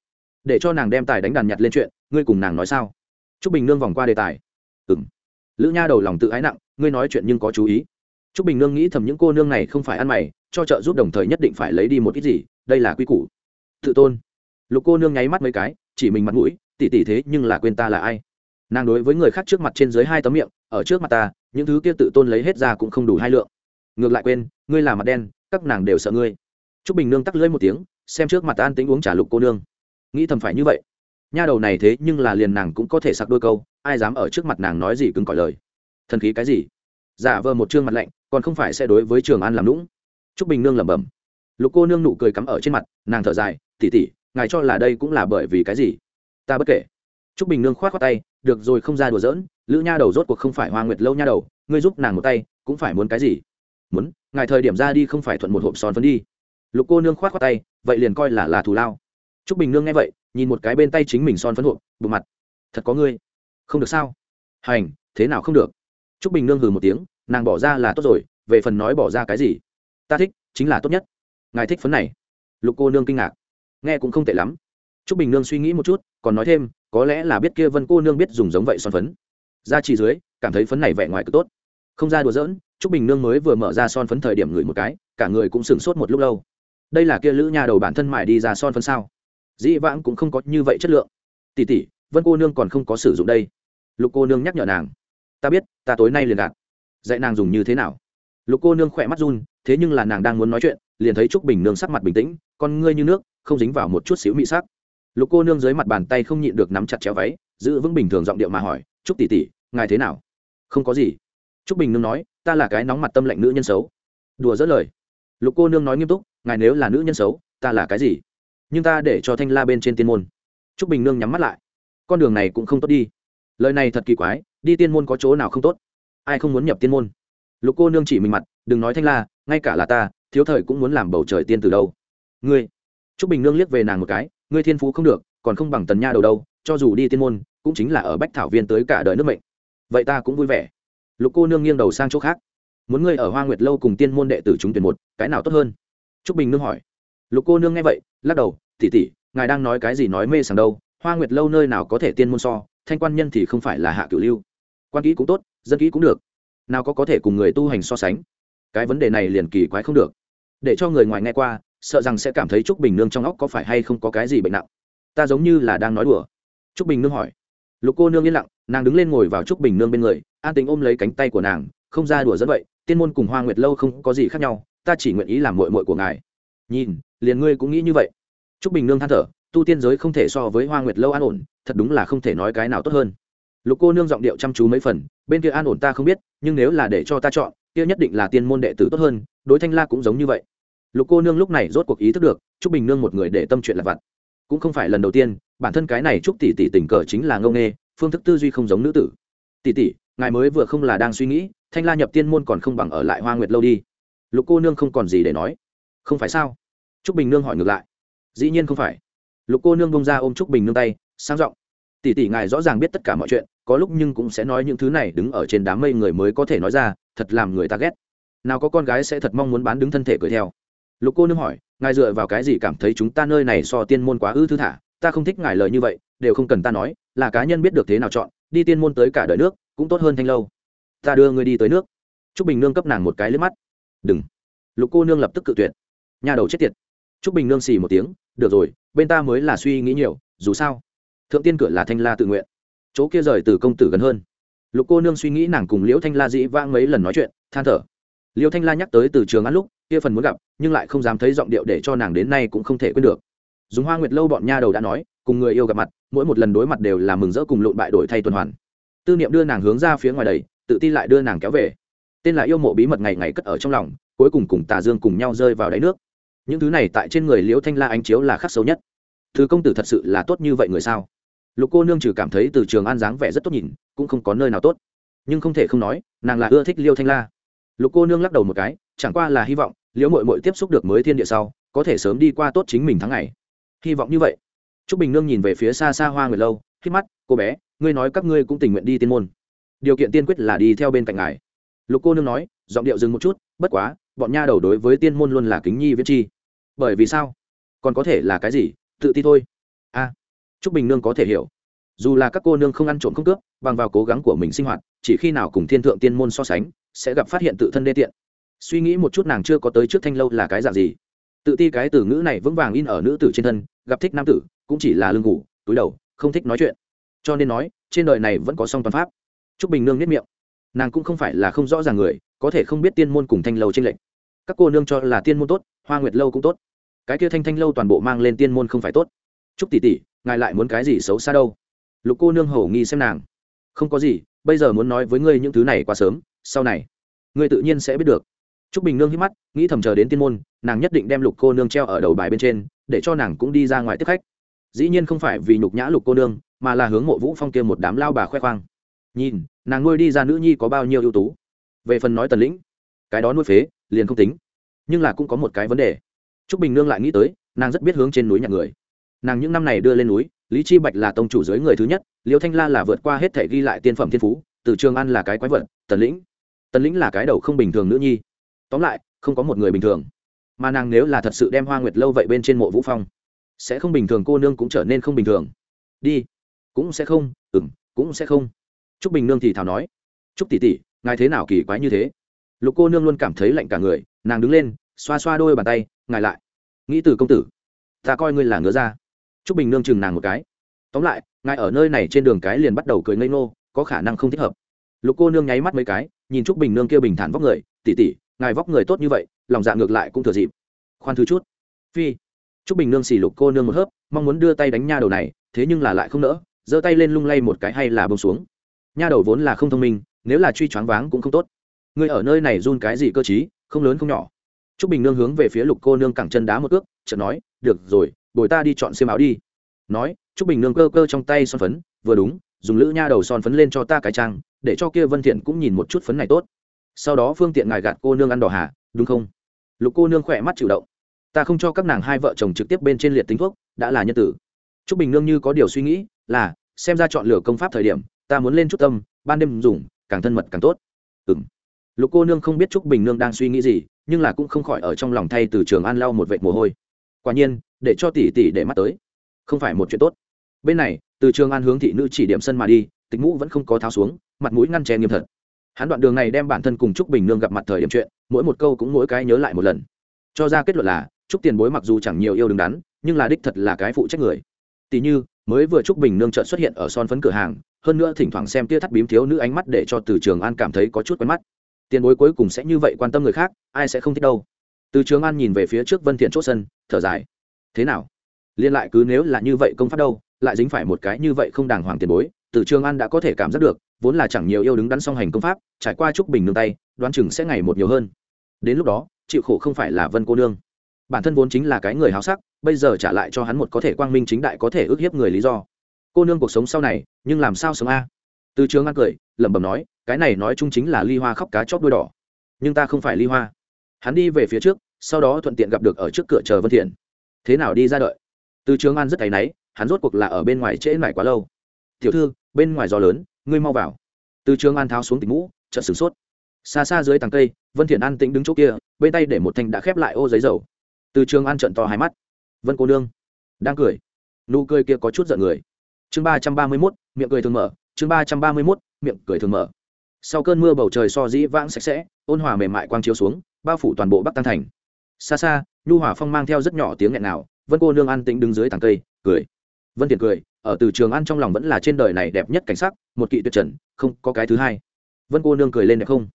Để cho nàng đem tài đánh đàn nhặt lên chuyện, ngươi cùng nàng nói sao? T r ú c bình nương vòng qua đề tài. Ừ m lữ nha đầu lòng tự ái nặng, ngươi nói chuyện nhưng có chú ý. T r ú c bình nương nghĩ thầm những cô nương này không phải ăn mày, cho trợ giúp đồng thời nhất định phải lấy đi một ít gì, đây là quy củ. Tự tôn. Lục cô nương nháy mắt mấy cái, chỉ mình mặt mũi tỉ tỉ thế nhưng là quên ta là ai? Nàng đối với người khác trước mặt trên dưới hai tấm miệng, ở trước mặt ta, những thứ kia tự tôn lấy hết ra cũng không đủ hai lượng. Ngược lại quên, ngươi là mặt đen, các nàng đều sợ ngươi. T r ú c bình nương tắc lưỡi một tiếng, xem trước mặt an tính uống trả lục cô nương. Nghĩ thầm phải như vậy. Nha đầu này thế nhưng là liền nàng cũng có thể sặc đôi câu, ai dám ở trước mặt nàng nói gì cứng cỏi lời. Thần khí cái gì? Giả vờ một chương mặt lạnh, còn không phải sẽ đối với trường an làm lũng t r ú c bình nương lẩm bẩm. Lục cô nương nụ cười cắm ở trên mặt, nàng thở dài tỉ tỉ ngài cho là đây cũng là bởi vì cái gì? Ta bất kể. T r ú c bình nương k h o á t khoác tay được rồi không ra đùa giỡn, lữ nha đầu rốt cuộc không phải hoa nguyệt lâu nha đầu, ngươi giúp nàng một tay, cũng phải muốn cái gì? Muốn, ngài thời điểm ra đi không phải thuận một hộp son phấn đi. Lục cô nương khoát qua tay, vậy liền coi là là thù lao. T r ú c bình nương nghe vậy, nhìn một cái bên tay chính mình son phấn hộp bộ mặt. Thật có ngươi. Không được sao? Hành, thế nào không được? T r ú c bình nương hừ một tiếng, nàng bỏ ra là tốt rồi, về phần nói bỏ ra cái gì? Ta thích, chính là tốt nhất. Ngài thích phấn này. Lục cô nương kinh ngạc. Nghe cũng không tệ lắm. T r ú c bình nương suy nghĩ một chút, còn nói thêm có lẽ là biết kia vân cô nương biết dùng giống vậy son phấn. Ra chỉ dưới, cảm thấy phấn này vẻ ngoài cực tốt. Không ra đùa giỡn t r ú c bình nương mới vừa mở ra son phấn thời điểm ngửi một cái, cả người cũng sửng sốt một lúc lâu. Đây là kia lữ nhà đầu bản thân mải đi ra son phấn sao? Dĩ vãng cũng không có như vậy chất lượng. Tỉ tỉ vân cô nương còn không có sử dụng đây. Lục cô nương nhắc nhở nàng. Ta biết, ta tối nay liền đạt dạy nàng dùng như thế nào? Lục cô nương khỏe mắt run, thế nhưng là nàng đang muốn nói chuyện, liền thấy trúc bình nương sắc mặt bình tĩnh, con ngươi như nước, không dính vào một chút xíu mị sắc lục cô nương dưới mặt bàn tay không nhịn được nắm chặt chéo váy, giữ vững bình thường giọng điệu mà hỏi, trúc tỷ tỷ, ngài thế nào? Không có gì. Trúc bình nương nói, ta là cái nóng mặt tâm lạnh nữ nhân xấu. Đùa dỡ lời. Lục cô nương nói nghiêm túc, ngài nếu là nữ nhân xấu, ta là cái gì? Nhưng ta để cho thanh la bên trên tiên môn. T r ú c bình nương nhắm mắt lại. Con đường này cũng không tốt đi. Lời này thật kỳ quái, đi tiên môn có chỗ nào không tốt? Ai không muốn nhập tiên môn? Lục cô nương chỉ mình mặt, đừng nói thanh la, ngay cả là ta, thiếu thời cũng muốn làm bầu trời tiên từ đâu. Ngươi. T r ú c bình nương liếc về nàng một cái ngươi thiên phú không được, còn không bằng tần nha đầu đâu, cho dù đi tiên môn, cũng chính là ở bách thảo viên tới cả đời nước mệnh. Vậy ta cũng vui vẻ. Lục cô nương nghiêng đầu sang chỗ khác. Muốn ngươi ở hoa nguyệt lâu cùng tiên môn đệ tử chúng tuyển một, cái nào tốt hơn? T r ú c bình nương hỏi. Lục cô nương nghe vậy, lắc đầu tỉ tỉ ngài đang nói cái gì nói mê sảng đâu, hoa nguyệt lâu nơi nào có thể tiên môn so, thanh quan nhân thì không phải là hạ cửu lưu. Quan kỹ cũng tốt, dân kỹ cũng được. Nào có có thể cùng người tu hành so sánh? Cái vấn đề này liền kỳ quái không được. Để cho người ngoài nghe qua sợ rằng sẽ cảm thấy trúc bình nương trong óc có phải hay không có cái gì bệnh nặng. Ta giống như là đang nói đùa. Trúc bình nương hỏi. Lục cô nương yên lặng, nàng đứng lên ngồi vào trúc bình nương bên người, an tính ôm lấy cánh tay của nàng, không ra đùa dẫn vậy, tiên môn cùng hoa nguyệt lâu không có gì khác nhau, ta chỉ nguyện ý làm mội mội của ngài. Nhìn, liền ngươi cũng nghĩ như vậy. Trúc bình nương than thở, tu tiên giới không thể so với hoa nguyệt lâu an ổn, thật đúng là không thể nói cái nào tốt hơn. Lục cô nương giọng điệu chăm chú mấy phần, bên kia an ổn ta không biết, nhưng nếu là để cho ta chọn, kia nhất định là tiên môn đệ tử tốt hơn, đối thanh la cũng giống như vậy lục cô nương lúc này rốt cuộc ý thức được t r ú c bình nương một người để tâm chuyện là vặt. Cũng không phải lần đầu tiên, bản thân cái này t r ú c tỷ tỷ tình cờ chính là ngâu nghê, phương thức tư duy không giống nữ tử. Tỷ tỷ, ngài mới vừa không là đang suy nghĩ, thanh la nhập tiên môn còn không bằng ở lại hoa nguyệt lâu đi. Lục cô nương không còn gì để nói. Không phải sao? T r ú c bình nương hỏi ngược lại. Dĩ nhiên không phải. Lục cô nương bông ra ôm t r ú c bình nương tay, sang giọng. Tỷ tỷ ngài rõ ràng biết tất cả mọi chuyện, có lúc nhưng cũng sẽ nói những thứ này đứng ở trên đám mây người mới có thể nói ra, thật làm người ta ghét. Nào có con gái sẽ thật mong muốn bán đứng thân thể cười theo lục cô nương hỏi, ngài dựa vào cái gì cảm thấy chúng ta nơi này so tiên môn quá ư thư thả? Ta không thích ngài lời như vậy, đều không cần ta nói, là cá nhân biết được thế nào chọn, đi tiên môn tới cả đời nước, cũng tốt hơn thanh lâu. Ta đưa người đi tới nước. T r ú c bình nương cấp nàng một cái lướp mắt. Đừng. Lục cô nương lập tức cự tuyệt. Nhà đầu chết tiệt. T r ú c bình nương xì một tiếng, được rồi, bên ta mới là suy nghĩ nhiều, dù sao, thượng tiên cửa là thanh la tự nguyện. Chỗ kia rời từ công tử gần hơn. Lục cô nương suy nghĩ nàng cùng liễu thanh la dĩ vang mấy lần nói chuyện, than thở. Liễu thanh la nhắc tới từ trường ăn lúc kia phần muốn gặp, nhưng lại không dám thấy giọng điệu để cho nàng đến nay cũng không thể quên được. Dùng hoa nguyệt lâu bọn nha đầu đã nói, cùng người yêu gặp mặt, mỗi một lần đối mặt đều là mừng rỡ cùng lộn bại đổi thay tuần hoàn. Tư niệm đưa nàng hướng ra phía ngoài đầy tự ti lại đưa nàng kéo về. Tên là yêu mộ bí mật ngày ngày cất ở trong lòng, cuối cùng cùng tà dương cùng nhau rơi vào đáy nước. Những thứ này tại trên người liễu thanh la ánh chiếu là khắc sâu nhất. Thứ công tử thật sự là tốt như vậy người sao? Lục cô nương trừ cảm thấy từ trường an dáng vẻ rất tốt nhìn, cũng không có nơi nào tốt. Nhưng không thể không nói, nàng là ưa thích liêu thanh la lục cô nương lắc đầu một cái chẳng qua là hy vọng liễu mội mội tiếp xúc được mới thiên địa sau có thể sớm đi qua tốt chính mình tháng ngày. Hy vọng như vậy. T r ú c bình nương nhìn về phía xa xa hoa người lâu khi mắt cô bé ngươi nói các ngươi cũng tình nguyện đi tiên môn. Điều kiện tiên quyết là đi theo bên cạnh ngài. Lục cô nương nói giọng điệu dừng một chút bất quá bọn nha đầu đối với tiên môn luôn là kính nhi viết chi. Bởi vì sao? Còn có thể là cái gì? Tự ti thôi. A. À, t r ú c bình nương có thể hiểu. Dù là các cô nương không ăn trộm không cướp bằng vào cố gắng của mình sinh hoạt chỉ khi nào cùng thiên thượng tiên môn so sánh sẽ gặp phát hiện tự thân đê tiện. Suy nghĩ một chút nàng chưa có tới trước thanh lâu là cái dạng gì. Tự ti cái từ ngữ này vững vàng in ở nữ tử trên thân, gặp thích nam tử, cũng chỉ là lương ngủ túi đầu, không thích nói chuyện. Cho nên nói, trên đời này vẫn có song toàn pháp. T r ú c bình nương nhất miệng. Nàng cũng không phải là không rõ ràng người, có thể không biết tiên môn cùng thanh lâu trên lệnh các cô nương cho là tiên môn tốt, hoa nguyệt lâu cũng tốt. Cái kia thanh thanh lâu toàn bộ mang lên tiên môn không phải tốt. T r ú c tỷ tỷ, ngài lại muốn cái gì xấu xa đâu? Lục cô nương hầu nghi xem nàng. Không có gì, bây giờ muốn nói với ngươi những thứ này quá sớm sau này ngươi tự nhiên sẽ biết được Trúc Bình Nương hít mắt, nghĩ thầm chờ đến tiên môn, nàng nhất định đem Lục cô nương treo ở đầu bài bên trên, để cho nàng cũng đi ra ngoài tiếp khách. Dĩ nhiên không phải vì nhục nhã Lục cô nương, mà là hướng Mộ Vũ Phong kia một đám lao bà khoe khoang. Nhìn, nàng nuôi đi ra nữ nhi có bao nhiêu ưu tú. Về phần nói Tần Lĩnh, cái đó nuôi phế, liền không tính. Nhưng là cũng có một cái vấn đề. Trúc Bình Nương lại nghĩ tới, nàng rất biết hướng trên núi nhặt người. Nàng những năm này đưa lên núi, Lý Chi Bạch là tông chủ dưới người thứ nhất, Liễu Thanh La là vượt qua hết thể ghi lại tiên phẩm thiên phú, Từ Trường An là cái quái vật, Tần Lĩnh, Tần Lĩnh là cái đầu không bình thường nữ nhi. Tóm lại, không có một người bình thường. Mà nàng nếu là thật sự đem hoa nguyệt lâu vậy bên trên mộ vũ phong, sẽ không bình thường, cô nương cũng trở nên không bình thường. Đi. Cũng sẽ không ừ m cũng sẽ không. T r ú c bình nương thì thảo nói. T r ú c tỷ tỷ, ngài thế nào kỳ quái như thế? Lục cô nương luôn cảm thấy lạnh cả người, nàng đứng lên, xoa xoa đôi bàn tay, ngài lại. Nghĩ từ công tử, ta coi ngươi là ngứa ra t r ú c bình nương chừng nàng một cái. Tóm lại, ngài ở nơi này trên đường cái liền bắt đầu cười ngây ngô, có khả năng không thích hợp lục cô nương nháy mắt mấy cái, nhìn t r ú c bình nương kia bình thản vóc người tỉ tỉ ngài vóc người tốt như vậy, lòng dạ ngược lại cũng thừa dịp. Khoan thứ chút. Phi. T r ú c bình nương xì lục cô nương một hớp, mong muốn đưa tay đánh nha đầu này, thế nhưng là lại không nỡ, giơ tay lên lung lay một cái hay là bông xuống. Nha đầu vốn là không thông minh, nếu là truy choáng váng cũng không tốt. Người ở nơi này run cái gì cơ chí, không lớn không nhỏ. T r ú c bình nương hướng về phía lục cô nương cẳng chân đá một ước chợt nói, được rồi, bồi ta đi chọn xiêm áo đi. Nói t r ú c bình nương cơ cơ trong tay son phấn, vừa đúng, dùng lữ nha đầu son phấn lên cho ta cái trang để cho kia vân thiện cũng nhìn một chút phấn này tốt. Sau đó phương tiện ngài gạt cô nương ăn đỏ hà đúng không? Lục cô nương khỏe mắt chịu động. Ta không cho các nàng hai vợ chồng trực tiếp bên trên liệt tính thuốc, đã là nhân tử. Trúc bình nương như có điều suy nghĩ, là, xem ra chọn lựa công pháp thời điểm, ta muốn lên chút tâm, ban đêm dùng, càng thân mật càng tốt. Ừm. lục cô nương không biết trúc bình nương đang suy nghĩ gì, nhưng là cũng không khỏi ở trong lòng thay từ trường an lau một vệt mồ hôi. Quả nhiên, để cho tỷ tỷ để mắt tới. Không phải một chuyện tốt. Bên này, từ trường an hướng thị nữ chỉ điểm sân mà đi, tịch mũ vẫn không có tháo xuống mặt mũi ngăn che nghiêm thật. Hắn đoạn đường này đem bản thân cùng trúc bình nương gặp mặt thời điểm chuyện, mỗi một câu cũng mỗi cái nhớ lại một lần. Cho ra kết luận là, trúc tiền bối mặc dù chẳng nhiều yêu đứng đắn, nhưng là đích thật là cái phụ trách người. Tỷ như, mới vừa Trúc bình nương trợn xuất hiện ở son phấn cửa hàng, hơn nữa thỉnh thoảng xem tia thắt bím thiếu nữ ánh mắt để cho từ trường an cảm thấy có chút quen mắt. Tiền bối cuối cùng sẽ như vậy quan tâm người khác, ai sẽ không thích đâu. Từ trường an nhìn về phía trước vân thiện chốt sân, thở dài. Thế nào? Liên lại cứ nếu là như vậy công pháp đâu, lại dính phải một cái như vậy không đàng hoàng tiền bối, từ trường an đã có thể cảm giác được vốn là chẳng nhiều yêu đứng đắn song hành công pháp, trải qua trúc bình nương tay, đoán chừng sẽ ngày một nhiều hơn. Đến lúc đó, chịu khổ không phải là vân cô nương. Bản thân vốn chính là cái người háo sắc, bây giờ trả lại cho hắn một có thể quang minh chính đại có thể ức hiếp người lý do. Cô nương cuộc sống sau này, nhưng làm sao sống a? Từ trường an cười, lẩm bẩm nói, cái này nói chung chính là ly hoa khóc cá chót đuôi đỏ. Nhưng ta không phải ly hoa. Hắn đi về phía trước, sau đó thuận tiện gặp được ở trước cửa chờ vân thiện. Thế nào đi ra đợi? Từ trường an rất thấy náy, hắn rốt cuộc là ở bên ngoài trễ mải quá lâu. Tiểu thư, bên ngoài gió lớn ngươi mau vào. Từ trường an tháo xuống tỉnh mũ, chợt sửng sốt. Xa xa dưới tàng cây, vân thiện an tĩnh đứng chỗ kia, bên tay để một thanh đã khép lại ô giấy dầu. Từ trường an trận to hai mắt. Vân cô nương, đang cười. Nụ cười kia có chút giận người. Chương ba trăm ba mươi mốt, miệng cười thường mở. Chương ba trăm ba mươi mốt, miệng cười thường mở. Sau cơn mưa bầu trời so dĩ vãng sạch sẽ, ôn hòa mềm mại quang chiếu xuống, bao phủ toàn bộ bắc tăng thành. Xa xa, nhu hòa phong mang theo rất nhỏ tiếng nghẹn nào vân cô nương an tĩnh đứng dưới tàng cây, cười vân tiền cười, ở từ trường an trong lòng vẫn là trên đời này đẹp nhất cảnh sắc, một kỵ tuyệt trần, không có cái thứ hai. Vân cô nương cười lên đẹp không?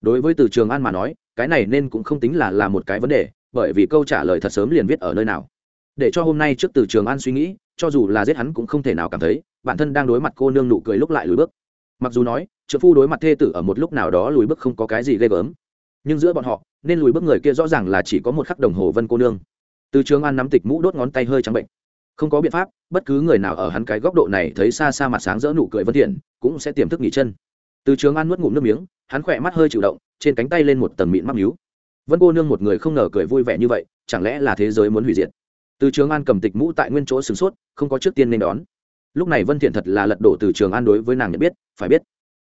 Đối với từ trường an mà nói, cái này nên cũng không tính là là một cái vấn đề, bởi vì câu trả lời thật sớm liền viết ở nơi nào. Để cho hôm nay trước từ trường an suy nghĩ, cho dù là giết hắn cũng không thể nào cảm thấy, bản thân đang đối mặt cô nương nụ cười lúc lại lùi bước. Mặc dù nói trợ phu đối mặt thê tử ở một lúc nào đó lùi bước không có cái gì ghê gớm. Nhưng giữa bọn họ, nên lùi bước người kia rõ ràng là chỉ có một khắc đồng hồ vân cô nương. Từ trường an nắm tịch mũ đốt ngón tay hơi trắng bệnh không có biện pháp, bất cứ người nào ở hắn cái góc độ này thấy xa xa mặt sáng rỡ nụ cười vân thiện, cũng sẽ tiềm thức nghỉ chân. Từ trường an nuốt ngụm nước miếng, hắn khỏe mắt hơi chịu động, trên cánh tay lên một tầng mịn mắc nhíu. Vân cô nương một người không ngờ cười vui vẻ như vậy, chẳng lẽ là thế giới muốn hủy diệt? Từ trường an cầm tịch mũ tại nguyên chỗ sửng sốt, không có trước tiên nên đón. Lúc này vân thiện thật là lật đổ từ trường an đối với nàng nhận biết, phải biết,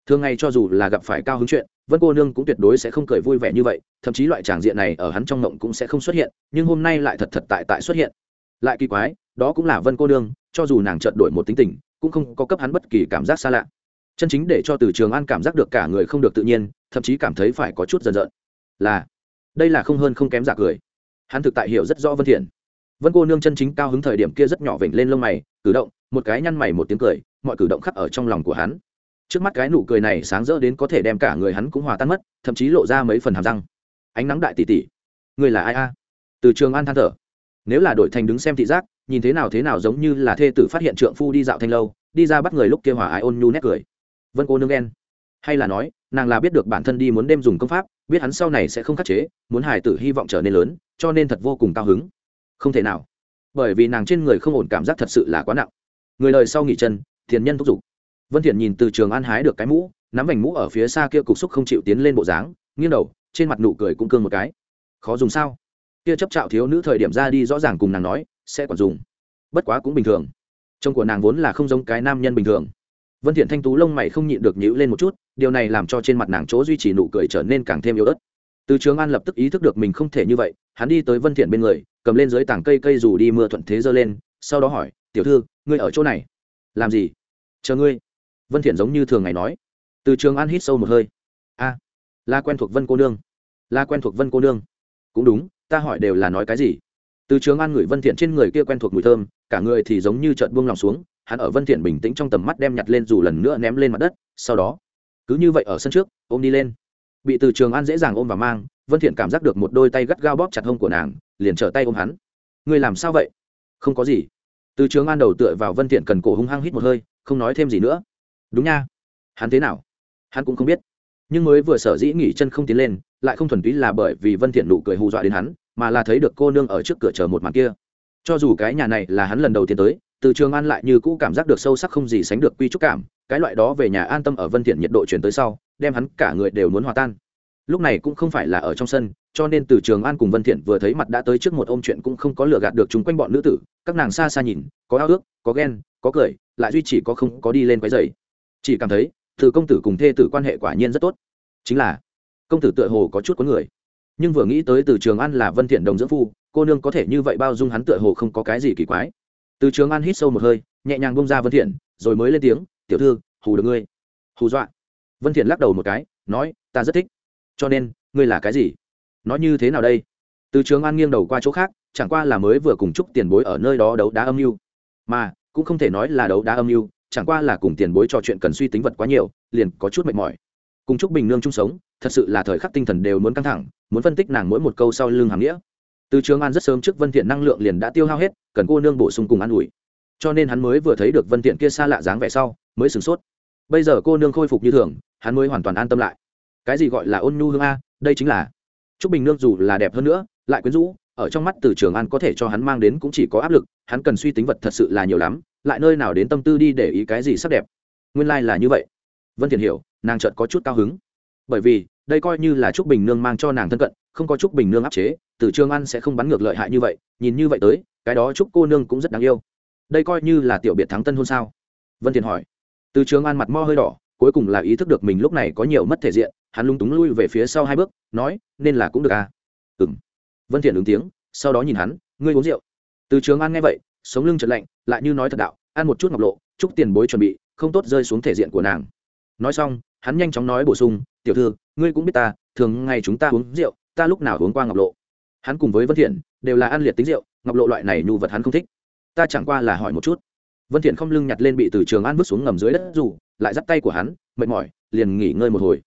thường ngày cho dù là gặp phải cao hứng chuyện, vân cô nương cũng tuyệt đối sẽ không cười vui vẻ như vậy, thậm chí loại tràng diện này ở hắn trong mộng cũng sẽ không xuất hiện, nhưng hôm nay lại thật thật tại tại xuất hiện. Lại kỳ quái đó cũng là vân cô nương, cho dù nàng chợt đổi một tính tình, cũng không có cấp hắn bất kỳ cảm giác xa lạ. Chân chính để cho từ trường an cảm giác được cả người không được tự nhiên, thậm chí cảm thấy phải có chút dần dợn là, đây là không hơn không kém giả cười. Hắn thực tại hiểu rất rõ vân thiện. Vân cô nương chân chính cao hứng thời điểm kia rất nhỏ vểnh lên lông mày, cử động, một cái nhăn mày một tiếng cười, mọi cử động khắc ở trong lòng của hắn. Trước mắt cái nụ cười này sáng rỡ đến có thể đem cả người hắn cũng hòa tan mất, thậm chí lộ ra mấy phần hàm răng. Ánh nắng đại tỷ tỷ. Người là ai a? Từ trường an than thở. Nếu là đổi thành đứng xem thị giác nhìn thế nào thế nào giống như là thê tử phát hiện trượng phu đi dạo thanh lâu, đi ra bắt người lúc kia hòa ái ôn nhu nét cười. Vân cô nương ghen. Hay là nói, nàng là biết được bản thân đi muốn đêm dùng công pháp, biết hắn sau này sẽ không khắc chế, muốn hải tử hy vọng trở nên lớn, cho nên thật vô cùng cao hứng. Không thể nào. Bởi vì nàng trên người không ổn cảm giác thật sự là quá nặng. Người đời sau nghỉ chân, thiền nhân thúc giục. Vân thiện nhìn từ trường an hái được cái mũ, nắm vành mũ ở phía xa kia cục xúc không chịu tiến lên bộ dáng, nghiêng đầu, trên mặt nụ cười cũng cương một cái. Khó dùng sao? Kia chấp trạo thiếu nữ thời điểm ra đi rõ ràng cùng nàng nói sẽ còn dùng. Bất quá cũng bình thường. Trông của nàng vốn là không giống cái nam nhân bình thường. Vân thiện thanh tú lông mày không nhịn được nhíu lên một chút điều này làm cho trên mặt nàng chỗ duy trì nụ cười trở nên càng thêm yếu ớt. Từ trường an lập tức ý thức được mình không thể như vậy hắn đi tới vân thiện bên người cầm lên dưới tảng cây cây dù đi mưa thuận thế dơ lên sau đó hỏi tiểu thư ngươi ở chỗ này? Làm gì? Chờ ngươi. Vân thiện giống như thường ngày nói. Từ trường an hít sâu một hơi. A à, là quen thuộc vân cô nương là quen thuộc vân cô nương. Cũng đúng ta hỏi đều là nói cái gì? Từ trường an ngửi vân thiện trên người kia quen thuộc mùi thơm, cả người thì giống như chợt buông lòng xuống, hắn ở vân thiện bình tĩnh trong tầm mắt đem nhặt lên dù lần nữa ném lên mặt đất, sau đó, cứ như vậy ở sân trước, ôm đi lên. Bị từ trường an dễ dàng ôm và mang, vân thiện cảm giác được một đôi tay gắt gao bóp chặt hông của nàng, liền trở tay ôm hắn. Ngươi làm sao vậy? Không có gì. Từ trường an đầu tựa vào vân thiện cần cổ hung hăng hít một hơi, không nói thêm gì nữa. Đúng nha. Hắn thế nào? Hắn cũng không biết. Nhưng mới vừa sở dĩ nghỉ chân không tiến lên, lại không thuần túy là bởi vì vân thiện nụ cười hù dọa đến hắn mà là thấy được cô nương ở trước cửa chờ một màn kia. Cho dù cái nhà này là hắn lần đầu tiên tới, từ trường an lại như cũ cảm giác được sâu sắc không gì sánh được quy trúc cảm, cái loại đó về nhà an tâm ở vân thiện nhiệt độ chuyển tới sau, đem hắn cả người đều muốn hòa tan. Lúc này cũng không phải là ở trong sân, cho nên từ trường an cùng vân thiện vừa thấy mặt đã tới trước một ôm chuyện cũng không có lừa gạt được chúng quanh bọn nữ tử, các nàng xa xa nhìn, có ao ước, có ghen, có cười, lại duy chỉ có không có đi lên quấy giày chỉ cảm thấy, từ công tử cùng thê tử quan hệ quả nhiên rất tốt. Chính là, công tử tựa hồ có chút có người nhưng vừa nghĩ tới từ trường an là vân thiện đồng dưỡng phu, cô nương có thể như vậy bao dung hắn tựa hồ không có cái gì kỳ quái. Từ trường an hít sâu một hơi, nhẹ nhàng bông ra vân thiện, rồi mới lên tiếng, tiểu thư, hù được ngươi. Hù dọa? Vân thiện lắc đầu một cái, nói, ta rất thích. Cho nên, ngươi là cái gì? Nói như thế nào đây? Từ trường an nghiêng đầu qua chỗ khác, chẳng qua là mới vừa cùng chúc tiền bối ở nơi đó đấu đá âm mưu. Mà, cũng không thể nói là đấu đá âm mưu, chẳng qua là cùng tiền bối trò chuyện cần suy tính vật quá nhiều, liền có chút mệt mỏi. Cùng chúc bình nương chung sống thật sự là thời khắc tinh thần đều muốn căng thẳng, muốn phân tích nàng mỗi một câu sau lưng hàm nghĩa. Từ trường an rất sớm trước vân thiện năng lượng liền đã tiêu hao hết, cần cô nương bổ sung cùng an ủi. Cho nên hắn mới vừa thấy được vân thiện kia xa lạ dáng vẻ sau, mới sửng sốt. Bây giờ cô nương khôi phục như thường, hắn mới hoàn toàn an tâm lại. Cái gì gọi là ôn nhu hương a, đây chính là trúc bình nương dù là đẹp hơn nữa, lại quyến rũ, ở trong mắt từ trường an có thể cho hắn mang đến cũng chỉ có áp lực, hắn cần suy tính vật thật sự là nhiều lắm, lại nơi nào đến tâm tư đi để ý cái gì sắc đẹp. Nguyên lai là như vậy. Vân thiện hiểu, nàng chợt có chút cao hứng. Bởi vì đây coi như là trúc bình nương mang cho nàng thân cận, không có trúc bình nương áp chế, từ trường an sẽ không bắn ngược lợi hại như vậy, nhìn như vậy tới, cái đó trúc cô nương cũng rất đáng yêu. Đây coi như là tiểu biệt thắng tân hôn sao? Vân thiền hỏi. Từ trường an mặt mo hơi đỏ, cuối cùng là ý thức được mình lúc này có nhiều mất thể diện, hắn lung túng lui về phía sau hai bước, nói, nên là cũng được à? Ừm. Vân thiện ứng tiếng, sau đó nhìn hắn, ngươi uống rượu? Từ trường an nghe vậy, sống lưng trật lạnh, lại như nói thật đạo, ăn một chút ngọc lộ chúc tiền bối chuẩn bị, không tốt rơi xuống thể diện của nàng. Nói xong, hắn nhanh chóng nói bổ sung tiểu thư, ngươi cũng biết ta, thường ngày chúng ta uống rượu, ta lúc nào uống qua ngọc lộ? Hắn cùng với vân thiện đều là ăn liệt tính rượu, ngọc lộ loại này nhu vật hắn không thích. Ta chẳng qua là hỏi một chút. Vân thiện không lưng nhặt lên bị từ trường an bước xuống ngầm dưới đất dù, lại dắt tay của hắn, mệt mỏi, liền nghỉ ngơi một hồi.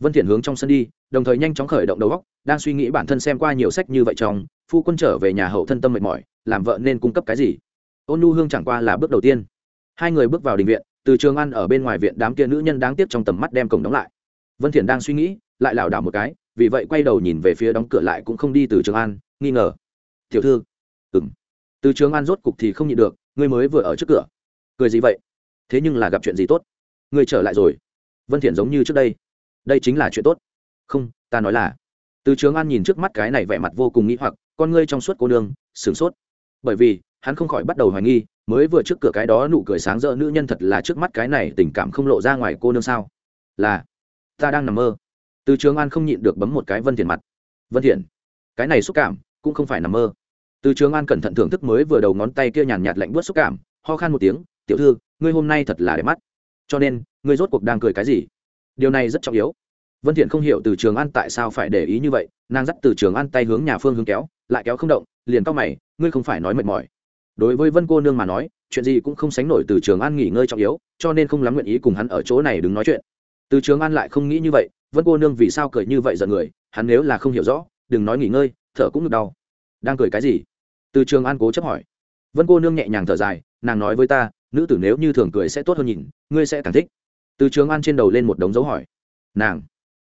Vân thiện hướng trong sân đi, đồng thời nhanh chóng khởi động đầu óc, đang suy nghĩ bản thân xem qua nhiều sách như vậy trong, phu quân trở về nhà hậu thân tâm mệt mỏi, làm vợ nên cung cấp cái gì? Ôn nhu hương chẳng qua là bước đầu tiên. Hai người bước vào đình viện, từ trường ăn ở bên ngoài viện đám kia nữ nhân đáng tiếc trong tầm mắt đem cổng đóng lại vân thiện đang suy nghĩ lại lảo đảo một cái vì vậy quay đầu nhìn về phía đóng cửa lại cũng không đi từ trường an nghi ngờ. Tiểu thư. Ừm. Từ trường an rốt cục thì không nhịn được ngươi mới vừa ở trước cửa. Cười gì vậy? Thế nhưng là gặp chuyện gì tốt? Ngươi trở lại rồi. Vân thiện giống như trước đây. Đây chính là chuyện tốt. Không ta nói là. Từ trường an nhìn trước mắt cái này vẻ mặt vô cùng nghĩ hoặc con ngươi trong suốt cô đường, sửng sốt. Bởi vì hắn không khỏi bắt đầu hoài nghi mới vừa trước cửa cái đó nụ cười sáng rỡ nữ nhân thật là trước mắt cái này tình cảm không lộ ra ngoài cô nương sao? Là ta đang nằm mơ. Từ trường an không nhịn được bấm một cái vân thiện mặt. Vân thiện cái này xúc cảm cũng không phải nằm mơ. Từ trường an cẩn thận thưởng thức mới vừa đầu ngón tay kia nhàn nhạt lạnh buốt xúc cảm, ho khan một tiếng, tiểu thư, ngươi hôm nay thật là đẹp mắt. Cho nên, ngươi rốt cuộc đang cười cái gì? Điều này rất trọng yếu. Vân thiện không hiểu từ trường an tại sao phải để ý như vậy, nàng dắt từ trường an tay hướng nhà phương hướng kéo, lại kéo không động, liền cao mày, ngươi không phải nói mệt mỏi. Đối với vân cô nương mà nói, chuyện gì cũng không sánh nổi từ trường an nghỉ ngơi trọng yếu, cho nên không lắm nguyện ý cùng hắn ở chỗ này đứng nói chuyện từ trường an lại không nghĩ như vậy, vân cô nương vì sao cười như vậy giận người, hắn nếu là không hiểu rõ, đừng nói nghỉ ngơi, thở cũng được đau. Đang cười cái gì? Từ trường an cố chấp hỏi. Vân cô nương nhẹ nhàng thở dài, nàng nói với ta, nữ tử nếu như thường cười sẽ tốt hơn nhìn, ngươi sẽ càng thích. Từ trường an trên đầu lên một đống dấu hỏi. Nàng.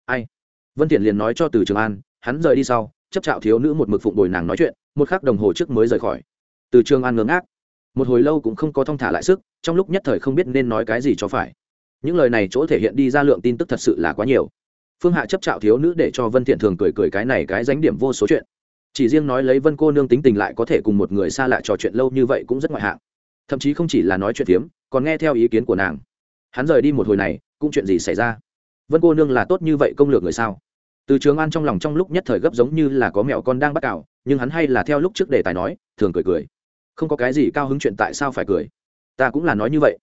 Ai? Vân thiện liền nói cho từ trường an, hắn rời đi sau, chấp chạo thiếu nữ một mực phụng bồi nàng nói chuyện, một khắc đồng hồ trước mới rời khỏi. Từ trường an ngớ ngác. Một hồi lâu cũng không có thong thả lại sức, trong lúc nhất thời không biết nên nói cái gì cho phải những lời này chỗ thể hiện đi ra lượng tin tức thật sự là quá nhiều. Phương hạ chấp trạo thiếu nữ để cho vân thiện thường cười cười cái này cái dánh điểm vô số chuyện. Chỉ riêng nói lấy vân cô nương tính tình lại có thể cùng một người xa lạ trò chuyện lâu như vậy cũng rất ngoại hạng. Thậm chí không chỉ là nói chuyện phiếm, còn nghe theo ý kiến của nàng. Hắn rời đi một hồi này, cũng chuyện gì xảy ra? Vân cô nương là tốt như vậy công lược người sao? Từ trường an trong lòng trong lúc nhất thời gấp giống như là có mẹo con đang bắt cào, nhưng hắn hay là theo lúc trước đề tài nói, thường cười cười. Không có cái gì cao hứng chuyện tại sao phải cười? Ta cũng là nói như vậy.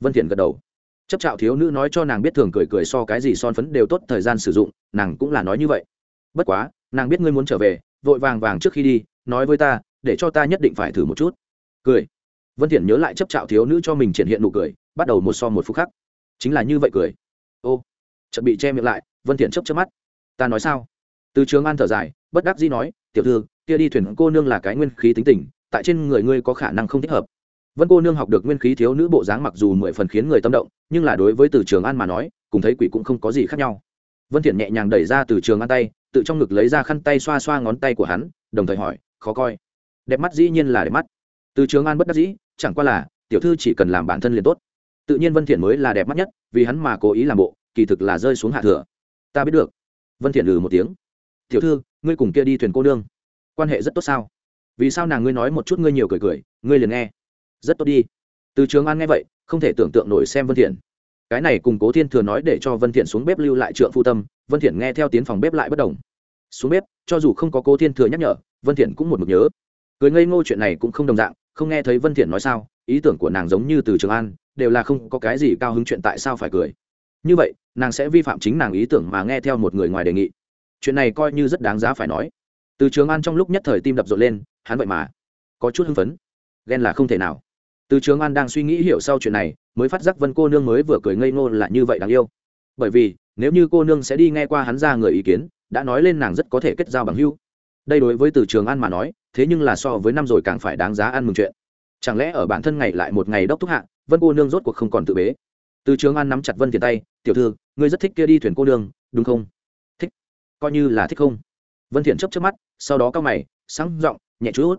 Vân thiện gật đầu chấp trạo thiếu nữ nói cho nàng biết thường cười cười so cái gì son phấn đều tốt, thời gian sử dụng, nàng cũng là nói như vậy. Bất quá, nàng biết ngươi muốn trở về, vội vàng vàng trước khi đi, nói với ta, để cho ta nhất định phải thử một chút. Cười. Vân thiện nhớ lại chấp trạo thiếu nữ cho mình triển hiện nụ cười, bắt đầu một so một phút khác. Chính là như vậy cười. Ô. Chợt bị che miệng lại, vân thiện chớp chớp mắt. Ta nói sao? Từ trường an thở dài, bất đắc dĩ nói, tiểu thư, kia đi thuyền cô nương là cái nguyên khí tính tình, tại trên người ngươi có khả năng không thích hợp vân cô nương học được nguyên khí thiếu nữ bộ dáng mặc dù mười phần khiến người tâm động, nhưng là đối với từ trường an mà nói, cùng thấy quỷ cũng không có gì khác nhau. Vân thiện nhẹ nhàng đẩy ra từ trường an tay, tự trong ngực lấy ra khăn tay xoa xoa ngón tay của hắn, đồng thời hỏi, khó coi. Đẹp mắt dĩ nhiên là đẹp mắt. Từ trường an bất đắc dĩ, chẳng qua là, tiểu thư chỉ cần làm bản thân liền tốt. Tự nhiên vân thiện mới là đẹp mắt nhất, vì hắn mà cố ý làm bộ, kỳ thực là rơi xuống hạ thừa. Ta biết được. Vân thiện lừ một tiếng, tiểu thư, ngươi cùng kia đi thuyền cô nương. Quan hệ rất tốt sao? Vì sao nàng ngươi nói một chút ngươi nhiều cười cười, ngươi liền nghe rất tốt đi. Từ trường an nghe vậy, không thể tưởng tượng nổi xem vân thiện. Cái này cùng cố thiên thừa nói để cho vân thiện xuống bếp lưu lại trượng phu tâm, vân thiện nghe theo tiến phòng bếp lại bất động. xuống bếp, cho dù không có cố thiên thừa nhắc nhở, vân thiện cũng một mực nhớ. Cười ngây ngô chuyện này cũng không đồng dạng, không nghe thấy vân thiện nói sao, ý tưởng của nàng giống như từ trường an, đều là không có cái gì cao hứng chuyện tại sao phải cười. Như vậy, nàng sẽ vi phạm chính nàng ý tưởng mà nghe theo một người ngoài đề nghị. Chuyện này coi như rất đáng giá phải nói. Từ trường an trong lúc nhất thời tim đập rộn lên, hắn vậy mà có chút hưng phấn. Ghen là không thể nào từ trường an đang suy nghĩ hiểu sau chuyện này, mới phát giác vân cô nương mới vừa cười ngây ngô là như vậy đáng yêu. Bởi vì, nếu như cô nương sẽ đi nghe qua hắn ra người ý kiến, đã nói lên nàng rất có thể kết giao bằng hưu đây đối với từ trường an mà nói, thế nhưng là so với năm rồi càng phải đáng giá ăn mừng chuyện. Chẳng lẽ ở bản thân ngày lại một ngày đốc thúc hạ, vân cô nương rốt cuộc không còn tự bế? Từ trường an nắm chặt vân thiện tay, tiểu thư, ngươi rất thích kia đi thuyền cô nương, đúng không? Thích. Coi như là thích không? Vân thiện chớp chớp mắt, sau đó cao mày, sáng giọng, nhẹ chút.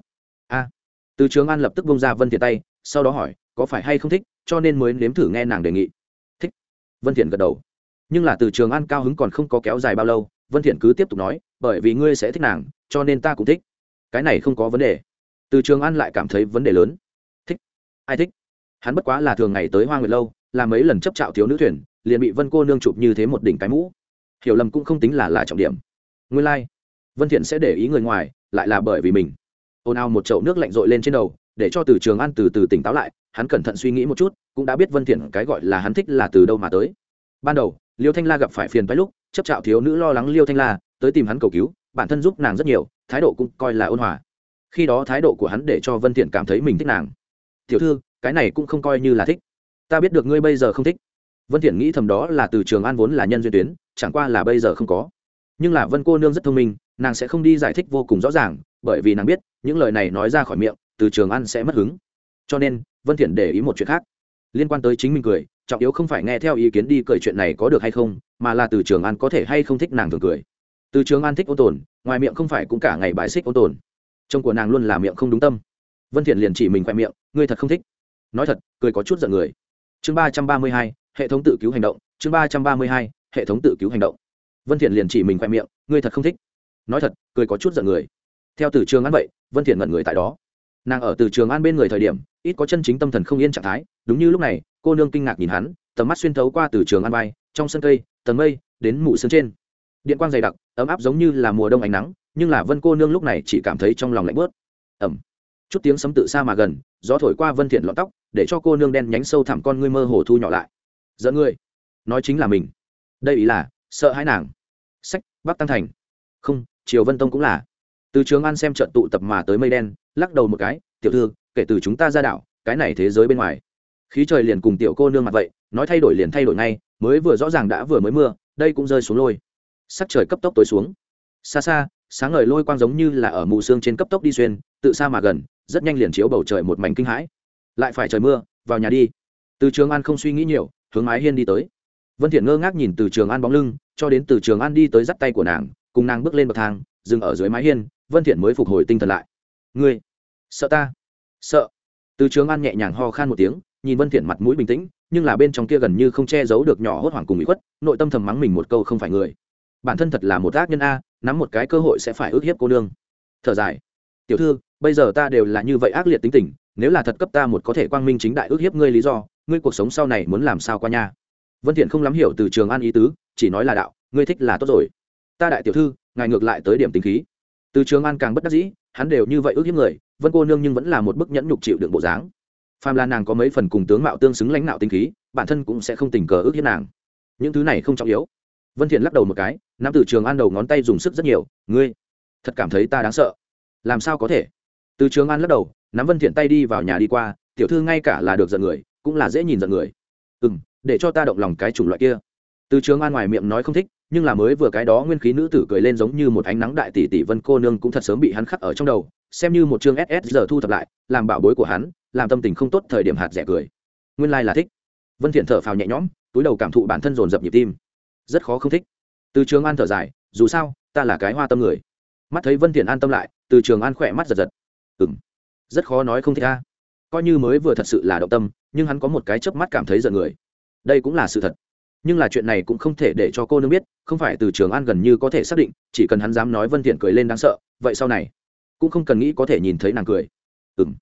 A. Từ trường an lập tức bông ra vân thiện tay sau đó hỏi, có phải hay không thích? Cho nên mới nếm thử nghe nàng đề nghị. Thích. Vân thiện gật đầu. Nhưng là từ trường an cao hứng còn không có kéo dài bao lâu, vân thiện cứ tiếp tục nói, bởi vì ngươi sẽ thích nàng, cho nên ta cũng thích. Cái này không có vấn đề. Từ trường an lại cảm thấy vấn đề lớn. Thích? Ai thích? Hắn bất quá là thường ngày tới hoa nguyệt lâu làm mấy lần chấp trạo thiếu nữ thuyền, liền bị vân cô nương chụp như thế một đỉnh cái mũ. Hiểu lầm cũng không tính là là trọng điểm. Nguyên lai、like. vân thiện sẽ để ý người ngoài, lại là bởi vì mình. Ồn ào một chậu nước lạnh rội lên trên đầu để cho từ trường an từ từ tỉnh táo lại, hắn cẩn thận suy nghĩ một chút, cũng đã biết vân thiện cái gọi là hắn thích là từ đâu mà tới. Ban đầu, liêu thanh la gặp phải phiền phái lúc, chấp trạo thiếu nữ lo lắng liêu thanh la, tới tìm hắn cầu cứu, bản thân giúp nàng rất nhiều, thái độ cũng coi là ôn hòa. Khi đó thái độ của hắn để cho vân thiện cảm thấy mình thích nàng. Tiểu thư, cái này cũng không coi như là thích. Ta biết được ngươi bây giờ không thích. Vân thiện nghĩ thầm đó là từ trường an vốn là nhân duyên tuyến, chẳng qua là bây giờ không có. Nhưng là vân cô nương rất thông minh, nàng sẽ không đi giải thích vô cùng rõ ràng, bởi vì nàng biết, những lời này nói ra khỏi miệng từ trường an sẽ mất hứng. Cho nên, vân thiện để ý một chuyện khác. Liên quan tới chính mình cười, trọng yếu không phải nghe theo ý kiến đi cười chuyện này có được hay không, mà là từ trường an có thể hay không thích nàng thường cười. Từ trường an thích ôn tồn, ngoài miệng không phải cũng cả ngày bài xích ôn tồn. Chồng của nàng luôn là miệng không đúng tâm. Vân thiện liền chỉ mình khoe miệng, ngươi thật không thích. Nói thật, cười có chút giận người. Chương ba trăm ba mươi hai, hệ thống tự cứu hành động. Chương ba trăm ba mươi hai, hệ thống tự cứu hành động. Vân thiện liền chỉ mình khoe miệng, ngươi thật không thích. Nói thật, cười có chút giận người. Theo từ trường an vậy, vân thiện ngẩn người tại đó nàng ở từ trường an bên người thời điểm, ít có chân chính tâm thần không yên trạng thái, đúng như lúc này, cô nương kinh ngạc nhìn hắn, tầm mắt xuyên thấu qua từ trường an bay, trong sân cây, tầng mây, đến mụ sương trên. Điện quang dày đặc, ấm áp giống như là mùa đông ánh nắng, nhưng là vân cô nương lúc này chỉ cảm thấy trong lòng lạnh bớt. Ẩm. Chút tiếng sấm tự xa mà gần, gió thổi qua vân thiện lọn tóc, để cho cô nương đen nhánh sâu thẳm con ngươi mơ hồ thu nhỏ lại. Dẫn ngươi nói chính là mình. Đây ý là, sợ hãi nàng. Sách bắc tăng thành. Không, triều vân tông cũng là. Từ trường an xem trận tụ tập mà tới mây đen lắc đầu một cái, tiểu thư, kể từ chúng ta ra đảo, cái này thế giới bên ngoài. Khí trời liền cùng tiểu cô nương mặt vậy, nói thay đổi liền thay đổi ngay, mới vừa rõ ràng đã vừa mới mưa, đây cũng rơi xuống lôi. Sắc trời cấp tốc tối xuống. Xa xa, sáng ngời lôi quang giống như là ở mù sương trên cấp tốc đi xuyên, tự xa mà gần, rất nhanh liền chiếu bầu trời một mảnh kinh hãi. Lại phải trời mưa, vào nhà đi. Từ trường an không suy nghĩ nhiều, hướng mái hiên đi tới. Vân thiện ngơ ngác nhìn từ trường an bóng lưng, cho đến từ trường an đi tới dắt tay của nàng, cùng nàng bước lên bậc thang, dừng ở dưới mái hiên, vân thiện mới phục hồi tinh thần lại. Ngươi sợ ta? Sợ. Từ trường an nhẹ nhàng ho khan một tiếng, nhìn vân thiện mặt mũi bình tĩnh, nhưng là bên trong kia gần như không che giấu được nhỏ hốt hoảng cùng bị khuất, nội tâm thầm mắng mình một câu không phải người. Bản thân thật là một ác nhân a, nắm một cái cơ hội sẽ phải ước hiếp cô nương. Thở dài. Tiểu thư, bây giờ ta đều là như vậy ác liệt tính tình, nếu là thật cấp ta một có thể quang minh chính đại ước hiếp ngươi lý do, ngươi cuộc sống sau này muốn làm sao qua nha? Vân thiện không lắm hiểu từ trường an ý tứ, chỉ nói là đạo, ngươi thích là tốt rồi. Ta đại tiểu thư, ngài ngược lại tới điểm tính khí từ trường an càng bất đắc dĩ hắn đều như vậy ước hiếp người vân cô nương nhưng vẫn là một bức nhẫn nhục chịu đựng bộ dáng. Phàm là nàng có mấy phần cùng tướng mạo tương xứng lãnh nạo tinh khí bản thân cũng sẽ không tình cờ ước hiếp nàng. Những thứ này không trọng yếu. Vân thiện lắc đầu một cái nam từ trường an đầu ngón tay dùng sức rất nhiều ngươi thật cảm thấy ta đáng sợ. Làm sao có thể? Từ trường an lắc đầu nắm vân thiện tay đi vào nhà đi qua tiểu thư ngay cả là được giận người cũng là dễ nhìn giận người. Ừm, để cho ta động lòng cái chủng loại kia. Từ trường an ngoài miệng nói không thích nhưng là mới vừa cái đó nguyên khí nữ tử cười lên giống như một ánh nắng đại tỷ tỷ vân cô nương cũng thật sớm bị hắn khắc ở trong đầu, xem như một chương ss giờ thu thập lại, làm bảo bối của hắn, làm tâm tình không tốt thời điểm hạt rẻ cười. Nguyên lai like là thích. Vân thiện thở phào nhẹ nhõm, túi đầu cảm thụ bản thân dồn dập nhịp tim. Rất khó không thích. Từ trường an thở dài, dù sao, ta là cái hoa tâm người. Mắt thấy vân thiện an tâm lại, từ trường an khỏe mắt giật giật. Ừm, rất khó nói không thích ta coi như mới vừa thật sự là động tâm, nhưng hắn có một cái chớp mắt cảm thấy giận người. Đây cũng là sự thật nhưng là chuyện này cũng không thể để cho cô nương biết, không phải từ trường an gần như có thể xác định, chỉ cần hắn dám nói vân thiện cười lên đáng sợ, vậy sau này, cũng không cần nghĩ có thể nhìn thấy nàng cười. Ừm.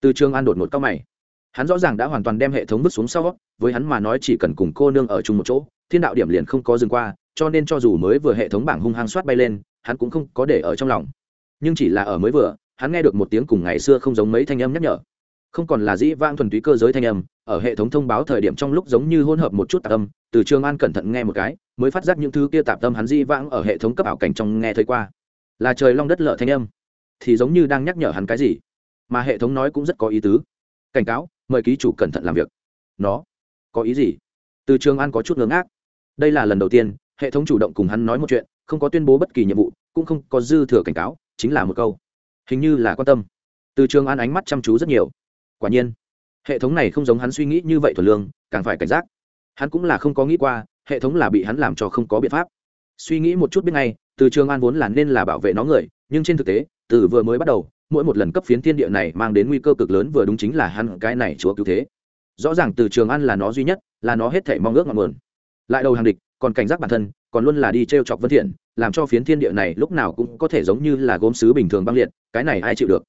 Từ trường an đột ngột cao mày. Hắn rõ ràng đã hoàn toàn đem hệ thống vứt xuống sau, với hắn mà nói chỉ cần cùng cô nương ở chung một chỗ, thiên đạo điểm liền không có dừng qua, cho nên cho dù mới vừa hệ thống bảng hung hăng soát bay lên, hắn cũng không có để ở trong lòng. Nhưng chỉ là ở mới vừa, hắn nghe được một tiếng cùng ngày xưa không giống mấy thanh âm nhắc nhở không còn là dĩ vang thuần túy cơ giới thanh âm, ở hệ thống thông báo thời điểm trong lúc giống như hỗn hợp một chút tạp âm, từ trường an cẩn thận nghe một cái, mới phát giác những thứ kia tạp âm hắn dĩ vãng ở hệ thống cấp ảo cảnh trong nghe thấy qua. Là trời long đất lợ thanh âm. Thì giống như đang nhắc nhở hắn cái gì. Mà hệ thống nói cũng rất có ý tứ. Cảnh cáo, mời ký chủ cẩn thận làm việc. Nó, có ý gì? Từ trường an có chút ngớ ngác. Đây là lần đầu tiên, hệ thống chủ động cùng hắn nói một chuyện, không có tuyên bố bất kỳ nhiệm vụ, cũng không có dư thừa cảnh cáo, chính là một câu. Hình như là quan tâm. Từ trường an ánh mắt chăm chú rất nhiều quả nhiên, hệ thống này không giống hắn suy nghĩ như vậy thuần lương, càng phải cảnh giác. Hắn cũng là không có nghĩ qua, hệ thống là bị hắn làm cho không có biện pháp. Suy nghĩ một chút biết ngay, từ trường an vốn là nên là bảo vệ nó người, nhưng trên thực tế, từ vừa mới bắt đầu, mỗi một lần cấp phiến thiên địa này mang đến nguy cơ cực lớn vừa đúng chính là hắn cái này chúa cứu thế. Rõ ràng từ trường an là nó duy nhất, là nó hết thể mong ước ngọn nguồn. Lại đầu hàng địch, còn cảnh giác bản thân, còn luôn là đi t r e o chọc vân thiện, làm cho phiến thiên địa này lúc nào cũng có thể giống như là gốm sứ bình thường băng liệt, cái này ai chịu được?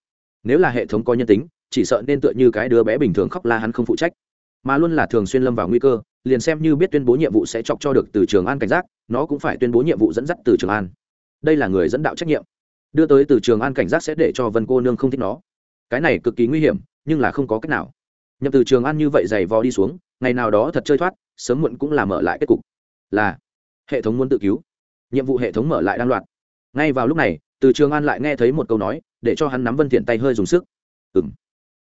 Nếu là hệ thống có nhân tính chỉ sợ nên tựa như cái đứa bé bình thường khóc la hắn không phụ trách. Mà luôn là thường xuyên lâm vào nguy cơ, liền xem như biết tuyên bố nhiệm vụ sẽ chọc cho được từ trường an cảnh giác, nó cũng phải tuyên bố nhiệm vụ dẫn dắt từ trường an. Đây là người dẫn đạo trách nhiệm. Đưa tới từ trường an cảnh giác sẽ để cho vân cô nương không thích nó. Cái này cực kỳ nguy hiểm, nhưng là không có cách nào. Nhậm từ trường an như vậy giày vò đi xuống, ngày nào đó thật chơi thoát, sớm muộn cũng là mở lại kết cục. Là, hệ thống muốn tự cứu. Nhiệm vụ hệ thống mở lại đang loạt ngay vào lúc này, từ trường an lại nghe thấy một câu nói, để cho hắn nắm vân thiện tay hơi dùng sức. Ừ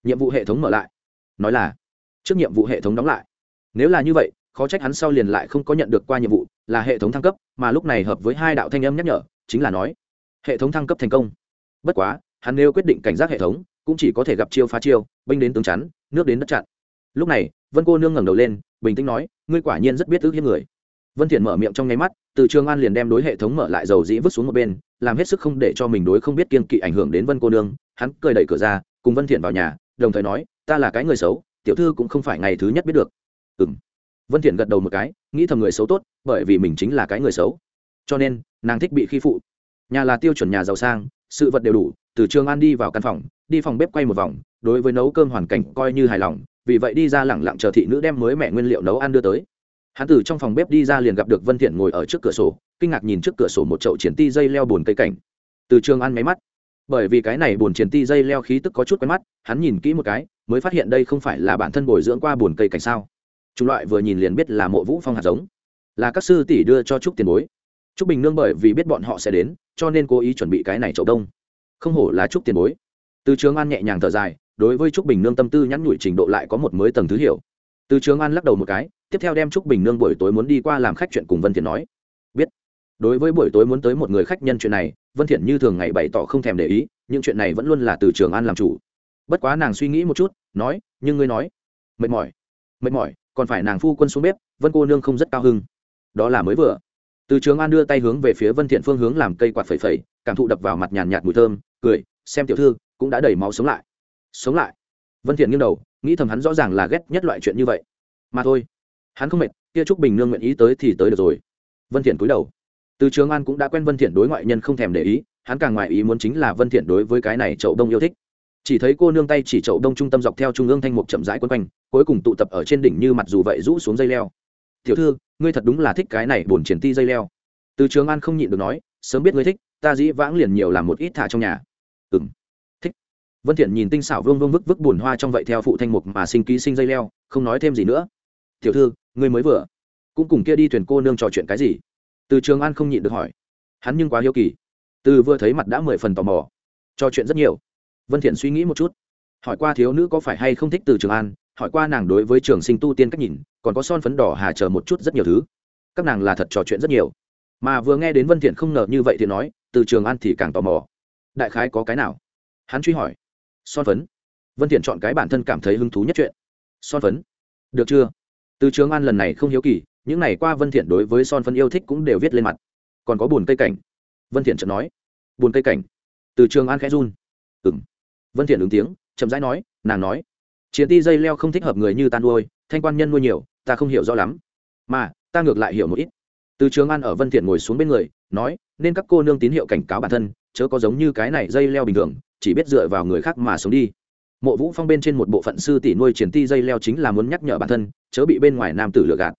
nhiệm vụ hệ thống mở lại. Nói là, trước nhiệm vụ hệ thống đóng lại. Nếu là như vậy, khó trách hắn sau liền lại không có nhận được qua nhiệm vụ, là hệ thống thăng cấp, mà lúc này hợp với hai đạo thanh âm nhắc nhở, chính là nói, hệ thống thăng cấp thành công. Bất quá, hắn nếu quyết định cảnh giác hệ thống, cũng chỉ có thể gặp chiêu phá chiêu, binh đến tướng chắn, nước đến đất chặn. Lúc này, vân cô nương ngẩng đầu lên, bình tĩnh nói, ngươi quả nhiên rất biết ước hiếp người. Vân thiện mở miệng trong nháy mắt, từ trường an liền đem đối hệ thống mở lại dầu dĩ vứt xuống một bên, làm hết sức không để cho mình đối không biết kiên kỵ ảnh hưởng đến vân cô nương. Hắn cười đẩy cửa ra, cùng vân thiện vào nhà đồng thời nói, ta là cái người xấu, tiểu thư cũng không phải ngày thứ nhất biết được. Ừm. Vân thiện gật đầu một cái, nghĩ thầm người xấu tốt, bởi vì mình chính là cái người xấu. Cho nên, nàng thích bị khi phụ. Nhà là tiêu chuẩn nhà giàu sang, sự vật đều đủ, từ trường an đi vào căn phòng, đi phòng bếp quay một vòng, đối với nấu cơm hoàn cảnh coi như hài lòng, vì vậy đi ra lẳng lặng chờ thị nữ đem mới mẹ nguyên liệu nấu ăn đưa tới. Hắn từ trong phòng bếp đi ra liền gặp được vân thiện ngồi ở trước cửa sổ, kinh ngạc nhìn trước cửa sổ một chậu triển ti dây leo buồn cây cảnh. Từ trường an máy mắt bởi vì cái này buồn triển ti dây leo khí tức có chút quen mắt, hắn nhìn kỹ một cái, mới phát hiện đây không phải là bản thân bồi dưỡng qua buồn cây cảnh sao. Chủng loại vừa nhìn liền biết là mộ vũ phong hạt giống. Là các sư tỷ đưa cho trúc tiền bối. Trúc bình nương bởi vì biết bọn họ sẽ đến, cho nên cố ý chuẩn bị cái này chậu đông. Không hổ là trúc tiền bối. Từ trường an nhẹ nhàng thở dài, đối với trúc bình nương tâm tư nhắn nhủi trình độ lại có một mới tầng thứ hiểu. Từ trường an lắc đầu một cái, tiếp theo đem trúc bình nương buổi tối muốn đi qua làm khách chuyện cùng vân thiện nói. Biết. Đối với buổi tối muốn tới một người khách nhân chuyện này vân thiện như thường ngày bày tỏ không thèm để ý nhưng chuyện này vẫn luôn là từ trường an làm chủ. Bất quá nàng suy nghĩ một chút, nói, nhưng ngươi nói. Mệt mỏi. Mệt mỏi, còn phải nàng phu quân xuống bếp, vân cô nương không rất cao hưng đó là mới vừa. Từ trường an đưa tay hướng về phía vân thiện phương hướng làm cây quạt phẩy phẩy, cảm thụ đập vào mặt nhàn nhạt mùi thơm, cười, xem tiểu thư, cũng đã đầy máu sống lại. Sống lại? Vân thiện nghiêng đầu, nghĩ thầm hắn rõ ràng là ghét nhất loại chuyện như vậy. Mà thôi, hắn không mệt, kia trúc bình nương nguyện ý tới thì tới được rồi. Vân thiện cúi đầu từ trường an cũng đã quen vân thiện đối ngoại nhân không thèm để ý, hắn càng ngoại ý muốn chính là vân thiện đối với cái này chậu đông yêu thích. Chỉ thấy cô nương tay chỉ chậu đông trung tâm dọc theo trung ương thanh mục chậm rãi quấn quanh, cuối cùng tụ tập ở trên đỉnh như mặt dù vậy rũ xuống dây leo. Tiểu thư, ngươi thật đúng là thích cái này buồn triển ti dây leo. Từ trường an không nhịn được nói, sớm biết ngươi thích, ta dĩ vãng liền nhiều làm một ít thả trong nhà. Ừm, thích. Vân thiện nhìn tinh xảo vương vương vức vức buồn hoa trong vậy theo phụ thanh mục mà sinh ký sinh dây leo, không nói thêm gì nữa. Tiểu thư, ngươi mới vừa cũng cùng kia đi thuyền cô nương trò chuyện cái gì? Từ trường an không nhịn được hỏi. Hắn nhưng quá hiếu kỳ. Từ vừa thấy mặt đã mười phần tò mò. Trò chuyện rất nhiều. Vân thiện suy nghĩ một chút. Hỏi qua thiếu nữ có phải hay không thích từ trường an, hỏi qua nàng đối với trường sinh tu tiên cách nhìn, còn có son phấn đỏ hà chờ một chút rất nhiều thứ. Các nàng là thật trò chuyện rất nhiều. Mà vừa nghe đến vân thiện không ngờ như vậy thì nói, từ trường an thì càng tò mò. Đại khái có cái nào? Hắn truy hỏi. Son phấn. Vân thiện chọn cái bản thân cảm thấy hứng thú nhất chuyện. Son phấn. Được chưa? Từ trường an lần này không hiếu kỳ những ngày qua vân thiện đối với son phân yêu thích cũng đều viết lên mặt. Còn có buồn cây cảnh. Vân thiện chợt nói. Buồn cây cảnh. Từ trường an khẽ run. Ừm. Vân thiện ứng tiếng, chậm rãi nói, nàng nói. Chiến ti dây leo không thích hợp người như ta nuôi, thanh quan nhân nuôi nhiều, ta không hiểu rõ lắm. Mà, ta ngược lại hiểu một ít. Từ trường an ở vân thiện ngồi xuống bên người, nói, nên các cô nương tín hiệu cảnh cáo bản thân, chớ có giống như cái này dây leo bình thường, chỉ biết dựa vào người khác mà sống đi. Mộ vũ phong bên trên một bộ phận sư tỷ nuôi triển ti dây leo chính là muốn nhắc nhở bản thân, chớ bị bên ngoài nam tử lừa gạt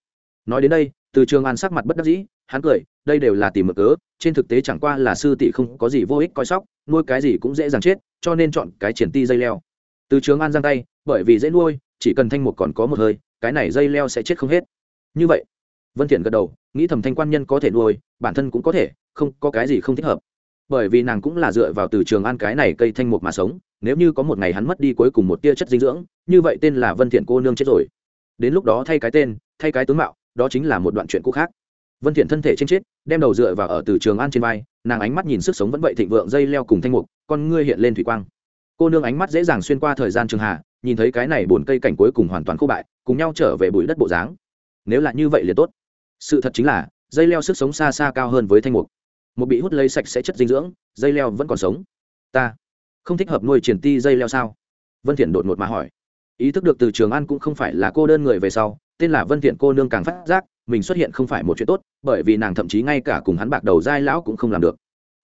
nói đến đây, từ trường an sắc mặt bất đắc dĩ, hắn cười, đây đều là tìm mực cớ, trên thực tế chẳng qua là sư tỷ không có gì vô ích coi sóc, nuôi cái gì cũng dễ dàng chết, cho nên chọn cái triển ti dây leo. Từ trường an giang tay, bởi vì dễ nuôi, chỉ cần thanh một còn có một hơi, cái này dây leo sẽ chết không hết. Như vậy, vân thiện gật đầu, nghĩ thầm thanh quan nhân có thể nuôi, bản thân cũng có thể, không, có cái gì không thích hợp. Bởi vì nàng cũng là dựa vào từ trường an cái này cây thanh mục mà sống, nếu như có một ngày hắn mất đi cuối cùng một tia chất dinh dưỡng, như vậy tên là vân thiện cô nương chết rồi. Đến lúc đó thay cái tên, thay cái tướng mạo đó chính là một đoạn chuyện cũ khác. Vân thiện thân thể trên chết đem đầu dựa vào ở từ trường an trên vai, nàng ánh mắt nhìn sức sống vẫn vậy thịnh vượng dây leo cùng thanh mục, con ngươi hiện lên thủy quang. Cô nương ánh mắt dễ dàng xuyên qua thời gian trường hạ, nhìn thấy cái này buồn cây cảnh cuối cùng hoàn toàn khô bại, cùng nhau trở về bụi đất bộ dáng. Nếu là như vậy liền tốt. Sự thật chính là, dây leo sức sống xa xa cao hơn với thanh mục. Một bị hút lấy sạch sẽ chất dinh dưỡng, dây leo vẫn còn sống. Ta không thích hợp nuôi triển ti dây leo sao? Vân thiện đột ngột mà hỏi. Ý thức được từ trường an cũng không phải là cô đơn người về sau tên là vân thiện cô nương càng phát giác, mình xuất hiện không phải một chuyện tốt, bởi vì nàng thậm chí ngay cả cùng hắn bạc đầu dai lão cũng không làm được.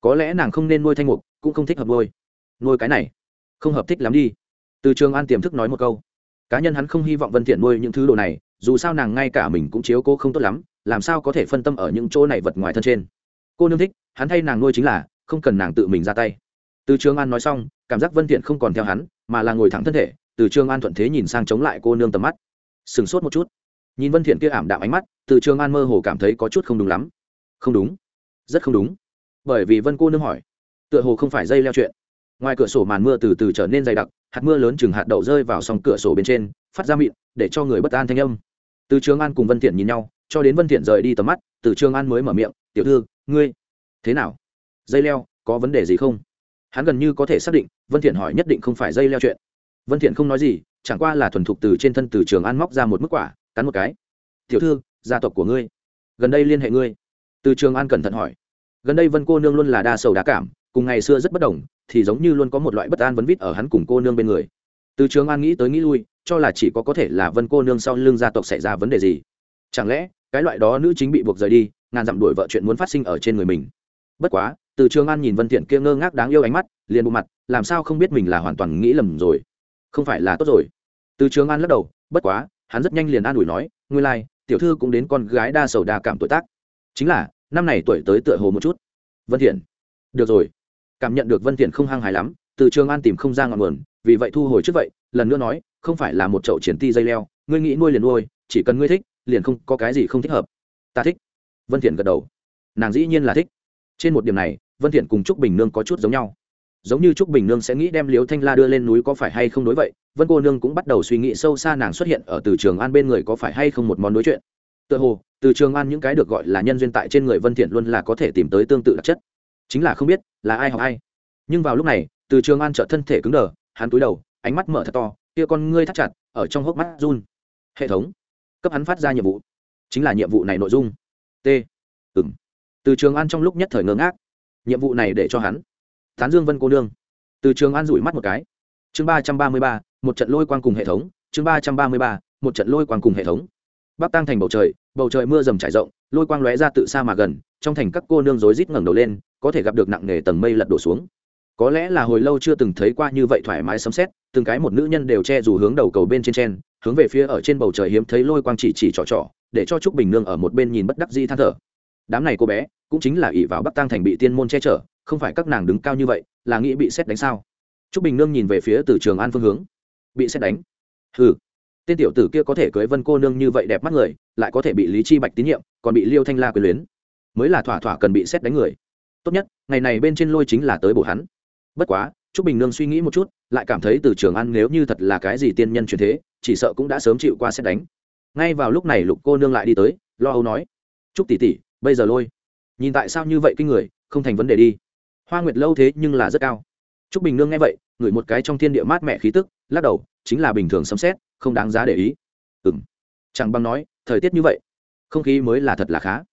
Có lẽ nàng không nên nuôi thanh mục, cũng không thích hợp nuôi. Nuôi cái này, không hợp thích lắm đi. Từ trường an tiềm thức nói một câu. Cá nhân hắn không hy vọng vân thiện nuôi những thứ đồ này, dù sao nàng ngay cả mình cũng chiếu cô không tốt lắm, làm sao có thể phân tâm ở những chỗ này vật ngoài thân trên. Cô nương thích, hắn thay nàng nuôi chính là, không cần nàng tự mình ra tay. Từ trường an nói xong, cảm giác vân thiện không còn theo hắn, mà là ngồi thẳng thân thể, từ trường an thuận thế nhìn sang chống lại cô nương tầm mắt. Sừng sốt một chút nhìn vân thiện kia ảm đạm ánh mắt, từ trường an mơ hồ cảm thấy có chút không đúng lắm. Không đúng. Rất không đúng. Bởi vì vân cô nương hỏi, tựa hồ không phải dây leo chuyện. Ngoài cửa sổ màn mưa từ từ trở nên dày đặc, hạt mưa lớn chừng hạt đậu rơi vào song cửa sổ bên trên, phát ra mịn, để cho người bất an thanh âm. Từ trường an cùng vân thiện nhìn nhau, cho đến vân thiện rời đi tầm mắt, từ trường an mới mở miệng, tiểu thư, ngươi, thế nào? Dây leo, có vấn đề gì không? Hắn gần như có thể xác định, vân thiện hỏi nhất định không phải dây leo chuyện. Vân thiện không nói gì, chẳng qua là thuần thục từ trên thân từ trường an móc ra một mức quả cắn một cái. Tiểu thư, gia tộc của ngươi, gần đây liên hệ ngươi. Từ trường an cẩn thận hỏi. Gần đây vân cô nương luôn là đa sầu đa cảm, cùng ngày xưa rất bất đồng, thì giống như luôn có một loại bất an vấn vít ở hắn cùng cô nương bên người. Từ trường an nghĩ tới nghĩ lui, cho là chỉ có có thể là vân cô nương sau lưng gia tộc xảy ra vấn đề gì. Chẳng lẽ, cái loại đó nữ chính bị buộc rời đi, ngàn dặm đuổi vợ chuyện muốn phát sinh ở trên người mình. Bất quá, từ trường an nhìn vân thiện kia ngơ ngác đáng yêu ánh mắt, liền bộ mặt, làm sao không biết mình là hoàn toàn nghĩ lầm rồi? Không phải là tốt rồi. Từ trường an lắc đầu, bất quá hắn rất nhanh liền an ủi nói ngươi lai、like, tiểu thư cũng đến con gái đa sầu đa cảm tuổi tác. Chính là năm này tuổi tới tựa hồ một chút. Vân thiện. Được rồi. Cảm nhận được vân thiện không hăng hài lắm từ trường an tìm không ra ngọn nguồn vì vậy thu hồi trước vậy lần nữa nói không phải là một chậu triển ti dây leo ngươi nghĩ nuôi liền nuôi chỉ cần ngươi thích liền không có cái gì không thích hợp. Ta thích. Vân thiện gật đầu. Nàng dĩ nhiên là thích. Trên một điểm này vân thiện cùng trúc bình nương có chút giống nhau giống như trúc bình nương sẽ nghĩ đem liếu thanh la đưa lên núi có phải hay không đối vậy, vân cô nương cũng bắt đầu suy nghĩ sâu xa nàng xuất hiện ở từ trường an bên người có phải hay không một món đối chuyện. Tựa hồ, từ trường an những cái được gọi là nhân duyên tại trên người vân thiện luôn là có thể tìm tới tương tự đặc chất. Chính là không biết, là ai học ai. Nhưng vào lúc này, từ trường an trợ thân thể cứng đờ, hắn túi đầu, ánh mắt mở thật to, kia con ngươi thắt chặt, ở trong hốc mắt run. Hệ thống, cấp hắn phát ra nhiệm vụ. Chính là nhiệm vụ này nội dung. T. Ừm. Từ trường an trong lúc nhất thời ngơ ngác, nhiệm vụ này để cho hắn tán dương vân cô nương. Từ trường an rủi mắt một cái. Chương ba trăm ba mươi ba, một trận lôi quang cùng hệ thống. Chương ba trăm ba mươi ba, một trận lôi quang cùng hệ thống. Bắc tăng thành bầu trời bầu trời mưa rầm trải rộng, lôi quang lóe ra tự xa mà gần, trong thành các cô nương rối rít ngẩng đầu lên, có thể gặp được nặng nề tầng mây lật đổ xuống. Có lẽ là hồi lâu chưa từng thấy qua như vậy thoải mái sấm xét từng cái một nữ nhân đều che dù hướng đầu cầu bên trên trên hướng về phía ở trên bầu trời hiếm thấy lôi quang chỉ chỉ trỏ trỏ, để cho trúc bình nương ở một bên nhìn bất đắc di than thở. Đám này cô bé, cũng chính là ỷ vào bắc tăng thành bị tiên môn che chở không phải các nàng đứng cao như vậy, là nghĩ bị xét đánh sao? Trúc bình nương nhìn về phía từ trường an phương hướng. Bị xét đánh? Hừ. Tên tiểu tử kia có thể cưới vân cô nương như vậy đẹp mắt người, lại có thể bị lý chi bạch tín nhiệm, còn bị liêu thanh la quyền luyến. Mới là thỏa thỏa cần bị xét đánh người. Tốt nhất, ngày này bên trên lôi chính là tới bổ hắn. Bất quá, trúc bình nương suy nghĩ một chút, lại cảm thấy từ trường ăn nếu như thật là cái gì tiên nhân truyền thế, chỉ sợ cũng đã sớm chịu qua xét đánh. Ngay vào lúc này lục cô nương lại đi tới, lo âu nói, trúc tỷ tỷ, bây giờ lôi. Nhìn tại sao như vậy kinh người, không thành vấn đề đi hoa nguyệt lâu thế nhưng là rất cao. Trúc bình nương nghe vậy, ngửi một cái trong thiên địa mát mẻ khí tức, lắc đầu, chính là bình thường sấm xét không đáng giá để ý. Ừ m chẳng bằng nói, thời tiết như vậy, không khí mới là thật là khá.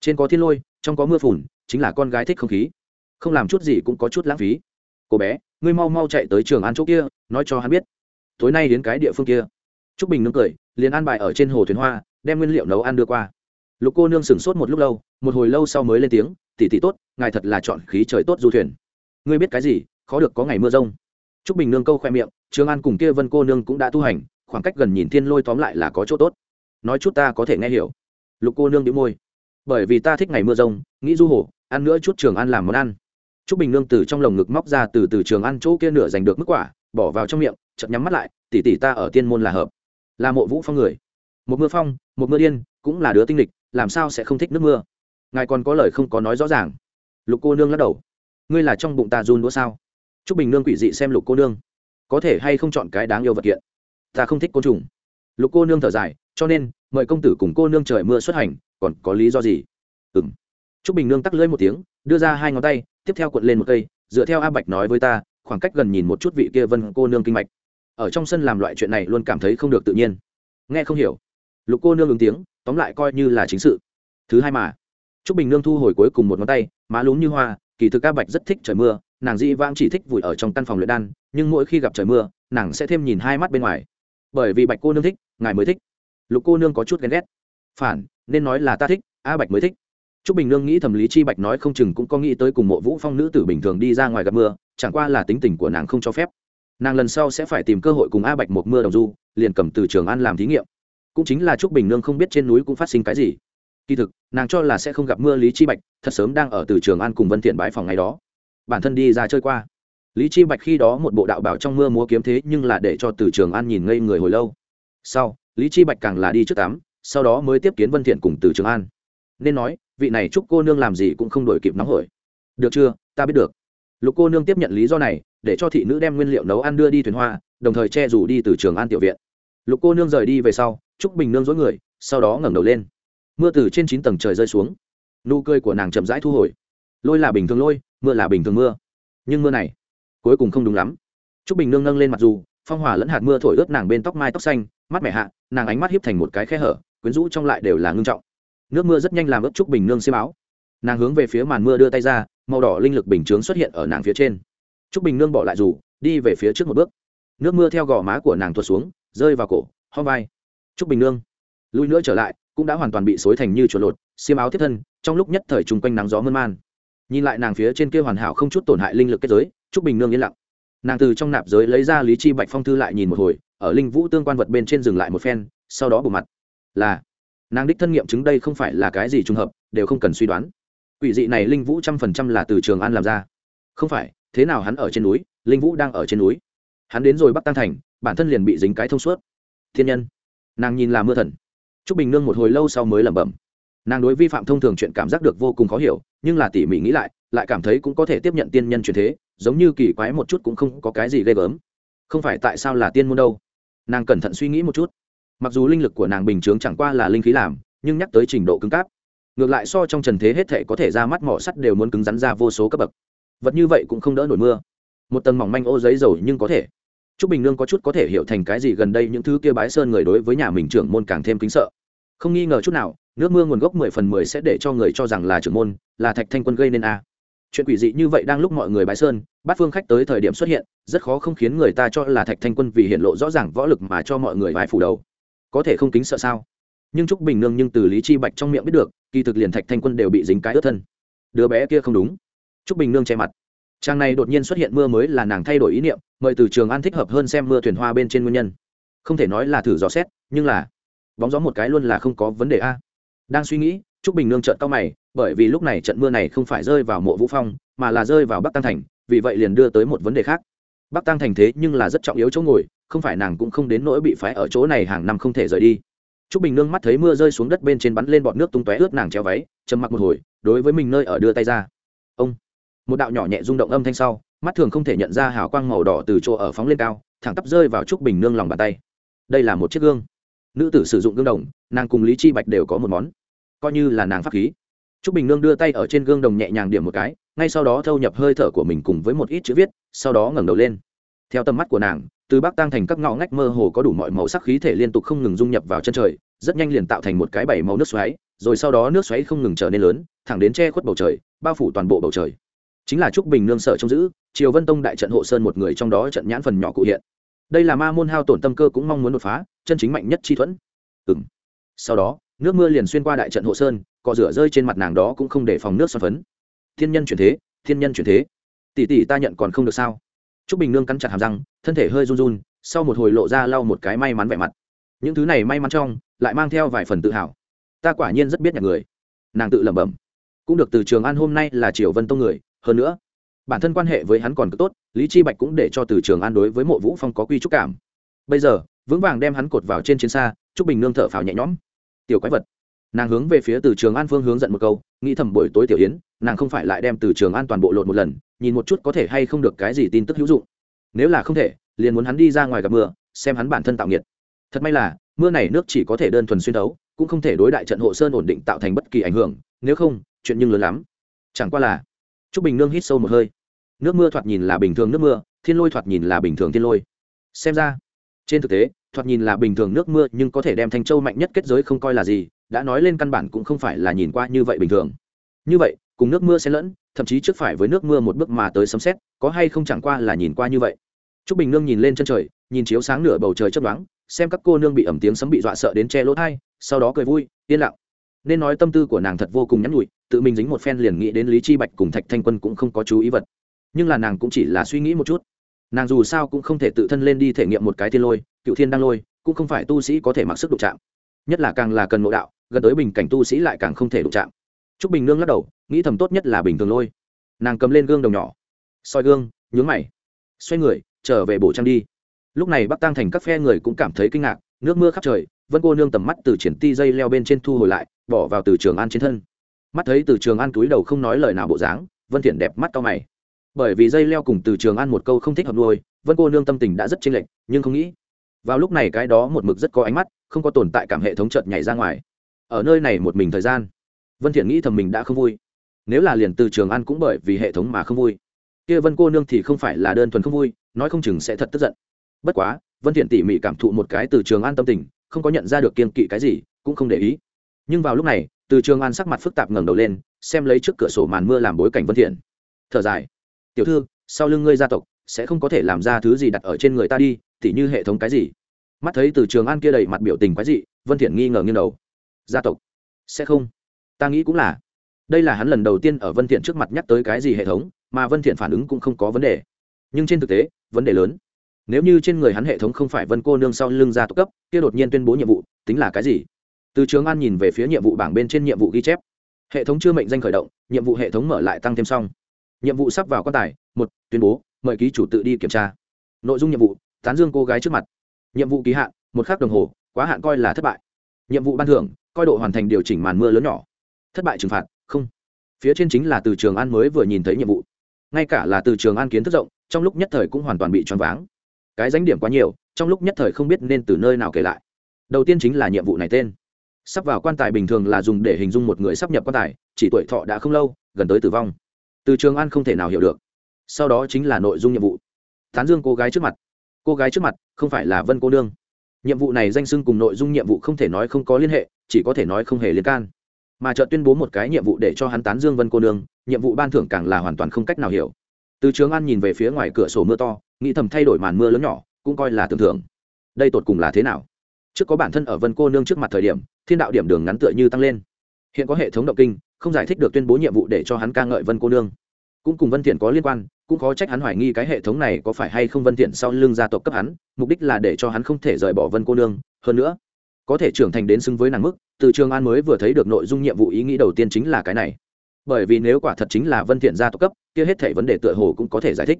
Trên có thiên lôi, trong có mưa phùn, chính là con gái thích không khí. Không làm chút gì cũng có chút lãng phí. Cô bé, ngươi mau mau chạy tới trường ăn chỗ kia, nói cho hắn biết. Tối nay đến cái địa phương kia. T r ú c bình nương cười, liền ăn bài ở trên hồ thuyền hoa, đem nguyên liệu nấu ăn đưa qua. Lục cô nương sửng sốt một lúc lâu, một hồi lâu sau mới lên tiếng tỷ tỷ tốt, ngài thật là chọn khí trời tốt du thuyền. Ngươi biết cái gì, khó được có ngày mưa rông. T r ú c bình nương câu khoe miệng, trường an cùng kia vân cô nương cũng đã tu hành, khoảng cách gần nhìn thiên lôi tóm lại là có chỗ tốt. Nói chút ta có thể nghe hiểu. Lục cô nương đĩu môi. Bởi vì ta thích ngày mưa rông, nghĩ du hồ, ăn nữa chút trường ăn làm món ăn. T r ú c bình nương từ trong lồng ngực móc ra từ từ trường ăn chỗ kia nửa giành được mức quả, bỏ vào trong miệng chậm nhắm mắt lại tỉ tỉ ta ở tiên môn là hợp, là mộ vũ phong người. Một mưa phong, một mưa điên, cũng là đứa tinh lịch, làm sao sẽ không thích nước mưa? Ngài còn có lời không có nói rõ ràng. Lục cô nương lắc đầu. Ngươi là trong bụng ta run đũa sao? T r ú c bình nương quỷ dị xem lục cô nương. Có thể hay không chọn cái đáng yêu vật kiện? Ta không thích côn trùng. Lục cô nương thở dài, cho nên, mời công tử cùng cô nương trời mưa xuất hành, còn có lý do gì? Ừ m t r ú c bình nương tắc lưỡi một tiếng, đưa ra hai ngón tay, tiếp theo cuộn lên một cây, dựa theo a bạch nói với ta, khoảng cách gần nhìn một chút vị kia vân cô nương kinh mạch. Ở trong sân làm loại chuyện này luôn cảm thấy không được tự nhiên. Nghe không hiểu. Lục cô nương ứng tiếng, tóm lại coi như là chính sự. Thứ hai mà. Trúc bình nương thu hồi cuối cùng một ngón tay, má lún như hoa, kỳ thực a bạch rất thích trời mưa, nàng dĩ vãng chỉ thích vùi ở trong căn phòng luyện đan, nhưng mỗi khi gặp trời mưa, nàng sẽ thêm nhìn hai mắt bên ngoài. Bởi vì bạch cô nương thích, ngài mới thích. Lục cô nương có chút ghen ghét. Phản, nên nói là ta thích, a bạch mới thích. Trúc bình nương nghĩ thẩm lý chi bạch nói không chừng cũng có nghĩ tới cùng mộ vũ phong nữ tử bình thường đi ra ngoài gặp mưa, chẳng qua là tính tình của nàng không cho phép. Nàng lần sau sẽ phải tìm cơ hội cùng a bạch một mưa đồng du, liền cầm từ trường an làm thí nghiệm. Cũng chính là Trúc bình nương không biết trên núi cũng phát sinh cái gì kỳ thực, nàng cho là sẽ không gặp mưa lý chi bạch, thật sớm đang ở từ trường an cùng vân thiện bãi phòng ngày đó. Bản thân đi ra chơi qua. Lý chi bạch khi đó một bộ đạo bảo trong mưa múa kiếm thế nhưng là để cho từ trường an nhìn ngây người hồi lâu. Sau, lý chi bạch càng là đi trước tắm, sau đó mới tiếp kiến vân thiện cùng từ trường an. Nên nói, vị này chúc cô nương làm gì cũng không đổi kịp nóng hổi. Được chưa, ta biết được. Lục cô nương tiếp nhận lý do này, để cho thị nữ đem nguyên liệu nấu ăn đưa đi thuyền hoa, đồng thời che rủ đi từ trường an tiểu viện. Lục cô nương rời đi về sau trúc bình nương dối người, sau đó ngẩng đầu lên mưa từ trên chín tầng trời rơi xuống. Nụ cười của nàng chậm rãi thu hồi. Lôi là bình thường lôi, mưa là bình thường mưa. Nhưng mưa này, cuối cùng không đúng lắm. Trúc bình nương nâng lên mặt dù, phong hỏa lẫn hạt mưa thổi ướt nàng bên tóc mai tóc xanh, mắt mẹ hạ, nàng ánh mắt hiếp thành một cái khe hở, quyến rũ trong lại đều là ngưng trọng. Nước mưa rất nhanh làm ướt trúc bình nương xiêm áo. Nàng hướng về phía màn mưa đưa tay ra, màu đỏ linh lực bình chướng xuất hiện ở nàng phía trên. Trúc bình nương bỏ lại dù, đi về phía trước một bước. Nước mưa theo gò má của nàng tuột xuống, rơi vào cổ ho vai. Trúc bình nương, lui nữa trở lại cũng đã hoàn toàn bị xối thành như chuột lột, xiêm áo tiếp thân, trong lúc nhất thời chung quanh nắng gió mơn man. Nhìn lại nàng phía trên kia hoàn hảo không chút tổn hại linh lực kết giới, trúc bình nương yên lặng. Nàng từ trong nạp giới lấy ra lý chi bạch phong thư lại nhìn một hồi, ở linh vũ tương quan vật bên trên dừng lại một phen, sau đó bù mặt. Là, nàng đích thân nghiệm chứng đây không phải là cái gì trùng hợp, đều không cần suy đoán. Quỷ dị này linh vũ trăm phần trăm là từ trường an làm ra. Không phải, thế nào hắn ở trên núi, linh vũ đang ở trên núi. Hắn đến rồi bắc tăng thành, bản thân liền bị dính cái thông suốt. Thiên nhân. Nàng nhìn là mưa thần t r ú c bình nương một hồi lâu sau mới lẩm bẩm. Nàng đối vi phạm thông thường chuyện cảm giác được vô cùng khó hiểu, nhưng là tỉ mỉ nghĩ lại lại cảm thấy cũng có thể tiếp nhận tiên nhân truyền thế, giống như kỳ quái một chút cũng không có cái gì ghê gớm. Không phải tại sao là tiên môn đâu? Nàng cẩn thận suy nghĩ một chút. Mặc dù linh lực của nàng bình chướng chẳng qua là linh khí làm, nhưng nhắc tới trình độ cứng cáp, ngược lại so trong trần thế hết thể có thể ra mắt mỏ sắt đều muốn cứng rắn ra vô số cấp bậc. Vật như vậy cũng không đỡ nổi mưa. Một tầng mỏng manh ô giấy dầu nhưng có thể. Trúc bình nương có chút có thể hiểu thành cái gì gần đây những thứ kia bái sơn người đối với nhà mình trưởng môn càng thêm kính sợ. Không nghi ngờ chút nào, nước mưa nguồn gốc mười phần mười sẽ để cho người cho rằng là trưởng môn, là thạch thanh quân gây nên a. Chuyện quỷ dị như vậy đang lúc mọi người bái sơn bát phương khách tới thời điểm xuất hiện, rất khó không khiến người ta cho là thạch thanh quân vì hiện lộ rõ ràng võ lực mà cho mọi người vài phủ đầu. Có thể không kính sợ sao? Nhưng trúc bình nương nhưng từ lý chi bạch trong miệng biết được, kỳ thực liền thạch thanh quân đều bị dính cái ướt thân. Đứa bé kia không đúng. Trúc bình nương che mặt trang này đột nhiên xuất hiện mưa mới là nàng thay đổi ý niệm, mời từ trường an thích hợp hơn xem mưa thuyền hoa bên trên nguyên nhân. Không thể nói là thử dò xét, nhưng là bóng gió một cái luôn là không có vấn đề a. Đang suy nghĩ, trúc bình nương trợn cao mày, bởi vì lúc này trận mưa này không phải rơi vào mộ vũ phong, mà là rơi vào bắc tăng thành, vì vậy liền đưa tới một vấn đề khác. Bắc tăng thành thế nhưng là rất trọng yếu chỗ ngồi, không phải nàng cũng không đến nỗi bị phái ở chỗ này hàng năm không thể rời đi. Trúc bình nương mắt thấy mưa rơi xuống đất bên trên bắn lên bọt nước tung tóe ướt nàng treo váy, trầm mặc một hồi, đối với mình nơi ở đưa tay ra một đạo nhỏ nhẹ rung động âm thanh sau mắt thường không thể nhận ra hào quang màu đỏ từ chỗ ở phóng lên cao thẳng tắp rơi vào trúc bình nương lòng bàn tay đây là một chiếc gương nữ tử sử dụng gương đồng nàng cùng lý chi bạch đều có một món coi như là nàng pháp khí Trúc Bình Nương đưa tay ở trên gương đồng nhẹ nhàng điểm một cái, ngay sau đó thâu nhập hơi thở của mình cùng với một ít chữ viết, sau đó ngẩng đầu lên. Theo tầm mắt của nàng, từ bắc tăng thành các ngõ ngách mơ hồ có đủ mọi màu sắc khí thể liên tục không ngừng dung nhập vào chân trời, rất nhanh liền tạo thành một cái bảy màu nước xoáy, rồi sau đó nước xoáy không ngừng trở nên lớn, thẳng đến che khuất bầu trời, bao phủ toàn bộ bầu trời. Chính là Trúc Bình Nương sợ trông giữ, Triều Vân Tông đại trận hộ sơn một người trong đó trận nhãn phần nhỏ cụ hiện. Đây là ma môn hao tổn tâm cơ cũng mong muốn đột phá, chân chính mạnh nhất chi thuẫn. Ừm. Sau đó, nước mưa liền xuyên qua đại trận hộ sơn, cọ rửa rơi trên mặt nàng đó cũng không để phòng nước xoắn phấn. Thiên nhân chuyển thế thiên nhân chuyển thế. Tỷ tỷ ta nhận còn không được sao? Trúc bình nương cắn chặt hàm răng thân thể hơi run run sau một hồi lộ ra lau một cái may mắn vẻ mặt. Những thứ này may mắn trong lại mang theo vài phần tự hào. Ta quả nhiên rất biết nhạc người. Nàng tự lẩm bẩm. Cũng được từ trường an hôm nay là triều vân tông người hơn nữa, bản thân quan hệ với hắn còn cứ tốt, lý chi bạch cũng để cho từ trường an đối với mộ vũ phong có quy trúc cảm. Bây giờ, vững vàng đem hắn cột vào trên chiến xa, Trúc bình nương thở phào nhẹ nhõm. Tiểu quái vật. Nàng hướng về phía từ trường an phương hướng giận một câu, nghĩ thầm buổi tối tiểu yến, nàng không phải lại đem từ trường an toàn bộ lột một lần, nhìn một chút có thể hay không được cái gì tin tức hữu dụng. Nếu là không thể, liền muốn hắn đi ra ngoài gặp mưa, xem hắn bản thân tạo nghiệt. Thật may là, mưa này nước chỉ có thể đơn thuần xuyên đấu cũng không thể đối đại trận hộ sơn ổn định tạo thành bất kỳ ảnh hưởng, nếu không, chuyện nhưng lớn lắm. Chẳng qua là Trúc bình nương hít sâu một hơi. Nước mưa thoạt nhìn là bình thường nước mưa thiên lôi thoạt nhìn là bình thường thiên lôi. Xem ra trên thực tế thoạt nhìn là bình thường nước mưa nhưng có thể đem thanh châu mạnh nhất kết giới không coi là gì đã nói lên căn bản cũng không phải là nhìn qua như vậy bình thường. Như vậy cùng nước mưa xen lẫn thậm chí trước phải với nước mưa một bước mà tới sấm xét có hay không chẳng qua là nhìn qua như vậy. Trúc bình nương nhìn lên chân trời nhìn chiếu sáng nửa bầu trời chớp đoán xem các cô nương bị ẩm tiếng sấm bị dọa sợ đến che lỗ tai, sau đó cười vui yên lặng. Nên nói tâm tư của nàng thật vô cùng nhắn nhủi, tự mình dính một phen liền nghĩ đến lý chi bạch cùng thạch thanh quân cũng không có chú ý vật. Nhưng là nàng cũng chỉ là suy nghĩ một chút. Nàng dù sao cũng không thể tự thân lên đi thể nghiệm một cái thiên lôi, cựu thiên đang lôi, cũng không phải tu sĩ có thể mặc sức đụng chạm. Nhất là càng là cần nội đạo, gần tới bình cảnh tu sĩ lại càng không thể đụng chạm. Trúc bình nương lắc đầu, nghĩ thầm tốt nhất là bình thường lôi. Nàng cầm lên gương đồng nhỏ, soi gương, nhướng mày, xoay người, trở về bổ trang đi. Lúc này bắc tăng thành các phe người cũng cảm thấy kinh ngạc, nước mưa khắp trời, vân cô nương tầm mắt từ triển ti dây leo bên trên thu hồi lại, bỏ vào từ trường an trên thân mắt thấy từ trường an túi đầu không nói lời nào bộ dáng, vân thiện đẹp mắt cao mày. Bởi vì dây leo cùng từ trường an một câu không thích hợp nuôi, vân cô nương tâm tình đã rất chênh lệch, nhưng không nghĩ, vào lúc này cái đó một mực rất có ánh mắt, không có tồn tại cảm hệ thống chợt nhảy ra ngoài. Ở nơi này một mình thời gian, vân thiện nghĩ thầm mình đã không vui. Nếu là liền từ trường an cũng bởi vì hệ thống mà không vui. Kia vân cô nương thì không phải là đơn thuần không vui, nói không chừng sẽ thật tức giận. Bất quá, vân thiện tỉ mỉ cảm thụ một cái từ trường an tâm tình, không có nhận ra được kiên kỵ cái gì, cũng không để ý nhưng vào lúc này, từ trường an sắc mặt phức tạp ngẩng đầu lên, xem lấy trước cửa sổ màn mưa làm bối cảnh vân thiện. Thở dài. Tiểu thư, sau lưng ngươi gia tộc, sẽ không có thể làm ra thứ gì đặt ở trên người ta đi, tỉ như hệ thống cái gì? Mắt thấy từ trường an kia đầy mặt biểu tình quái dị, vân thiện nghi ngờ nghiêng đầu. Gia tộc? Sẽ không. Ta nghĩ cũng là. Đây là hắn lần đầu tiên ở vân thiện trước mặt nhắc tới cái gì hệ thống, mà vân thiện phản ứng cũng không có vấn đề. Nhưng trên thực tế, vấn đề lớn. Nếu như trên người hắn hệ thống không phải vân cô nương sau lưng gia tộc cấp, kia đột nhiên tuyên bố nhiệm vụ, tính là cái gì? Từ trường an nhìn về phía nhiệm vụ bảng bên trên nhiệm vụ ghi chép. Hệ thống chưa mệnh danh khởi động, nhiệm vụ hệ thống mở lại tăng thêm xong. Nhiệm vụ sắp vào quan tài, một, tuyên bố, mời ký chủ tự đi kiểm tra. Nội dung nhiệm vụ, tán dương cô gái trước mặt. Nhiệm vụ ký hạn, một khắc đồng hồ, quá hạn coi là thất bại. Nhiệm vụ ban thưởng, coi độ hoàn thành điều chỉnh màn mưa lớn nhỏ. Thất bại trừng phạt, không. Phía trên chính là từ trường an mới vừa nhìn thấy nhiệm vụ. Ngay cả là từ trường an kiến thức rộng, trong lúc nhất thời cũng hoàn toàn bị choáng váng. Cái danh điểm quá nhiều, trong lúc nhất thời không biết nên từ nơi nào kể lại. Đầu tiên chính là nhiệm vụ này tên sắp vào quan tài bình thường là dùng để hình dung một người sắp nhập quan tài, chỉ tuổi thọ đã không lâu, gần tới tử vong. Từ trường an không thể nào hiểu được. Sau đó chính là nội dung nhiệm vụ. Tán dương cô gái trước mặt. Cô gái trước mặt, không phải là vân cô nương. Nhiệm vụ này danh sưng cùng nội dung nhiệm vụ không thể nói không có liên hệ, chỉ có thể nói không hề liên can. Mà chợt tuyên bố một cái nhiệm vụ để cho hắn tán dương vân cô nương, nhiệm vụ ban thưởng càng là hoàn toàn không cách nào hiểu. Từ trường an nhìn về phía ngoài cửa sổ mưa to, nghĩ thầm thay đổi màn mưa lớn nhỏ, cũng coi là tưởng thưởng. Đây tột cùng là thế nào? Trước có bản thân ở vân cô nương trước mặt thời điểm thiên đạo điểm đường ngắn tựa như tăng lên. Hiện có hệ thống động kinh, không giải thích được tuyên bố nhiệm vụ để cho hắn ca ngợi vân cô nương. Cũng cùng vân thiện có liên quan, cũng khó trách hắn hoài nghi cái hệ thống này có phải hay không vân thiện sau lưng gia tộc cấp hắn, mục đích là để cho hắn không thể rời bỏ vân cô nương. Hơn nữa, có thể trưởng thành đến xứng với nàng mức, từ trường an mới vừa thấy được nội dung nhiệm vụ ý nghĩ đầu tiên chính là cái này. Bởi vì nếu quả thật chính là vân thiện gia tộc cấp, kia hết thảy vấn đề tựa hồ cũng có thể giải thích.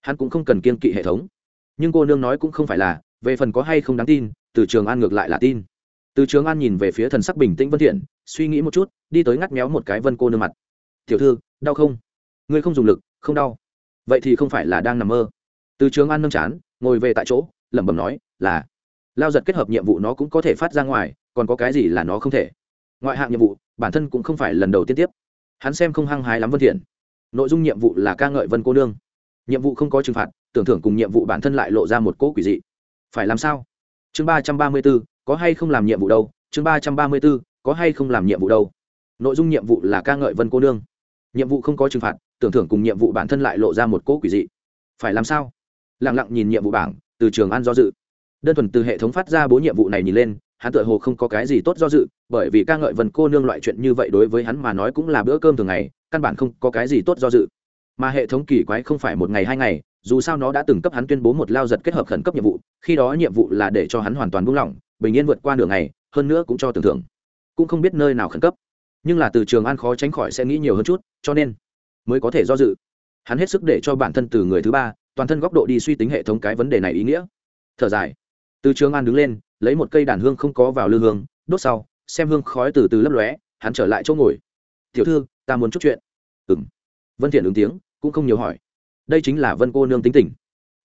Hắn cũng không cần kiên kỵ hệ thống. Nhưng cô nương nói cũng không phải là, về phần có hay không đáng tin, từ trường an ngược lại là tin từ trường an nhìn về phía thần sắc bình tĩnh vân thiện, suy nghĩ một chút, đi tới ngắt méo một cái vân cô nương mặt. Tiểu thư, đau không? Ngươi không dùng lực, không đau. Vậy thì không phải là đang nằm mơ. Từ trường an nâng chán, ngồi về tại chỗ, lẩm bẩm nói, là. Lao giật kết hợp nhiệm vụ nó cũng có thể phát ra ngoài, còn có cái gì là nó không thể? Ngoại hạng nhiệm vụ, bản thân cũng không phải lần đầu tiên tiếp. Hắn xem không hăng hái lắm vân thiện. Nội dung nhiệm vụ là ca ngợi vân cô nương. Nhiệm vụ không có trừng phạt, tưởng thưởng cùng nhiệm vụ bản thân lại lộ ra một cỗ quỷ dị. Phải làm sao? Chương ba trăm ba mươi b ố có hay không làm nhiệm vụ đâu, chương ba trăm ba mươi b ố có hay không làm nhiệm vụ đâu. Nội dung nhiệm vụ là ca ngợi vân cô nương. Nhiệm vụ không có trừng phạt, tưởng thưởng cùng nhiệm vụ bản thân lại lộ ra một cỗ quỷ dị. Phải làm sao? Lẳng lặng nhìn nhiệm vụ bảng, từ trường an do dự. Đơn thuần từ hệ thống phát ra bố nhiệm vụ này nhìn lên, hắn tựa hồ không có cái gì tốt do dự, bởi vì ca ngợi vân cô nương loại chuyện như vậy đối với hắn mà nói cũng là bữa cơm thường ngày, căn bản không có cái gì tốt do dự. Mà hệ thống kỳ quái không phải một ngày hai ngày, dù sao nó đã từng cấp hắn tuyên bố một lao giật kết hợp khẩn cấp nhiệm vụ, khi đó nhiệm vụ là để cho hắn hoàn toàn buông lỏng bình yên vượt qua nửa ngày, hơn nữa cũng cho tưởng thưởng. Cũng không biết nơi nào khẩn cấp. Nhưng là từ trường an khó tránh khỏi sẽ nghĩ nhiều hơn chút, cho nên mới có thể do dự. Hắn hết sức để cho bản thân từ người thứ ba, toàn thân góc độ đi suy tính hệ thống cái vấn đề này ý nghĩa. Thở dài. Từ trường an đứng lên, lấy một cây đàn hương không có vào lư hương, đốt sau, xem hương khói từ từ lấp lóe, hắn trở lại chỗ ngồi. Tiểu thư, ta muốn chút chuyện. Ừng vân thiện ứng tiếng, cũng không nhiều hỏi. Đây chính là vân cô nương tính tình.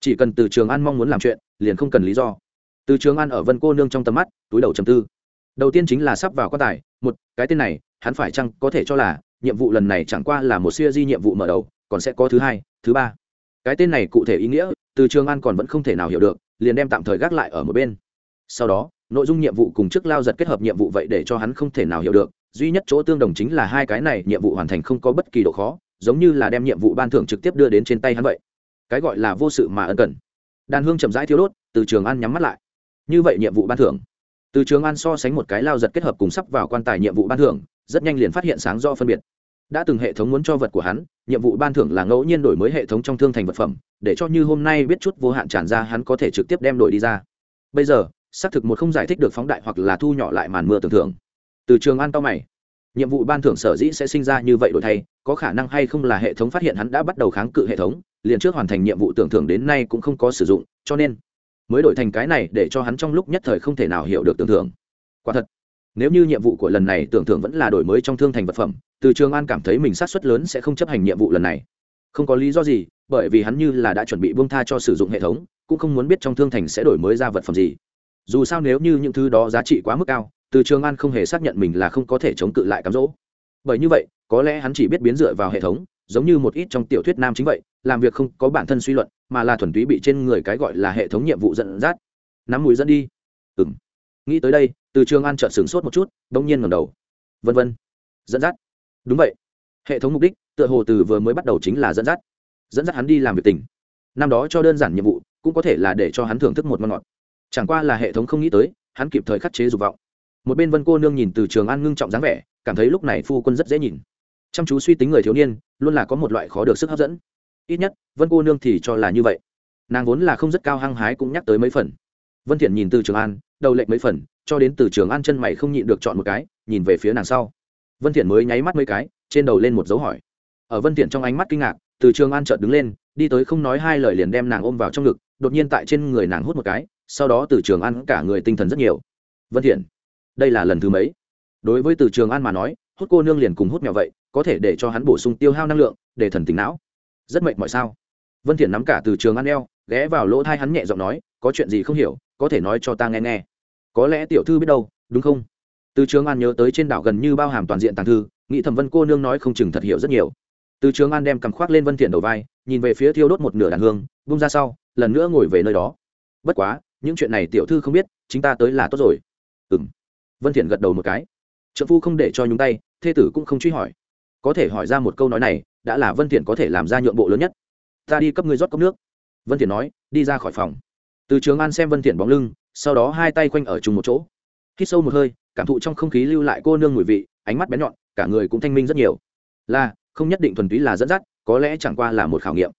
Chỉ cần từ trường an mong muốn làm chuyện, liền không cần lý do từ trường an ở vân cô nương trong tầm mắt, túi đầu trầm tư. Đầu tiên chính là sắp vào quan tài, một, cái tên này, hắn phải chăng có thể cho là, nhiệm vụ lần này chẳng qua là một siêu di nhiệm vụ mở đầu, còn sẽ có thứ hai, thứ ba. Cái tên này cụ thể ý nghĩa, từ trường an còn vẫn không thể nào hiểu được, liền đem tạm thời gác lại ở một bên. Sau đó, nội dung nhiệm vụ cùng chức lao giật kết hợp nhiệm vụ vậy để cho hắn không thể nào hiểu được, duy nhất chỗ tương đồng chính là hai cái này nhiệm vụ hoàn thành không có bất kỳ độ khó, giống như là đem nhiệm vụ ban thưởng trực tiếp đưa đến trên tay hắn vậy. Cái gọi là vô sự mà ân cần. Đàn hương chậm rãi thiếu đốt, từ trường an nhắm mắt lại như vậy nhiệm vụ ban thưởng. Từ trường an so sánh một cái lao giật kết hợp cùng sắp vào quan tài nhiệm vụ ban thưởng, rất nhanh liền phát hiện sáng do phân biệt. Đã từng hệ thống muốn cho vật của hắn, nhiệm vụ ban thưởng là ngẫu nhiên đổi mới hệ thống trong thương thành vật phẩm, để cho như hôm nay biết chút vô hạn tràn ra hắn có thể trực tiếp đem đổi đi ra. Bây giờ, xác thực một không giải thích được phóng đại hoặc là thu nhỏ lại màn mưa tưởng thưởng. Từ trường an to mày. Nhiệm vụ ban thưởng sở dĩ sẽ sinh ra như vậy đổi thay, có khả năng hay không là hệ thống phát hiện hắn đã bắt đầu kháng cự hệ thống, liền trước hoàn thành nhiệm vụ tưởng thưởng đến nay cũng không có sử dụng, cho nên mới đổi thành cái này để cho hắn trong lúc nhất thời không thể nào hiểu được tưởng thưởng. Quả thật, nếu như nhiệm vụ của lần này tưởng thưởng vẫn là đổi mới trong thương thành vật phẩm, từ trường an cảm thấy mình sát xuất lớn sẽ không chấp hành nhiệm vụ lần này. Không có lý do gì, bởi vì hắn như là đã chuẩn bị buông tha cho sử dụng hệ thống, cũng không muốn biết trong thương thành sẽ đổi mới ra vật phẩm gì. Dù sao nếu như những thứ đó giá trị quá mức cao, từ trường an không hề xác nhận mình là không có thể chống cự lại cám dỗ. Bởi như vậy, có lẽ hắn chỉ biết biến dựa vào hệ thống giống như một ít trong tiểu thuyết nam chính vậy làm việc không có bản thân suy luận mà là thuần túy bị trên người cái gọi là hệ thống nhiệm vụ dẫn dắt. Nắm mũi dẫn đi. Ừm, nghĩ tới đây từ trường an trợn sửng sốt một chút đ ỗ n g nhiên ngầm đầu. Vân vân. Dẫn dắt. Đúng vậy. Hệ thống mục đích tựa hồ từ vừa mới bắt đầu chính là dẫn dắt. Dẫn dắt hắn đi làm việc tỉnh năm đó cho đơn giản nhiệm vụ cũng có thể là để cho hắn thưởng thức một ngon ngọt. Chẳng qua là hệ thống không nghĩ tới hắn kịp thời khắc chế dục vọng. Một bên vân cô nương nhìn từ trường an ngưng trọng dáng vẻ cảm thấy lúc này phu quân rất dễ nhìn chăm chú suy tính người thiếu niên, luôn là có một loại khó được sức hấp dẫn. Ít nhất, vân cô nương thì cho là như vậy. Nàng vốn là không rất cao hăng hái cũng nhắc tới mấy phần. Vân thiện nhìn từ trường an, đầu lệnh mấy phần, cho đến từ trường an chân mày không nhịn được chọn một cái, nhìn về phía nàng sau. Vân thiện mới nháy mắt mấy cái, trên đầu lên một dấu hỏi. Ở vân thiện trong ánh mắt kinh ngạc, từ trường an chợt đứng lên, đi tới không nói hai lời liền đem nàng ôm vào trong ngực, đột nhiên tại trên người nàng hút một cái, sau đó từ trường an cả người tinh thần rất nhiều. Vân thiện, đây là lần thứ mấy? Đối với từ trường an mà nói, hút cô nương liền cùng hút mèo vậy có thể để cho hắn bổ sung tiêu hao năng lượng, để thần tính não. Rất mệt mỏi sao? Vân thiện nắm cả từ trường ăn eo, ghé vào lỗ tai hắn nhẹ giọng nói, có chuyện gì không hiểu, có thể nói cho ta nghe nghe. Có lẽ tiểu thư biết đâu, đúng không? Từ trường an nhớ tới trên đảo gần như bao hàm toàn diện tàng thư, nghĩ thẩm vân cô nương nói không chừng thật hiểu rất nhiều. Từ trường an đem cầm khoác lên vân thiện đầu vai, nhìn về phía thiêu đốt một nửa đàn hương bung ra sau, lần nữa ngồi về nơi đó. Bất quá, những chuyện này tiểu thư không biết, chính ta tới là tốt rồi. Ừm. Vân thiện gật đầu một cái. Trợ phu không để cho nhúng tay, thê tử cũng không truy hỏi có thể hỏi ra một câu nói này, đã là vân thiện có thể làm ra nhượng bộ lớn nhất. Ta đi cấp ngươi rót cốc nước. Vân thiện nói, đi ra khỏi phòng. Từ trường an xem vân thiện bóng lưng, sau đó hai tay quanh ở chung một chỗ. Hít sâu một hơi, cảm thụ trong không khí lưu lại cô nương mùi vị, ánh mắt bén nhọn, cả người cũng thanh minh rất nhiều. Là, không nhất định thuần túy là dẫn dắt, có lẽ chẳng qua là một khảo nghiệm.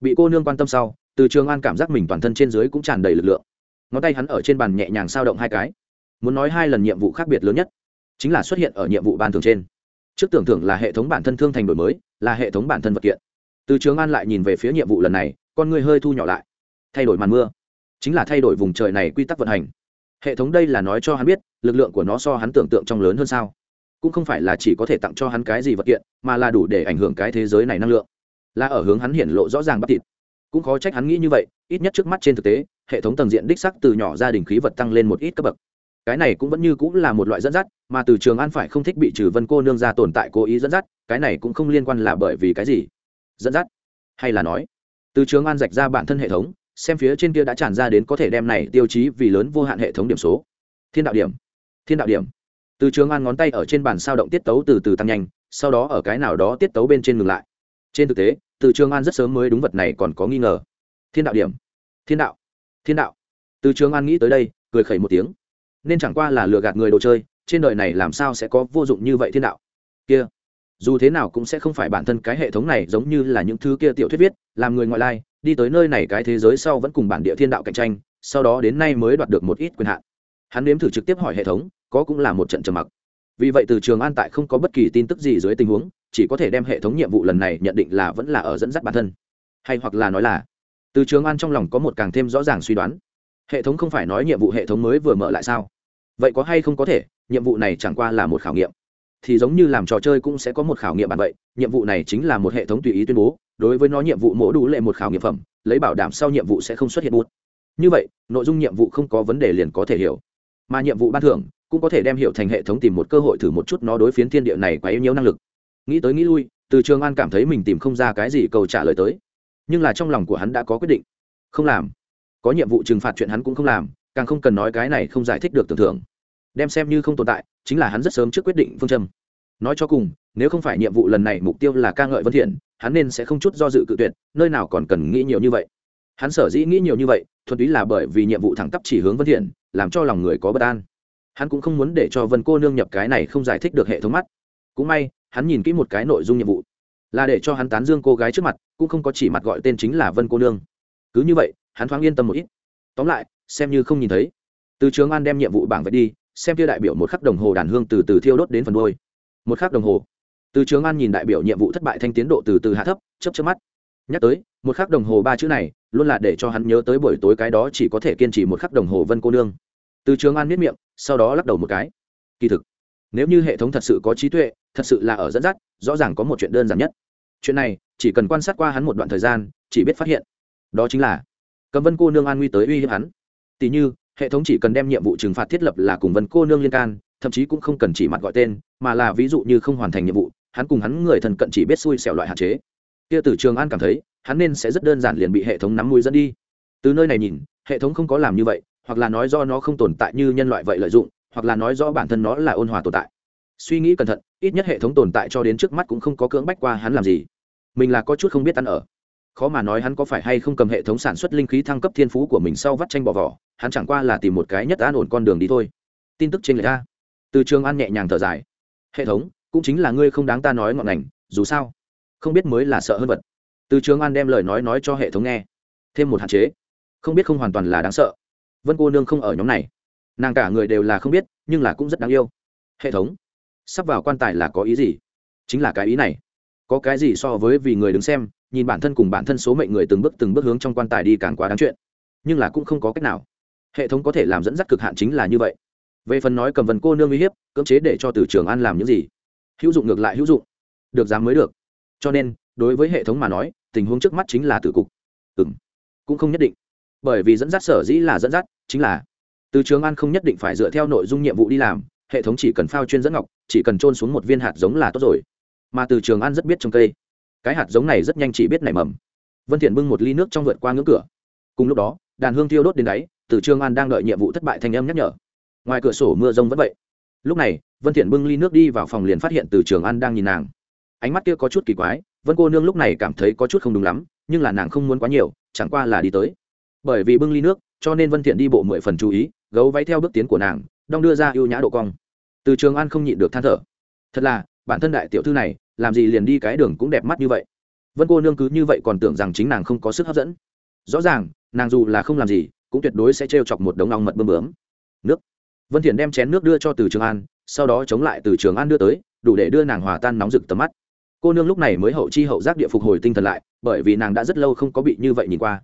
Bị cô nương quan tâm sau, từ trường an cảm giác mình toàn thân trên dưới cũng tràn đầy lực lượng. Ngón tay hắn ở trên bàn nhẹ nhàng sao động hai cái. Muốn nói hai lần nhiệm vụ khác biệt lớn nhất, chính là xuất hiện ở nhiệm vụ ban thường trên trước tưởng thưởng là hệ thống bản thân thương thành đổi mới, là hệ thống bản thân vật kiện. Từ trường an lại nhìn về phía nhiệm vụ lần này, con người hơi thu nhỏ lại. Thay đổi màn mưa. Chính là thay đổi vùng trời này quy tắc vận hành. Hệ thống đây là nói cho hắn biết, lực lượng của nó so hắn tưởng tượng trong lớn hơn sao. Cũng không phải là chỉ có thể tặng cho hắn cái gì vật kiện, mà là đủ để ảnh hưởng cái thế giới này năng lượng. Là ở hướng hắn hiển lộ rõ ràng bắt thịt. Cũng khó trách hắn nghĩ như vậy, ít nhất trước mắt trên thực tế, hệ thống tầng diện đích sắc từ nhỏ gia đình khí vật tăng lên một ít cấp bậc cái này cũng vẫn như cũng là một loại dẫn dắt, mà từ trường an phải không thích bị trừ vân cô nương ra tồn tại cố ý dẫn dắt, cái này cũng không liên quan là bởi vì cái gì? Dẫn dắt? Hay là nói, từ trường an rạch ra bản thân hệ thống, xem phía trên kia đã tràn ra đến có thể đem này tiêu chí vì lớn vô hạn hệ thống điểm số. Thiên đạo điểm, thiên đạo điểm. Từ trường an ngón tay ở trên bàn sao động tiết tấu từ từ tăng nhanh, sau đó ở cái nào đó tiết tấu bên trên ngừng lại. Trên thực tế, từ trường an rất sớm mới đúng vật này còn có nghi ngờ. Thiên đạo điểm, thiên đạo thiên đạo. Từ trường an nghĩ tới đây, cười khẩy một tiếng nên chẳng qua là lừa gạt người đồ chơi, trên đời này làm sao sẽ có vô dụng như vậy thiên đạo? Kia, dù thế nào cũng sẽ không phải bản thân cái hệ thống này giống như là những thứ kia tiểu thuyết viết, làm người ngoại lai, đi tới nơi này cái thế giới sau vẫn cùng bản địa thiên đạo cạnh tranh, sau đó đến nay mới đoạt được một ít quyền hạn. Hắn nếm thử trực tiếp hỏi hệ thống, có cũng là một trận trầm mặc. Vì vậy từ trường an tại không có bất kỳ tin tức gì dưới tình huống, chỉ có thể đem hệ thống nhiệm vụ lần này nhận định là vẫn là ở dẫn dắt bản thân. Hay hoặc là nói là, từ trường an trong lòng có một càng thêm rõ ràng suy đoán. Hệ thống không phải nói nhiệm vụ hệ thống mới vừa mở lại sao? Vậy có hay không có thể, nhiệm vụ này chẳng qua là một khảo nghiệm. Thì giống như làm trò chơi cũng sẽ có một khảo nghiệm bản vậy, nhiệm vụ này chính là một hệ thống tùy ý tuyên bố, đối với nó nhiệm vụ mổ đủ lệ một khảo nghiệm phẩm, lấy bảo đảm sau nhiệm vụ sẽ không xuất hiện bút như vậy, nội dung nhiệm vụ không có vấn đề liền có thể hiểu. Mà nhiệm vụ ban thưởng cũng có thể đem hiểu thành hệ thống tìm một cơ hội thử một chút nó đối phiến thiên địa này quá yếu nhiều năng lực. Nghĩ tới nghĩ lui, từ trường an cảm thấy mình tìm không ra cái gì câu trả lời tới. Nhưng là trong lòng của hắn đã có quyết định. Không làm. Có nhiệm vụ trừng phạt chuyện hắn cũng không làm càng không cần nói cái này không giải thích được tưởng thưởng. Đem xem như không tồn tại, chính là hắn rất sớm trước quyết định phương châm. Nói cho cùng, nếu không phải nhiệm vụ lần này mục tiêu là ca ngợi vân thiện, hắn nên sẽ không chút do dự cự tuyệt, nơi nào còn cần nghĩ nhiều như vậy. Hắn sở dĩ nghĩ nhiều như vậy, thuần túy là bởi vì nhiệm vụ thẳng tắp chỉ hướng vân thiện, làm cho lòng người có bất an. Hắn cũng không muốn để cho vân cô nương nhập cái này không giải thích được hệ thống mắt. Cũng may, hắn nhìn kỹ một cái nội dung nhiệm vụ. Là để cho hắn tán dương cô gái trước mặt, cũng không có chỉ mặt gọi tên chính là vân cô nương. Cứ như vậy, hắn thoáng yên tâm một ít. Tóm lại xem như không nhìn thấy. Từ trường an đem nhiệm vụ bảng vậy đi, xem kia đại biểu một khắc đồng hồ đàn hương từ từ thiêu đốt đến phần đôi một khắc đồng hồ. Từ trường an nhìn đại biểu nhiệm vụ thất bại thanh tiến độ từ từ hạ thấp chấp chấp mắt. Nhắc tới, một khắc đồng hồ ba chữ này, luôn là để cho hắn nhớ tới buổi tối cái đó chỉ có thể kiên trì một khắc đồng hồ vân cô nương. Từ trường an miết miệng, sau đó lắc đầu một cái. Kỳ thực, nếu như hệ thống thật sự có trí tuệ, thật sự là ở dẫn dắt, rõ ràng có một chuyện đơn giản nhất. Chuyện này, chỉ cần quan sát qua hắn một đoạn thời gian, chỉ biết phát hiện. Đó chính là, cầm vân cô nương an nguy tới uy hiếp hắn tỷ như, hệ thống chỉ cần đem nhiệm vụ trừng phạt thiết lập là cùng vân cô nương liên can, thậm chí cũng không cần chỉ mặt gọi tên, mà là ví dụ như không hoàn thành nhiệm vụ, hắn cùng hắn người thần cận chỉ biết xui xẻo loại hạn chế. Kia từ trường an cảm thấy, hắn nên sẽ rất đơn giản liền bị hệ thống nắm mũi dẫn đi. Từ nơi này nhìn, hệ thống không có làm như vậy, hoặc là nói do nó không tồn tại như nhân loại vậy lợi dụng, hoặc là nói do bản thân nó là ôn hòa tồn tại. Suy nghĩ cẩn thận, ít nhất hệ thống tồn tại cho đến trước mắt cũng không có cưỡng bách qua hắn làm gì. Mình là có chút không biết ăn ở khó mà nói hắn có phải hay không cầm hệ thống sản xuất linh khí thăng cấp thiên phú của mình sau vắt tranh bỏ vỏ, hắn chẳng qua là tìm một cái nhất an ổn con đường đi thôi. Tin tức trên người ta. từ trường an nhẹ nhàng thở dài. Hệ thống, cũng chính là ngươi không đáng ta nói ngọn ngành, dù sao, không biết mới là sợ hơn vật. Từ trường an đem lời nói nói cho hệ thống nghe. Thêm một hạn chế. Không biết không hoàn toàn là đáng sợ. Vân cô nương không ở nhóm này. Nàng cả người đều là không biết, nhưng là cũng rất đáng yêu. Hệ thống, sắp vào quan tài là có ý gì? Chính là cái ý này. Có cái gì so với vì người đứng xem nhìn bản thân cùng bản thân số mệnh người từng bước từng bước hướng trong quan tài đi càng quá đáng chuyện. Nhưng là cũng không có cách nào. Hệ thống có thể làm dẫn dắt cực hạn chính là như vậy. Về phần nói cầm vần cô nương uy hiếp, cưỡng chế để cho từ trường an làm những gì? Hữu dụng ngược lại hữu dụng. Được dám mới được. Cho nên, đối với hệ thống mà nói, tình huống trước mắt chính là tử cục. Ừ m cũng không nhất định. Bởi vì dẫn dắt sở dĩ là dẫn dắt, chính là từ trường an không nhất định phải dựa theo nội dung nhiệm vụ đi làm, hệ thống chỉ cần phao chuyên dẫn ngọc, chỉ cần trôn xuống một viên hạt giống là tốt rồi. Mà từ trường an rất biết trồng cây cái hạt giống này rất nhanh chỉ biết nảy mầm. Vân thiện bưng một ly nước trong vượt qua ngưỡng cửa. Cùng lúc đó, đàn hương thiêu đốt đến đáy, từ trường an đang đợi nhiệm vụ thất bại thành âm nhắc nhở. Ngoài cửa sổ mưa rông vẫn vậy. Lúc này, vân thiện bưng ly nước đi vào phòng liền phát hiện từ trường an đang nhìn nàng. Ánh mắt kia có chút kỳ quái, vân cô nương lúc này cảm thấy có chút không đúng lắm, nhưng là nàng không muốn quá nhiều, chẳng qua là đi tới. Bởi vì bưng ly nước, cho nên vân thiện đi bộ mười phần chú ý, gấu váy theo bước tiến của nàng, đong đưa ra ưu nhã độ cong. Từ trường an không nhịn được than thở. Thật là, bản thân đại tiểu thư này làm gì liền đi cái đường cũng đẹp mắt như vậy. Vân cô nương cứ như vậy còn tưởng rằng chính nàng không có sức hấp dẫn. Rõ ràng, nàng dù là không làm gì, cũng tuyệt đối sẽ trêu chọc một đống ong mật bơm bướm. Nước. Vân thiện đem chén nước đưa cho từ trường an, sau đó chống lại từ trường an đưa tới, đủ để đưa nàng hòa tan nóng rực tầm mắt. Cô nương lúc này mới hậu chi hậu giác địa phục hồi tinh thần lại, bởi vì nàng đã rất lâu không có bị như vậy nhìn qua.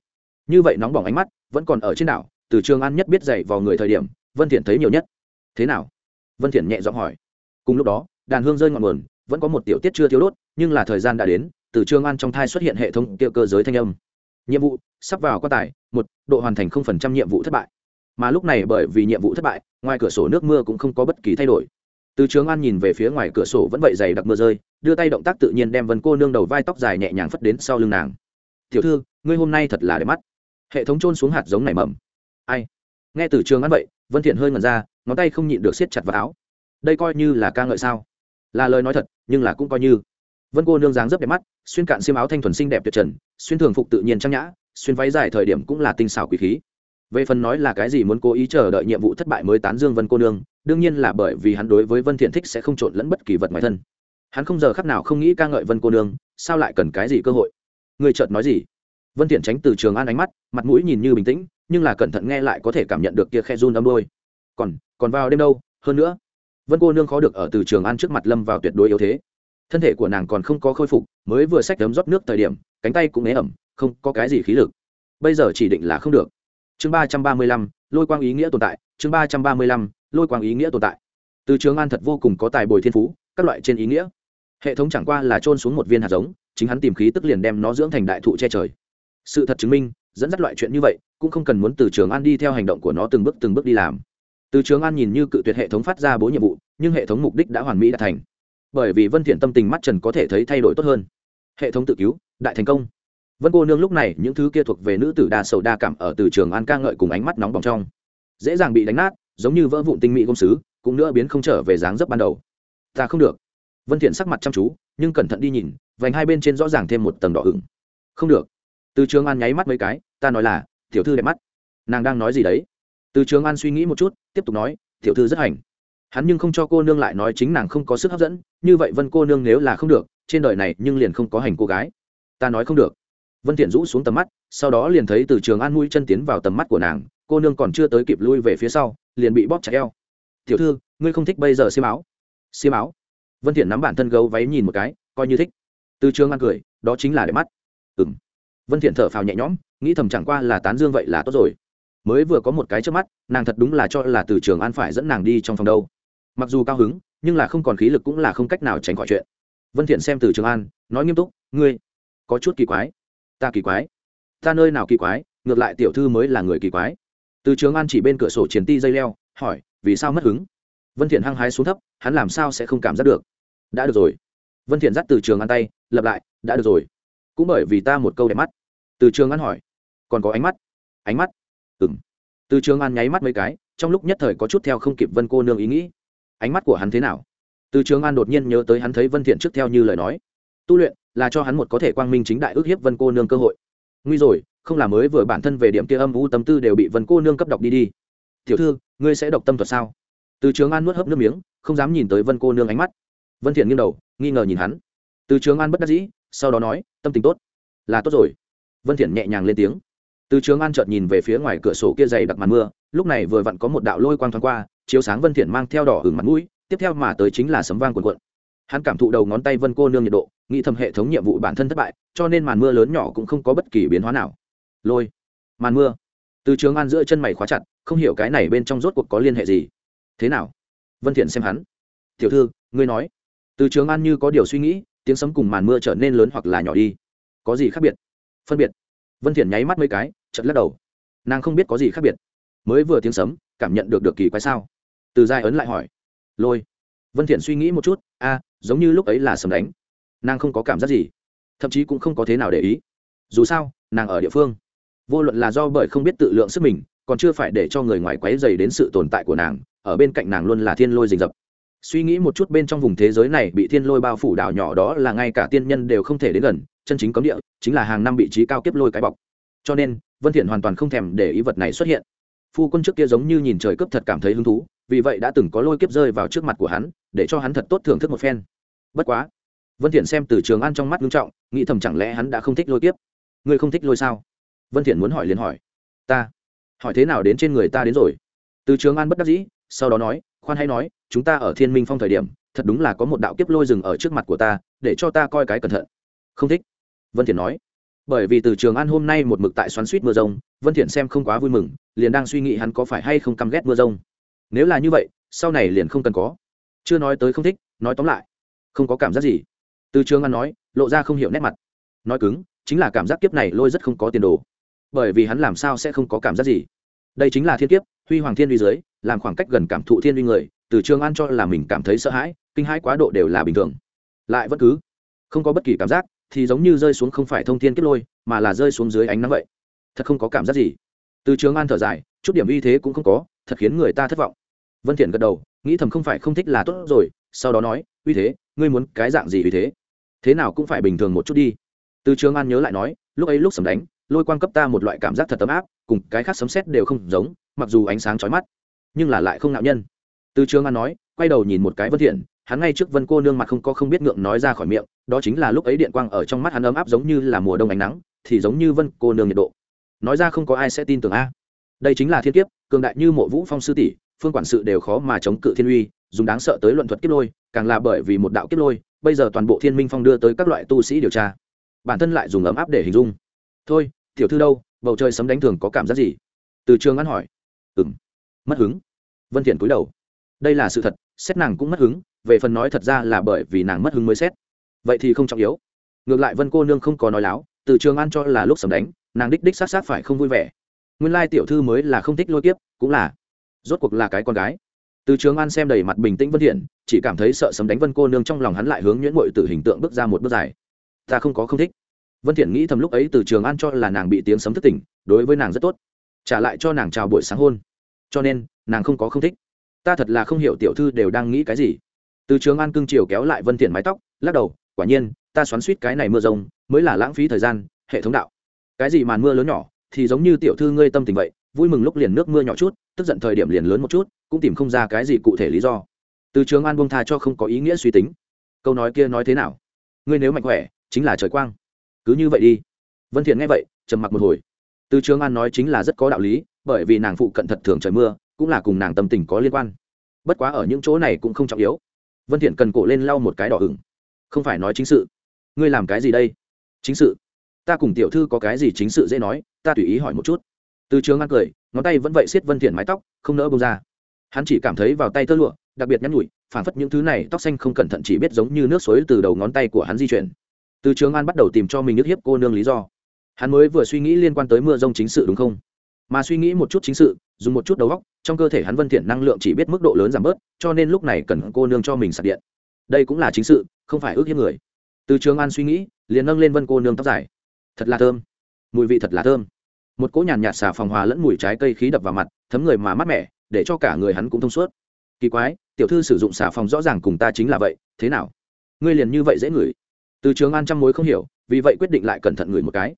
Như vậy nóng bỏng ánh mắt vẫn còn ở trên đảo, từ trường an nhất biết dậy vào người thời điểm, vân thiện thấy nhiều nhất. Thế nào? Vân thiện nhẹ giọng hỏi. Cùng lúc đó, đàn hương rơi ngọn nguồn vẫn có một tiểu tiết chưa thiếu đốt, nhưng là thời gian đã đến, từ trường an trong thai xuất hiện hệ thống tiêu cơ giới thanh âm. Nhiệm vụ, sắp vào quá tải một, độ hoàn thành không phần trăm nhiệm vụ thất bại. Mà lúc này bởi vì nhiệm vụ thất bại, ngoài cửa sổ nước mưa cũng không có bất kỳ thay đổi. Từ trường an nhìn về phía ngoài cửa sổ vẫn vậy dày đặc mưa rơi, đưa tay động tác tự nhiên đem vân cô nương đầu vai tóc dài nhẹ nhàng phất đến sau lưng nàng. Tiểu thư, ngươi hôm nay thật là đẹp mắt. Hệ thống trôn xuống hạt giống nảy mầm. Ai? Nghe từ trường an vậy, vân thiện hơi ngẩn ra, ngón tay không nhịn được siết chặt vào áo. Đây coi như là ca ngợi sao? Là lời nói thật, nhưng là cũng coi như. Vân cô nương dáng rất đẹp mắt, xuyên cạn xiêm áo thanh thuần xinh đẹp tuyệt trần, xuyên thường phục tự nhiên trang nhã, xuyên váy dài thời điểm cũng là tinh xảo quý khí. Về phần nói là cái gì muốn cố ý chờ đợi nhiệm vụ thất bại mới tán dương vân cô nương, đương nhiên là bởi vì hắn đối với vân thiện thích sẽ không trộn lẫn bất kỳ vật ngoài thân. Hắn không giờ khắc nào không nghĩ ca ngợi vân cô nương, sao lại cần cái gì cơ hội? Người chợt nói gì? Vân thiện tránh từ trường an ánh mắt, mặt mũi nhìn như bình tĩnh, nhưng là cẩn thận nghe lại có thể cảm nhận được kia khe run âm đôi còn còn vào đêm đâu? Hơn nữa vân cô nương khó được ở từ trường an trước mặt lâm vào tuyệt đối yếu thế. Thân thể của nàng còn không có khôi phục, mới vừa xách ấm rót nước thời điểm, cánh tay cũng ế ẩm, không có cái gì khí lực. Bây giờ chỉ định là không được. Chương ba trăm ba mươi lăm, lôi quang ý nghĩa tồn tại, chương ba trăm ba mươi lăm, lôi quang ý nghĩa tồn tại. Từ trường an thật vô cùng có tài bồi thiên phú, các loại trên ý nghĩa. Hệ thống chẳng qua là trôn xuống một viên hạt giống, chính hắn tìm khí tức liền đem nó dưỡng thành đại thụ che trời. Sự thật chứng minh, dẫn dắt loại chuyện như vậy, cũng không cần muốn từ trường an đi theo hành động của nó từng bước từng bước đi làm từ trường an nhìn như cự tuyệt hệ thống phát ra bố nhiệm vụ, nhưng hệ thống mục đích đã hoàn mỹ đã thành. Bởi vì vân thiện tâm tình mắt trần có thể thấy thay đổi tốt hơn. Hệ thống tự cứu, đại thành công. Vân cô nương lúc này, những thứ kia thuộc về nữ tử đa sầu đa cảm ở từ trường an ca ngợi cùng ánh mắt nóng bỏng trong. Dễ dàng bị đánh nát, giống như vỡ vụn tinh mỹ công sứ, cũng nữa biến không trở về dáng dấp ban đầu. Ta không được. Vân thiện sắc mặt chăm chú, nhưng cẩn thận đi nhìn, vành hai bên trên rõ ràng thêm một tầng đỏ ửng. Không được. Từ trường an nháy mắt mấy cái, ta nói là, tiểu thư đẹp mắt. Nàng đang nói gì đấy? Từ trường an suy nghĩ một chút, tiếp tục nói, tiểu thư rất hành. Hắn nhưng không cho cô nương lại nói chính nàng không có sức hấp dẫn, như vậy vân cô nương nếu là không được, trên đời này nhưng liền không có hành cô gái. Ta nói không được. Vân thiện rũ xuống tầm mắt, sau đó liền thấy từ trường an mũi chân tiến vào tầm mắt của nàng, cô nương còn chưa tới kịp lui về phía sau, liền bị bóp chặt eo. Tiểu thư, ngươi không thích bây giờ xiêm áo? Xiêm áo? Vân thiện nắm bản thân gấu váy nhìn một cái, coi như thích. Từ trường an cười, đó chính là để mắt. Ừm. Vân thiện thở phào nhẹ nhõm, nghĩ thầm chẳng qua là tán dương vậy là tốt rồi mới vừa có một cái trước mắt, nàng thật đúng là cho là từ trường an phải dẫn nàng đi trong phòng đâu. Mặc dù cao hứng, nhưng là không còn khí lực cũng là không cách nào tránh khỏi chuyện. Vân thiện xem từ trường an, nói nghiêm túc, ngươi, có chút kỳ quái. Ta kỳ quái? Ta nơi nào kỳ quái? Ngược lại tiểu thư mới là người kỳ quái. Từ trường an chỉ bên cửa sổ chiến ti dây leo, hỏi, vì sao mất hứng? Vân thiện hăng hái xuống thấp, hắn làm sao sẽ không cảm giác được? Đã được rồi. Vân thiện dắt từ trường an tay, lập lại, đã được rồi. Cũng bởi vì ta một câu đẹp mắt. Từ trường an hỏi, còn có ánh mắt? Ánh mắt? Ừm. Từ trường an nháy mắt mấy cái, trong lúc nhất thời có chút theo không kịp vân cô nương ý nghĩ. Ánh mắt của hắn thế nào? Từ trường an đột nhiên nhớ tới hắn thấy vân thiện trước theo như lời nói. Tu luyện là cho hắn một có thể quang minh chính đại ước hiếp vân cô nương cơ hội. Nguy rồi, không là mới vừa bản thân về điểm kia âm u tâm tư đều bị vân cô nương cấp độc đi đi. Tiểu thư, ngươi sẽ độc tâm thuật sao? Từ trường an nuốt hấp nước miếng, không dám nhìn tới vân cô nương ánh mắt. Vân thiện nghiêng đầu, nghi ngờ nhìn hắn. Từ trường an bất đắc dĩ, sau đó nói, tâm tình tốt. Là tốt rồi. Vân thiện nhẹ nhàng lên tiếng từ trường an chợt nhìn về phía ngoài cửa sổ kia dày đặc màn mưa, lúc này vừa vặn có một đạo lôi quang thoáng qua, chiếu sáng vân thiện mang theo đỏ hửng mặt mũi, tiếp theo mà tới chính là sấm vang cuộn cuộn. Hắn cảm thụ đầu ngón tay vân cô nương nhiệt độ, nghĩ thầm hệ thống nhiệm vụ bản thân thất bại, cho nên màn mưa lớn nhỏ cũng không có bất kỳ biến hóa nào. Lôi, màn mưa. Từ trường an giữa chân mày khóa chặt, không hiểu cái này bên trong rốt cuộc có liên hệ gì. Thế nào? Vân thiện xem hắn. Tiểu thư, ngươi nói. Từ trường an như có điều suy nghĩ, tiếng sấm cùng màn mưa trở nên lớn hoặc là nhỏ đi. Có gì khác biệt? Phân biệt vân thiện nháy mắt mấy cái chợt lắc đầu nàng không biết có gì khác biệt mới vừa tiếng sấm cảm nhận được được kỳ quái sao từ giai ấn lại hỏi lôi vân thiện suy nghĩ một chút a giống như lúc ấy là sấm đánh nàng không có cảm giác gì thậm chí cũng không có thế nào để ý dù sao nàng ở địa phương vô luận là do bởi không biết tự lượng sức mình còn chưa phải để cho người ngoài quấy dày đến sự tồn tại của nàng ở bên cạnh nàng luôn là thiên lôi rình rập suy nghĩ một chút bên trong vùng thế giới này bị thiên lôi bao phủ đảo nhỏ đó là ngay cả tiên nhân đều không thể đến gần, chân chính cấm địa chính là hàng năm bị trí cao kiếp lôi cái bọc. Cho nên, vân thiện hoàn toàn không thèm để ý vật này xuất hiện. Phu quân trước kia giống như nhìn trời cướp thật cảm thấy hứng thú, vì vậy đã từng có lôi kiếp rơi vào trước mặt của hắn, để cho hắn thật tốt thưởng thức một phen. Bất quá, vân thiện xem từ trường an trong mắt nghiêm trọng, nghĩ thầm chẳng lẽ hắn đã không thích lôi kiếp? Ngươi không thích lôi sao? Vân thiện muốn hỏi liền hỏi. Ta. Hỏi thế nào đến trên người ta đến rồi? Từ trường an bất đắc dĩ, sau đó nói khoan hay nói, chúng ta ở thiên minh phong thời điểm, thật đúng là có một đạo kiếp lôi rừng ở trước mặt của ta, để cho ta coi cái cẩn thận. Không thích. Vân thiện nói. Bởi vì từ trường an hôm nay một mực tại xoắn suýt mưa rông, vân thiện xem không quá vui mừng, liền đang suy nghĩ hắn có phải hay không căm ghét mưa rông. Nếu là như vậy, sau này liền không cần có. Chưa nói tới không thích, nói tóm lại. Không có cảm giác gì. Từ trường an nói, lộ ra không hiểu nét mặt. Nói cứng, chính là cảm giác kiếp này lôi rất không có tiền đồ. Bởi vì hắn làm sao sẽ không có cảm giác gì. Đây chính là thiên kiếp, huy hoàng thiên uy dưới làm khoảng cách gần cảm thụ thiên uy người, từ trường an cho là mình cảm thấy sợ hãi, kinh hãi quá độ đều là bình thường. Lại vẫn cứ không có bất kỳ cảm giác, thì giống như rơi xuống không phải thông thiên kết lôi, mà là rơi xuống dưới ánh nắng vậy. Thật không có cảm giác gì. Từ trường an thở dài, chút điểm uy thế cũng không có, thật khiến người ta thất vọng. Vân thiện gật đầu, nghĩ thầm không phải không thích là tốt rồi, sau đó nói, uy thế, ngươi muốn cái dạng gì uy thế? Thế nào cũng phải bình thường một chút đi. Từ trường an nhớ lại nói, lúc ấy lúc sầm đánh, lôi quang cấp ta một loại cảm giác thật tấm áp, cùng cái khác sấm sét đều không giống, mặc dù ánh sáng chói mắt nhưng là lại không nạo nhân. Từ trường an nói, quay đầu nhìn một cái vân thiện, hắn ngay trước vân cô nương mặt không có không biết ngượng nói ra khỏi miệng, đó chính là lúc ấy điện quang ở trong mắt hắn ấm áp giống như là mùa đông ánh nắng, thì giống như vân cô nương nhiệt độ. Nói ra không có ai sẽ tin tưởng a. Đây chính là thiên kiếp, cường đại như mộ vũ phong sư tỷ, phương quản sự đều khó mà chống cự thiên uy, dùng đáng sợ tới luận thuật kiếp lôi, càng là bởi vì một đạo kiếp lôi, bây giờ toàn bộ thiên minh phong đưa tới các loại tu sĩ điều tra. Bản thân lại dùng ấm áp để hình dung. Thôi, tiểu thư đâu, bầu trời sấm đánh thường có cảm giác gì? Từ trường ăn hỏi. Ừm mất hứng. Vân thiện cúi đầu. Đây là sự thật, xét nàng cũng mất hứng, về phần nói thật ra là bởi vì nàng mất hứng mới xét. Vậy thì không trọng yếu. Ngược lại vân cô nương không có nói láo, từ trường an cho là lúc sầm đánh, nàng đích đích sát sát phải không vui vẻ. Nguyên lai tiểu thư mới là không thích lôi kiếp, cũng là. Rốt cuộc là cái con gái. Từ trường an xem đầy mặt bình tĩnh vân thiện, chỉ cảm thấy sợ sấm đánh vân cô nương trong lòng hắn lại hướng nhuyễn muội tử hình tượng bước ra một bước dài. Ta không có không thích. Vân thiện nghĩ thầm lúc ấy từ trường an cho là nàng bị tiếng sấm thức tỉnh, đối với nàng rất tốt. Trả lại cho nàng chào buổi sáng hôn cho nên nàng không có không thích. Ta thật là không hiểu tiểu thư đều đang nghĩ cái gì. Từ trường an cương chiều kéo lại vân thiện mái tóc, lắc đầu, quả nhiên, ta xoắn suýt cái này mưa rông, mới là lãng phí thời gian, hệ thống đạo. Cái gì màn mưa lớn nhỏ, thì giống như tiểu thư ngươi tâm tình vậy, vui mừng lúc liền nước mưa nhỏ chút, tức giận thời điểm liền lớn một chút, cũng tìm không ra cái gì cụ thể lý do. Từ trường an buông tha cho không có ý nghĩa suy tính. Câu nói kia nói thế nào? Ngươi nếu mạnh khỏe, chính là trời quang. Cứ như vậy đi. Vân thiện nghe vậy, trầm mặc một hồi từ trường an nói chính là rất có đạo lý, bởi vì nàng phụ cận thật thường trời mưa, cũng là cùng nàng tâm tình có liên quan. Bất quá ở những chỗ này cũng không trọng yếu. Vân thiện cần cổ lên lau một cái đỏ ửng. Không phải nói chính sự. Ngươi làm cái gì đây? Chính sự. Ta cùng tiểu thư có cái gì chính sự dễ nói, ta tùy ý hỏi một chút. Từ trường an cười, ngón tay vẫn vậy siết vân thiện mái tóc, không nỡ bông ra. Hắn chỉ cảm thấy vào tay tơ lụa, đặc biệt nhăn nhủi, phản phất những thứ này tóc xanh không cẩn thận chỉ biết giống như nước suối từ đầu ngón tay của hắn di chuyển. Từ trường an bắt đầu tìm cho mình nước hiếp cô nương lý do hắn mới vừa suy nghĩ liên quan tới mưa rông chính sự đúng không? Mà suy nghĩ một chút chính sự, dùng một chút đầu óc, trong cơ thể hắn vân thiện năng lượng chỉ biết mức độ lớn giảm bớt, cho nên lúc này cần cô nương cho mình sạc điện. Đây cũng là chính sự, không phải ước hiếp người. Từ trường an suy nghĩ, liền nâng lên vân cô nương tóc dài. Thật là thơm. Mùi vị thật là thơm. Một cỗ nhàn nhạt xà phòng hòa lẫn mùi trái cây khí đập vào mặt, thấm người mà mát mẻ, để cho cả người hắn cũng thông suốt. Kỳ quái, tiểu thư sử dụng xà phòng rõ ràng cùng ta chính là vậy, thế nào? Ngươi liền như vậy dễ ngửi. Từ trường an trăm mối không hiểu, vì vậy quyết định lại cẩn thận ngửi một cái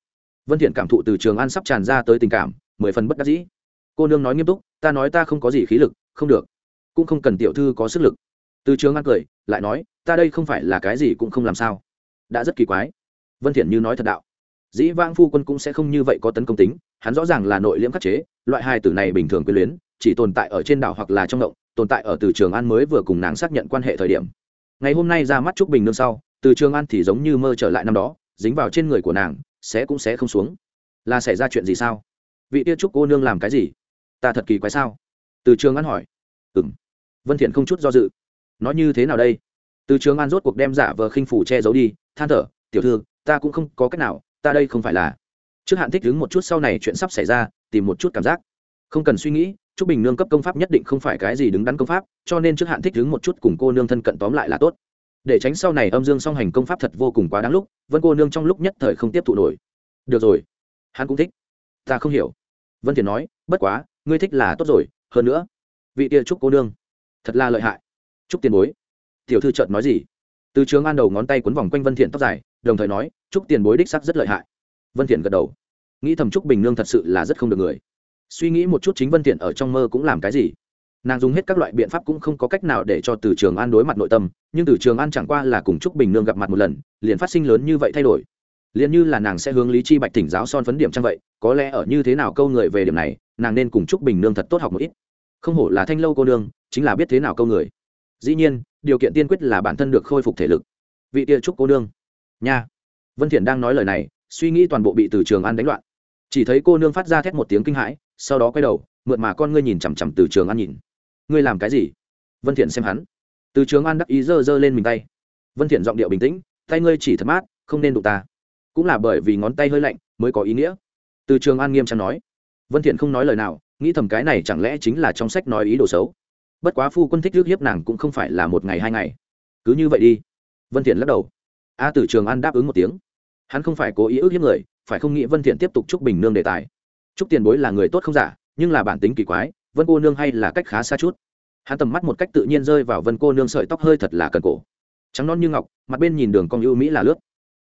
vân thiện cảm thụ từ trường an sắp tràn ra tới tình cảm, mười phần bất đắc dĩ. Cô nương nói nghiêm túc, ta nói ta không có gì khí lực, không được. Cũng không cần tiểu thư có sức lực. Từ trường an cười, lại nói, ta đây không phải là cái gì cũng không làm sao. Đã rất kỳ quái. Vân thiện như nói thật đạo. Dĩ vãng phu quân cũng sẽ không như vậy có tấn công tính, hắn rõ ràng là nội liễm khắc chế, loại hai tử này bình thường quyến luyến, chỉ tồn tại ở trên đảo hoặc là trong động, tồn tại ở từ trường an mới vừa cùng nàng xác nhận quan hệ thời điểm. Ngày hôm nay ra mắt trúc bình nương sau, từ trường an thì giống như mơ trở lại năm đó, dính vào trên người của nàng sẽ cũng sẽ không xuống. Là xảy ra chuyện gì sao? Vị tia trúc cô nương làm cái gì? Ta thật kỳ quái sao? Từ trường an hỏi. Ừng vân thiện không chút do dự. Nói như thế nào đây? Từ trường an rốt cuộc đem giả vờ khinh phủ che giấu đi, than thở, tiểu thư, ta cũng không có cách nào, ta đây không phải là trước hạn thích đứng một chút sau này chuyện sắp xảy ra, tìm một chút cảm giác. Không cần suy nghĩ chúc bình nương cấp công pháp nhất định không phải cái gì đứng đắn công pháp, cho nên trước hạn thích đứng một chút cùng cô nương thân cận tóm lại là tốt để tránh sau này âm dương song hành công pháp thật vô cùng quá đáng lúc, vân cô nương trong lúc nhất thời không tiếp thụ nổi. Được rồi, hắn cũng thích. Ta không hiểu. Vân thiền nói, bất quá, ngươi thích là tốt rồi, hơn nữa, vị tia trúc cô nương thật là lợi hại. Trúc tiền bối. Tiểu thư trợt nói gì? Từ trường an đầu ngón tay quấn vòng quanh vân thiện tóc dài, đồng thời nói, trúc tiền bối đích sắc rất lợi hại. Vân thiện gật đầu. Nghĩ thầm trúc bình nương thật sự là rất không được người. Suy nghĩ một chút chính vân thiện ở trong mơ cũng làm cái gì? Nàng dùng hết các loại biện pháp cũng không có cách nào để cho từ trường an đối mặt nội tâm, nhưng từ trường an chẳng qua là cùng trúc bình nương gặp mặt một lần, liền phát sinh lớn như vậy thay đổi. Liền như là nàng sẽ hướng lý chi bạch tỉnh giáo son phấn điểm trang vậy, có lẽ ở như thế nào câu người về điểm này, nàng nên cùng trúc bình nương thật tốt học một ít. Không hổ là thanh lâu cô nương, chính là biết thế nào câu người. Dĩ nhiên, điều kiện tiên quyết là bản thân được khôi phục thể lực. Vị tia trúc cô nương. Nha. Vân thiện đang nói lời này, suy nghĩ toàn bộ bị từ trường an đánh loạn. Chỉ thấy cô nương phát ra thét một tiếng kinh hãi, sau đó quay đầu, mượn mà con ngươi nhìn chằm chằm từ trường an nhìn ngươi làm cái gì? Vân thiện xem hắn. Từ trường an đắc ý giơ giơ lên mình tay. Vân thiện giọng điệu bình tĩnh, tay ngươi chỉ thật mát, không nên đụng ta. Cũng là bởi vì ngón tay hơi lạnh mới có ý nghĩa. Từ trường an nghiêm trang nói. Vân thiện không nói lời nào, nghĩ thầm cái này chẳng lẽ chính là trong sách nói ý đồ xấu. Bất quá phu quân thích trước hiếp nàng cũng không phải là một ngày hai ngày. Cứ như vậy đi. Vân thiện lắc đầu. A từ trường an đáp ứng một tiếng. Hắn không phải cố ý ước hiếp người, phải không nghĩ vân thiện tiếp tục chúc bình nương đề tài. Chúc tiền bối là người tốt không giả, nhưng là bản tính kỳ quái vân cô nương hay là cách khá xa chút hắn tầm mắt một cách tự nhiên rơi vào vân cô nương sợi tóc hơi thật là cần cổ trắng non như ngọc mặt bên nhìn đường cong ưu mỹ là lướt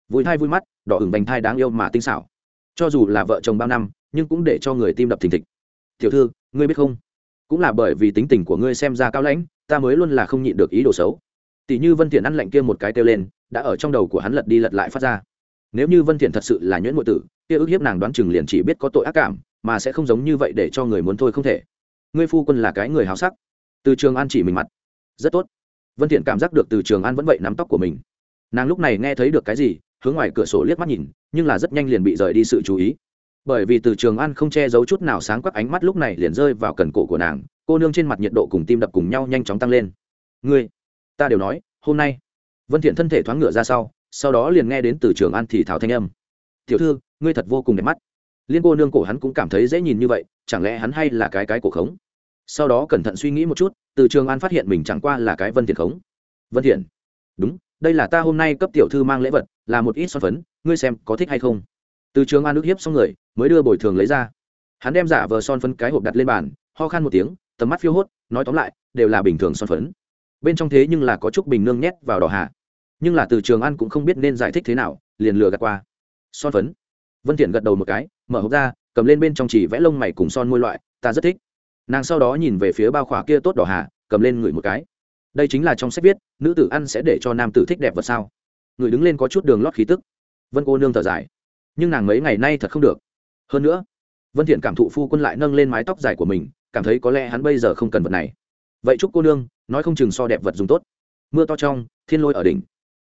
vui thai vui mắt đỏ ửng vành thai đáng yêu mà tinh xảo cho dù là vợ chồng bao năm nhưng cũng để cho người tim đập thình thịch tiểu thư ngươi biết không cũng là bởi vì tính tình của ngươi xem ra cao lãnh ta mới luôn là không nhịn được ý đồ xấu tỷ như vân thiện ăn lạnh kia một cái kêu lên đã ở trong đầu của hắn lật đi lật lại phát ra nếu như vân thiện thật sự là nhuyễn ngụy tử kia ước hiếp nàng đoán chừng liền chỉ biết có tội ác cảm mà sẽ không giống như vậy để cho người muốn thôi không thể ngươi phu quân là cái người háo sắc. Từ trường an chỉ mình mặt. Rất tốt. Vân thiện cảm giác được từ trường an vẫn vậy nắm tóc của mình. Nàng lúc này nghe thấy được cái gì, hướng ngoài cửa sổ liếc mắt nhìn, nhưng là rất nhanh liền bị rời đi sự chú ý. Bởi vì từ trường an không che giấu chút nào sáng quắc ánh mắt lúc này liền rơi vào cần cổ của nàng, cô nương trên mặt nhiệt độ cùng tim đập cùng nhau nhanh chóng tăng lên. Ngươi, ta đều nói, hôm nay. Vân thiện thân thể thoáng ngựa ra sau sau đó liền nghe đến từ trường an thì thảo thanh âm. Tiểu thư, ngươi thật vô cùng đẹp mắt. Liên cô nương cổ hắn cũng cảm thấy dễ nhìn như vậy, chẳng lẽ hắn hay là cái cái cổ khống? Sau đó cẩn thận suy nghĩ một chút, từ trường an phát hiện mình chẳng qua là cái vân thiện khống. Vân thiện đúng, đây là ta hôm nay cấp tiểu thư mang lễ vật, là một ít son phấn, ngươi xem có thích hay không? Từ trường an ước hiếp xong người, mới đưa bồi thường lấy ra. Hắn đem giả vờ son phấn cái hộp đặt lên bàn, ho khan một tiếng, tầm mắt phiêu hốt, nói tóm lại, đều là bình thường son phấn. Bên trong thế nhưng là có chút bình nương nhét vào đỏ hạ nhưng là từ trường an cũng không biết nên giải thích thế nào, liền lừa gạt qua. Son phấn? Vân thiện gật đầu một cái, mở hộp ra, cầm lên bên trong chỉ vẽ lông mày cùng son môi loại, ta rất thích nàng sau đó nhìn về phía bao khỏa kia tốt đỏ hạ cầm lên ngửi một cái. Đây chính là trong sách viết, nữ tử ăn sẽ để cho nam tử thích đẹp vật sao? Người đứng lên có chút đường lót khí tức. Vân cô nương thở dài. Nhưng nàng mấy ngày nay thật không được. Hơn nữa, vân thiện cảm thụ phu quân lại nâng lên mái tóc dài của mình, cảm thấy có lẽ hắn bây giờ không cần vật này. Vậy chúc cô nương, nói không chừng so đẹp vật dùng tốt. Mưa to trong, thiên lôi ở đỉnh.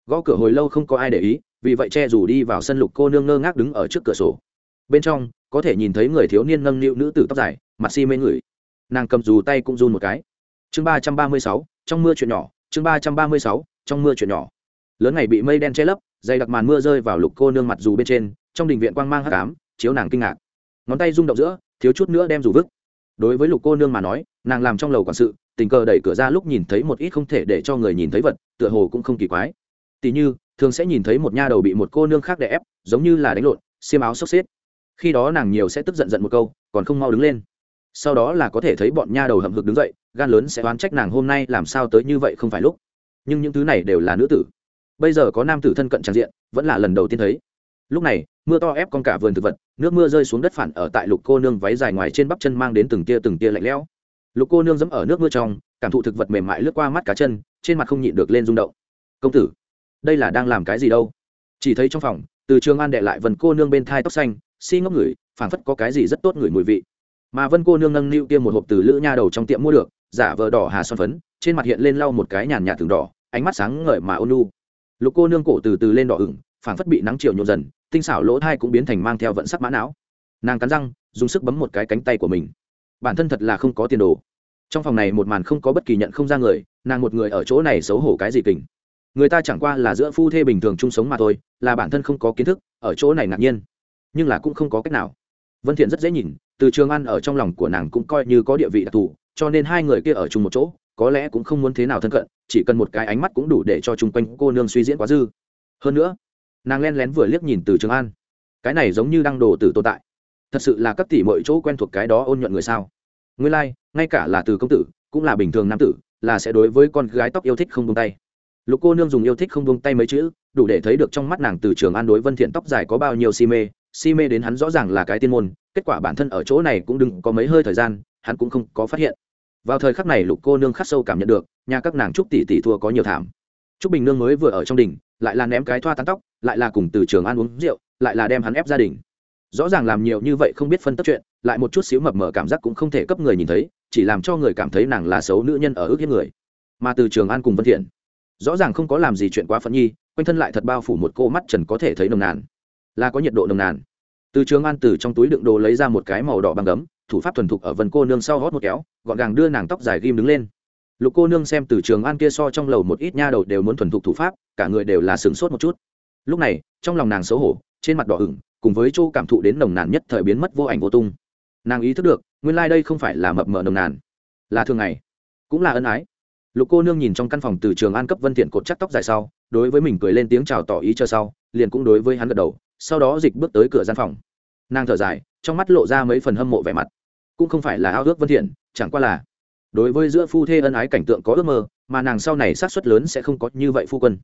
Gõ cửa hồi lâu không có ai để ý, vì vậy che dù đi vào sân lục cô nương ngơ ngác đứng ở trước cửa sổ. Bên trong, có thể nhìn thấy người thiếu niên nâng niu nữ tử tóc dài, mặt si mê ngửi nàng cầm dù tay cũng run một cái. Chương ba trăm ba mươi sáu, trong mưa chuyện nhỏ, chương ba trăm ba mươi sáu, trong mưa chuyện nhỏ. Lớn ngày bị mây đen che lấp, dày đặc màn mưa rơi vào lục cô nương mặt dù bên trên, trong đình viện quang mang hắc ám, chiếu nàng kinh ngạc. Ngón tay rung động giữa, thiếu chút nữa đem dù vứt. Đối với lục cô nương mà nói, nàng làm trong lầu quản sự, tình cờ đẩy cửa ra lúc nhìn thấy một ít không thể để cho người nhìn thấy vật, tựa hồ cũng không kỳ quái. Tỉ như, thường sẽ nhìn thấy một nha đầu bị một cô nương khác đè ép, giống như là đánh lộn, xiêm áo xốc xếp. Khi đó nàng nhiều sẽ tức giận giận một câu, còn không mau đứng lên sau đó là có thể thấy bọn nha đầu hậm hực đứng dậy, gan lớn sẽ oán trách nàng hôm nay làm sao tới như vậy không phải lúc. Nhưng những thứ này đều là nữ tử. Bây giờ có nam tử thân cận tràn diện, vẫn là lần đầu tiên thấy. Lúc này, mưa to ép con cả vườn thực vật, nước mưa rơi xuống đất phản ở tại lục cô nương váy dài ngoài trên bắp chân mang đến từng tia từng tia lạnh lẽo. Lục cô nương dẫm ở nước mưa trong, cảm thụ thực vật mềm mại lướt qua mắt cá chân, trên mặt không nhịn được lên rung động. Công tử, đây là đang làm cái gì đâu? Chỉ thấy trong phòng, từ trường an đệ lại vần cô nương bên thai tóc xanh, si ngốc ngửi, phảng phất có cái gì rất tốt ngửi mùi vị mà vân cô nương nâng niu tiêm một hộp từ lữ nha đầu trong tiệm mua được, giả vờ đỏ hà son phấn, trên mặt hiện lên lau một cái nhàn nhạt thường đỏ, ánh mắt sáng ngời mà ôn lu lục cô nương cổ từ từ lên đỏ ửng, phảng phất bị nắng chiều nhộn dần, tinh xảo lỗ thai cũng biến thành mang theo vận sắc mã não. Nàng cắn răng, dùng sức bấm một cái cánh tay của mình. Bản thân thật là không có tiền đồ. Trong phòng này một màn không có bất kỳ nhận không ra người, nàng một người ở chỗ này xấu hổ cái gì kình. Người ta chẳng qua là giữa phu thê bình thường chung sống mà thôi, là bản thân không có kiến thức, ở chỗ này ngạc nhiên. Nhưng là cũng không có cách nào. Vân thiện rất dễ nhìn từ trường ăn ở trong lòng của nàng cũng coi như có địa vị đặc thù cho nên hai người kia ở chung một chỗ có lẽ cũng không muốn thế nào thân cận chỉ cần một cái ánh mắt cũng đủ để cho chung quanh cô nương suy diễn quá dư. Hơn nữa nàng len lén vừa liếc nhìn từ trường an. Cái này giống như đang đồ tử tồn tại. Thật sự là các tỷ mọi chỗ quen thuộc cái đó ôn nhuận người sao? Ngươi lai、like, ngay cả là từ công tử cũng là bình thường nam tử là sẽ đối với con gái tóc yêu thích không buông tay. Lục cô nương dùng yêu thích không buông tay mấy chữ đủ để thấy được trong mắt nàng từ trường an đối vân thiện tóc dài có bao nhiêu si mê si mê đến hắn rõ ràng là cái tiên môn, kết quả bản thân ở chỗ này cũng đừng có mấy hơi thời gian, hắn cũng không có phát hiện. Vào thời khắc này lục cô nương khắc sâu cảm nhận được, nhà các nàng trúc tỷ tỷ thua có nhiều thảm. Trúc bình nương mới vừa ở trong đỉnh lại là ném cái thoa tán tóc, lại là cùng từ trường ăn uống rượu, lại là đem hắn ép gia đình. Rõ ràng làm nhiều như vậy không biết phân tất chuyện, lại một chút xíu mập mờ cảm giác cũng không thể cấp người nhìn thấy, chỉ làm cho người cảm thấy nàng là xấu nữ nhân ở ước hiếp người. Mà từ trường an cùng vân thiện, rõ ràng không có làm gì chuyện quá phận nhi, quanh thân lại thật bao phủ một cô mắt trần có thể thấy nồng nàn là có nhiệt độ nồng nàn. Từ trường an từ trong túi đựng đồ lấy ra một cái màu đỏ băng gấm, thủ pháp thuần thục ở vân cô nương sau hót một kéo, gọn gàng đưa nàng tóc dài ghim đứng lên. Lục cô nương xem từ trường an kia so trong lầu một ít nha đầu đều muốn thuần thục thủ pháp, cả người đều là sửng sốt một chút. Lúc này, trong lòng nàng xấu hổ, trên mặt đỏ ửng, cùng với chỗ cảm thụ đến nồng nàn nhất thời biến mất vô ảnh vô tung. Nàng ý thức được, nguyên lai、like、đây không phải là mập mờ nồng nàn, là thường ngày, cũng là ân ái. Lục cô nương nhìn trong căn phòng từ trường an cấp vân thiện cột chắc tóc dài sau, đối với mình cười lên tiếng chào tỏ ý cho sau, liền cũng đối với hắn gật đầu sau đó dịch bước tới cửa gian phòng. Nàng thở dài, trong mắt lộ ra mấy phần hâm mộ vẻ mặt. Cũng không phải là ao ước vân thiện, chẳng qua là, đối với giữa phu thê ân ái cảnh tượng có ước mơ, mà nàng sau này sát suất lớn sẽ không có như vậy phu quân.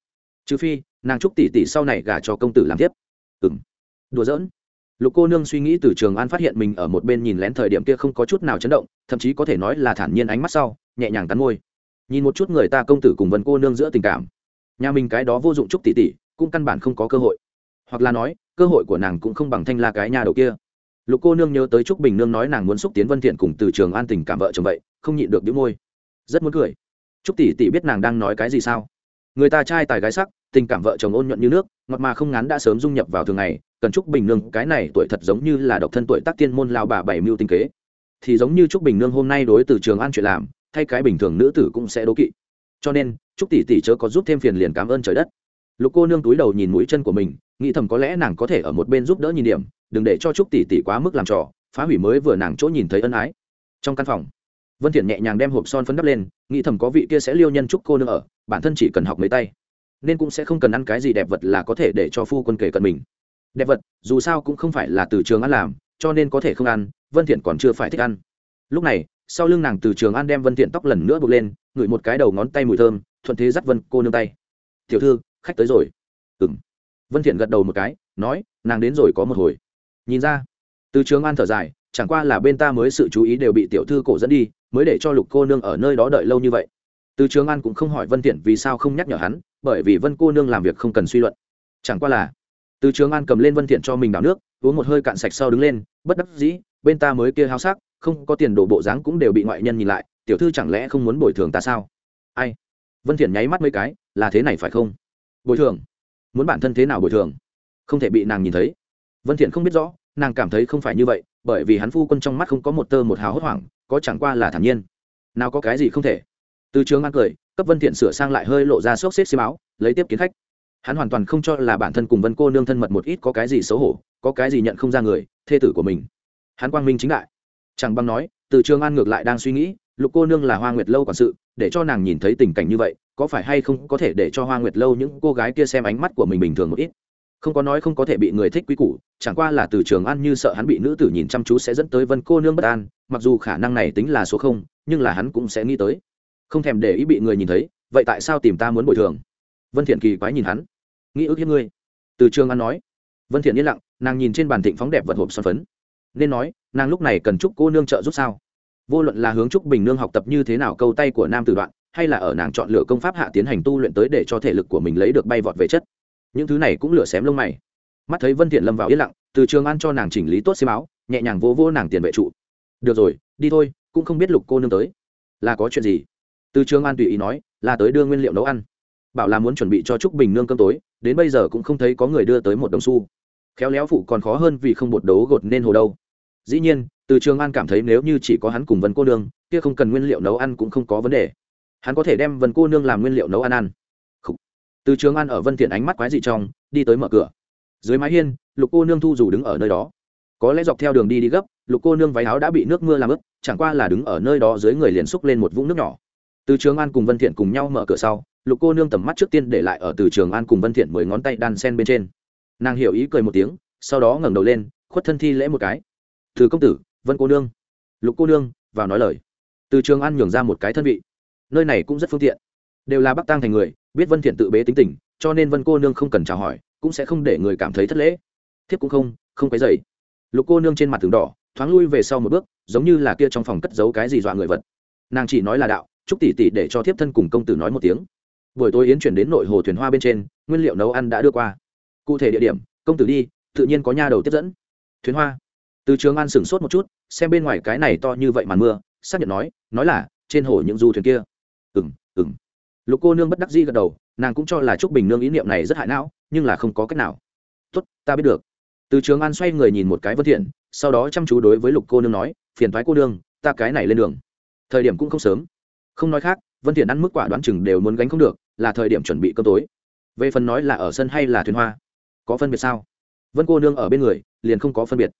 Trừ phi, nàng chúc tỷ tỷ sau này gả cho công tử làm tiếp. Ừng đùa giỡn. Lục cô nương suy nghĩ từ trường an phát hiện mình ở một bên nhìn lén thời điểm kia không có chút nào chấn động, thậm chí có thể nói là thản nhiên ánh mắt sau, nhẹ nhàng cắn môi. Nhìn một chút người ta công tử cùng vân cô nương giữa tình cảm. Nhà mình cái đó vô dụng chúc tỷ tỷ, cũng căn bản không có cơ hội. Hoặc là nói cơ hội của nàng cũng không bằng thanh la cái nhà đầu kia. Lục cô nương nhớ tới trúc bình nương nói nàng muốn xúc tiến vân thiện cùng từ trường an tình cảm vợ chồng vậy, không nhịn được đĩu môi. Rất muốn cười. Trúc tỷ tỷ biết nàng đang nói cái gì sao? Người ta trai tài gái sắc, tình cảm vợ chồng ôn nhuận như nước, ngọt mà không ngán đã sớm dung nhập vào thường ngày, cần trúc bình nương, cái này tuổi thật giống như là độc thân tuổi tác tiên môn lao bà bảy mưu tinh kế. Thì giống như trúc bình nương hôm nay đối từ trường an chuyện làm, thay cái bình thường nữ tử cũng sẽ đố kỵ. Cho nên, trúc tỷ tỷ chớ có giúp thêm phiền liền cảm ơn trời đất. Lục cô nương túi đầu nhìn mũi chân của mình nghĩ thầm có lẽ nàng có thể ở một bên giúp đỡ nhìn điểm, đừng để cho trúc tỷ tỷ quá mức làm trò, phá hủy mới vừa nàng chỗ nhìn thấy ân ái. Trong căn phòng, vân thiện nhẹ nhàng đem hộp son phấn đắp lên, nghĩ thầm có vị kia sẽ liêu nhân trúc cô nương ở, bản thân chỉ cần học mấy tay, nên cũng sẽ không cần ăn cái gì đẹp vật là có thể để cho phu quân kể cận mình. Đẹp vật, dù sao cũng không phải là từ trường ăn làm, cho nên có thể không ăn, vân thiện còn chưa phải thích ăn. Lúc này, sau lưng nàng từ trường ăn đem vân thiện tóc lần nữa buộc lên, ngửi một cái đầu ngón tay mùi thơm, thuận thế dắt vân cô nương tay. Tiểu thư, khách tới rồi. Ừm vân thiện gật đầu một cái, nói, nàng đến rồi có một hồi. Nhìn ra, từ trường an thở dài, chẳng qua là bên ta mới sự chú ý đều bị tiểu thư cổ dẫn đi, mới để cho lục cô nương ở nơi đó đợi lâu như vậy. Từ trường an cũng không hỏi vân thiện vì sao không nhắc nhở hắn, bởi vì vân cô nương làm việc không cần suy luận. Chẳng qua là, từ trường an cầm lên vân thiện cho mình đảo nước, uống một hơi cạn sạch sau đứng lên, bất đắc dĩ, bên ta mới kia háo sắc, không có tiền đổ bộ dáng cũng đều bị ngoại nhân nhìn lại, tiểu thư chẳng lẽ không muốn bồi thường ta sao? Ai? Vân thiện nháy mắt mấy cái, là thế này phải không? Bồi thường muốn bản thân thế nào bồi thường? Không thể bị nàng nhìn thấy. Vân thiện không biết rõ, nàng cảm thấy không phải như vậy, bởi vì hắn phu quân trong mắt không có một tơ một hào hốt hoảng, có chẳng qua là thản nhiên. Nào có cái gì không thể. Từ trường an cười, cấp vân thiện sửa sang lại hơi lộ ra sốc xếp xi báo lấy tiếp kiến khách. Hắn hoàn toàn không cho là bản thân cùng vân cô nương thân mật một ít có cái gì xấu hổ, có cái gì nhận không ra người, thê tử của mình. Hắn quang minh chính đại. Chẳng băng nói, từ trường an ngược lại đang suy nghĩ, lục cô nương là hoa nguyệt lâu quản sự, để cho nàng nhìn thấy tình cảnh như vậy có phải hay không có thể để cho hoa nguyệt lâu những cô gái kia xem ánh mắt của mình bình thường một ít? Không có nói không có thể bị người thích quý củ, chẳng qua là từ trường an như sợ hắn bị nữ tử nhìn chăm chú sẽ dẫn tới vân cô nương bất an, mặc dù khả năng này tính là số không, nhưng là hắn cũng sẽ nghĩ tới. Không thèm để ý bị người nhìn thấy, vậy tại sao tìm ta muốn bồi thường? Vân thiện kỳ quái nhìn hắn. Nghĩ ước hiếp ngươi. Từ trường an nói. Vân thiện yên lặng, nàng nhìn trên bàn thịnh phóng đẹp vật hộp son phấn. Nên nói, nàng lúc này cần chúc cô nương trợ giúp sao? Vô luận là hướng chúc bình nương học tập như thế nào, câu tay của nam tử đoạn hay là ở nàng chọn lựa công pháp hạ tiến hành tu luyện tới để cho thể lực của mình lấy được bay vọt về chất. Những thứ này cũng lửa xém lông mày. Mắt thấy vân thiện lâm vào yên lặng, từ trường an cho nàng chỉnh lý tốt xiêm áo, nhẹ nhàng vô vô nàng tiền vệ trụ. Được rồi, đi thôi, cũng không biết lục cô nương tới. Là có chuyện gì? Từ trường an tùy ý nói, là tới đưa nguyên liệu nấu ăn. Bảo là muốn chuẩn bị cho trúc bình nương cơm tối, đến bây giờ cũng không thấy có người đưa tới một đồng xu. Khéo léo phụ còn khó hơn vì không bột đấu gột nên hồ đâu. Dĩ nhiên, từ trường an cảm thấy nếu như chỉ có hắn cùng vân cô nương, kia không cần nguyên liệu nấu ăn cũng không có vấn đề hắn có thể đem vân cô nương làm nguyên liệu nấu ăn ăn. Từ trường an ở vân thiện ánh mắt quái dị trong, đi tới mở cửa. Dưới mái hiên, lục cô nương thu dù đứng ở nơi đó. Có lẽ dọc theo đường đi đi gấp, lục cô nương váy áo đã bị nước mưa làm ướt, chẳng qua là đứng ở nơi đó dưới người liền xúc lên một vũng nước nhỏ. Từ trường an cùng vân thiện cùng nhau mở cửa sau, lục cô nương tầm mắt trước tiên để lại ở từ trường an cùng vân thiện mười ngón tay đan sen bên trên. Nàng hiểu ý cười một tiếng, sau đó ngẩng đầu lên, khuất thân thi lễ một cái. Từ công tử, vân cô nương. Lục cô nương vào nói lời. Từ trường an nhường ra một cái thân vị nơi này cũng rất phương tiện. Đều là bắc tang thành người, biết vân thiện tự bế tính tình, cho nên vân cô nương không cần chào hỏi, cũng sẽ không để người cảm thấy thất lễ. Thiếp cũng không không quấy dậy lục cô nương trên mặt tường đỏ, thoáng lui về sau một bước, giống như là kia trong phòng cất giấu cái gì dọa người vật. Nàng chỉ nói là đạo, chúc tỷ tỷ để cho thiếp thân cùng công tử nói một tiếng. Buổi tối yến chuyển đến nội hồ thuyền hoa bên trên, nguyên liệu nấu ăn đã đưa qua. Cụ thể địa điểm, công tử đi, tự nhiên có nha đầu tiếp dẫn. Thuyền hoa. Từ trường an sửng sốt một chút, xem bên ngoài cái này to như vậy màn mưa, xác nhận nói nói là, trên hồ những du thuyền kia ừng ừng lục cô nương bất đắc dĩ gật đầu, nàng cũng cho là trúc bình nương ý niệm này rất hại não, nhưng là không có cách nào. Tốt, ta biết được. Từ trường an xoay người nhìn một cái vân thiện, sau đó chăm chú đối với lục cô nương nói, phiền thoái cô nương, ta cái này lên đường. Thời điểm cũng không sớm. Không nói khác, vân thiện ăn mức quả đoán chừng đều muốn gánh không được, là thời điểm chuẩn bị cơm tối. Về phần nói là ở sân hay là thuyền hoa, có phân biệt sao? Vân cô nương ở bên người, liền không có phân biệt.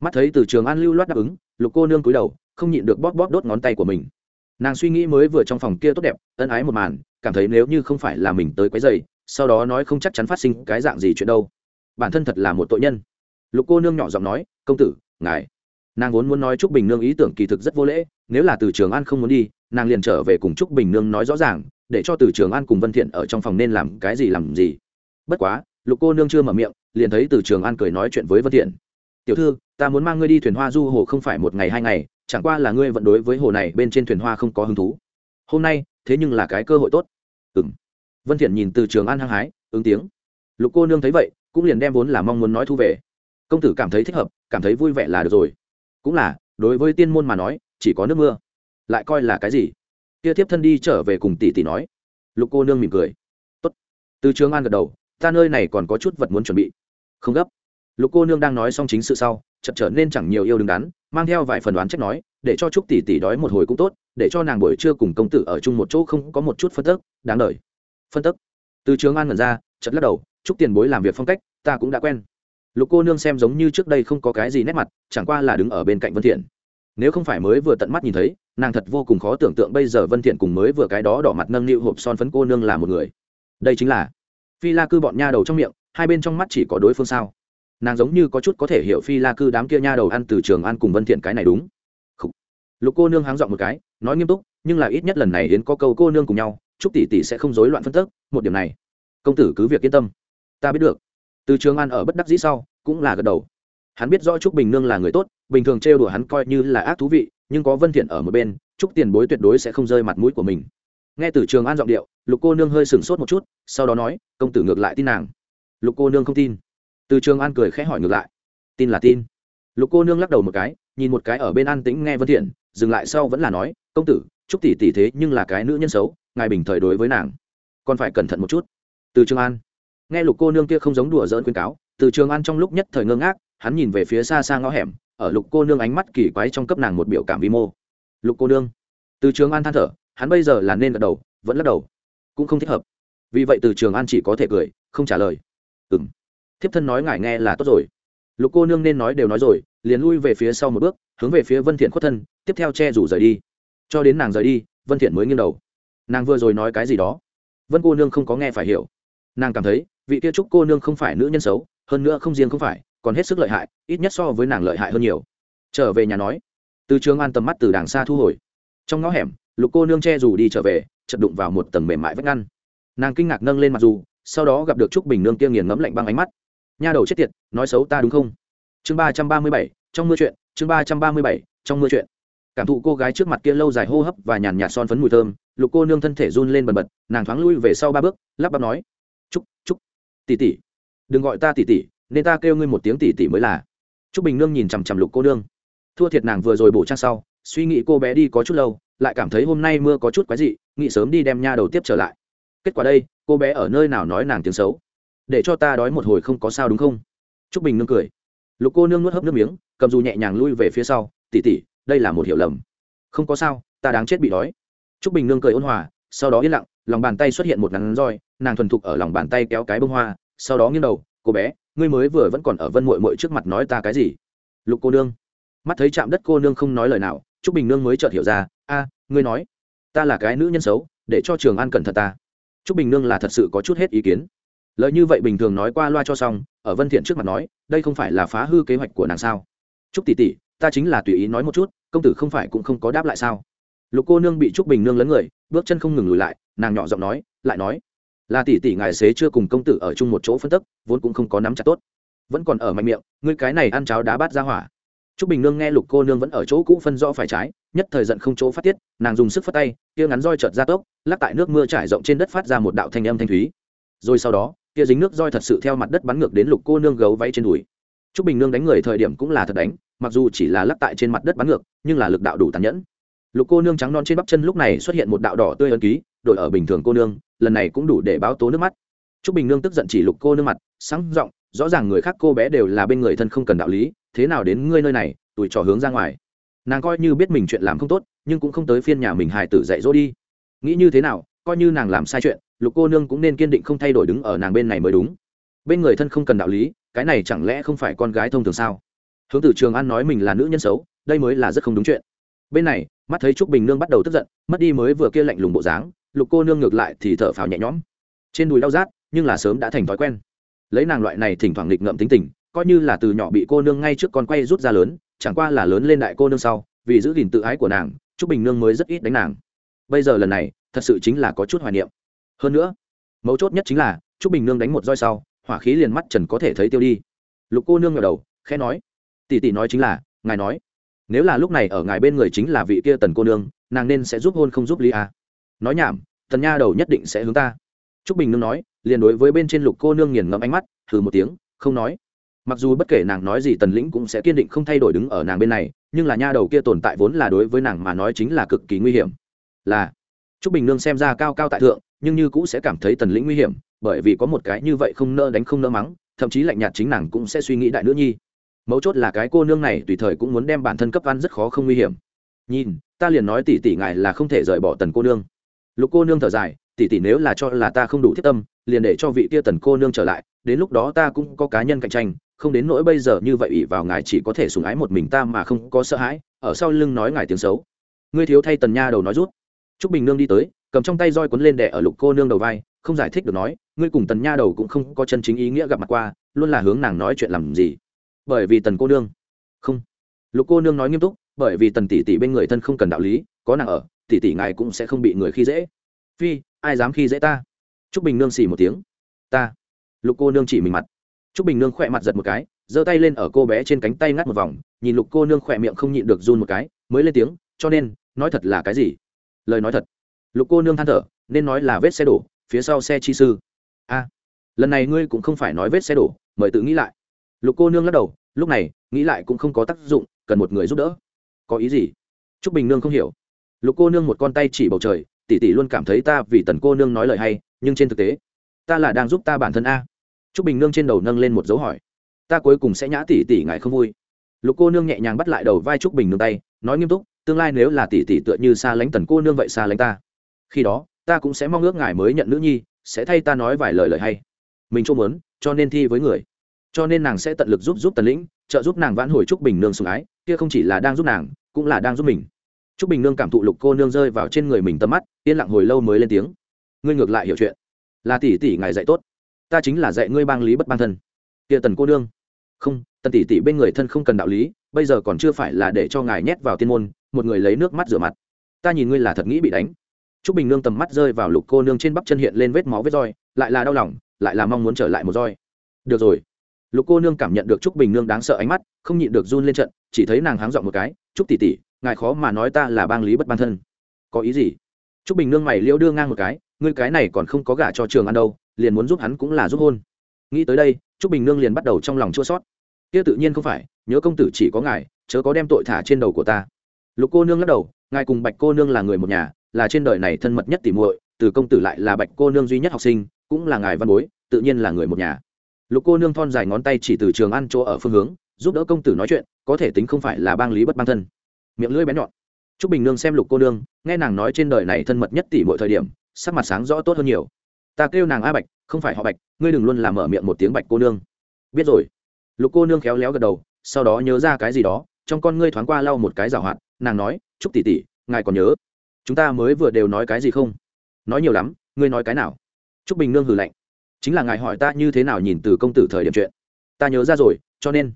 Mắt thấy từ trường an lưu loát đáp ứng, lục cô nương cúi đầu, không nhịn được bóp bóp đốt ngón tay của mình nàng suy nghĩ mới vừa trong phòng kia tốt đẹp, ân ái một màn, cảm thấy nếu như không phải là mình tới quấy dày sau đó nói không chắc chắn phát sinh cái dạng gì chuyện đâu. Bản thân thật là một tội nhân. Lục cô nương nhỏ giọng nói, công tử, ngài. Nàng vốn muốn nói chúc bình nương ý tưởng kỳ thực rất vô lễ, nếu là từ trường an không muốn đi, nàng liền trở về cùng chúc bình nương nói rõ ràng, để cho từ trường an cùng vân thiện ở trong phòng nên làm cái gì làm gì. Bất quá, lục cô nương chưa mở miệng, liền thấy từ trường an cười nói chuyện với vân thiện. Tiểu thư, ta muốn mang ngươi đi thuyền hoa du hồ không phải một ngày hai ngày chẳng qua là ngươi vẫn đối với hồ này bên trên thuyền hoa không có hứng thú. Hôm nay, thế nhưng là cái cơ hội tốt. Ừng vân thiện nhìn từ trường an hăng hái, ứng tiếng. Lục cô nương thấy vậy, cũng liền đem vốn là mong muốn nói thu về. Công tử cảm thấy thích hợp, cảm thấy vui vẻ là được rồi. Cũng là, đối với tiên môn mà nói, chỉ có nước mưa. Lại coi là cái gì? Kia tiếp thân đi trở về cùng tỷ tỷ nói. Lục cô nương mỉm cười. Tốt. Từ trường an gật đầu, ta nơi này còn có chút vật muốn chuẩn bị. Không gấp. Lục cô nương đang nói xong chính sự sau, chợt trở nên chẳng nhiều yêu đứng đắn mang theo vài phần đoán trách nói, để cho trúc tỷ tỷ đói một hồi cũng tốt, để cho nàng buổi trưa cùng công tử ở chung một chỗ không có một chút phân tức, đáng đời phân tức? Từ trường an ngẩn ra, chợt lắc đầu, trúc tiền bối làm việc phong cách, ta cũng đã quen. Lục cô nương xem giống như trước đây không có cái gì nét mặt, chẳng qua là đứng ở bên cạnh vân thiện. Nếu không phải mới vừa tận mắt nhìn thấy, nàng thật vô cùng khó tưởng tượng bây giờ vân thiện cùng mới vừa cái đó đỏ mặt nâng niu hộp son phấn cô nương là một người. Đây chính là phi la cư bọn nha đầu trong miệng, hai bên trong mắt chỉ có đối phương sao? Nàng giống như có chút có thể hiểu phi la cư đám kia nha đầu ăn từ trường ăn cùng vân thiện cái này đúng. Khủ. lục cô nương háng dọn một cái, nói nghiêm túc, nhưng là ít nhất lần này đến có câu cô nương cùng nhau, chúc tỷ tỷ sẽ không rối loạn phân tức, một điểm này, công tử cứ việc yên tâm. Ta biết được. Từ trường an ở bất đắc dĩ sau, cũng là gật đầu. Hắn biết rõ trúc bình nương là người tốt, bình thường trêu đùa hắn coi như là ác thú vị, nhưng có vân thiện ở một bên trúc tiền bối tuyệt đối sẽ không rơi mặt mũi của mình. Nghe từ trường an giọng điệu, lục cô nương hơi sừng sốt một chút, sau đó nói, công tử ngược lại tin nàng. Lục cô nương không tin từ trường an cười khẽ hỏi ngược lại. Tin là tin. Lục cô nương lắc đầu một cái, nhìn một cái ở bên an tĩnh nghe vân thiện, dừng lại sau vẫn là nói, công tử trúc tỷ tỷ thế nhưng là cái nữ nhân xấu, ngài bình thời đối với nàng. Còn phải cẩn thận một chút. Từ trường an. Nghe lục cô nương kia không giống đùa giỡn khuyên cáo, từ trường an trong lúc nhất thời ngơ ngác, hắn nhìn về phía xa xa ngõ hẻm, ở lục cô nương ánh mắt kỳ quái trong cấp nàng một biểu cảm vi mô. Lục cô nương. Từ trường an than thở, hắn bây giờ là nên gật đầu, vẫn lắc đầu. Cũng không thích hợp. Vì vậy từ trường an chỉ có thể cười, không trả lời. Ừ thiếp thân nói ngài nghe là tốt rồi. Lục cô nương nên nói đều nói rồi, liền lui về phía sau một bước, hướng về phía vân thiện khuất thân, tiếp theo che rủ rời đi. Cho đến nàng rời đi, vân thiện mới nghiêng đầu. Nàng vừa rồi nói cái gì đó? Vân cô nương không có nghe phải hiểu. Nàng cảm thấy, vị kia trúc cô nương không phải nữ nhân xấu, hơn nữa không riêng không phải, còn hết sức lợi hại, ít nhất so với nàng lợi hại hơn nhiều. Trở về nhà nói. Từ trường an tầm mắt từ đàng xa thu hồi. Trong ngõ hẻm, lục cô nương che dù đi trở về chật đụng vào một tầng mềm mại vách ngăn. Nàng kinh ngạc nâng lên mặt dù, sau đó gặp được trúc bình nương kia nghiền ngẫm lạnh băng ánh mắt nha đầu chết tiệt, nói xấu ta đúng không? Chương ba trăm ba mươi bảy, trong mưa chuyện, chương ba trăm ba mươi bảy, trong mưa chuyện. Cảm thụ cô gái trước mặt kia lâu dài hô hấp và nhàn nhạt son phấn mùi thơm, lục cô nương thân thể run lên bần bật, nàng thoáng lui về sau ba bước, lắp bắp nói, chúc chúc tỉ tỉ đừng gọi ta tỉ tỉ nên ta kêu ngươi một tiếng tỉ tỉ mới là. Chúc bình nương nhìn chằm chằm lục cô nương. Thua thiệt nàng vừa rồi bổ trang sau, suy nghĩ cô bé đi có chút lâu, lại cảm thấy hôm nay mưa có chút quái dị, nghĩ sớm đi đem nha đầu tiếp trở lại. Kết quả đây, cô bé ở nơi nào nói nàng tiếng xấu? Để cho ta đói một hồi không có sao đúng không? T r ú c bình nương cười. Lục cô nương nuốt hấp nước miếng, cầm dù nhẹ nhàng lui về phía sau tỉ tỉ đây là một hiểu lầm. Không có sao, ta đáng chết bị đói. T r ú c bình nương cười ôn hòa, sau đó yên lặng, lòng bàn tay xuất hiện một ngắn roi, nàng thuần thục ở lòng bàn tay kéo cái bông hoa, sau đó nghiêng đầu, cô bé, ngươi mới vừa vẫn còn ở vân mội mội trước mặt nói ta cái gì? Lục cô nương. Mắt thấy chạm đất cô nương không nói lời nào t r ú c bình nương mới chợt hiểu ra, a, ngươi nói, ta là cái nữ nhân xấu, để cho trường an cẩn thận ta. T r ú c bình nương là thật sự có chút hết ý kiến lời như vậy bình thường nói qua loa cho xong ở vân thiện trước mặt nói đây không phải là phá hư kế hoạch của nàng sao? Trúc tỷ tỷ ta chính là tùy ý nói một chút công tử không phải cũng không có đáp lại sao? Lục cô nương bị trúc bình nương lấn người bước chân không ngừng lùi lại nàng nhỏ giọng nói lại nói là tỷ tỷ ngài xế chưa cùng công tử ở chung một chỗ phân tức vốn cũng không có nắm chặt tốt. Vẫn còn ở mạnh miệng ngươi cái này ăn cháo đá bát ra hỏa. Trúc Bình Nương nghe Lục cô nương vẫn ở chỗ cũ phân rõ phải trái, nhất thời giận không chỗ phát tiết, nàng dùng sức phát tay, kia ngắn roi chợt ra tốc, lắc tại nước mưa trải rộng trên đất phát ra một đạo thanh âm thanh thúy. Rồi sau đó, kia dính nước roi thật sự theo mặt đất bắn ngược đến Lục cô nương gấu váy trên đùi. Trúc Bình Nương đánh người thời điểm cũng là thật đánh, mặc dù chỉ là lắc tại trên mặt đất bắn ngược, nhưng là lực đạo đủ tàn nhẫn. Lục cô nương trắng non trên bắp chân lúc này xuất hiện một đạo đỏ tươi ấn ký, đội ở bình thường cô nương, lần này cũng đủ để báo tố nước mắt. Trúc Bình Nương tức giận chỉ Lục cô nương mặt, sáng giọng, rõ ràng người khác cô bé đều là bên người thân không cần đạo lý, thế nào đến ngươi nơi này, tuổi trò hướng ra ngoài nàng coi như biết mình chuyện làm không tốt nhưng cũng không tới phiên nhà mình hài tử dạy dỗ đi nghĩ như thế nào coi như nàng làm sai chuyện lục cô nương cũng nên kiên định không thay đổi đứng ở nàng bên này mới đúng. Bên người thân không cần đạo lý, cái này chẳng lẽ không phải con gái thông thường sao? Hướng tử trường an nói mình là nữ nhân xấu, đây mới là rất không đúng chuyện. Bên này, mắt thấy trúc bình nương bắt đầu tức giận, mất đi mới vừa kia lạnh lùng bộ dáng, lục cô nương ngược lại thì thở phào nhẹ nhõm. Trên đùi đau rát, nhưng là sớm đã thành thói quen. Lấy nàng loại này thỉnh thoảng nghịch ngợm tính tình, coi như là từ nhỏ bị cô nương ngay trước con quay rút ra lớn, chẳng qua là lớn lên đại cô nương sau, vì giữ gìn tự ái của nàng, trúc bình nương mới rất ít đánh nàng. Bây giờ lần này, thật sự chính là có chút hoài niệm hơn nữa, mấu chốt nhất chính là, trúc bình nương đánh một roi sau, hỏa khí liền mắt trần có thể thấy tiêu đi. Lục cô nương ngờ đầu, khẽ nói, tỷ tỷ nói chính là, ngài nói, nếu là lúc này ở ngài bên người chính là vị kia tần cô nương, nàng nên sẽ giúp hôn không giúp ly à. nói nhảm, tần nha đầu nhất định sẽ hướng ta. Trúc bình nương nói, liền đối với bên trên lục cô nương nghiền ngẫm ánh mắt thử một tiếng, không nói. Mặc dù bất kể nàng nói gì tần lĩnh cũng sẽ kiên định không thay đổi đứng ở nàng bên này, nhưng là nha đầu kia tồn tại vốn là đối với nàng mà nói chính là cực kỳ nguy hiểm. Là Trúc bình nương xem ra cao cao tại thượng, nhưng như cũ sẽ cảm thấy tần lĩnh nguy hiểm, bởi vì có một cái như vậy không nỡ đánh không nỡ mắng, thậm chí lạnh nhạt chính nàng cũng sẽ suy nghĩ đại nữ nhi. Mấu chốt là cái cô nương này tùy thời cũng muốn đem bản thân cấp ăn rất khó không nguy hiểm. Nhìn, ta liền nói tỷ tỷ ngài là không thể rời bỏ tần cô nương. Lục cô nương thở dài, tỷ tỷ nếu là cho là ta không đủ thiết tâm, liền để cho vị tia tần cô nương trở lại, đến lúc đó ta cũng có cá nhân cạnh tranh, không đến nỗi bây giờ như vậy ỷ vào ngài chỉ có thể sùng ái một mình ta mà không có sợ hãi, ở sau lưng nói ngài tiếng xấu. Ngươi thiếu thay tần nha đầu nói rút. Trúc bình nương đi tới, cầm trong tay roi cuốn lên đẻ ở lục cô nương đầu vai, không giải thích được nói, ngươi cùng tần nha đầu cũng không có chân chính ý nghĩa gặp mặt qua, luôn là hướng nàng nói chuyện làm gì? Bởi vì tần cô nương. Không. Lục cô nương nói nghiêm túc, bởi vì tần tỷ tỷ bên người thân không cần đạo lý, có nàng ở, tỷ tỷ ngài cũng sẽ không bị người khi dễ. Phi, ai dám khi dễ ta? Trúc bình nương xì một tiếng. Ta. Lục cô nương chỉ mình mặt. Trúc bình nương khỏe mặt giật một cái, giơ tay lên ở cô bé trên cánh tay ngắt một vòng, nhìn lục cô nương khỏe miệng không nhịn được run một cái, mới lên tiếng, cho nên, nói thật là cái gì? Lời nói thật. Lục cô nương than thở, nên nói là vết xe đổ, phía sau xe chi sư. A, lần này ngươi cũng không phải nói vết xe đổ, mời tự nghĩ lại. Lục cô nương lắc đầu, lúc này, nghĩ lại cũng không có tác dụng, cần một người giúp đỡ. Có ý gì? T r ú c bình nương không hiểu. Lục cô nương một con tay chỉ bầu trời tỷ tỷ luôn cảm thấy ta vì tần cô nương nói lời hay, nhưng trên thực tế, ta là đang giúp ta bản thân a. T r ú c bình nương trên đầu nâng lên một dấu hỏi. Ta cuối cùng sẽ nhã tỷ tỷ ngại không vui. Lục cô nương nhẹ nhàng bắt lại đầu vai t r ú c bình nương tay, nói nghiêm túc tương lai nếu là tỷ tỷ tựa như xa lánh tần cô nương vậy xa lánh ta. Khi đó, ta cũng sẽ mong ước ngài mới nhận nữ nhi, sẽ thay ta nói vài lời lời hay. Mình trông muốn, cho nên thi với người. Cho nên nàng sẽ tận lực giúp giúp tần lĩnh, trợ giúp nàng vãn hồi trúc bình nương sùng ái, kia không chỉ là đang giúp nàng, cũng là đang giúp mình. Trúc bình nương cảm thụ lục cô nương rơi vào trên người mình tầm mắt, yên lặng hồi lâu mới lên tiếng. Ngươi ngược lại hiểu chuyện. Là tỷ tỷ ngài dạy tốt. Ta chính là dạy ngươi bang lý bất bang thân. Kia tần cô nương. Không, tần tỷ tỷ bên người thân không cần đạo lý, bây giờ còn chưa phải là để cho ngài nhét vào tiên môn một người lấy nước mắt rửa mặt. Ta nhìn ngươi là thật nghĩ bị đánh. T r ú c bình nương tầm mắt rơi vào lục cô nương trên bắp chân hiện lên vết máu vết roi, lại là đau lòng, lại là mong muốn trở lại một roi. Được rồi. Lục cô nương cảm nhận được t r ú c bình nương đáng sợ ánh mắt, không nhịn được run lên trận, chỉ thấy nàng háng dọn một cái t r ú c tỷ tỷ, ngài khó mà nói ta là bang lý bất ban thân. Có ý gì? T r ú c bình nương mày liễu đưa ngang một cái, ngươi cái này còn không có gả cho trường ăn đâu, liền muốn giúp hắn cũng là giúp hôn. Nghĩ tới đây, trúc bình nương liền bắt đầu trong lòng chua sót kia tự nhiên không phải, nhớ công tử chỉ có ngài, chớ có đem tội thả trên đầu của ta lục cô nương lắc đầu, ngài cùng bạch cô nương là người một nhà, là trên đời này thân mật nhất tỉ muội, từ công tử lại là bạch cô nương duy nhất học sinh, cũng là ngài văn bối, tự nhiên là người một nhà. Lục cô nương thon dài ngón tay chỉ từ trường ăn chỗ ở phương hướng, giúp đỡ công tử nói chuyện, có thể tính không phải là bang lý bất bang thân. Miệng lưỡi bén nhọn. T r ú c bình nương xem lục cô nương, nghe nàng nói trên đời này thân mật nhất tỷ mọi thời điểm, sắc mặt sáng rõ tốt hơn nhiều. Ta kêu nàng a bạch, không phải họ bạch, ngươi đừng luôn làm mở miệng một tiếng bạch cô nương. Biết rồi. Lục cô nương khéo léo gật đầu, sau đó nhớ ra cái gì đó trong con ngươi thoáng qua lau một cái rào hoạt, nàng nói chúc tỷ tỷ, ngài còn nhớ, chúng ta mới vừa đều nói cái gì không? Nói nhiều lắm, ngươi nói cái nào? Chúc bình nương hừ lạnh, chính là ngài hỏi ta như thế nào nhìn từ công tử thời điểm chuyện. Ta nhớ ra rồi, cho nên,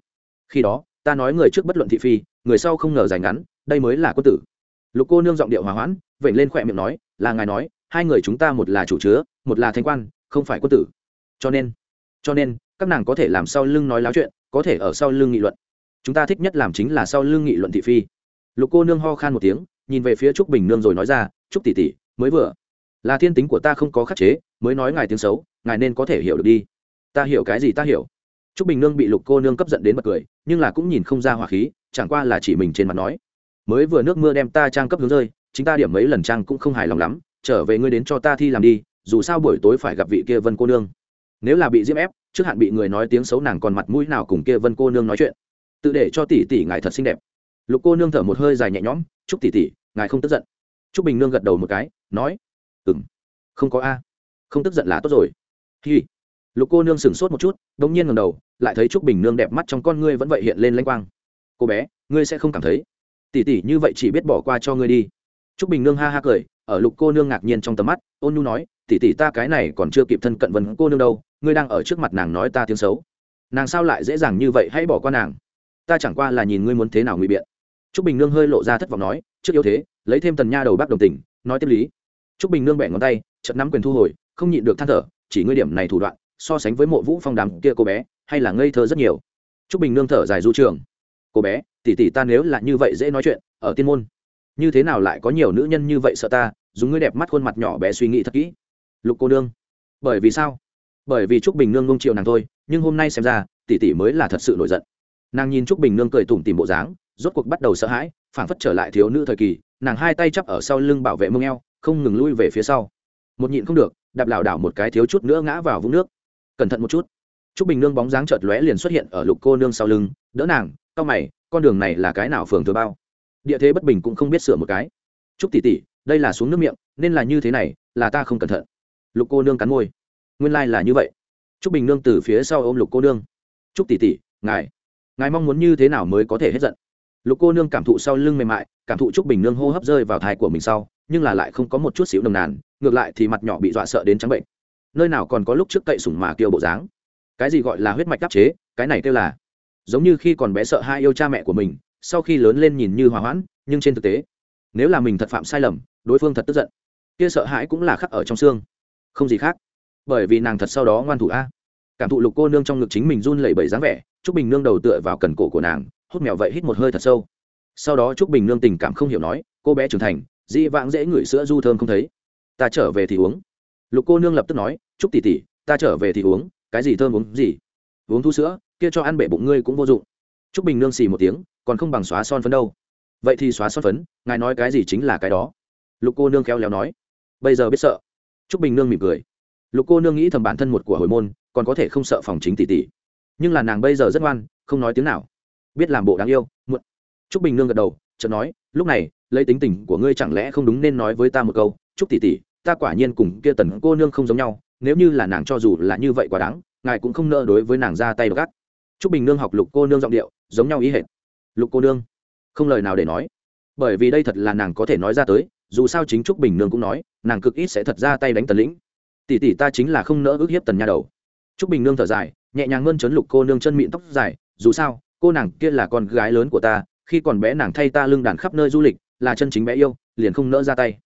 khi đó, ta nói người trước bất luận thị phi, người sau không ngờ dài ngắn, đây mới là quân tử. Lục cô nương giọng điệu hòa hoãn, vểnh lên khỏe miệng nói, là ngài nói, hai người chúng ta một là chủ chứa, một là thanh quan, không phải quân tử. Cho nên cho nên, các nàng có thể làm sau lưng nói láo chuyện, có thể ở sau lưng nghị luận chúng ta thích nhất làm chính là sau lưng nghị luận thị phi. Lục cô nương ho khan một tiếng, nhìn về phía trúc bình nương rồi nói ra, trúc tỷ tỷ, mới vừa. Là thiên tính của ta không có khắc chế, mới nói ngài tiếng xấu, ngài nên có thể hiểu được đi. Ta hiểu cái gì ta hiểu. Trúc bình nương bị lục cô nương cấp giận đến bật cười, nhưng là cũng nhìn không ra hỏa khí, chẳng qua là chỉ mình trên mặt nói, mới vừa nước mưa đem ta trang cấp hướng rơi, chính ta điểm mấy lần trang cũng không hài lòng lắm, trở về ngươi đến cho ta thi làm đi, dù sao buổi tối phải gặp vị kia vân cô nương. Nếu là bị diễm ép, trước hạn bị người nói tiếng xấu nàng còn mặt mũi nào cùng kia vân cô nương nói chuyện? Tự để cho tỷ tỷ ngài thật xinh đẹp. Lục cô nương thở một hơi dài nhẹ nhõm, chúc tỷ tỷ, ngài không tức giận. Chúc bình nương gật đầu một cái, nói ừng không có a, không tức giận là tốt rồi. Hi. Lục cô nương sửng sốt một chút đ ỗ n g nhiên ngầm đầu, lại thấy chúc bình nương đẹp mắt trong con ngươi vẫn vậy hiện lên lanh quang. Cô bé, ngươi sẽ không cảm thấy tỷ tỷ như vậy chỉ biết bỏ qua cho ngươi đi. Chúc bình nương ha ha cười, ở lục cô nương ngạc nhiên trong tầm mắt, ôn nhu nói tỉ tỉ ta cái này còn chưa kịp thân cận vấn cô nương đâu, ngươi đang ở trước mặt nàng nói ta tiếng xấu. Nàng sao lại dễ dàng như vậy, hãy bỏ qua nàng ta chẳng qua là nhìn ngươi muốn thế nào ngụy biện. T r ú c bình nương hơi lộ ra thất vọng nói, trước yếu thế, lấy thêm tần nha đầu bác đồng tình, nói tiếp lý. T r ú c bình nương bẻ ngón tay chật nắm quyền thu hồi, không nhịn được than thở, chỉ ngươi điểm này thủ đoạn, so sánh với mộ vũ phong đàm kia cô bé, hay là ngây thơ rất nhiều. T r ú c bình nương thở dài du trường. Cô bé tỉ tỉ ta nếu là như vậy dễ nói chuyện, ở tiên môn, như thế nào lại có nhiều nữ nhân như vậy sợ ta, dùng ngươi đẹp mắt khuôn mặt nhỏ bé suy nghĩ thật kỹ. Lục cô nương, bởi vì sao? Bởi vì trúc bình nương ngông triệu nàng thôi, nhưng hôm nay xem ra, tỷ tỷ mới là thật sự nổi giận nàng nhìn trúc bình nương cười tủm tìm bộ dáng, rốt cuộc bắt đầu sợ hãi, phảng phất trở lại thiếu nữ thời kỳ, nàng hai tay chắp ở sau lưng bảo vệ mông eo, không ngừng lui về phía sau. Một nhịn không được, đạp lảo đảo một cái thiếu chút nữa ngã vào vũng nước. Cẩn thận một chút. Trúc bình nương bóng dáng chợt lóe liền xuất hiện ở lục cô nương sau lưng, đỡ nàng cau mày, con đường này là cái nào phường thừa bao? Địa thế bất bình cũng không biết sửa một cái. Trúc tỷ tỷ, đây là xuống nước miệng, nên là như thế này, là ta không cẩn thận. Lục cô nương cắn môi. Nguyên lai là như vậy. Trúc bình nương từ phía sau ôm lục cô nương. Trúc tỷ tỷ, ngài ngài mong muốn như thế nào mới có thể hết giận? Lục cô nương cảm thụ sau lưng mềm mại, cảm thụ chúc bình nương hô hấp rơi vào thai của mình sau, nhưng là lại không có một chút xíu nồng nàn, ngược lại thì mặt nhỏ bị dọa sợ đến trắng bệnh. Nơi nào còn có lúc trước cậy sủng mà kêu bộ dáng? Cái gì gọi là huyết mạch đắp chế, cái này kêu là giống như khi còn bé sợ hai yêu cha mẹ của mình, sau khi lớn lên nhìn như hòa hoãn, nhưng trên thực tế, nếu là mình thật phạm sai lầm, đối phương thật tức giận, kia sợ hãi cũng là khắc ở trong xương. Không gì khác. Bởi vì nàng thật sau đó ngoan thủ a. Cảm thụ lục cô nương trong ngực chính mình run lẩy bẩy dáng vẻ t r ú c bình nương đầu tựa vào cần cổ của nàng, hút mèo vậy hít một hơi thật sâu. Sau đó t r ú c bình nương tình cảm không hiểu nói, cô bé trưởng thành, dĩ vãng dễ ngửi sữa du thơm không thấy. Ta trở về thì uống. Lục cô nương lập tức nói, Trúc tỷ tỷ, ta trở về thì uống, cái gì thơm uống gì. Uống thu sữa, kia cho ăn bể bụng ngươi cũng vô dụng. T r ú c bình nương xì một tiếng, còn không bằng xóa son phấn đâu. Vậy thì xóa son phấn, ngài nói cái gì chính là cái đó. Lục cô nương khéo léo nói. Bây giờ biết sợ. T r ú c bình nương mỉm cười. Lục cô nương nghĩ thầm bản thân một của hồi môn, còn có thể không sợ phòng chính tỷ tỷ nhưng là nàng bây giờ rất ngoan, không nói tiếng nào. Biết làm bộ đáng yêu, muộn. Trúc bình nương gật đầu, chợt nói, lúc này, lấy tính tình của ngươi chẳng lẽ không đúng nên nói với ta một câu, trúc tỷ tỷ, ta quả nhiên cùng kia tần cô nương không giống nhau, nếu như là nàng cho dù là như vậy quá đáng, ngài cũng không nợ đối với nàng ra tay gắt trúc bình nương học lục cô nương giọng điệu, giống nhau ý hệt. Lục cô nương? Không lời nào để nói. Bởi vì đây thật là nàng có thể nói ra tới, dù sao chính trúc bình nương cũng nói, nàng cực ít sẽ thật ra tay đánh tần lĩnh. Tỷ tỷ ta chính là không nỡ ước hiếp tần nha đầu. T bình nương thở dài nhẹ nhàng mơn trớn lục cô nương chân mịn tóc dài, dù sao, cô nàng kia là con gái lớn của ta, khi còn bé nàng thay ta lưng đàn khắp nơi du lịch, là chân chính bé yêu, liền không nỡ ra tay.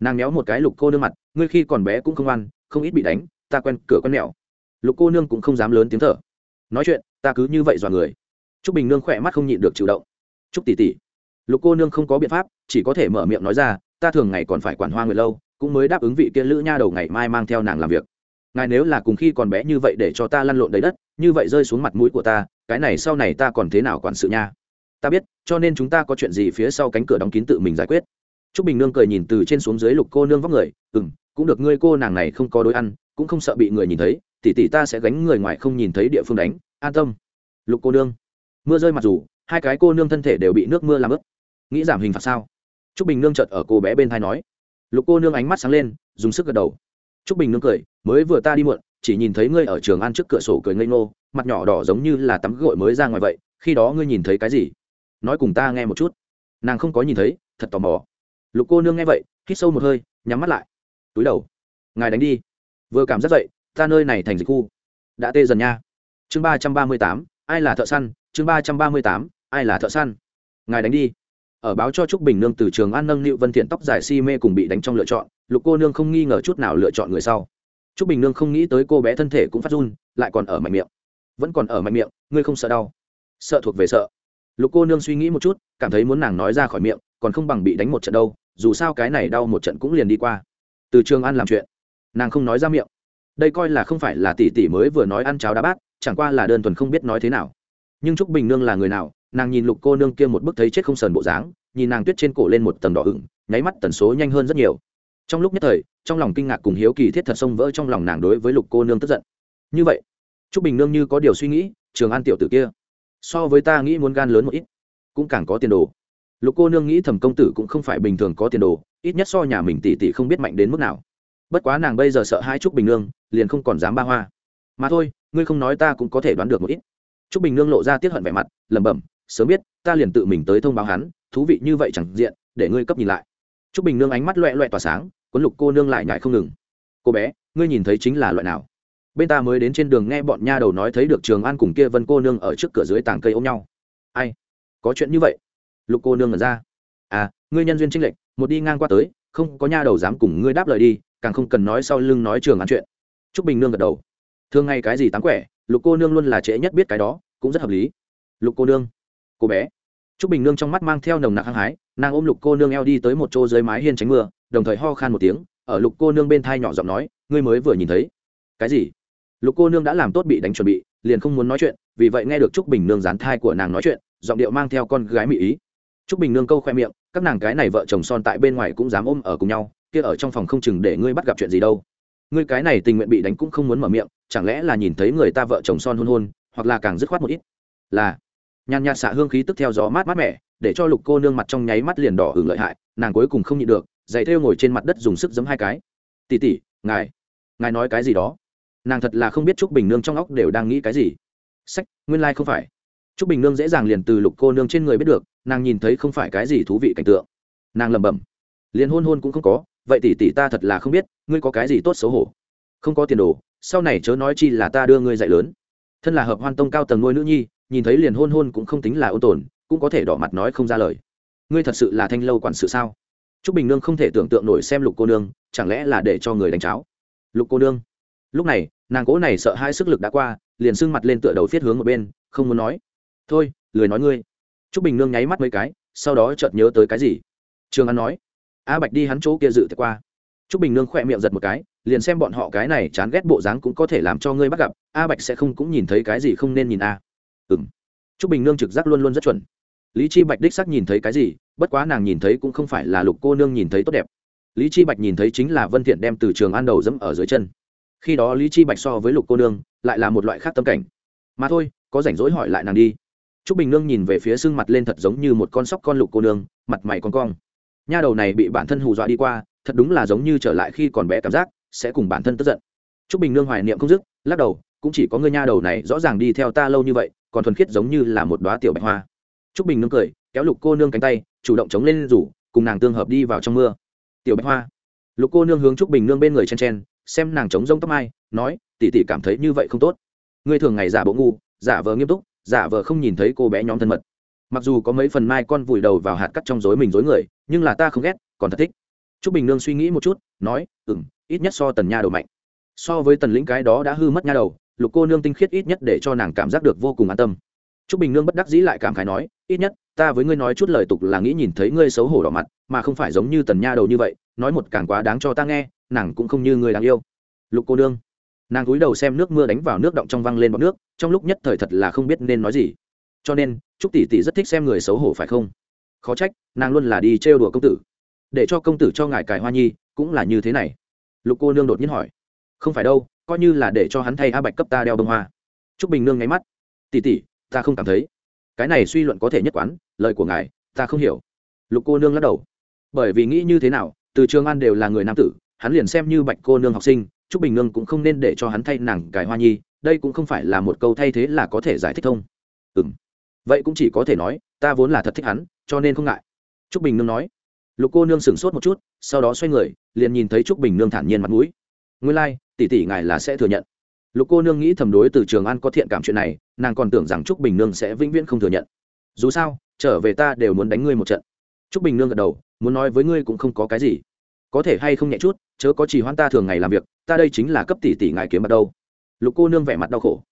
Nàng méo một cái lục cô nương mặt, ngươi khi còn bé cũng không ăn không ít bị đánh, ta quen cửa con mẹo. Lục cô nương cũng không dám lớn tiếng thở. Nói chuyện, ta cứ như vậy dọa người. T bình nương khỏe mắt không nhịn được chịu động. T tỷ tỷ. Lục cô nương không có biện pháp, chỉ có thể mở miệng nói ra, ta thường ngày còn phải quản hoa người lâu, cũng mới đáp ứng vị kia lữ nha đầu ngày mai mang theo nàng làm việc ngài nếu là cùng khi còn bé như vậy để cho ta lăn lộn đầy đất, như vậy rơi xuống mặt mũi của ta, cái này sau này ta còn thế nào quản sự nha? Ta biết, cho nên chúng ta có chuyện gì phía sau cánh cửa đóng kín tự mình giải quyết. T r ú c bình nương cười nhìn từ trên xuống dưới lục cô nương vóc người ừ m cũng được, ngươi cô nàng này không có đối ăn, cũng không sợ bị người nhìn thấy tỉ tỉ ta sẽ gánh người ngoài không nhìn thấy địa phương đánh, an tâm. Lục cô nương, mưa rơi mặc dù, hai cái cô nương thân thể đều bị nước mưa làm ướt. Nghĩ giảm hình phạt sao? T r ú c bình nương chợt ở cô bé bên thai nói. Lục cô nương ánh mắt sáng lên, dùng sức gật đầu. Trúc bình nương cười, mới vừa ta đi muộn, chỉ nhìn thấy ngươi ở trường ăn trước cửa sổ cười ngây ngô, mặt nhỏ đỏ giống như là tắm gội mới ra ngoài vậy, khi đó ngươi nhìn thấy cái gì? Nói cùng ta nghe một chút. Nàng không có nhìn thấy, thật tò mò. Lục cô nương nghe vậy, hít sâu một hơi, nhắm mắt lại. Túi đầu, ngài đánh đi. Vừa cảm giác dậy, ta nơi này thành dịch khu. Đã tê dần nha. Chương ba trăm ba mươi tám, ai là thợ săn? Chương ba trăm ba mươi tám, ai là thợ săn? Ngài đánh đi. Ở báo cho trúc bình nương từ trường an nâng nịu vân thiện tóc dài si mê cùng bị đánh trong lựa chọn lục cô nương không nghi ngờ chút nào lựa chọn người sau. Trúc bình nương không nghĩ tới cô bé thân thể cũng phát run, lại còn ở mạnh miệng. Vẫn còn ở mạnh miệng, ngươi không sợ đau? Sợ thuộc về sợ. Lục cô nương suy nghĩ một chút, cảm thấy muốn nàng nói ra khỏi miệng, còn không bằng bị đánh một trận đâu, dù sao cái này đau một trận cũng liền đi qua. Từ trường ăn làm chuyện. Nàng không nói ra miệng. Đây coi là không phải là tỷ tỷ mới vừa nói ăn cháo đá bát, chẳng qua là đơn thuần không biết nói thế nào. Nhưng trúc bình nương là người nào, nàng nhìn lục cô nương kia một bức thấy chết không sờn bộ dáng, nhìn nàng tuyết trên cổ lên một tầng đỏ ửng, nháy mắt tần số nhanh hơn rất nhiều trong lúc nhất thời, trong lòng kinh ngạc cùng hiếu kỳ thiết thật sông vỡ trong lòng nàng đối với lục cô nương tức giận. Như vậy t bình nương như có điều suy nghĩ, trường an tiểu tử kia, so với ta nghĩ muốn gan lớn một ít, cũng càng có tiền đồ. Lục cô nương nghĩ thầm công tử cũng không phải bình thường có tiền đồ, ít nhất so nhà mình tỷ tỷ không biết mạnh đến mức nào. Bất quá nàng bây giờ sợ hai trúc bình nương, liền không còn dám ba hoa. Mà thôi, ngươi không nói ta cũng có thể đoán được một ít. Trúc bình nương lộ ra tiết hận vẻ mặt, lẩm bẩm, sớm biết, ta liền tự mình tới thông báo hắn, thú vị như vậy chẳng diện, để ngươi cấp nhìn lại. T r ú c bình nương ánh mắt loẹ loẹ tỏa sáng quấn lục cô nương lại nhại không ngừng. Cô bé, ngươi nhìn thấy chính là loại nào? Bên ta mới đến trên đường nghe bọn nha đầu nói thấy được trường an cùng kia vân cô nương ở trước cửa dưới tàng cây ôm nhau. Ai? Có chuyện như vậy? Lục cô nương ngẩn ra. À ngươi nhân duyên trinh lệch, một đi ngang qua tới, không có nha đầu dám cùng ngươi đáp lời đi, càng không cần nói sau lưng nói trường an chuyện. T r ú c bình nương gật đầu. Thường ngày cái gì tán quẻ, lục cô nương luôn là trễ nhất biết cái đó, cũng rất hợp lý. Lục cô nương. Cô bé. T r ú c bình nương trong mắt mang theo nồng nặc hăng hái, nàng ôm lục cô nương eo đi tới một chỗ dưới mái hiên tránh mưa đồng thời ho khan một tiếng, ở lục cô nương bên thai nhỏ giọng nói, ngươi mới vừa nhìn thấy. Cái gì? Lục cô nương đã làm tốt bị đánh chuẩn bị, liền không muốn nói chuyện, vì vậy nghe được t r ú c bình nương dán thai của nàng nói chuyện, giọng điệu mang theo con gái mỹ ý. T r ú c bình nương câu khoe miệng, các nàng cái này vợ chồng son tại bên ngoài cũng dám ôm ở cùng nhau, kia ở trong phòng không chừng để ngươi bắt gặp chuyện gì đâu. Ngươi cái này tình nguyện bị đánh cũng không muốn mở miệng, chẳng lẽ là nhìn thấy người ta vợ chồng son hôn hôn, hoặc là càng dứt khoát một ít? Là. Nhàn nhạt xạ hương khí tức theo gió mát mát mẻ, để cho lục cô nương mặt trong nháy mắt liền đỏ hưởng lợi hại, nàng cuối cùng không nhịn được giày thêu ngồi trên mặt đất dùng sức giấm hai cái. Tỉ tỉ ngài ngài nói cái gì đó? Nàng thật là không biết trúc bình nương trong óc đều đang nghĩ cái gì. Sách, nguyên lai、like、không phải. Trúc bình nương dễ dàng liền từ lục cô nương trên người biết được, nàng nhìn thấy không phải cái gì thú vị cảnh tượng. Nàng lẩm bẩm liền hôn hôn cũng không có, vậy tỷ tỷ ta thật là không biết, ngươi có cái gì tốt xấu hổ? Không có tiền đồ, sau này chớ nói chi là ta đưa ngươi dạy lớn. Thân là hợp hoan tông cao tầng nuôi nữ nhi, nhìn thấy liền hôn hôn cũng không tính là ôn tồn, cũng có thể đỏ mặt nói không ra lời. Ngươi thật sự là thanh lâu quản sự sao? T r ú c bình nương không thể tưởng tượng nổi xem lục cô nương, chẳng lẽ là để cho người đánh cháo? Lục cô nương, lúc này, nàng cố này sợ hai sức lực đã qua, liền sưng mặt lên tựa đầu viết hướng một bên, không muốn nói. Thôi, lười nói ngươi. T r ú c bình nương nháy mắt mấy cái, sau đó chợt nhớ tới cái gì? Trường an nói, a bạch đi hắn chỗ kia dự qua. T r ú c bình nương khỏe miệng giật một cái, liền xem bọn họ cái này chán ghét bộ dáng cũng có thể làm cho ngươi bắt gặp, a bạch sẽ không cũng nhìn thấy cái gì không nên nhìn a. Ừ m t bình nương trực giác luôn luôn rất chuẩn. Lý chi bạch đích sắc nhìn thấy cái gì bất quá nàng nhìn thấy cũng không phải là lục cô nương nhìn thấy tốt đẹp. Lý chi bạch nhìn thấy chính là vân thiện đem từ trường an đầu dẫm ở dưới chân. Khi đó lý chi bạch so với lục cô nương, lại là một loại khác tâm cảnh. Mà thôi, có rảnh rỗi hỏi lại nàng đi. Trúc bình nương nhìn về phía xương mặt lên thật giống như một con sóc con lục cô nương, mặt mày con cong. Nha đầu này bị bản thân hù dọa đi qua, thật đúng là giống như trở lại khi còn bé cảm giác, sẽ cùng bản thân tức giận. Trúc bình nương hoài niệm không dứt, lắc đầu, cũng chỉ có ngươi nha đầu này rõ ràng đi theo ta lâu như vậy, còn thuần khiết giống như là một đóa tiểu bạch hoa. Trúc bình nương cười, kéo lục cô nương cánh tay chủ động chống lên rủ, cùng nàng tương hợp đi vào trong mưa. Tiểu bạch hoa. Lục cô nương hướng Trúc bình nương bên người chen chen, xem nàng chống rông tóc mai, nói tỉ tỉ cảm thấy như vậy không tốt. Ngươi thường ngày giả bộ ngu, giả vờ nghiêm túc, giả vờ không nhìn thấy cô bé nhóm thân mật. Mặc dù có mấy phần mai con vùi đầu vào hạt cắt trong dối mình dối người, nhưng là ta không ghét, còn thật thích. Trúc bình nương suy nghĩ một chút, nói ừ m ít nhất so tần nha đầu mạnh. So với tần lĩnh cái đó đã hư mất nha đầu, lục cô nương tinh khiết ít nhất để cho nàng cảm giác được vô cùng an tâm. Trúc bình nương bất đắc dĩ lại cảm khái nói, ít nhất, ta với ngươi nói chút lời tục là nghĩ nhìn thấy ngươi xấu hổ đỏ mặt, mà không phải giống như tần nha đầu như vậy, nói một càng quá đáng cho ta nghe, nàng cũng không như người đáng yêu. Lục cô nương, nàng cúi đầu xem nước mưa đánh vào nước động trong văng lên bọt nước, trong lúc nhất thời thật là không biết nên nói gì. Cho nên, trúc tỷ tỷ rất thích xem người xấu hổ phải không? Khó trách, nàng luôn là đi trêu đùa công tử. Để cho công tử cho ngài cài hoa nhi, cũng là như thế này. Lục cô nương đột nhiên hỏi, không phải đâu, coi như là để cho hắn thay a bạch cấp ta đeo bông hoa. Trúc bình nương ngáy mắt, tỷ tỷ ta không cảm thấy. Cái này suy luận có thể nhất quán lời của ngài ta không hiểu. Lục cô nương lắc đầu. Bởi vì nghĩ như thế nào từ trường an đều là người nam tử hắn liền xem như bạch cô nương học sinh trúc bình nương cũng không nên để cho hắn thay nàng cài hoa nhi đây cũng không phải là một câu thay thế là có thể giải thích thông ừ m vậy cũng chỉ có thể nói ta vốn là thật thích hắn cho nên không ngại. Trúc bình nương nói. Lục cô nương sửng sốt một chút sau đó xoay người liền nhìn thấy trúc bình nương thản nhiên mặt mũi. Nguyên lai、like, tỷ tỷ ngài là sẽ thừa nhận lục cô nương nghĩ thầm đối từ trường an có thiện cảm chuyện này, nàng còn tưởng rằng trúc bình nương sẽ vĩnh viễn không thừa nhận. Dù sao, trở về ta đều muốn đánh ngươi một trận. Trúc bình nương gật đầu, muốn nói với ngươi cũng không có cái gì. Có thể hay không nhẹ chút, chớ có chỉ hoan ta thường ngày làm việc, ta đây chính là cấp tỷ tỷ ngài kiếm bạc đâu. Lục cô nương vẻ mặt đau khổ.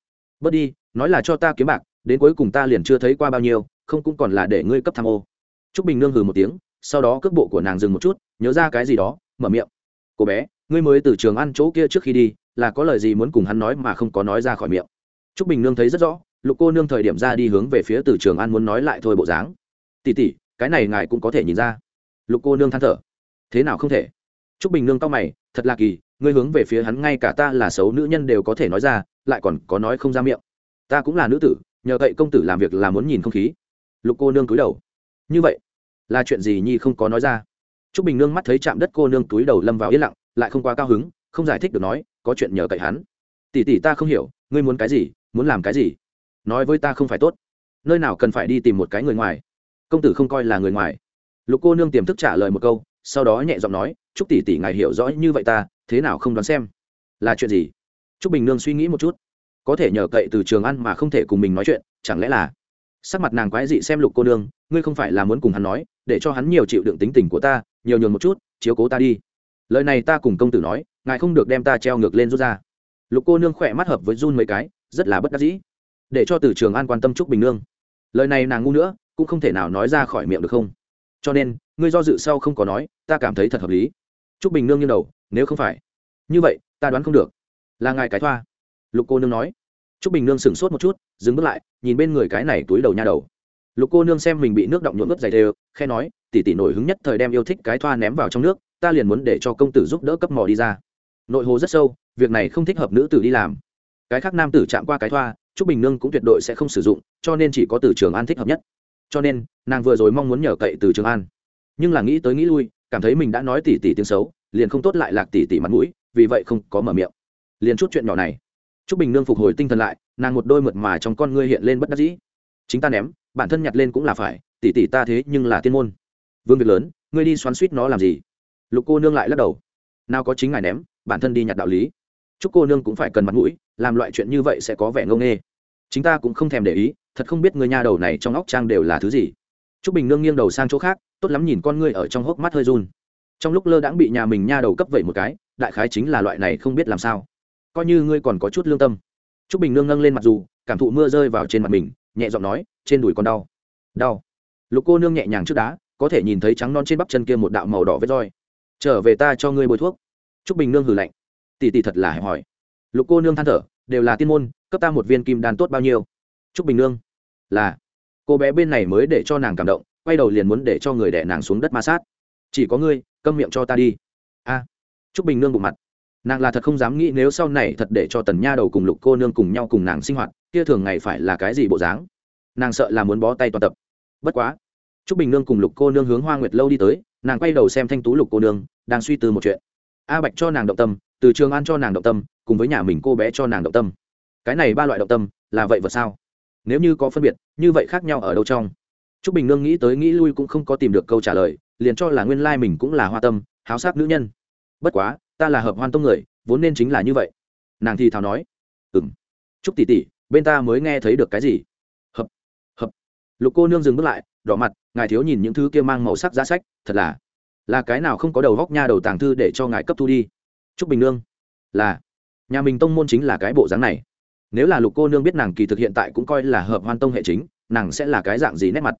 Bớt đi, nói là cho ta kiếm bạc, đến cuối cùng ta liền chưa thấy qua bao nhiêu, không cũng còn là để ngươi cấp tham ô. Trúc bình nương hừ một tiếng, sau đó cước bộ của nàng dừng một chút, nhớ ra cái gì đó, mở miệng. Cô bé, ngươi mới từ trường ăn chỗ kia trước khi đi là có lời gì muốn cùng hắn nói mà không có nói ra khỏi miệng. T r ú c bình nương thấy rất rõ, lục cô nương thời điểm ra đi hướng về phía từ trường An muốn nói lại thôi bộ dáng. Tỉ tỉ cái này ngài cũng có thể nhìn ra. Lục cô nương than thở. Thế nào không thể? T r ú c bình nương tao mày, thật là kỳ, ngươi hướng về phía hắn ngay cả ta là xấu nữ nhân đều có thể nói ra, lại còn có nói không ra miệng. Ta cũng là nữ tử, nhờ cậy công tử làm việc là muốn nhìn không khí. Lục cô nương cúi đầu. Như vậy, là chuyện gì nhi không có nói ra? T r ú c bình nương mắt thấy chạm đất cô nương túi đầu lâm vào yên lặng, lại không quá cao hứng, không giải thích được nói có chuyện nhờ cậy hắn. Tỉ tỉ ta không hiểu, ngươi muốn cái gì, muốn làm cái gì? Nói với ta không phải tốt. Nơi nào cần phải đi tìm một cái người ngoài? Công tử không coi là người ngoài. Lục cô nương tiềm thức trả lời một câu, sau đó nhẹ giọng nói, chúc tỷ tỷ ngài hiểu rõ như vậy ta, thế nào không đoán xem? Là chuyện gì? T r ú c bình nương suy nghĩ một chút. Có thể nhờ cậy từ trường ăn mà không thể cùng mình nói chuyện, chẳng lẽ là sắc mặt nàng quái dị xem lục cô nương, ngươi không phải là muốn cùng hắn nói, để cho hắn nhiều chịu đựng tính tình của ta, nhiều nhường một chút, chiếu cố ta đi lời này ta cùng công tử nói, ngài không được đem ta treo ngược lên rút ra. Lục cô nương khỏe mắt hợp với run mấy cái, rất là bất đắc dĩ. Để cho từ trường an quan tâm trúc bình nương. Lời này nàng ngu nữa, cũng không thể nào nói ra khỏi miệng được không? Cho nên, ngươi do dự sau không có nói, ta cảm thấy thật hợp lý. Trúc bình nương như đầu, nếu không phải. Như vậy, ta đoán không được. Là ngài cái thoa. Lục cô nương nói. Trúc bình nương sửng sốt một chút, dừng bước lại, nhìn bên người cái này túi đầu nha đầu. Lục cô nương xem mình bị nước động nhuộm ướt dày đều, khe nói tỉ tỉ nổi hứng nhất thời đem yêu thích cái thoa ném vào trong nước ta liền muốn để cho công tử giúp đỡ cấp mò đi ra. Nội hồ rất sâu, việc này không thích hợp nữ tử đi làm. Cái khác nam tử chạm qua cái thoa t r ú c bình nương cũng tuyệt đội sẽ không sử dụng, cho nên chỉ có từ trường an thích hợp nhất. Cho nên, nàng vừa rồi mong muốn nhờ cậy từ trường an. Nhưng là nghĩ tới nghĩ lui, cảm thấy mình đã nói tỉ tỉ tiếng xấu, liền không tốt lại lạc tỉ tỉ mặt mũi, vì vậy không có mở miệng. Liền chút chuyện nhỏ này. T r ú c bình nương phục hồi tinh thần lại, nàng một đôi mượt mà trong con ngươi hiện lên bất đắc dĩ. Chính ta ném, bản thân nhặt lên cũng là phải tỷ tỷ ta thế nhưng là tiên môn. Vương việc lớn, ngươi đi xoắn suýt nó làm gì? Lục cô nương lại lắc đầu. Nào có chính ngài ném, bản thân đi nhặt đạo lý. Chúc cô nương cũng phải cần mặt mũi, làm loại chuyện như vậy sẽ có vẻ ngông nghê. Chính ta cũng không thèm để ý, thật không biết người nhà đầu này trong óc trang đều là thứ gì. T r ú c bình nương nghiêng đầu sang chỗ khác, tốt lắm nhìn con ngươi ở trong hốc mắt hơi run. Trong lúc lơ đãng bị nhà mình nha đầu cấp vậy một cái, đại khái chính là loại này không biết làm sao. Coi như ngươi còn có chút lương tâm. T r ú c bình nương nâng lên mặt dù, cảm thụ mưa rơi vào trên mặt mình, nhẹ giọng nói, trên đùi còn đau. Đau. Lục cô nương nhẹ nhàng trước đá, có thể nhìn thấy trắng non trên bắp chân kia một đạo màu đỏ vết roi trở về ta cho ngươi bôi thuốc. T r ú c bình nương hử lạnh. Tỷ tỷ thật là hẹp hòi, lục cô nương than thở đều là tiên môn cấp ta một viên kim đan tốt bao nhiêu? Chúc bình nương là. Cô bé bên này mới để cho nàng cảm động quay đầu liền muốn để cho người đẻ nàng xuống đất ma sát. Chỉ có ngươi câm miệng cho ta đi. A. À, c bình nương bụng mặt. Nàng là thật không dám nghĩ nếu sau này thật để cho tần nha đầu cùng lục cô nương cùng nhau cùng nàng sinh hoạt kia thường ngày phải là cái gì bộ dáng? Nàng sợ là muốn bó tay toàn tập. Bất quá chúc bình nương cùng lục cô nương hướng hoa nguyệt lâu đi tới nàng quay đầu xem thanh tú lục cô nương, đang suy tư một chuyện. A bạch cho nàng động tâm, từ trường an cho nàng động tâm, cùng với nhà mình cô bé cho nàng động tâm. Cái này ba loại động tâm, là vậy vật sao? Nếu như có phân biệt, như vậy khác nhau ở đâu trong? T r ú c bình nương nghĩ tới nghĩ lui cũng không có tìm được câu trả lời, liền cho là nguyên lai mình cũng là hoa tâm, háo sắc nữ nhân. Bất quá, ta là hợp hoan tông người, vốn nên chính là như vậy. Nàng thì thào nói. Ừ m t r ú c tỷ tỷ, bên ta mới nghe thấy được cái gì? Hợp hợp. Lục cô nương dừng bước lại, đỏ mặt ngài thiếu nhìn những thứ kia mang màu sắc giá sách, thật là là cái nào không có đầu góc nha đầu tàng thư để cho ngài cấp thu đi. Trúc bình nương. Là, nhà mình tông môn chính là cái bộ dáng này. Nếu là lục cô nương biết nàng kỳ thực hiện tại cũng coi là hợp hoan tông hệ chính, nàng sẽ là cái dạng gì nét mặt?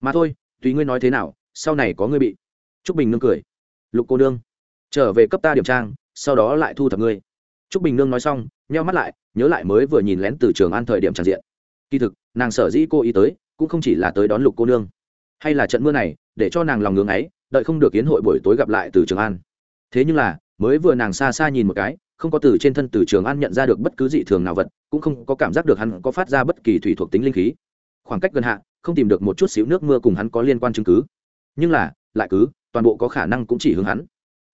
Mà thôi, tùy ngươi nói thế nào, sau này có ngươi bị. Trúc bình nương cười. Lục cô nương, trở về cấp ta điểm trang, sau đó lại thu thập ngươi. Trúc bình nương nói xong, nheo mắt lại, nhớ lại mới vừa nhìn lén từ trường an thời điểm tràn diện. Kỳ thực, nàng sở dĩ cô ý tới, cũng không chỉ là tới đón lục cô nương hay là trận mưa này, để cho nàng lòng ngưng ấy đợi không được kiến hội buổi tối gặp lại từ trường an. Thế nhưng là, mới vừa nàng xa xa nhìn một cái, không có từ trên thân từ trường an nhận ra được bất cứ dị thường nào vật, cũng không có cảm giác được hắn có phát ra bất kỳ thủy thuộc tính linh khí. Khoảng cách gần hạ, không tìm được một chút xíu nước mưa cùng hắn có liên quan chứng cứ. Nhưng là, lại cứ, toàn bộ có khả năng cũng chỉ hướng hắn.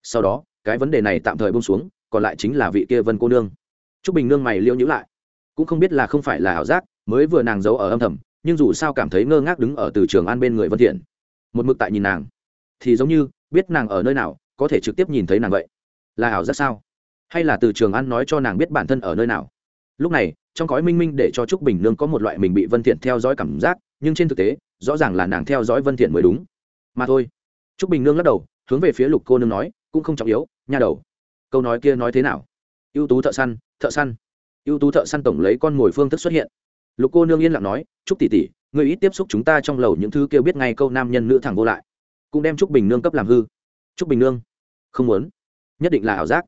Sau đó, cái vấn đề này tạm thời bông xuống, còn lại chính là vị kia vân cô nương. T r ú c bình nương mày liêu nhữ lại. Cũng không biết là không phải là ảo giác, mới vừa nàng giấu ở âm thầm nhưng dù sao cảm thấy ngơ ngác đứng ở từ trường an bên người vân thiện. Một mực tại nhìn nàng. Thì giống như, biết nàng ở nơi nào, có thể trực tiếp nhìn thấy nàng vậy. Là ảo giác sao? Hay là từ trường an nói cho nàng biết bản thân ở nơi nào? Lúc này, trong gói minh minh để cho trúc bình nương có một loại mình bị vân thiện theo dõi cảm giác, nhưng trên thực tế, rõ ràng là nàng theo dõi vân thiện mới đúng. Mà thôi. Trúc bình nương lắc đầu, hướng về phía lục cô nương nói, cũng không trọng yếu, nha đầu. Câu nói kia nói thế nào? Ưu tú thợ săn thợ săn. Ưu tú thợ săn tổng lấy con mồi phương thức xuất hiện lục cô nương yên lặng nói, trúc tỷ tỷ người ít tiếp xúc chúng ta trong lầu những thứ kêu biết ngay câu nam nhân nữ thẳng vô lại. Cũng đem trúc bình nương cấp làm hư. Trúc bình nương? Không muốn. Nhất định là ảo giác.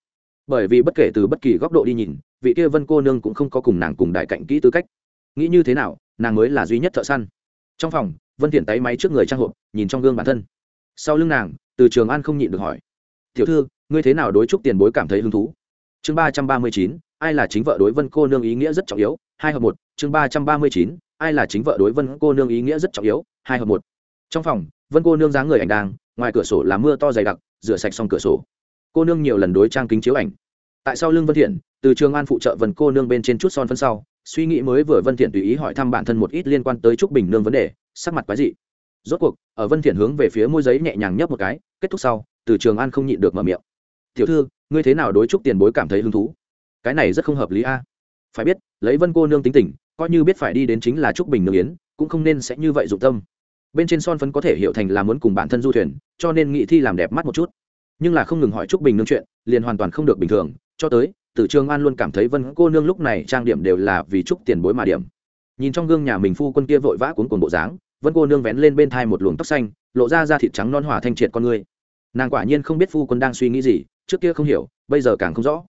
Bởi vì bất kể từ bất kỳ góc độ đi nhìn, vị kia vân cô nương cũng không có cùng nàng cùng đại cạnh kỹ tư cách. Nghĩ như thế nào, nàng mới là duy nhất thợ săn. Trong phòng, vân thiện tay máy trước người trang hộp, nhìn trong gương bản thân. Sau lưng nàng, từ trường an không nhịn được hỏi, tiểu thư, ngươi thế nào đối trúc tiền bối cảm thấy hứng thú? Chương ba trăm ba mươi chín, ai là chính vợ đối vân cô nương ý nghĩa rất trọng yếu hai hợp một, chương ba trăm ba mươi chín, ai là chính vợ đối vân cô nương ý nghĩa rất trọng yếu, hai hợp một. Trong phòng, vân cô nương dáng người ảnh đang, ngoài cửa sổ là mưa to dày đặc, rửa sạch xong cửa sổ. Cô nương nhiều lần đối trang kính chiếu ảnh. Tại sao lương vân thiện, từ trường an phụ trợ Vân cô nương bên trên chút son phân sau, suy nghĩ mới vừa vân thiện tùy ý hỏi thăm bản thân một ít liên quan tới trúc bình nương vấn đề, sắc mặt quái dị. Rốt cuộc, ở vân thiện hướng về phía môi giấy nhẹ nhàng nhấp một cái, kết thúc sau, từ trường an không nhịn được mở miệng. Tiểu thư, ngươi thế nào đối trúc tiền bối cảm thấy hứng thú? Cái này rất không hợp lý a. Phải biết lấy vân cô nương tính tình, coi như biết phải đi đến chính là trúc bình nương yến, cũng không nên sẽ như vậy dụng tâm. Bên trên son phấn có thể hiểu thành là muốn cùng bản thân du thuyền, cho nên nghị thi làm đẹp mắt một chút. Nhưng là không ngừng hỏi trúc bình nương chuyện, liền hoàn toàn không được bình thường. Cho tới, tử trường an luôn cảm thấy vân cô nương lúc này trang điểm đều là vì trúc tiền bối mà điểm. Nhìn trong gương nhà mình phu quân kia vội vã cuốn cuồng bộ dáng, vân cô nương vén lên bên thai một luồng tóc xanh, lộ ra da thịt trắng non hỏa thanh triệt con người. Nàng quả nhiên không biết phu quân đang suy nghĩ gì, trước kia không hiểu, bây giờ càng không rõ.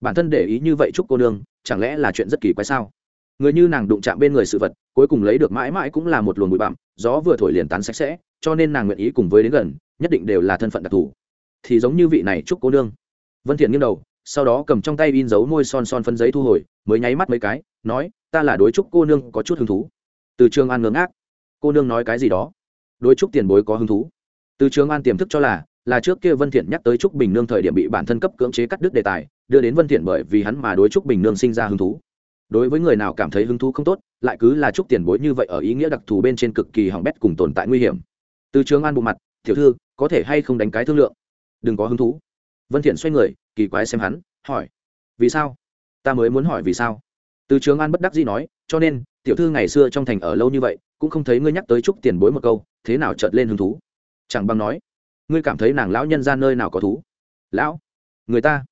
Bản thân để ý như vậy chúc cô nương chẳng lẽ là chuyện rất kỳ quái sao? Người như nàng đụng chạm bên người sự vật, cuối cùng lấy được mãi mãi cũng là một luồng bụi bặm, gió vừa thổi liền tán sạch sẽ, cho nên nàng nguyện ý cùng với đến gần, nhất định đều là thân phận đặc thù. Thì giống như vị này chúc cô nương. Vân thiện nghiêng đầu, sau đó cầm trong tay in dấu môi son son phân giấy thu hồi, mới nháy mắt mấy cái, nói, ta là đối trúc cô nương có chút hứng thú. Từ trường an ngưỡng ác cô nương nói cái gì đó? Đối trúc tiền bối có hứng thú. Từ trường an tiềm thức cho là là trước kia vân thiện nhắc tới trúc bình nương thời điểm bị bản thân cấp cưỡng chế cắt đứt đề tài, đưa đến vân thiện bởi vì hắn mà đối trúc bình nương sinh ra hứng thú. Đối với người nào cảm thấy hứng thú không tốt, lại cứ là chúc tiền bối như vậy ở ý nghĩa đặc thù bên trên cực kỳ hỏng bét cùng tồn tại nguy hiểm. Từ trường an bộ mặt, tiểu thư, có thể hay không đánh cái thương lượng? Đừng có hứng thú. Vân thiện xoay người, kỳ quái xem hắn, hỏi, vì sao? Ta mới muốn hỏi vì sao? Từ trường an bất đắc dĩ nói, cho nên, tiểu thư ngày xưa trong thành ở lâu như vậy, cũng không thấy ngươi nhắc tới chúc tiền bối một câu, thế nào chợt lên hứng thú? Chẳng bằng nói ngươi cảm thấy nàng lão nhân ra nơi nào có thú? Lão, người ta.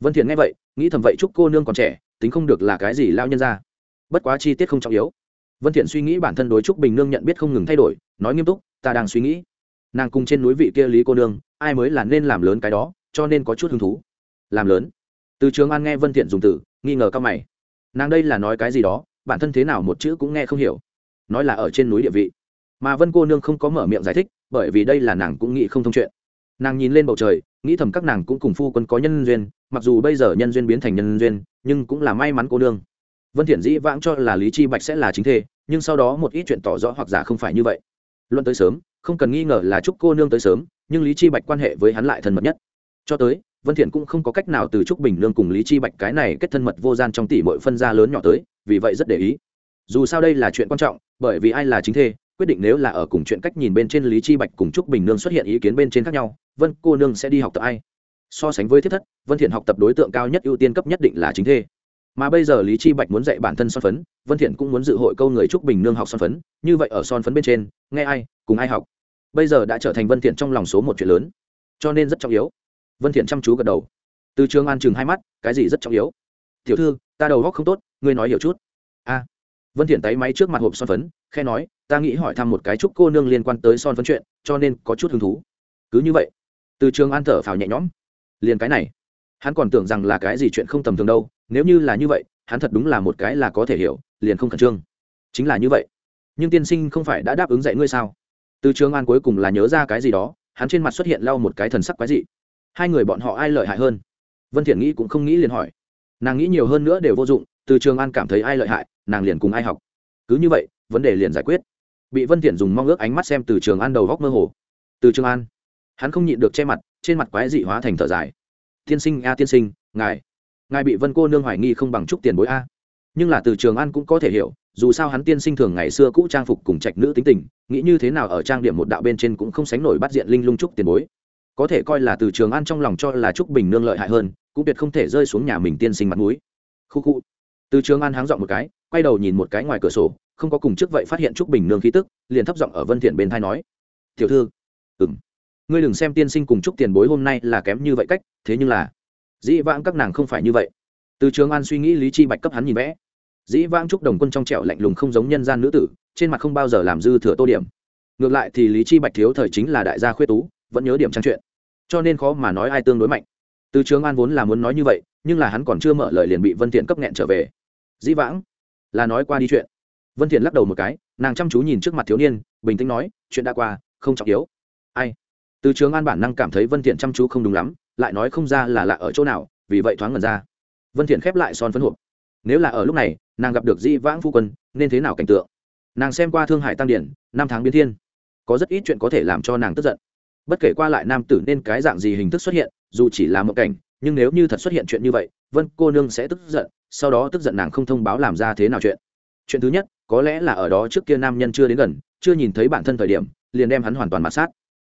Vân thiện nghe vậy, nghĩ thầm vậy chúc cô nương còn trẻ, tính không được là cái gì lão nhân ra. Bất quá chi tiết không trọng yếu. Vân thiện suy nghĩ bản thân đối trúc bình nương nhận biết không ngừng thay đổi, nói nghiêm túc, ta đang suy nghĩ. Nàng cùng trên núi vị kia lý cô nương, ai mới là nên làm lớn cái đó, cho nên có chút hứng thú. Làm lớn. Từ trường an nghe vân thiện dùng từ, nghi ngờ cao mày. Nàng đây là nói cái gì đó, bản thân thế nào một chữ cũng nghe không hiểu. Nói là ở trên núi địa vị mà vân cô nương không có mở miệng giải thích, bởi vì đây là nàng cũng nghĩ không thông chuyện. Nàng nhìn lên bầu trời, nghĩ thầm các nàng cũng cùng phu quân có nhân duyên, mặc dù bây giờ nhân duyên biến thành nhân duyên, nhưng cũng là may mắn cô nương. Vân thiện dĩ vãng cho là lý chi bạch sẽ là chính thê, nhưng sau đó một ít chuyện tỏ rõ hoặc giả không phải như vậy. Luận tới sớm, không cần nghi ngờ là chúc cô nương tới sớm, nhưng lý chi bạch quan hệ với hắn lại thân mật nhất. Cho tới, vân thiện cũng không có cách nào từ trúc bình nương cùng lý chi bạch cái này kết thân mật vô gian trong tỷ muội phân gia lớn nhỏ tới, vì vậy rất để ý. Dù sao đây là chuyện quan trọng, bởi vì ai là chính thê quyết định nếu là ở cùng chuyện cách nhìn bên trên lý chi bạch cùng trúc bình nương xuất hiện ý kiến bên trên khác nhau, vân cô nương sẽ đi học tập ai? So sánh với thiết thất, vân thiện học tập đối tượng cao nhất ưu tiên cấp nhất định là chính thê. Mà bây giờ lý chi bạch muốn dạy bản thân son phấn, vân thiện cũng muốn dự hội câu người trúc bình nương học son phấn, như vậy ở son phấn bên trên, nghe ai, cùng ai học? Bây giờ đã trở thành vân thiện trong lòng số một chuyện lớn, cho nên rất trọng yếu. Vân thiện chăm chú gật đầu. Từ trường an chừng hai mắt, cái gì rất trọng yếu? Tiểu thư, ta đầu óc không tốt, ngươi nói hiểu chút. A vân thiện tay máy trước mặt hộp son phấn khe nói, ta nghĩ hỏi thăm một cái chúc cô nương liên quan tới son phấn chuyện, cho nên có chút hứng thú. Cứ như vậy. Từ trường an thở phào nhẹ nhõm. Liền cái này, hắn còn tưởng rằng là cái gì chuyện không tầm thường đâu, nếu như là như vậy, hắn thật đúng là một cái là có thể hiểu, liền không khẩn trương. Chính là như vậy. Nhưng tiên sinh không phải đã đáp ứng dạy ngươi sao? Từ trường an cuối cùng là nhớ ra cái gì đó, hắn trên mặt xuất hiện lau một cái thần sắc quái dị. Hai người bọn họ ai lợi hại hơn? Vân thiện nghĩ cũng không nghĩ liền hỏi. Nàng nghĩ nhiều hơn nữa đều vô dụng từ trường an cảm thấy ai lợi hại, nàng liền cùng ai học. Cứ như vậy, vấn đề liền giải quyết. Bị vân thiện dùng mong ước ánh mắt xem từ trường an đầu góc mơ hồ. Từ trường an, hắn không nhịn được che mặt, trên mặt quái dị hóa thành thở dài. Tiên sinh, a tiên sinh, ngài ngài bị vân cô nương hoài nghi không bằng chút tiền bối a. Nhưng là từ trường an cũng có thể hiểu, dù sao hắn tiên sinh thường ngày xưa cũ trang phục cùng trạch nữ tính tình, nghĩ như thế nào ở trang điểm một đạo bên trên cũng không sánh nổi bắt diện linh lung trúc tiền bối. Có thể coi là từ trường an trong lòng cho là trúc bình nương lợi hại hơn, cũng tuyệt không thể rơi xuống nhà mình tiên sinh mặt mũi. Khu khu từ trường an háng dọn một cái, quay đầu nhìn một cái ngoài cửa sổ, không có cùng trước vậy phát hiện trúc bình nương khí tức, liền thấp giọng ở vân thiện bên thai nói, tiểu thư, ừm, ngươi đừng xem tiên sinh cùng trúc tiền bối hôm nay là kém như vậy cách, thế nhưng là, dĩ vãng các nàng không phải như vậy. Từ trường an suy nghĩ lý chi bạch cấp hắn nhìn vẽ. Dĩ vãng trúc đồng quân trong trẻo lạnh lùng không giống nhân gian nữ tử, trên mặt không bao giờ làm dư thừa tô điểm. Ngược lại thì lý chi bạch thiếu thời chính là đại gia khuê tú, vẫn nhớ điểm trang chuyện. Cho nên khó mà nói ai tương đối mạnh. Từ trường an vốn là muốn nói như vậy, nhưng là hắn còn chưa mở lời liền bị vân thiện cấp nghẹn trở về dĩ vãng. Là nói qua đi chuyện. Vân thiện lắc đầu một cái, nàng chăm chú nhìn trước mặt thiếu niên, bình tĩnh nói, chuyện đã qua, không trọng yếu. Ai? Từ trường an bản năng cảm thấy vân thiện chăm chú không đúng lắm, lại nói không ra là lạ ở chỗ nào, vì vậy thoáng ngẩn ra. Vân thiện khép lại son phấn hộp. Nếu là ở lúc này, nàng gặp được di vãng phu quân, nên thế nào cảnh tượng? Nàng xem qua thương hải tăng điển, năm tháng biến thiên. Có rất ít chuyện có thể làm cho nàng tức giận. Bất kể qua lại nam tử nên cái dạng gì hình thức xuất hiện, dù chỉ là một cảnh, nhưng nếu như thật xuất hiện chuyện như vậy, vân cô nương sẽ tức giận sau đó tức giận nàng không thông báo làm ra thế nào chuyện. Chuyện thứ nhất, có lẽ là ở đó trước kia nam nhân chưa đến gần, chưa nhìn thấy bản thân thời điểm, liền đem hắn hoàn toàn mặt sát.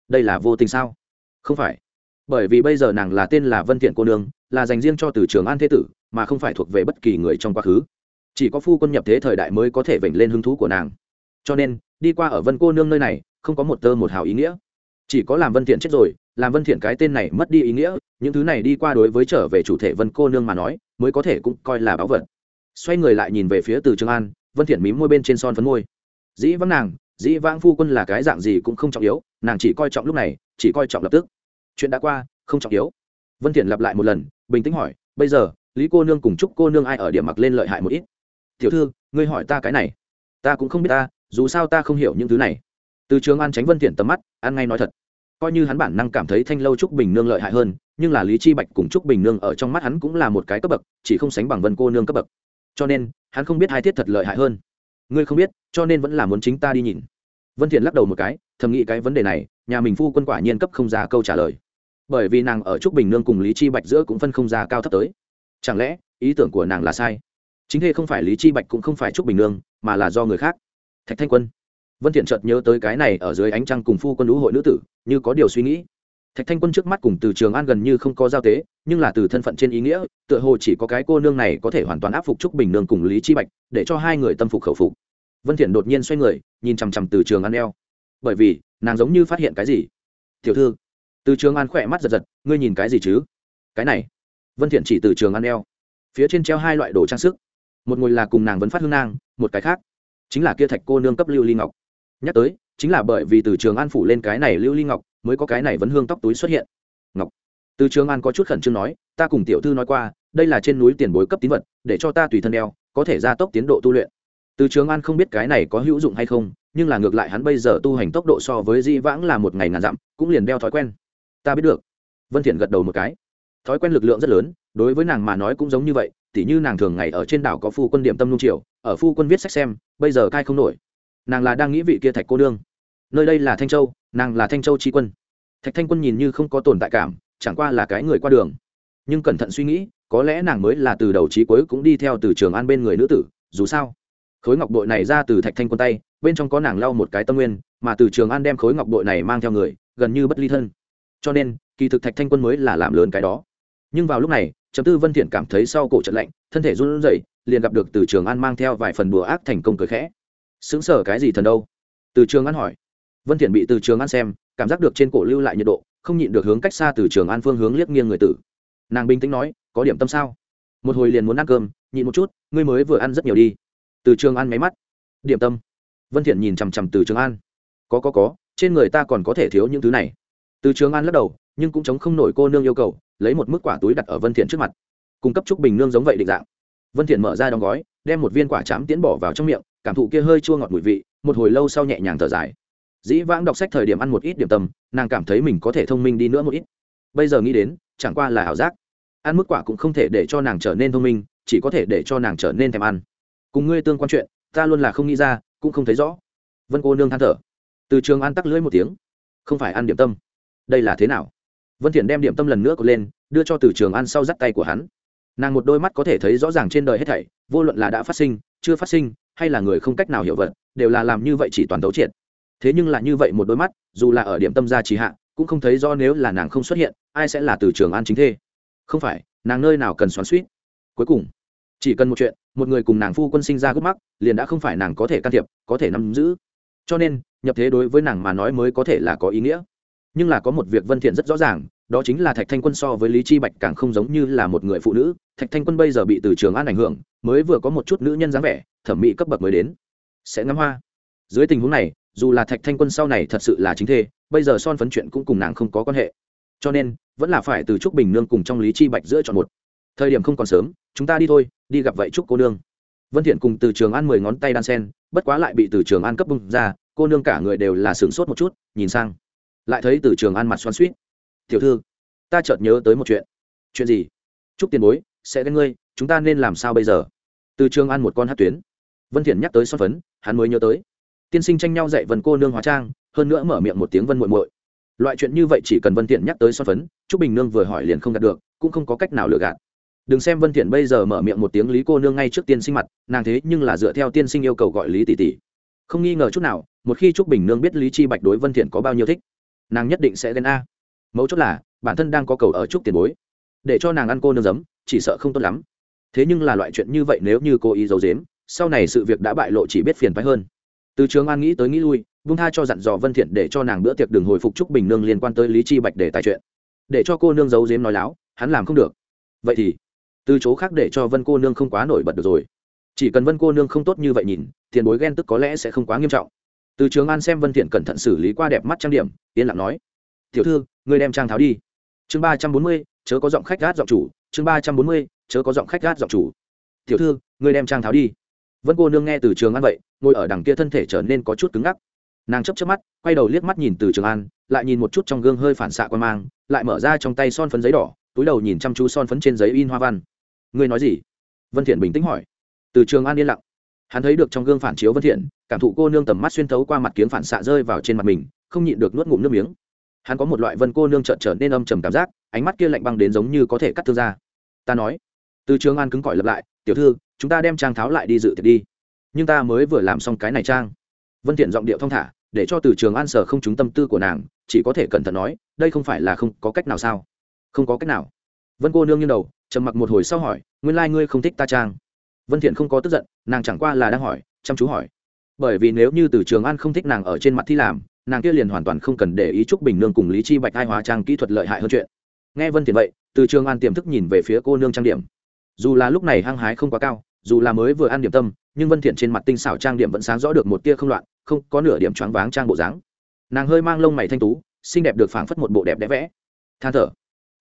Đây là vô tình sao? Không phải. Bởi vì bây giờ nàng là tên là vân thiện cô nương, là dành riêng cho từ trường an thế tử, mà không phải thuộc về bất kỳ người trong quá khứ. Chỉ có phu quân nhập thế thời đại mới có thể vểnh lên hứng thú của nàng. Cho nên, đi qua ở vân cô nương nơi này, không có một tơ một hào ý nghĩa. Chỉ có làm vân thiện chết rồi, làm vân thiện cái tên này mất đi ý nghĩa, những thứ này đi qua đối với trở về chủ thể vân cô nương mà nói mới có thể cũng coi là báo vật. Xoay người lại nhìn về phía từ trường an, vân thiện mím môi bên trên son phấn môi. Dĩ vãng nàng, dĩ vãng phu quân là cái dạng gì cũng không trọng yếu, nàng chỉ coi trọng lúc này, chỉ coi trọng lập tức. Chuyện đã qua, không trọng yếu. Vân thiện lặp lại một lần, bình tĩnh hỏi, bây giờ, lý cô nương cùng trúc cô nương ai ở điểm mặc lên lợi hại một ít? Tiểu thư, ngươi hỏi ta cái này. Ta cũng không biết ta, dù sao ta không hiểu những thứ này. Từ trường an tránh vân thiện tầm mắt an ngay nói thật coi như hắn bản năng cảm thấy thanh lâu trúc bình nương lợi hại hơn, nhưng là lý chi bạch cùng trúc bình nương ở trong mắt hắn cũng là một cái cấp bậc, chỉ không sánh bằng vân cô nương cấp bậc. cho nên, hắn không biết hai thiết thật lợi hại hơn. ngươi không biết, cho nên vẫn là muốn chính ta đi nhìn. vân thiện lắc đầu một cái, thầm nghĩ cái vấn đề này, nhà mình phu quân quả nhiên cấp không ra câu trả lời. bởi vì nàng ở trúc bình nương cùng lý chi bạch giữa cũng phân không ra cao thấp tới. chẳng lẽ, ý tưởng của nàng là sai? chính thê không phải lý chi bạch cũng không phải trúc bình nương, mà là do người khác. thạch thanh quân vân thiện chợt nhớ tới cái này ở dưới ánh trăng cùng phu quân lũ hội nữ tử, như có điều suy nghĩ. Thạch thanh quân trước mắt cùng từ trường an gần như không có giao tế, nhưng là từ thân phận trên ý nghĩa, tựa hồ chỉ có cái cô nương này có thể hoàn toàn áp phục trúc bình nương cùng lý chi bạch, để cho hai người tâm phục khẩu phục. Vân thiện đột nhiên xoay người, nhìn chằm chằm từ trường an eo. Bởi vì, nàng giống như phát hiện cái gì? Tiểu thư. Từ trường an khỏe mắt giật giật, ngươi nhìn cái gì chứ? Cái này. Vân thiện chỉ từ trường an eo. Phía trên treo hai loại đồ trang sức. Một ngồi là cùng nàng vấn phát hương nang, một cái khác, chính là kia thạch cô nương cấp lưu ly ngọc nhắc tới, chính là bởi vì từ trường an phủ lên cái này lưu ly ngọc, mới có cái này vấn hương tóc túi xuất hiện. Ngọc. Từ trường an có chút khẩn trương nói, ta cùng tiểu thư nói qua, đây là trên núi tiền bối cấp tín vật, để cho ta tùy thân đeo, có thể gia tốc tiến độ tu luyện. Từ trường an không biết cái này có hữu dụng hay không, nhưng là ngược lại hắn bây giờ tu hành tốc độ so với di vãng là một ngày ngàn dặm, cũng liền đeo thói quen. Ta biết được. Vân thiện gật đầu một cái. Thói quen lực lượng rất lớn, đối với nàng mà nói cũng giống như vậy, tỉ như nàng thường ngày ở trên đảo có phu quân điểm tâm nung triều ở phu quân viết sách xem, bây giờ cai không nổi nàng là đang nghĩ vị kia thạch cô nương. Nơi đây là thanh châu, nàng là thanh châu tri quân. Thạch thanh quân nhìn như không có tồn tại cảm, chẳng qua là cái người qua đường. Nhưng cẩn thận suy nghĩ, có lẽ nàng mới là từ đầu trí cuối cũng đi theo từ trường an bên người nữ tử, dù sao. Khối ngọc bội này ra từ thạch thanh quân tay, bên trong có nàng lau một cái tâm nguyên, mà từ trường an đem khối ngọc bội này mang theo người, gần như bất ly thân. Cho nên, kỳ thực thạch thanh quân mới là làm lớn cái đó. Nhưng vào lúc này chấm tư vân thiện cảm thấy sau cổ trận lạnh, thân thể run rẩy, liền gặp được từ trường an mang theo vài phần bùa ác thành công cười khẽ xứng sở cái gì thần đâu? Từ trường an hỏi. Vân thiện bị từ trường an xem, cảm giác được trên cổ lưu lại nhiệt độ, không nhịn được hướng cách xa từ trường an phương hướng liếc nghiêng người tử. Nàng bình tĩnh nói, có điểm tâm sao? Một hồi liền muốn ăn cơm, nhịn một chút, ngươi mới vừa ăn rất nhiều đi. Từ trường an máy mắt. Điểm tâm. Vân thiện nhìn chằm chằm từ trường an có có có, trên người ta còn có thể thiếu những thứ này. Từ trường an lắc đầu, nhưng cũng chống không nổi cô nương yêu cầu, lấy một mức quả túi đặt ở vân thiện trước mặt. Cung cấp trúc bình nương giống vậy định dạng. Vân thiện mở ra đóng gói, đem một viên quả chám tiến bỏ vào trong miệng cảm thụ kia hơi chua ngọt mùi vị, một hồi lâu sau nhẹ nhàng thở dài. Dĩ vãng đọc sách thời điểm ăn một ít điểm tâm, nàng cảm thấy mình có thể thông minh đi nữa một ít. Bây giờ nghĩ đến, chẳng qua là ảo giác. Ăn mức quả cũng không thể để cho nàng trở nên thông minh, chỉ có thể để cho nàng trở nên thèm ăn. Cùng ngươi tương quan chuyện, ta luôn là không nghĩ ra, cũng không thấy rõ. Vân cô nương than thở. Từ trường ăn tắc lưỡi một tiếng. Không phải ăn điểm tâm. Đây là thế nào? Vân thiện đem điểm tâm lần nữa cột lên, đưa cho từ trường ăn sau dắt tay của hắn. Nàng một đôi mắt có thể thấy rõ ràng trên đời hết thảy, vô luận là đã phát sinh, chưa phát sinh hay là người không cách nào hiểu vật, đều là làm như vậy chỉ toàn tấu triệt. Thế nhưng là như vậy một đôi mắt, dù là ở điểm tâm gia trí hạ, cũng không thấy do nếu là nàng không xuất hiện, ai sẽ là từ trường an chính thê. Không phải, nàng nơi nào cần xoắn suýt cuối cùng, chỉ cần một chuyện, một người cùng nàng phu quân sinh ra gốc mắc, liền đã không phải nàng có thể can thiệp, có thể nắm giữ. Cho nên, nhập thế đối với nàng mà nói mới có thể là có ý nghĩa. Nhưng là có một việc vân thiện rất rõ ràng, đó chính là thạch thanh quân so với lý chi bạch càng không giống như là một người phụ nữ. Thạch thanh quân bây giờ bị từ trường an ảnh hưởng mới vừa có một chút nữ nhân dáng vẻ, thẩm mỹ cấp bậc mới đến. Sẽ ngắm hoa. Dưới tình huống này, dù là thạch thanh quân sau này thật sự là chính thê, bây giờ son phấn chuyện cũng cùng nàng không có quan hệ. Cho nên, vẫn là phải từ trúc bình nương cùng trong lý chi bạch giữa chọn một. Thời điểm không còn sớm, chúng ta đi thôi, đi gặp vậy trúc cô nương. Vân thiện cùng từ trường an mười ngón tay đan sen, bất quá lại bị từ trường an cấp bung ra, cô nương cả người đều là sướng sốt một chút, nhìn sang. Lại thấy từ trường an mặt xoắn suýt tiểu thư, ta chợt nhớ tới một chuyện. Chuyện gì? Trúc tiền bối, sẽ đến ngươi chúng ta nên làm sao bây giờ? Từ trường an một con hát tuyến. Vân thiện nhắc tới son phấn, hắn mới nhớ tới. Tiên sinh tranh nhau dạy vân cô nương hóa trang, hơn nữa mở miệng một tiếng vân muội muội. Loại chuyện như vậy chỉ cần vân thiện nhắc tới son phấn, trúc bình nương vừa hỏi liền không gạt được, cũng không có cách nào lừa gạt. Đừng xem vân thiện bây giờ mở miệng một tiếng lý cô nương ngay trước tiên sinh mặt, nàng thế nhưng là dựa theo tiên sinh yêu cầu gọi lý tỷ tỷ. Không nghi ngờ chút nào, một khi trúc bình nương biết lý chi bạch đối vân thiện có bao nhiêu thích, nàng nhất định sẽ ghen a. Mấu chốt là, bản thân đang có cầu ở trúc tiền bối. Để cho nàng ăn cô nương giấm, chỉ sợ không tốt lắm thế nhưng là loại chuyện như vậy nếu như cô ý giấu dếm sau này sự việc đã bại lộ chỉ biết phiền phái hơn. Từ trường an nghĩ tới nghĩ lui, vung tha cho dặn dò vân thiện để cho nàng bữa tiệc đừng hồi phục trúc bình nương liên quan tới lý chi bạch để tài chuyện. Để cho cô nương giấu dếm nói láo, hắn làm không được. Vậy thì, từ chỗ khác để cho vân cô nương không quá nổi bật được rồi. Chỉ cần vân cô nương không tốt như vậy nhìn, tiền bối ghen tức có lẽ sẽ không quá nghiêm trọng. Từ trường an xem vân thiện cẩn thận xử lý qua đẹp mắt trang điểm, yên lặng nói, tiểu thư người đem trang tháo đi. Chương ba trăm bốn mươi, chớ có giọng khách gát giọng chủ, chương ba trăm bốn mươi chớ có giọng khách gát giọng chủ. Tiểu thư người đem trang tháo đi. Vân cô nương nghe từ trường an vậy, ngồi ở đằng kia thân thể trở nên có chút cứng ngắc. Nàng chấp chấp mắt, quay đầu liếc mắt nhìn từ trường an, lại nhìn một chút trong gương hơi phản xạ quan mang, lại mở ra trong tay son phấn giấy đỏ, túi đầu nhìn chăm chú son phấn trên giấy in hoa văn. Ngươi nói gì? Vân thiện bình tĩnh hỏi. Từ trường an yên lặng. Hắn thấy được trong gương phản chiếu vân thiện, cảm thụ cô nương tầm mắt xuyên thấu qua mặt kiếng phản xạ rơi vào trên mặt mình, không nhịn được nuốt ngụm nước miếng. Hắn có một loại vân cô nương trợn trở nên âm trầm cảm giác, ánh mắt kia lạnh băng đến giống như có thể cắt thương ra. Ta nói từ trường an cứng cỏi lập lại, tiểu thư, chúng ta đem trang tháo lại đi dự tiệc đi. Nhưng ta mới vừa làm xong cái này trang. Vân thiện giọng điệu thong thả, để cho từ trường an sở không trúng tâm tư của nàng, chỉ có thể cẩn thận nói, đây không phải là không có cách nào sao? Không có cách nào. Vân cô nương như đầu, trầm mặc một hồi sau hỏi, nguyên lai ngươi không thích ta trang? Vân thiện không có tức giận, nàng chẳng qua là đang hỏi, chăm chú hỏi. Bởi vì nếu như từ trường an không thích nàng ở trên mặt thi làm, nàng kia liền hoàn toàn không cần để ý trúc bình nương cùng lý chi bạch hai hóa trang kỹ thuật lợi hại hơn chuyện. Nghe vân thiện vậy, từ trường an tiềm thức nhìn về phía cô nương trang điểm dù là lúc này hăng hái không quá cao, dù là mới vừa ăn điểm tâm, nhưng vân thiện trên mặt tinh xảo trang điểm vẫn sáng rõ được một tia không loạn, không có nửa điểm choáng váng trang bộ dáng. Nàng hơi mang lông mày thanh tú, xinh đẹp được phảng phất một bộ đẹp đẽ vẽ. Than thở.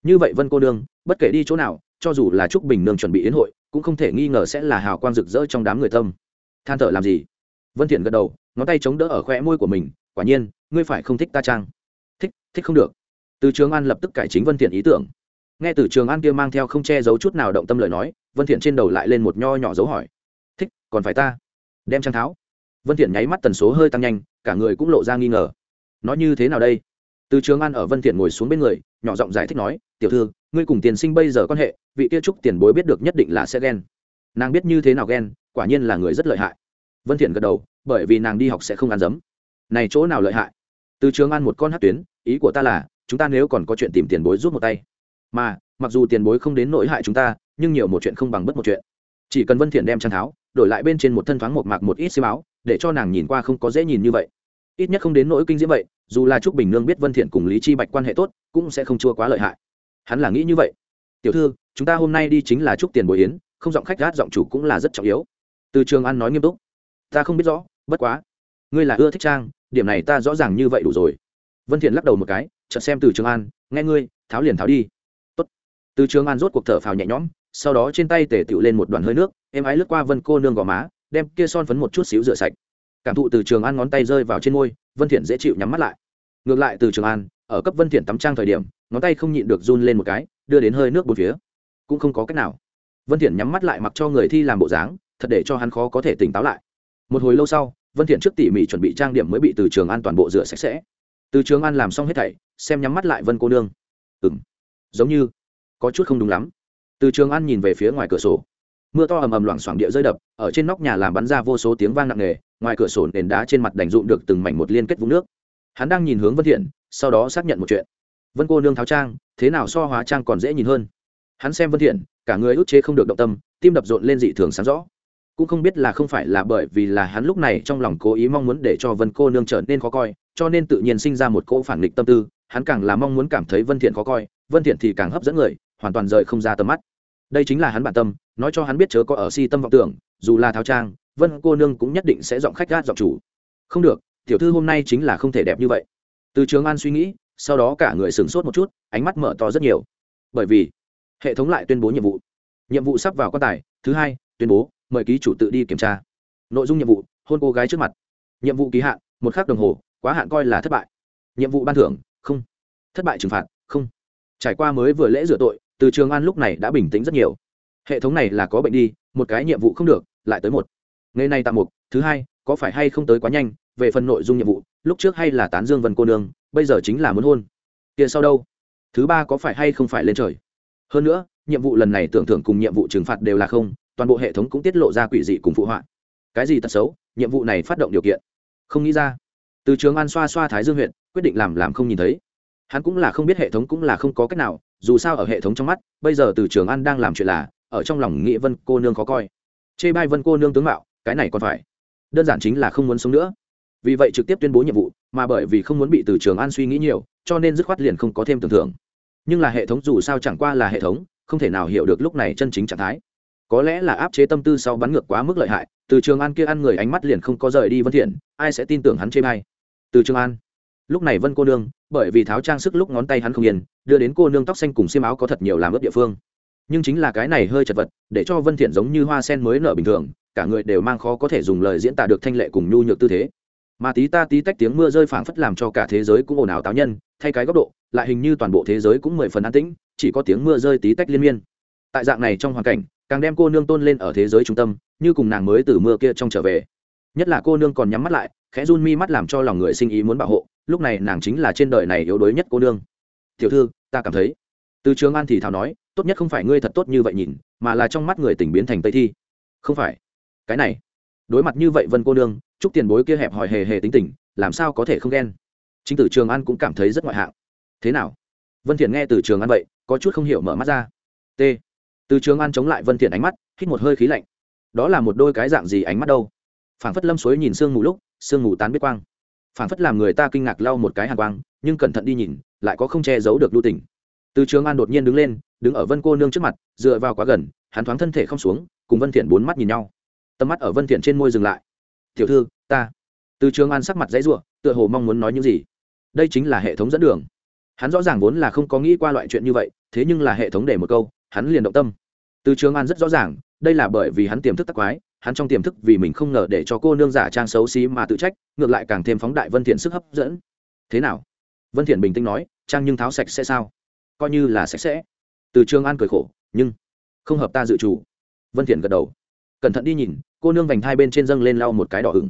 Như vậy vân cô nương, bất kể đi chỗ nào, cho dù là trúc bình nương chuẩn bị yến hội, cũng không thể nghi ngờ sẽ là hào quang rực rỡ trong đám người tâm. Than thở làm gì? Vân thiện gật đầu, ngón tay chống đỡ ở khóe môi của mình, quả nhiên, ngươi phải không thích ta trang thích thích không được. Từ trường an lập tức cải chính vân thiện ý tưởng nghe từ trường an kia mang theo không che giấu chút nào động tâm lời nói, vân thiện trên đầu lại lên một nho nhỏ dấu hỏi. Thích, còn phải ta? Đem trang tháo. Vân thiện nháy mắt tần số hơi tăng nhanh, cả người cũng lộ ra nghi ngờ. Nói như thế nào đây? Từ trường an ở vân thiện ngồi xuống bên người, nhỏ giọng giải thích nói, tiểu thư, ngươi cùng tiền sinh bây giờ quan hệ, vị kia trúc tiền bối biết được nhất định là sẽ ghen. Nàng biết như thế nào ghen, quả nhiên là người rất lợi hại. Vân thiện gật đầu, bởi vì nàng đi học sẽ không ăn dấm. Này chỗ nào lợi hại? Từ trường an một con hát tuyến, ý của ta là, chúng ta nếu còn có chuyện tìm tiền bối giúp một tay mà, mặc dù tiền bối không đến nỗi hại chúng ta, nhưng nhiều một chuyện không bằng bất một chuyện. Chỉ cần vân thiện đem trang tháo, đổi lại bên trên một thân thoáng một mạc một ít xiêm áo, để cho nàng nhìn qua không có dễ nhìn như vậy. Ít nhất không đến nỗi kinh diễm vậy, dù là trúc bình nương biết vân thiện cùng lý chi bạch quan hệ tốt, cũng sẽ không chua quá lợi hại. Hắn là nghĩ như vậy. Tiểu thư, chúng ta hôm nay đi chính là trúc tiền bồi yến, không giọng khách gát giọng chủ cũng là rất trọng yếu. Từ trường an nói nghiêm túc. Ta không biết rõ, bất quá, ngươi là ưa thích trang, điểm này ta rõ ràng như vậy đủ rồi. Vân thiện lắc đầu một cái, chợt xem từ trường an nghe ngươi, tháo liền tháo đi từ trường an rốt cuộc thở phào nhẹ nhõm, sau đó trên tay tề tựu lên một đoàn hơi nước em ái lướt qua vân cô nương gò má, đem kia son phấn một chút xíu rửa sạch. Cảm thụ từ trường an ngón tay rơi vào trên môi, vân thiện dễ chịu nhắm mắt lại. Ngược lại từ trường an, ở cấp vân thiện tắm trang thời điểm, ngón tay không nhịn được run lên một cái, đưa đến hơi nước bốn phía. Cũng không có cách nào. Vân thiện nhắm mắt lại mặc cho người thi làm bộ dáng, thật để cho hắn khó có thể tỉnh táo lại. Một hồi lâu sau, vân thiện trước tỉ mỉ chuẩn bị trang điểm mới bị từ trường an toàn bộ rửa sạch sẽ. Từ trường an làm xong hết thảy, xem nhắm mắt lại vân cô nương. Ừm. Giống như có chút không đúng lắm. Từ trường an nhìn về phía ngoài cửa sổ. Mưa to ầm ầm loảng xoảng địa rơi đập, ở trên nóc nhà làm bắn ra vô số tiếng vang nặng nề, ngoài cửa sổ nền đá trên mặt đành dụng được từng mảnh một liên kết vũng nước. Hắn đang nhìn hướng vân thiện, sau đó xác nhận một chuyện. Vân cô nương tháo trang, thế nào so hóa trang còn dễ nhìn hơn? Hắn xem vân thiện, cả người ức chế không được động tâm, tim đập rộn lên dị thường sáng rõ. Cũng không biết là không phải là bởi vì là hắn lúc này trong lòng cố ý mong muốn để cho vân cô nương trở nên khó coi, cho nên tự nhiên sinh ra một cỗ phản nghịch tâm tư, hắn càng là mong muốn cảm thấy vân thiện khó coi, vân thiện thì càng hấp dẫn người hoàn toàn rời không ra tầm mắt. Đây chính là hắn bản tâm, nói cho hắn biết chớ có ở si tâm vọng tưởng, dù là tháo trang, vân cô nương cũng nhất định sẽ giọng khách gát giọng chủ. Không được, tiểu thư hôm nay chính là không thể đẹp như vậy. Từ trường an suy nghĩ, sau đó cả người sửng sốt một chút, ánh mắt mở to rất nhiều. Bởi vì, hệ thống lại tuyên bố nhiệm vụ. Nhiệm vụ sắp vào quan tài, thứ hai, tuyên bố, mời ký chủ tự đi kiểm tra. Nội dung nhiệm vụ, hôn cô gái trước mặt. Nhiệm vụ ký hạn, một khắc đồng hồ, quá hạn coi là thất bại. Nhiệm vụ ban thưởng, không. Thất bại trừng phạt, không. Trải qua mới vừa lễ rửa tội từ trường an lúc này đã bình tĩnh rất nhiều. Hệ thống này là có bệnh đi, một cái nhiệm vụ không được, lại tới một. Ngày này tạm mục, thứ hai, có phải hay không tới quá nhanh, về phần nội dung nhiệm vụ, lúc trước hay là tán dương vân cô nương, bây giờ chính là muốn hôn. Kia sau đâu? Thứ ba có phải hay không phải lên trời? Hơn nữa, nhiệm vụ lần này tưởng thưởng cùng nhiệm vụ trừng phạt đều là không, toàn bộ hệ thống cũng tiết lộ ra quỷ dị cùng phụ họa. Cái gì tật xấu? Nhiệm vụ này phát động điều kiện. Không nghĩ ra. Từ trường an xoa xoa thái dương huyện, quyết định làm làm không nhìn thấy. Hắn cũng là không biết hệ thống cũng là không có cách nào dù sao ở hệ thống trong mắt, bây giờ từ trường an đang làm chuyện là, ở trong lòng nghĩ vân cô nương khó coi. Chê bai vân cô nương tướng mạo, cái này còn phải. Đơn giản chính là không muốn sống nữa. Vì vậy trực tiếp tuyên bố nhiệm vụ, mà bởi vì không muốn bị từ trường an suy nghĩ nhiều, cho nên dứt khoát liền không có thêm tưởng thưởng. Nhưng là hệ thống dù sao chẳng qua là hệ thống, không thể nào hiểu được lúc này chân chính trạng thái. Có lẽ là áp chế tâm tư sau bắn ngược quá mức lợi hại, từ trường an kia ăn người ánh mắt liền không có rời đi vân thiện, ai sẽ tin tưởng hắn chê bai? Từ trường an lúc này vân cô nương, bởi vì tháo trang sức lúc ngón tay hắn không yên, đưa đến cô nương tóc xanh cùng xiêm áo có thật nhiều làm ướp địa phương. Nhưng chính là cái này hơi chật vật, để cho vân thiện giống như hoa sen mới nở bình thường, cả người đều mang khó có thể dùng lời diễn tả được thanh lệ cùng nhu nhược tư thế. Mà tí ta tí tách tiếng mưa rơi phảng phất làm cho cả thế giới cũng ồn ào táo nhân, thay cái góc độ, lại hình như toàn bộ thế giới cũng mười phần an tĩnh, chỉ có tiếng mưa rơi tí tách liên miên. Tại dạng này trong hoàn cảnh, càng đem cô nương tôn lên ở thế giới trung tâm, như cùng nàng mới từ mưa kia trong trở về. Nhất là cô nương còn nhắm mắt lại, khẽ run mi mắt làm cho lòng người sinh ý muốn bảo hộ lúc này nàng chính là trên đời này yếu đuối nhất cô nương. Tiểu thư, ta cảm thấy. Từ trường an thì thào nói, tốt nhất không phải ngươi thật tốt như vậy nhìn, mà là trong mắt người tỉnh biến thành tây thi. Không phải. Cái này. Đối mặt như vậy vân cô nương chúc tiền bối kia hẹp hỏi hề hề tính tình, làm sao có thể không ghen? Chính tử trường an cũng cảm thấy rất ngoại hạng. Thế nào? Vân thiện nghe từ trường an vậy, có chút không hiểu mở mắt ra. T. Từ trường an chống lại vân thiện ánh mắt, hít một hơi khí lạnh. Đó là một đôi cái dạng gì ánh mắt đâu? Phảng phất lâm suối nhìn sương mù lúc, sương mù tán biết quang phản phất làm người ta kinh ngạc lau một cái hàn quang, nhưng cẩn thận đi nhìn, lại có không che giấu được lưu tình. Từ trường an đột nhiên đứng lên, đứng ở vân cô nương trước mặt, dựa vào quá gần, hắn thoáng thân thể không xuống, cùng vân thiện bốn mắt nhìn nhau. Tầm mắt ở vân thiện trên môi dừng lại. Tiểu thư, ta. Từ trường an sắc mặt dãy rủa, tựa hồ mong muốn nói những gì. Đây chính là hệ thống dẫn đường. Hắn rõ ràng vốn là không có nghĩ qua loại chuyện như vậy, thế nhưng là hệ thống để một câu, hắn liền động tâm. Từ trường an rất rõ ràng đây là bởi vì hắn tiềm thức tắc quái, hắn trong tiềm thức vì mình không ngờ để cho cô nương giả trang xấu xí mà tự trách, ngược lại càng thêm phóng đại vân thiện sức hấp dẫn. Thế nào? Vân thiện bình tĩnh nói, trang nhưng tháo sạch sẽ sao? Coi như là sạch sẽ. Từ trường an cười khổ, nhưng không hợp ta dự chủ vân thiện gật đầu. Cẩn thận đi nhìn, cô nương vành hai bên trên dâng lên lau một cái đỏ ửng.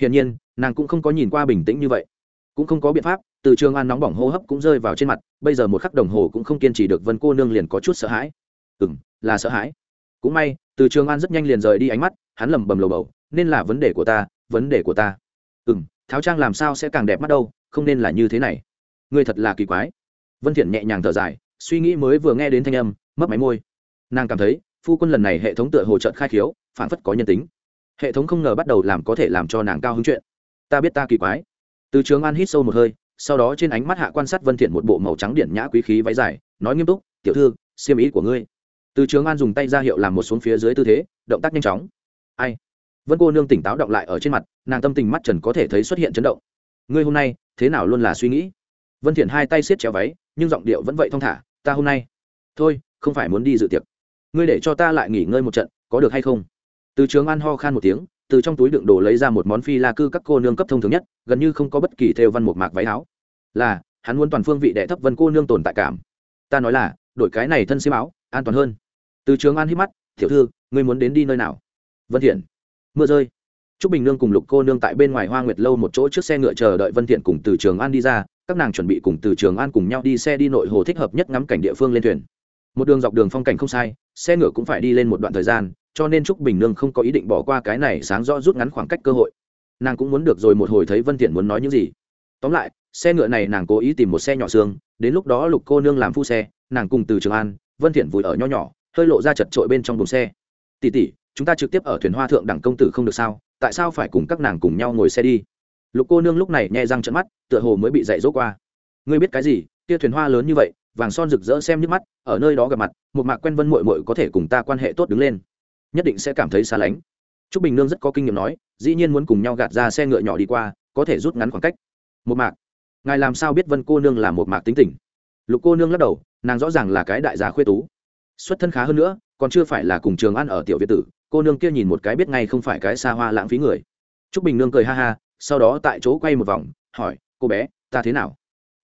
Hiển nhiên, nàng cũng không có nhìn qua bình tĩnh như vậy. Cũng không có biện pháp, từ trường an nóng bỏng hô hấp cũng rơi vào trên mặt, bây giờ một khắc đồng hồ cũng không kiên trì được vân cô nương liền có chút sợ hãi. Ừ là sợ hãi. Cũng may từ trường an rất nhanh liền rời đi ánh mắt, hắn lẩm bẩm lầu bầu, nên là vấn đề của ta, vấn đề của ta. Ừ m tháo trang làm sao sẽ càng đẹp mắt đâu, không nên là như thế này. Ngươi thật là kỳ quái. Vân thiện nhẹ nhàng thở dài, suy nghĩ mới vừa nghe đến thanh âm mất máy môi. Nàng cảm thấy, phu quân lần này hệ thống tựa hồ trận khai khiếu phản phất có nhân tính. Hệ thống không ngờ bắt đầu làm có thể làm cho nàng cao hứng chuyện. Ta biết ta kỳ quái. Từ trường an hít sâu một hơi, sau đó trên ánh mắt hạ quan sát vân thiện một bộ màu trắng điện nhã quý khí váy dài, nói nghiêm túc, tiểu thư, xiêm ý của ngươi từ trường an dùng tay ra hiệu làm một xuống phía dưới tư thế, động tác nhanh chóng. Ai? Vân cô nương tỉnh táo động lại ở trên mặt, nàng tâm tình mắt trần có thể thấy xuất hiện chấn động. Ngươi hôm nay, thế nào luôn là suy nghĩ? Vân thiện hai tay siết chéo váy, nhưng giọng điệu vẫn vậy thong thả, ta hôm nay, thôi, không phải muốn đi dự tiệc. Ngươi để cho ta lại nghỉ ngơi một trận, có được hay không? Từ trường an ho khan một tiếng, từ trong túi đựng đồ lấy ra một món phi la cư các cô nương cấp thông thường nhất, gần như không có bất kỳ theo văn một mạc váy áo. Là, hắn muốn toàn phương vị đệ thấp vân cô nương tồn tại cảm. Ta nói là, đổi cái này thân xiêm áo, an toàn hơn từ trường an hít mắt tiểu thư ngươi muốn đến đi nơi nào vân thiện mưa rơi Trúc Bình Nương cùng Lục Cô Nương tại bên ngoài Hoa Nguyệt lâu một chỗ trước xe ngựa chờ đợi Vân Thiện cùng Từ Trường An đi ra, các nàng chuẩn bị cùng Từ Trường An cùng nhau đi xe đi nội hồ thích hợp nhất ngắm cảnh địa phương lên thuyền. Một đường dọc đường phong cảnh không sai, xe ngựa cũng phải đi lên một đoạn thời gian, cho nên Trúc Bình Nương không có ý định bỏ qua cái này sáng rõ rút ngắn khoảng cách cơ hội. Nàng cũng muốn được rồi một hồi thấy Vân Thiện muốn nói những gì. Tóm lại, xe ngựa này nàng cố ý tìm một xe nhỏ xương, đến lúc đó Lục Cô Nương làm phu xe, nàng cùng Từ Trường An, Vân Thiện vùi ở nho nhỏ, hơi lộ ra chật trội bên trong buồng xe. Tỷ tỷ, chúng ta trực tiếp ở thuyền hoa thượng đẳng công tử không được sao? Tại sao phải cùng các nàng cùng nhau ngồi xe đi? Lục cô nương lúc này nhẹ răng trận mắt, tựa hồ mới bị dạy dỗ qua. Ngươi biết cái gì? Kia thuyền hoa lớn như vậy, vàng son rực rỡ xem nhức mắt, ở nơi đó gặp mặt, một mạc quen vân mội mội có thể cùng ta quan hệ tốt đứng lên. Nhất định sẽ cảm thấy xa lánh. T r ú c bình nương rất có kinh nghiệm nói, dĩ nhiên muốn cùng nhau gạt ra xe ngựa nhỏ đi qua, có thể rút ngắn khoảng cách. Một mạc, ngài làm sao biết vân cô nương là một mạc tính tình? Lục cô nương lắc đầu, nàng rõ ràng là cái đại gia khuê tú xuất thân khá hơn nữa, còn chưa phải là cùng trường ăn ở tiểu việt tử, cô nương kia nhìn một cái biết ngay không phải cái xa hoa lãng phí người. T r ú c bình nương cười ha ha, sau đó tại chỗ quay một vòng, hỏi, cô bé, ta thế nào?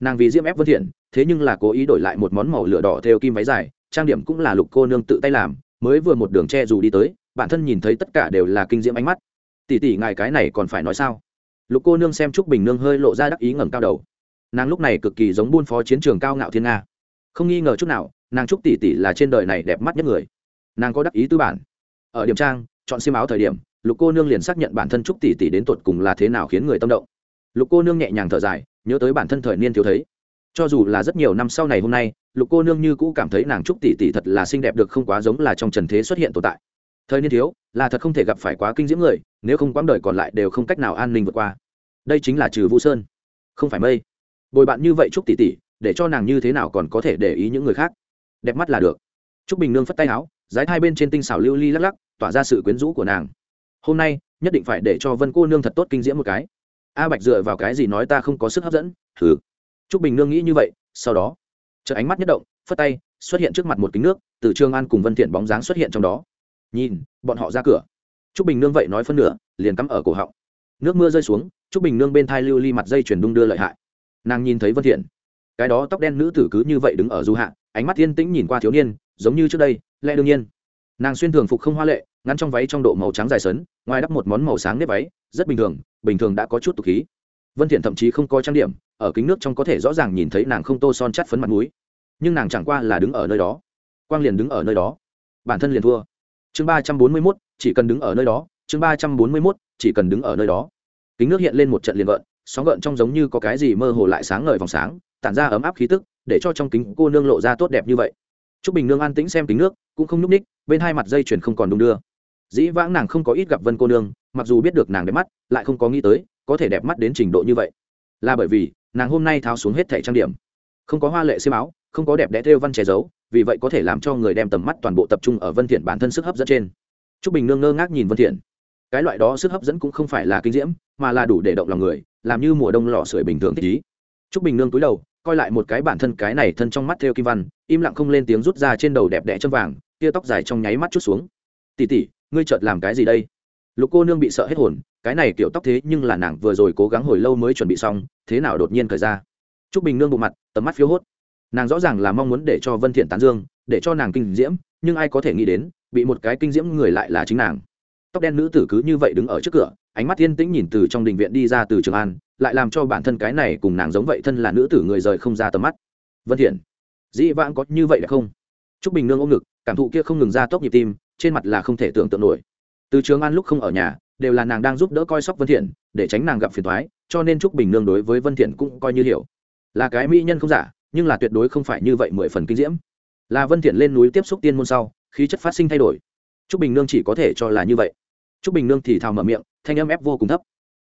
Nàng vì diễm ép vân thiện, thế nhưng là cố ý đổi lại một món màu lửa đỏ theo kim váy dài, trang điểm cũng là lục cô nương tự tay làm, mới vừa một đường che dù đi tới, bản thân nhìn thấy tất cả đều là kinh diễm ánh mắt. Tỉ tỉ ngài cái này còn phải nói sao? Lục cô nương xem trúc bình nương hơi lộ ra đắc ý ngẩng cao đầu. Nàng lúc này cực kỳ giống buôn phó chiến trường cao ngạo thiên nga. Không nghi ngờ chút nào nàng trúc tỷ tỷ là trên đời này đẹp mắt nhất người. Nàng có đắc ý tư bản. Ở điểm trang, chọn xiêm áo thời điểm, lục cô nương liền xác nhận bản thân trúc tỷ tỷ đến tột cùng là thế nào khiến người tâm động. Lục cô nương nhẹ nhàng thở dài, nhớ tới bản thân thời niên thiếu thấy. Cho dù là rất nhiều năm sau này hôm nay, lục cô nương như cũ cảm thấy nàng trúc tỷ tỷ thật là xinh đẹp được không quá giống là trong trần thế xuất hiện tồn tại. Thời niên thiếu, là thật không thể gặp phải quá kinh diễm người, nếu không quãng đời còn lại đều không cách nào an ninh vượt qua. Đây chính là trừ vũ sơn. Không phải mây. Bồi bạn như vậy trúc tỷ tỷ để cho nàng như thế nào còn có thể để ý những người khác? Đẹp mắt là được. T r ú c bình nương phất tay áo dái hai bên trên tinh xảo lưu ly lắc lắc, tỏa ra sự quyến rũ của nàng. Hôm nay, nhất định phải để cho vân cô nương thật tốt kinh diễm một cái. A bạch dựa vào cái gì nói ta không có sức hấp dẫn? Thử t r ú c bình nương nghĩ như vậy, sau đó chợ ánh mắt nhất động, phất tay, xuất hiện trước mặt một kính nước, từ trương an cùng vân thiện bóng dáng xuất hiện trong đó. Nhìn, bọn họ ra cửa. T r ú c bình nương vậy nói phân nửa, liền cắm ở cổ họng. Nước mưa rơi xuống t r ú c bình nương bên thai lưu ly mặt dây chuyển đung đưa lợi hại. Nàng nhìn thấy vân thiện cái đó tóc đen nữ tử cứ như vậy đứng ở du hạ ánh mắt yên tĩnh nhìn qua thiếu niên giống như trước đây lẽ đương nhiên. Nàng xuyên thường phục không hoa lệ ngắn trong váy trong độ màu trắng dài sấn ngoài đắp một món màu sáng nếp váy rất bình thường bình thường đã có chút tục khí. Vân thiện thậm chí không có trang điểm ở kính nước trong có thể rõ ràng nhìn thấy nàng không tô son chắt phấn mặt mũi. Nhưng nàng chẳng qua là đứng ở nơi đó. Quang liền đứng ở nơi đó. Bản thân liền thua. Chương ba trăm bốn mươi 341, chỉ cần đứng ở nơi đó. Chương ba trăm bốn mươi mốt chỉ cần đứng ở nơi đó. Kính nước hiện lên một trận liền gợn sóng gợn trong giống như có cái gì mơ hồ lại sáng ngời vòng sáng tản ra ấm áp khí tức, để cho trong kính cô nương lộ ra tốt đẹp như vậy. T r ú c bình nương an tĩnh xem kính nước, cũng không nhúc ních bên hai mặt dây chuyền không còn đung đưa. Dĩ vãng nàng không có ít gặp vân cô nương, mặc dù biết được nàng đẹp mắt, lại không có nghĩ tới, có thể đẹp mắt đến trình độ như vậy. Là bởi vì, nàng hôm nay tháo xuống hết thẻ trang điểm. Không có hoa lệ xiêm áo, không có đẹp đẽ thêu văn che giấu, vì vậy có thể làm cho người đem tầm mắt toàn bộ tập trung ở vân thiện bản thân sức hấp dẫn trên. T r ú c bình nương ngơ ngác nhìn vân thiện. Cái loại đó sức hấp dẫn cũng không phải là kinh diễm, mà là đủ để động lòng người, làm như mùa đông lò sưởi bình thường thích ý Trúc bình nương túi đầu coi lại một cái bản thân cái này thân trong mắt theo kim văn im lặng không lên tiếng rút ra trên đầu đẹp đẽ châm vàng kia tóc dài trong nháy mắt chút xuống. "Tỷ tỷ, ngươi chợt làm cái gì đây? Lục cô nương bị sợ hết hồn cái này kiểu tóc thế nhưng là nàng vừa rồi cố gắng hồi lâu mới chuẩn bị xong thế nào đột nhiên cởi ra? Trúc bình nương bụng mặt tầm mắt phiếu hốt. Nàng rõ ràng là mong muốn để cho vân thiện tán dương để cho nàng kinh diễm nhưng ai có thể nghĩ đến bị một cái kinh diễm người lại là chính nàng. Tóc đen nữ tử cứ như vậy đứng ở trước cửa ánh mắt thiên tĩnh nhìn từ trong đình viện đi ra từ trường an lại làm cho bản thân cái này cùng nàng giống vậy thân là nữ tử người rời không ra tầm mắt. Vân thiện, dĩ vãng có như vậy là không? Trúc bình nương ôm ngực, cảm thụ kia không ngừng ra tốc nhịp tim, trên mặt là không thể tưởng tượng nổi. Từ trường an lúc không ở nhà, đều là nàng đang giúp đỡ coi sóc vân thiện, để tránh nàng gặp phiền toái, cho nên trúc bình nương đối với vân thiện cũng coi như hiểu. Là cái mỹ nhân không giả, nhưng là tuyệt đối không phải như vậy mười phần kinh diễm. Là vân thiện lên núi tiếp xúc tiên môn sau, khí chất phát sinh thay đổi. Trúc bình nương chỉ có thể cho là như vậy. Trúc bình nương thì thào mở miệng, thanh âm ép vô cùng thấp.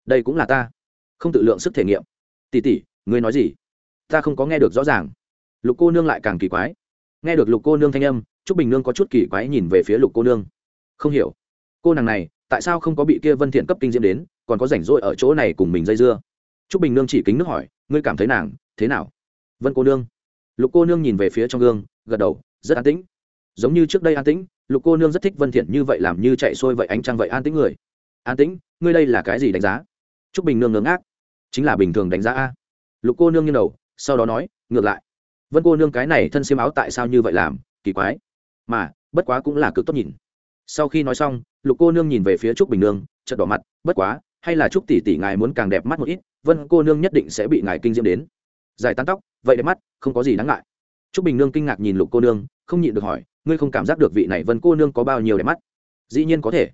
Đây cũng là ta không tự lượng sức thể nghiệm. Tỉ tỉ, ngươi nói gì? Ta không có nghe được rõ ràng. Lục cô nương lại càng kỳ quái. Nghe được lục cô nương thanh âm t r ú c bình nương có chút kỳ quái nhìn về phía lục cô nương. Không hiểu. Cô nàng này, tại sao không có bị kia vân thiện cấp kinh diễm đến, còn có rảnh rỗi ở chỗ này cùng mình dây dưa? T r ú c bình nương chỉ kính nước hỏi, ngươi cảm thấy nàng, thế nào? Vân cô nương. Lục cô nương nhìn về phía trong gương, gật đầu, rất an tĩnh. Giống như trước đây an tĩnh, lục cô nương rất thích vân thiện như vậy làm như chạy xuôi vậy, ánh trăng vậy an tĩnh người. An tĩnh, ngươi đây là cái gì đánh giá? T r ú c bình nương ngớ ngác chính là bình thường đánh giá a. Lục cô nương như đầu, sau đó nói, ngược lại. Vân cô nương cái này thân xiêm áo tại sao như vậy làm, kỳ quái. Mà, bất quá cũng là cực tốt nhìn. Sau khi nói xong, lục cô nương nhìn về phía trúc bình nương, chợt đỏ mặt, bất quá, hay là trúc tỷ tỷ ngài muốn càng đẹp mắt một ít, vân cô nương nhất định sẽ bị ngài kinh diễm đến. Dài tán tóc, vậy đẹp mắt, không có gì đáng ngại. Trúc bình nương kinh ngạc nhìn lục cô nương, không nhịn được hỏi, ngươi không cảm giác được vị này vân cô nương có bao nhiêu đẹp mắt? Dĩ nhiên có thể.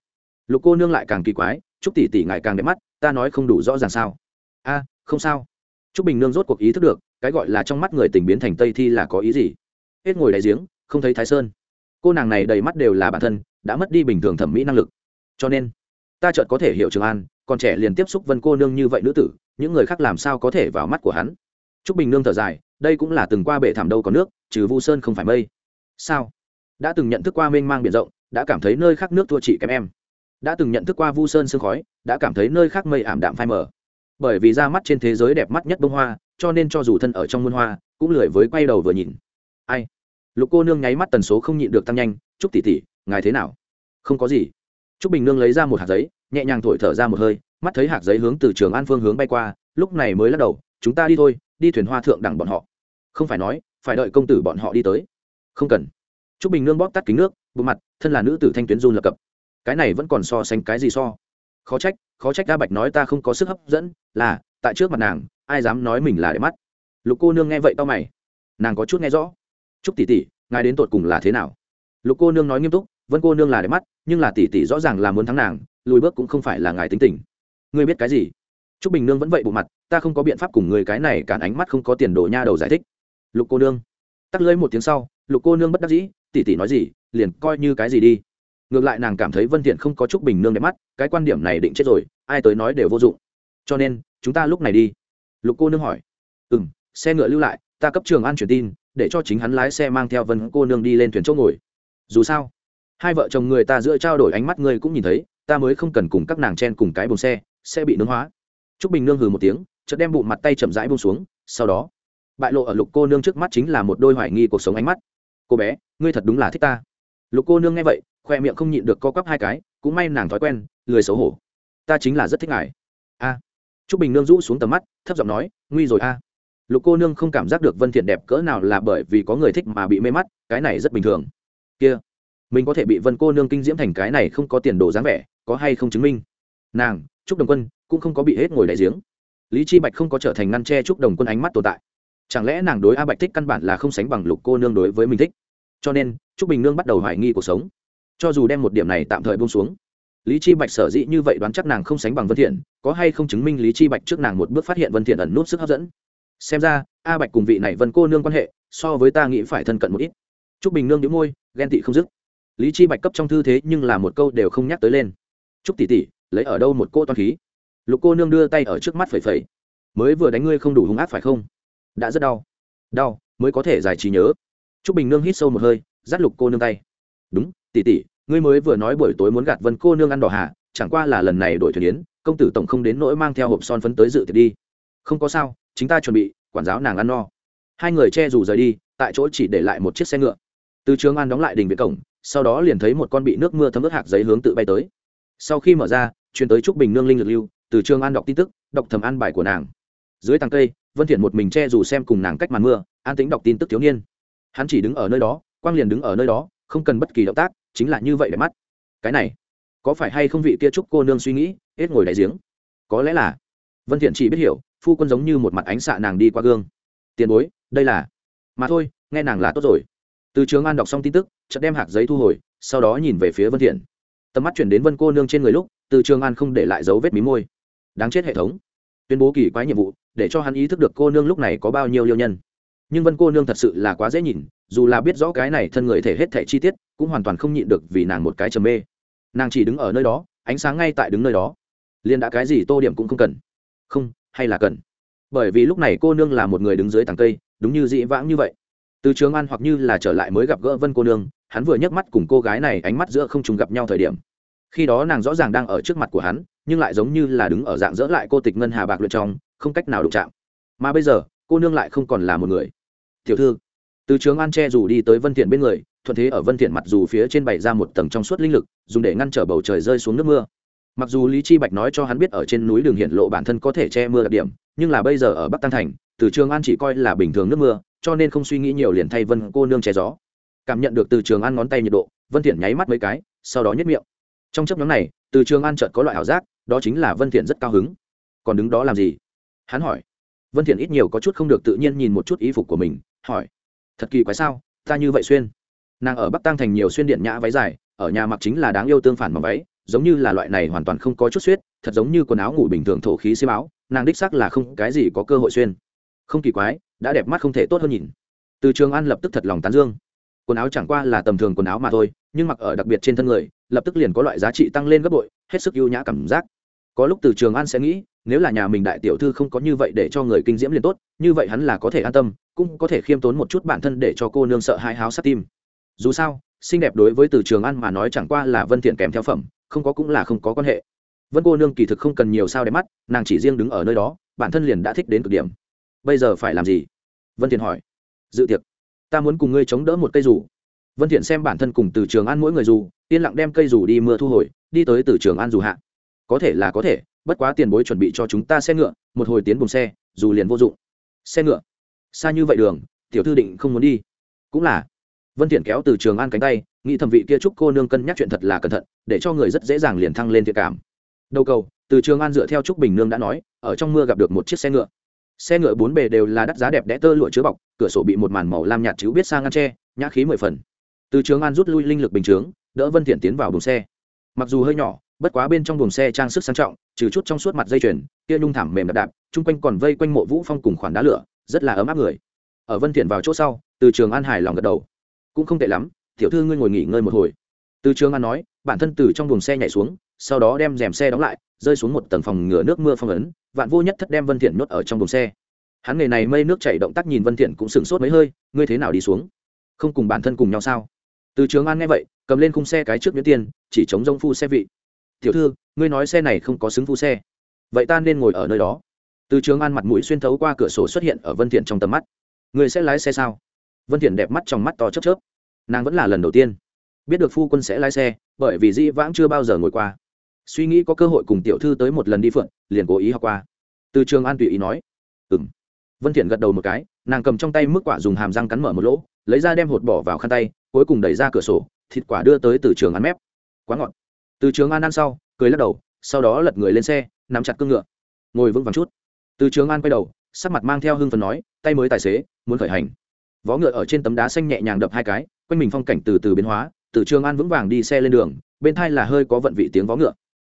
Lục cô nương lại càng kỳ quái, trúc tỷ tỷ ngài càng đẹp mắt, ta nói không đủ rõ ràng sao? A, không sao. T r ú c bình nương rốt cuộc ý thức được, cái gọi là trong mắt người tình biến thành tây thi là có ý gì? Hết ngồi đại giếng, không thấy thái sơn. Cô nàng này đầy mắt đều là bản thân, đã mất đi bình thường thẩm mỹ năng lực. Cho nên, ta chợt có thể hiểu trường an, còn trẻ liền tiếp xúc vân cô nương như vậy nữ tử, những người khác làm sao có thể vào mắt của hắn? T r ú c bình nương thở dài, đây cũng là từng qua bể thảm đâu có nước, trừ vu sơn không phải mây. Sao? Đã từng nhận thức qua mênh mang b i ể n rộng, đã cảm thấy nơi khác nước thua chị kém em. Đã từng nhận thức qua vu sơn sương khói, đã cảm thấy nơi khác mây ảm đạm phai mờ bởi vì ra mắt trên thế giới đẹp mắt nhất bông hoa, cho nên cho dù thân ở trong muôn hoa, cũng lười với quay đầu vừa nhìn. Ai? Lục cô nương nháy mắt tần số không nhịn được tăng nhanh chúc tỷ tỷ, ngài thế nào? Không có gì. Chúc bình nương lấy ra một hạt giấy, nhẹ nhàng thổi thở ra một hơi, mắt thấy hạt giấy hướng từ trường an phương hướng bay qua, lúc này mới lắc đầu, chúng ta đi thôi, đi thuyền hoa thượng đẳng bọn họ. Không phải nói, phải đợi công tử bọn họ đi tới. Không cần. Chúc bình nương bóp tắt kính nước bộ mặt, thân là nữ tử thanh tuyến run lập cập. Cái này vẫn còn so sánh cái gì so? Khó trách khó trách đa bạch nói ta không có sức hấp dẫn, là, tại trước mặt nàng, ai dám nói mình là để mắt. Lục cô nương nghe vậy tao mày. Nàng có chút nghe rõ. Chúc tỷ tỷ, ngài đến tột cùng là thế nào? Lục cô nương nói nghiêm túc, vân cô nương là để mắt, nhưng là tỷ tỷ rõ ràng là muốn thắng nàng, lùi bước cũng không phải là ngài tính tình. Ngươi biết cái gì? Chúc bình nương vẫn vậy bộ mặt, ta không có biện pháp cùng người cái này cản ánh mắt không có tiền đồ nha đầu giải thích. Lục cô nương. Tắt lưỡi một tiếng sau, lục cô nương bất đắc dĩ, tỷ tỷ nói gì, liền coi như cái gì đi ngược lại nàng cảm thấy vân thiện không có chút bình nương đẹp mắt, cái quan điểm này định chết rồi, ai tới nói đều vô dụng. Cho nên, chúng ta lúc này đi. Lục cô nương hỏi. Ừm, xe ngựa lưu lại, ta cấp trường an truyền tin, để cho chính hắn lái xe mang theo vân cô nương đi lên thuyền chỗ ngồi. Dù sao, hai vợ chồng người ta giữa trao đổi ánh mắt ngươi cũng nhìn thấy, ta mới không cần cùng các nàng chen cùng cái bồn xe, sẽ bị nướng hóa. Trúc bình nương hừ một tiếng, chợt đem bụng mặt tay chậm rãi buông xuống, sau đó, bại lộ ở lục cô nương trước mắt chính là một đôi hoài nghi cuộc sống ánh mắt. Cô bé, ngươi thật đúng là thích ta. Lục cô nương nghe vậy khoe miệng không nhịn được co quắp hai cái, cũng may nàng thói quen, lười xấu hổ. Ta chính là rất thích ngài. A. À. t r ú c bình nương rũ xuống tầm mắt, thấp giọng nói, nguy rồi a. Lục cô nương không cảm giác được vân thiện đẹp cỡ nào là bởi vì có người thích mà bị mê mắt, cái này rất bình thường. Kia, mình có thể bị vân cô nương kinh diễm thành cái này không có tiền đồ dáng vẻ, có hay không chứng minh? Nàng, trúc đồng quân, cũng không có bị hết ngồi đại giếng. Lý chi bạch không có trở thành ngăn tre trúc đồng quân ánh mắt tồn tại. Chẳng lẽ nàng đối a bạch thích căn bản là không sánh bằng lục cô nương đối với mình thích? Cho nên, trúc bình nương bắt đầu hoài nghi cuộc sống cho dù đem một điểm này tạm thời buông xuống. Lý chi bạch sở dĩ như vậy đoán chắc nàng không sánh bằng vân thiện, có hay không chứng minh lý chi bạch trước nàng một bước phát hiện vân thiện ẩn nút sức hấp dẫn? Xem ra, a bạch cùng vị này vân cô nương quan hệ, so với ta nghĩ phải thân cận một ít. Trúc bình nương nhíu môi, ghen tị không dứt. Lý chi bạch cấp trong thư thế nhưng là một câu đều không nhắc tới lên. Trúc tỷ tỷ, lấy ở đâu một cô toan khí? Lục cô nương đưa tay ở trước mắt phẩy phẩy. Mới vừa đánh ngươi không đủ hung ác phải không? Đã rất đau. Đau, mới có thể giải trí nhớ. Trúc bình nương hít sâu một hơi, dắt lục cô nương tay. Đúng tỷ tỷ, ngươi mới vừa nói buổi tối muốn gạt vân cô nương ăn đỏ hạ chẳng qua là lần này đổi thuyền yến, công tử tổng không đến nỗi mang theo hộp son phấn tới dự tiệc đi. Không có sao chính ta chuẩn bị, quản giáo nàng ăn no. Hai người che dù rời đi, tại chỗ chỉ để lại một chiếc xe ngựa. Từ trường an đóng lại đình viện cổng, sau đó liền thấy một con bị nước mưa thấm ướt hạt giấy hướng tự bay tới. Sau khi mở ra, truyền tới trúc bình nương linh lực lưu, từ trường an đọc tin tức, đọc thầm an bài của nàng. Dưới tàng cây, vân thiện một mình che dù xem cùng nàng cách màn mưa, an tĩnh đọc tin tức thiếu niên. Hắn chỉ đứng ở nơi đó, quang liền đứng ở nơi đó, không cần bất kỳ động tác chính là như vậy để mắt. Cái này, có phải hay không vị kia trúc cô nương suy nghĩ, hết ngồi đại giếng? Có lẽ là. Vân thiện chỉ biết hiểu, phu quân giống như một mặt ánh xạ nàng đi qua gương. Tiền bối, đây là. Mà thôi, nghe nàng là tốt rồi. Từ trường an đọc xong tin tức, chợt đem hạt giấy thu hồi, sau đó nhìn về phía vân thiện. Tầm mắt chuyển đến vân cô nương trên người lúc, từ trường an không để lại dấu vết mí môi. Đáng chết hệ thống. Tuyên bố kỳ quái nhiệm vụ, để cho hắn ý thức được cô nương lúc này có bao nhiêu liêu nhân nhưng vân cô nương thật sự là quá dễ nhìn, dù là biết rõ cái này thân người thể hết thể chi tiết, cũng hoàn toàn không nhịn được vì nàng một cái trầm mê. Nàng chỉ đứng ở nơi đó, ánh sáng ngay tại đứng nơi đó. Liền đã cái gì tô điểm cũng không cần. Không, hay là cần. Bởi vì lúc này cô nương là một người đứng dưới tàng cây, đúng như dị vãng như vậy. Từ trường an hoặc như là trở lại mới gặp gỡ vân cô nương, hắn vừa nhấc mắt cùng cô gái này ánh mắt giữa không trùng gặp nhau thời điểm. Khi đó nàng rõ ràng đang ở trước mặt của hắn, nhưng lại giống như là đứng ở dạng dỡ lại cô tịch ngân hà bạc luyện trong, không cách nào đụng chạm. Mà bây giờ, cô nương lại không còn là một người tiểu thư. Từ trường an che dù đi tới vân thiện bên người, thuận thế ở vân thiện mặt dù phía trên bày ra một tầng trong suốt linh lực, dùng để ngăn trở bầu trời rơi xuống nước mưa. Mặc dù lý chi bạch nói cho hắn biết ở trên núi đường hiện lộ bản thân có thể che mưa đặc điểm, nhưng là bây giờ ở bắc tăng thành, từ trường an chỉ coi là bình thường nước mưa, cho nên không suy nghĩ nhiều liền thay vân cô nương che gió. Cảm nhận được từ trường an ngón tay nhiệt độ, vân thiện nháy mắt mấy cái, sau đó nhếch miệng. Trong chớp nhoáng này, từ trường an chợt có loại ảo giác, đó chính là vân thiện rất cao hứng. Còn đứng đó làm gì? Hắn hỏi. Vân thiện ít nhiều có chút không được tự nhiên nhìn một chút y phục của mình hỏi, thật kỳ quái sao? Ta như vậy xuyên. Nàng ở bắc tăng thành nhiều xuyên điện nhã váy dài, ở nhà mặc chính là đáng yêu tương phản mà váy, giống như là loại này hoàn toàn không có chút xuyết, thật giống như quần áo ngủ bình thường thổ khí xi áo, nàng đích xác là không cái gì có cơ hội xuyên. Không kỳ quái, đã đẹp mắt không thể tốt hơn nhìn. Từ trường an lập tức thật lòng tán dương. Quần áo chẳng qua là tầm thường quần áo mà thôi, nhưng mặc ở đặc biệt trên thân người, lập tức liền có loại giá trị tăng lên gấp bội, hết sức ưu nhã cảm giác có lúc từ trường an sẽ nghĩ, nếu là nhà mình đại tiểu thư không có như vậy để cho người kinh diễm liền tốt, như vậy hắn là có thể an tâm, cũng có thể khiêm tốn một chút bản thân để cho cô nương sợ hãi háo sát tim. Dù sao, xinh đẹp đối với từ trường an mà nói chẳng qua là vân thiện kèm theo phẩm, không có cũng là không có quan hệ. Vân cô nương kỳ thực không cần nhiều sao đẹp mắt, nàng chỉ riêng đứng ở nơi đó, bản thân liền đã thích đến cực điểm. Bây giờ phải làm gì? Vân thiện hỏi. Dự tiệc. Ta muốn cùng ngươi chống đỡ một cây dù. Vân thiện xem bản thân cùng từ trường an mỗi người dù, yên lặng đem cây dù đi mưa thu hồi, đi tới từ trường an dù hạ có thể là có thể, bất quá tiền bối chuẩn bị cho chúng ta xe ngựa, một hồi tiến bùng xe, dù liền vô dụng. Xe ngựa? Xa như vậy đường, tiểu thư định không muốn đi. Cũng là. Vân thiện kéo từ trường an cánh tay, nghĩ thẩm vị kia chúc cô nương cân nhắc chuyện thật là cẩn thận, để cho người rất dễ dàng liền thăng lên thiện cảm. Đầu cầu, từ trường an dựa theo trúc bình nương đã nói, ở trong mưa gặp được một chiếc xe ngựa. Xe ngựa bốn bề đều là đắt giá đẹp đẽ tơ lụa chứa bọc, cửa sổ bị một màn màu lam nhạt chiếu biết sang ngăn tre, nhã khí mười phần. Từ trường an rút lui linh lực bình chướng, đỡ vân thiện tiến vào đùng xe. Mặc dù hơi nhỏ bất quá bên trong buồng xe trang sức sang trọng, trừ chút trong suốt mặt dây chuyền, kia nhung thảm mềm đạp đạp, chung quanh còn vây quanh mộ vũ phong cùng khoản đá lửa, rất là ấm áp người. Ở vân thiện vào chỗ sau, từ trường an hài lòng gật đầu. Cũng không tệ lắm, tiểu thư ngươi ngồi nghỉ ngơi một hồi. Từ trường an nói, bản thân từ trong buồng xe nhảy xuống, sau đó đem rèm xe đóng lại, rơi xuống một tầng phòng ngừa nước mưa phong ấn, vạn vô nhất thất đem vân thiện nhốt ở trong buồng xe. Hắn nghề này mây nước chảy động tác nhìn vân thiện cũng sừng sốt mấy hơi, ngươi thế nào đi xuống? Không cùng bản thân cùng nhau sao? Từ trường an nghe vậy, cầm lên khung xe cái trước nhuyễn tiền chỉ chống rông phu xe vị tiểu thư, ngươi nói xe này không có xứng phu xe. Vậy ta nên ngồi ở nơi đó. Từ trường an mặt mũi xuyên thấu qua cửa sổ xuất hiện ở vân thiện trong tầm mắt. Ngươi sẽ lái xe sao? Vân thiện đẹp mắt trong mắt to chớp chớp. Nàng vẫn là lần đầu tiên biết được phu quân sẽ lái xe, bởi vì di vãng chưa bao giờ ngồi qua. Suy nghĩ có cơ hội cùng tiểu thư tới một lần đi phượn, liền cố ý học qua. Từ trường an tùy ý nói, ừm. Vân thiện gật đầu một cái, nàng cầm trong tay mức quả dùng hàm răng cắn mở một lỗ, lấy ra đem hột bỏ vào khăn tay, cuối cùng đẩy ra cửa sổ, thịt quả đưa tới từ trường ăn mép. Quá ngọt từ trường an ăn sau, cười lắc đầu, sau đó lật người lên xe, nắm chặt cương ngựa. Ngồi vững vàng chút. Từ trường an quay đầu, sắc mặt mang theo hưng phần nói, tay mới tài xế, muốn khởi hành. Vó ngựa ở trên tấm đá xanh nhẹ nhàng đập hai cái, quanh mình phong cảnh từ từ biến hóa, từ trường an vững vàng đi xe lên đường, bên thai là hơi có vận vị tiếng vó ngựa.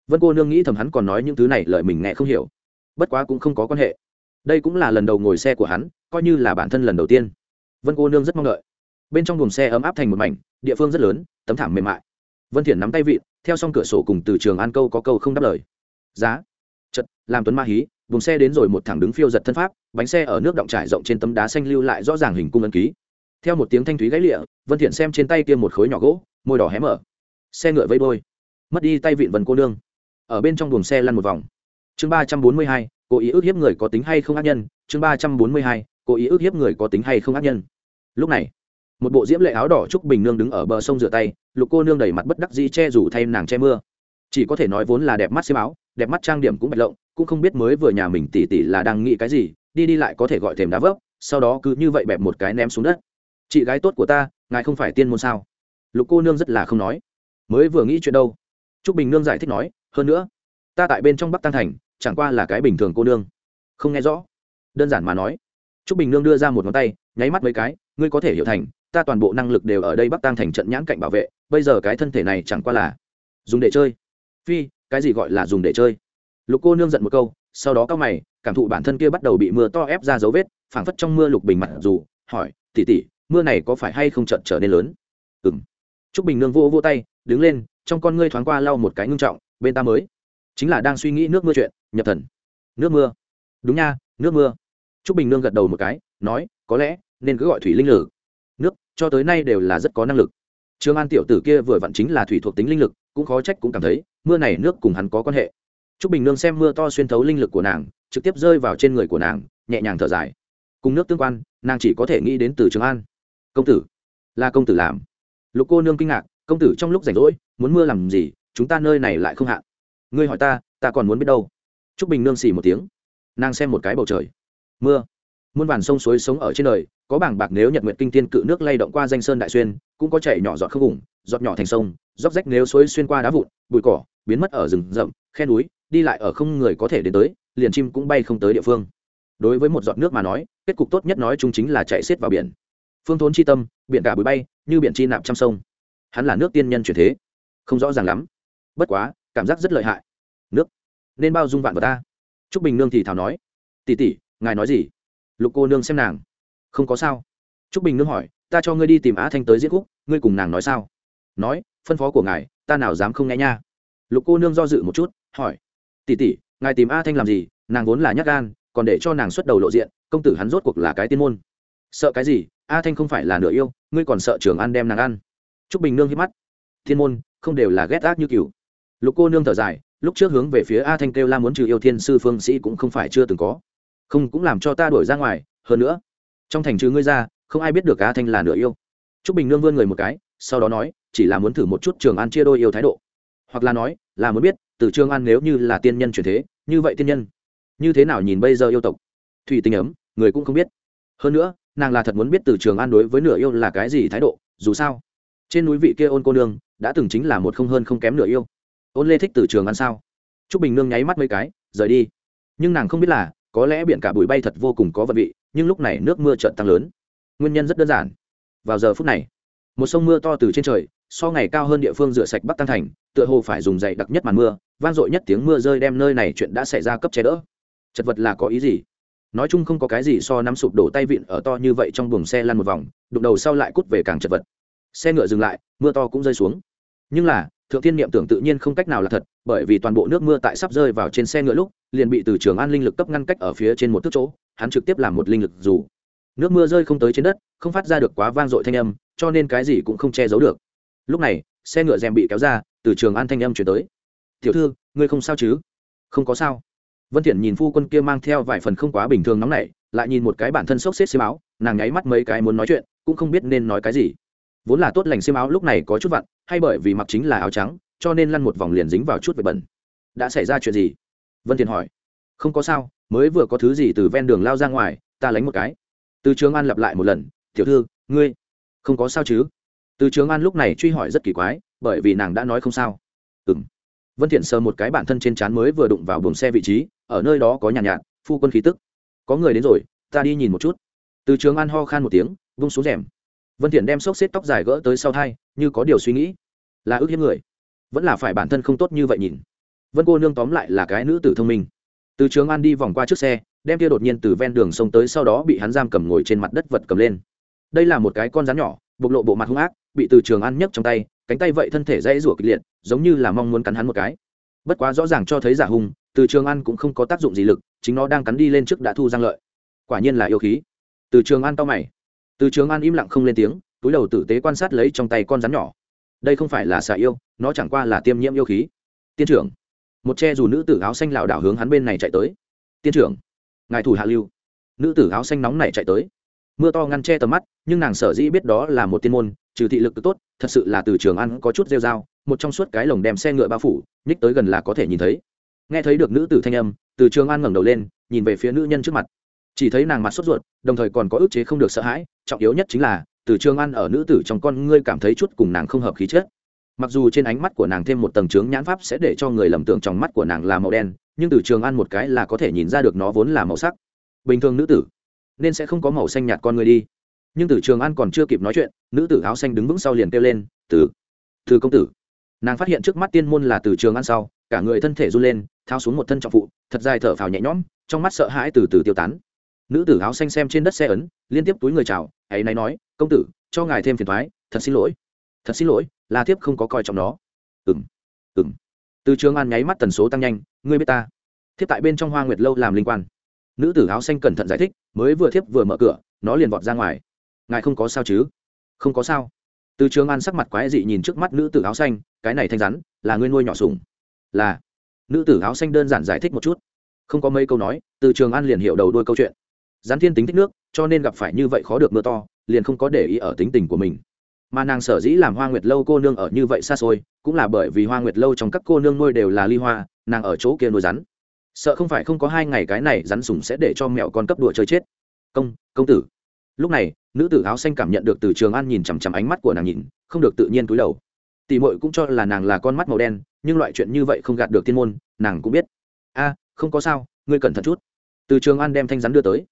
Vân cô nương nghĩ thầm hắn còn nói những thứ này lời mình nghe không hiểu. Bất quá cũng không có quan hệ. Đây cũng là lần đầu ngồi xe của hắn, coi như là bản thân lần đầu tiên. Vân cô nương rất mong đợi. Bên trong buồng xe ấm áp thành một mảnh, địa phương rất lớn, tấm thảm mềm mại. Vân thiện nắm tay vị theo xong cửa sổ cùng từ trường an câu có câu không đáp lời. Giá. Chật, làm tuấn ma hí buồng xe đến rồi một thẳng đứng phiêu giật thân pháp, bánh xe ở nước động trải rộng trên tấm đá xanh lưu lại rõ ràng hình cung ấn ký. Theo một tiếng thanh thúy gãy lịa, vân thiện xem trên tay kia một khối nhỏ gỗ, môi đỏ hé mở. Xe ngựa vây đôi mất đi tay vịn vần cô nương. Ở bên trong buồng xe lăn một vòng. Chương ba trăm bốn mươi hai, cố ý ước hiếp người có tính hay không ác nhân? Chương ba trăm bốn mươi hai, cố ý ước hiếp người có tính hay không ác nhân? Lúc này một bộ diễm lệ áo đỏ trúc bình nương đứng ở bờ sông rửa tay, lục cô nương đầy mặt bất đắc dĩ che rủ thay nàng che mưa. Chỉ có thể nói vốn là đẹp mắt xiêm áo, đẹp mắt trang điểm cũng bạch lộng, cũng không biết mới vừa nhà mình tỉ tỉ là đang nghĩ cái gì, đi đi lại có thể gọi thềm đá vấp, sau đó cứ như vậy bẹp một cái ném xuống đất. Chị gái tốt của ta, ngài không phải tiên môn sao? Lục cô nương rất là không nói. Mới vừa nghĩ chuyện đâu. Trúc bình nương giải thích nói, hơn nữa, ta tại bên trong bắc tăng thành, chẳng qua là cái bình thường cô nương. Không nghe rõ. Đơn giản mà nói. Trúc bình nương đưa ra một ngón tay, nháy mắt mấy cái ngươi có thể hiểu thành, ta toàn bộ năng lực đều ở đây bắc tăng thành trận nhãn cạnh bảo vệ, bây giờ cái thân thể này chẳng qua là dùng để chơi. Phi, cái gì gọi là dùng để chơi? Lục cô nương giận một câu, sau đó cao mày, cảm thụ bản thân kia bắt đầu bị mưa to ép ra dấu vết, phảng phất trong mưa lục bình mặt dù, hỏi tỉ tỉ mưa này có phải hay không trận trở nên lớn? Ừng t bình nương vô vô tay, đứng lên, trong con ngươi thoáng qua lau một cái ngưng trọng, bên ta mới. Chính là đang suy nghĩ nước mưa chuyện, nhập thần. Nước mưa. Đúng nha, nước mưa. T r ú c bình nương gật đầu một cái, nói, có lẽ nên cứ gọi thủy linh lực. Nước, cho tới nay đều là rất có năng lực. Trương an tiểu tử kia vừa vặn chính là thủy thuộc tính linh lực, cũng khó trách cũng cảm thấy, mưa này nước cùng hắn có quan hệ. T r ú c bình nương xem mưa to xuyên thấu linh lực của nàng, trực tiếp rơi vào trên người của nàng, nhẹ nhàng thở dài. Cùng nước tương quan, nàng chỉ có thể nghĩ đến từ trường an. Công tử, là công tử làm. Lục cô nương kinh ngạc, công tử trong lúc rảnh rỗi, muốn mưa làm gì, chúng ta nơi này lại không hạn ngươi hỏi ta ta còn muốn biết đâu. T r ú c bình nương xì một tiếng. Nàng xem một cái bầu trời. Mưa muôn vàn sông suối sống ở trên đời, có bảng bạc nếu nhật nguyện kinh tiên cự nước lay động qua danh sơn đại xuyên, cũng có chảy nhỏ giọt không vùng giọt nhỏ thành sông róc rách nếu suối xuyên qua đá vụn, bụi cỏ, biến mất ở rừng rậm, khe núi, đi lại ở không người có thể đến tới, liền chim cũng bay không tới địa phương. Đối với một giọt nước mà nói, kết cục tốt nhất nói chung chính là chạy xiết vào biển. Phương thốn chi tâm, biển cả bụi bay, như biển chi nạp trăm sông. Hắn là nước tiên nhân chuyển thế. Không rõ ràng lắm. Bất quá, cảm giác rất lợi hại. Nước. Nên bao dung vạn vào ta. T r ú c bình nương thì thảo nói. Tỉ tỉ ngài nói gì? Lục cô nương xem nàng. Không có sao. T r ú c bình nương hỏi, ta cho ngươi đi tìm á thanh tới giết khúc, ngươi cùng nàng nói sao? Nói, phân phó của ngài, ta nào dám không nghe nha. Lục cô nương do dự một chút, hỏi tỉ tỉ ngài tìm a thanh làm gì? Nàng vốn là nhắc gan, còn để cho nàng xuất đầu lộ diện, công tử hắn rốt cuộc là cái tiên môn. Sợ cái gì? A thanh không phải là nửa yêu, ngươi còn sợ trường ăn đem nàng ăn. T r ú c bình nương hít mắt. Thiên môn, không đều là ghét ác như cừu lục cô nương thở dài, lúc trước hướng về phía a thanh kêu la muốn trừ yêu thiên sư phương sĩ cũng không phải chưa từng có không cũng làm cho ta đuổi ra ngoài, hơn nữa, trong thành trừ ngươi ra, không ai biết được a thanh là nửa yêu. T r ú c bình nương vươn người một cái, sau đó nói, chỉ là muốn thử một chút trường an chia đôi yêu thái độ. Hoặc là nói, là muốn biết, từ trường an nếu như là tiên nhân truyền thế, như vậy tiên nhân, như thế nào nhìn bây giờ yêu tộc? Thủy tinh ấm, người cũng không biết. Hơn nữa, nàng là thật muốn biết từ trường an đối với nửa yêu là cái gì thái độ, dù sao, trên núi vị kia ôn cô nương, đã từng chính là một không hơn không kém nửa yêu. Ôn lê thích từ trường An sao? T r ú c bình nương nháy mắt mấy cái, rời đi. Nhưng nàng không biết là có lẽ biển cả bụi bay thật vô cùng có vật vị, nhưng lúc này nước mưa trợn tăng lớn. Nguyên nhân rất đơn giản. Vào giờ phút này, một sông mưa to từ trên trời, so ngày cao hơn địa phương rửa sạch bắc tăng thành, tựa hồ phải dùng dày đặc nhất màn mưa, vang dội nhất tiếng mưa rơi đem nơi này chuyện đã xảy ra cấp che đỡ. Chật vật là có ý gì? Nói chung không có cái gì so nắm sụp đổ tay vịn ở to như vậy trong buồng xe lăn một vòng, đụng đầu sau lại cút về càng chật vật. Xe ngựa dừng lại, mưa to cũng rơi xuống. Nhưng là thượng thiên niệm tưởng tự nhiên không cách nào là thật, bởi vì toàn bộ nước mưa tại sắp rơi vào trên xe ngựa lúc, liền bị từ trường an linh lực cấp ngăn cách ở phía trên một thước chỗ, hắn trực tiếp làm một linh lực dù. Nước mưa rơi không tới trên đất, không phát ra được quá vang dội thanh âm, cho nên cái gì cũng không che giấu được. Lúc này, xe ngựa rèm bị kéo ra, từ trường an thanh âm chuyển tới. Tiểu thư, ngươi không sao chứ? Không có sao. Vân thiện nhìn phu quân kia mang theo vài phần không quá bình thường nóng nảy, lại nhìn một cái bản thân sốc xếp xiêm áo, nàng nháy mắt mấy cái muốn nói chuyện, cũng không biết nên nói cái gì. Vốn là tốt lành xiêm áo lúc này có chút vặn hay bởi vì mặc chính là áo trắng cho nên lăn một vòng liền dính vào chút vệt bẩn. Đã xảy ra chuyện gì? Vân thiện hỏi. Không có sao mới vừa có thứ gì từ ven đường lao ra ngoài ta lấy một cái. Từ trường an lặp lại một lần. Tiểu thư ngươi không có sao chứ? Từ trường an lúc này truy hỏi rất kỳ quái bởi vì nàng đã nói không sao. Ừm. Vân thiện sờ một cái bản thân trên trán mới vừa đụng vào buồng xe vị trí ở nơi đó có nhàn nhạt, nhạt phu quân khí tức. Có người đến rồi ta đi nhìn một chút. Từ trường an ho khan một tiếng vung xuống rèm vân thiện đem xốc xếp tóc dài gỡ tới sau thai, như có điều suy nghĩ. Là ước hiếp người. Vẫn là phải bản thân không tốt như vậy nhìn. Vân cô nương tóm lại là cái nữ tử thông minh. Từ trường an đi vòng qua trước xe, đem kia đột nhiên từ ven đường sông tới sau đó bị hắn giam cầm ngồi trên mặt đất vật cầm lên. Đây là một cái con rắn nhỏ, bộc lộ bộ mặt hung ác, bị từ trường an nhấc trong tay, cánh tay vậy thân thể dãy rủa kịch liệt, giống như là mong muốn cắn hắn một cái. Bất quá rõ ràng cho thấy giả hung, từ trường an cũng không có tác dụng gì lực, chính nó đang cắn đi lên trước đã thu giang lợi. Quả nhiên là yêu khí. Từ trường an to mày từ trường an im lặng không lên tiếng, túi đầu tử tế quan sát lấy trong tay con rắn nhỏ. Đây không phải là xà yêu, nó chẳng qua là tiêm nhiễm yêu khí. Tiên trưởng. Một che dù nữ tử áo xanh lảo đảo hướng hắn bên này chạy tới. Tiên trưởng. Ngài thủ hạ lưu. Nữ tử áo xanh nóng này chạy tới. Mưa to ngăn che tầm mắt, nhưng nàng sở dĩ biết đó là một tiên môn, trừ thị lực tốt, thật sự là từ trường ăn có chút rêu dao một trong suốt cái lồng đem xe ngựa bao phủ, nhích tới gần là có thể nhìn thấy. Nghe thấy được nữ tử thanh âm, từ trường an ngẩng đầu lên, nhìn về phía nữ nhân trước mặt. Chỉ thấy nàng mặt sốt ruột, đồng thời còn có ức chế không được sợ hãi trọng yếu nhất chính là, từ trường an ở nữ tử trong con ngươi cảm thấy chút cùng nàng không hợp khí chết mặc dù trên ánh mắt của nàng thêm một tầng trướng nhãn pháp sẽ để cho người lầm tưởng trong mắt của nàng là màu đen, nhưng từ trường an một cái là có thể nhìn ra được nó vốn là màu sắc. Bình thường nữ tử nên sẽ không có màu xanh nhạt con người đi. Nhưng từ trường an còn chưa kịp nói chuyện, nữ tử áo xanh đứng vững sau liền kêu lên, từ từ công tử. Nàng phát hiện trước mắt tiên môn là từ trường an sau, cả người thân thể run lên thao xuống một thân trọng phụ, thật dài thở phào nhẹ nhõm, trong mắt sợ hãi từ từ tiêu tán nữ tử áo xanh xem trên đất xe ấn, liên tiếp túi người chào, ấy nay nói, công tử, cho ngài thêm phiền thoái thật xin lỗi. Thật xin lỗi là thiếp không có coi trọng nó. Ừng ừng từ trường an nháy mắt tần số tăng nhanh, ngươi biết ta. Thiếp tại bên trong hoa nguyệt lâu làm linh quan. Nữ tử áo xanh cẩn thận giải thích, mới vừa thiếp vừa mở cửa, nó liền vọt ra ngoài. Ngài không có sao chứ? Không có sao. Từ trường an sắc mặt quái dị nhìn trước mắt nữ tử áo xanh, cái này thanh rắn, là ngươi nuôi nhỏ sùng là. Nữ tử áo xanh đơn giản giải thích một chút. Không có mấy câu nói, từ trường an liền hiểu đầu đuôi câu chuyện gián thiên tính thích nước, cho nên gặp phải như vậy khó được mưa to, liền không có để ý ở tính tình của mình. Mà nàng sở dĩ làm hoa nguyệt lâu cô nương ở như vậy xa xôi, cũng là bởi vì hoa nguyệt lâu trong các cô nương nuôi đều là ly hoa, nàng ở chỗ kia nuôi rắn. Sợ không phải không có hai ngày cái này rắn sùng sẽ để cho mẹo con cấp đùa chơi chết. Công công tử. Lúc này, nữ tử áo xanh cảm nhận được từ trường an nhìn chằm chằm ánh mắt của nàng nhìn, không được tự nhiên túi đầu. Tỷ mội cũng cho là nàng là con mắt màu đen, nhưng loại chuyện như vậy không gạt được thiên môn, nàng cũng biết. A, không có sao, ngươi cẩn thận chút. Từ trường an đem thanh rắn đưa tới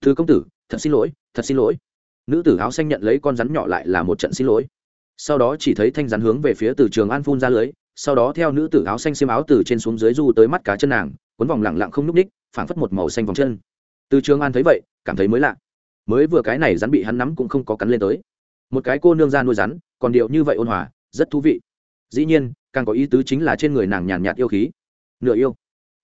thứ công tử, thật xin lỗi, thật xin lỗi. Nữ tử áo xanh nhận lấy con rắn nhỏ lại là một trận xin lỗi. Sau đó chỉ thấy thanh rắn hướng về phía từ trường an phun ra lưới, sau đó theo nữ tử áo xanh xiêm áo từ trên xuống dưới du tới mắt cá chân nàng, cuốn vòng lẳng lặng không núp ních phảng phất một màu xanh vòng chân. Từ trường an thấy vậy, cảm thấy mới lạ. Mới vừa cái này rắn bị hắn nắm cũng không có cắn lên tới. Một cái cô nương ra nuôi rắn, còn điệu như vậy ôn hòa, rất thú vị. Dĩ nhiên, càng có ý tứ chính là trên người nàng nhàn nhạt yêu khí. Nửa yêu.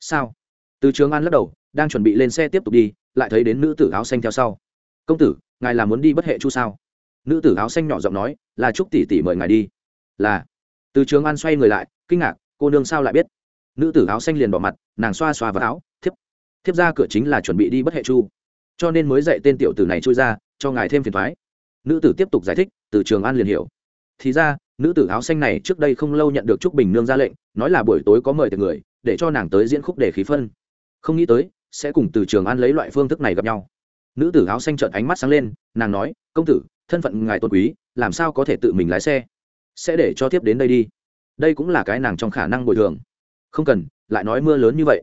Sao? Từ trường an lắc đầu, đang chuẩn bị lên xe tiếp tục đi lại thấy đến nữ tử áo xanh theo sau. Công tử, ngài là muốn đi bất hệ chu sao? Nữ tử áo xanh nhỏ giọng nói, là chúc tỷ tỷ mời ngài đi. Là. Từ trường an xoay người lại, kinh ngạc, cô nương sao lại biết? Nữ tử áo xanh liền bỏ mặt, nàng xoa xoa vào áo, thiếp thiếp ra cửa chính là chuẩn bị đi bất hệ chu, cho nên mới dạy tên tiểu tử này trôi ra, cho ngài thêm phiền thoái nữ tử tiếp tục giải thích, từ trường an liền hiểu. Thì ra, nữ tử áo xanh này trước đây không lâu nhận được trúc bình nương ra lệnh, nói là buổi tối có mời từ người, để cho nàng tới diễn khúc để khí phân. Không nghĩ tới sẽ cùng từ trường an lấy loại phương thức này gặp nhau. Nữ tử áo xanh trợn ánh mắt sáng lên, nàng nói, công tử, thân phận ngài tôn quý, làm sao có thể tự mình lái xe? Sẽ để cho tiếp đến đây đi. Đây cũng là cái nàng trong khả năng bồi thường. Không cần, lại nói mưa lớn như vậy.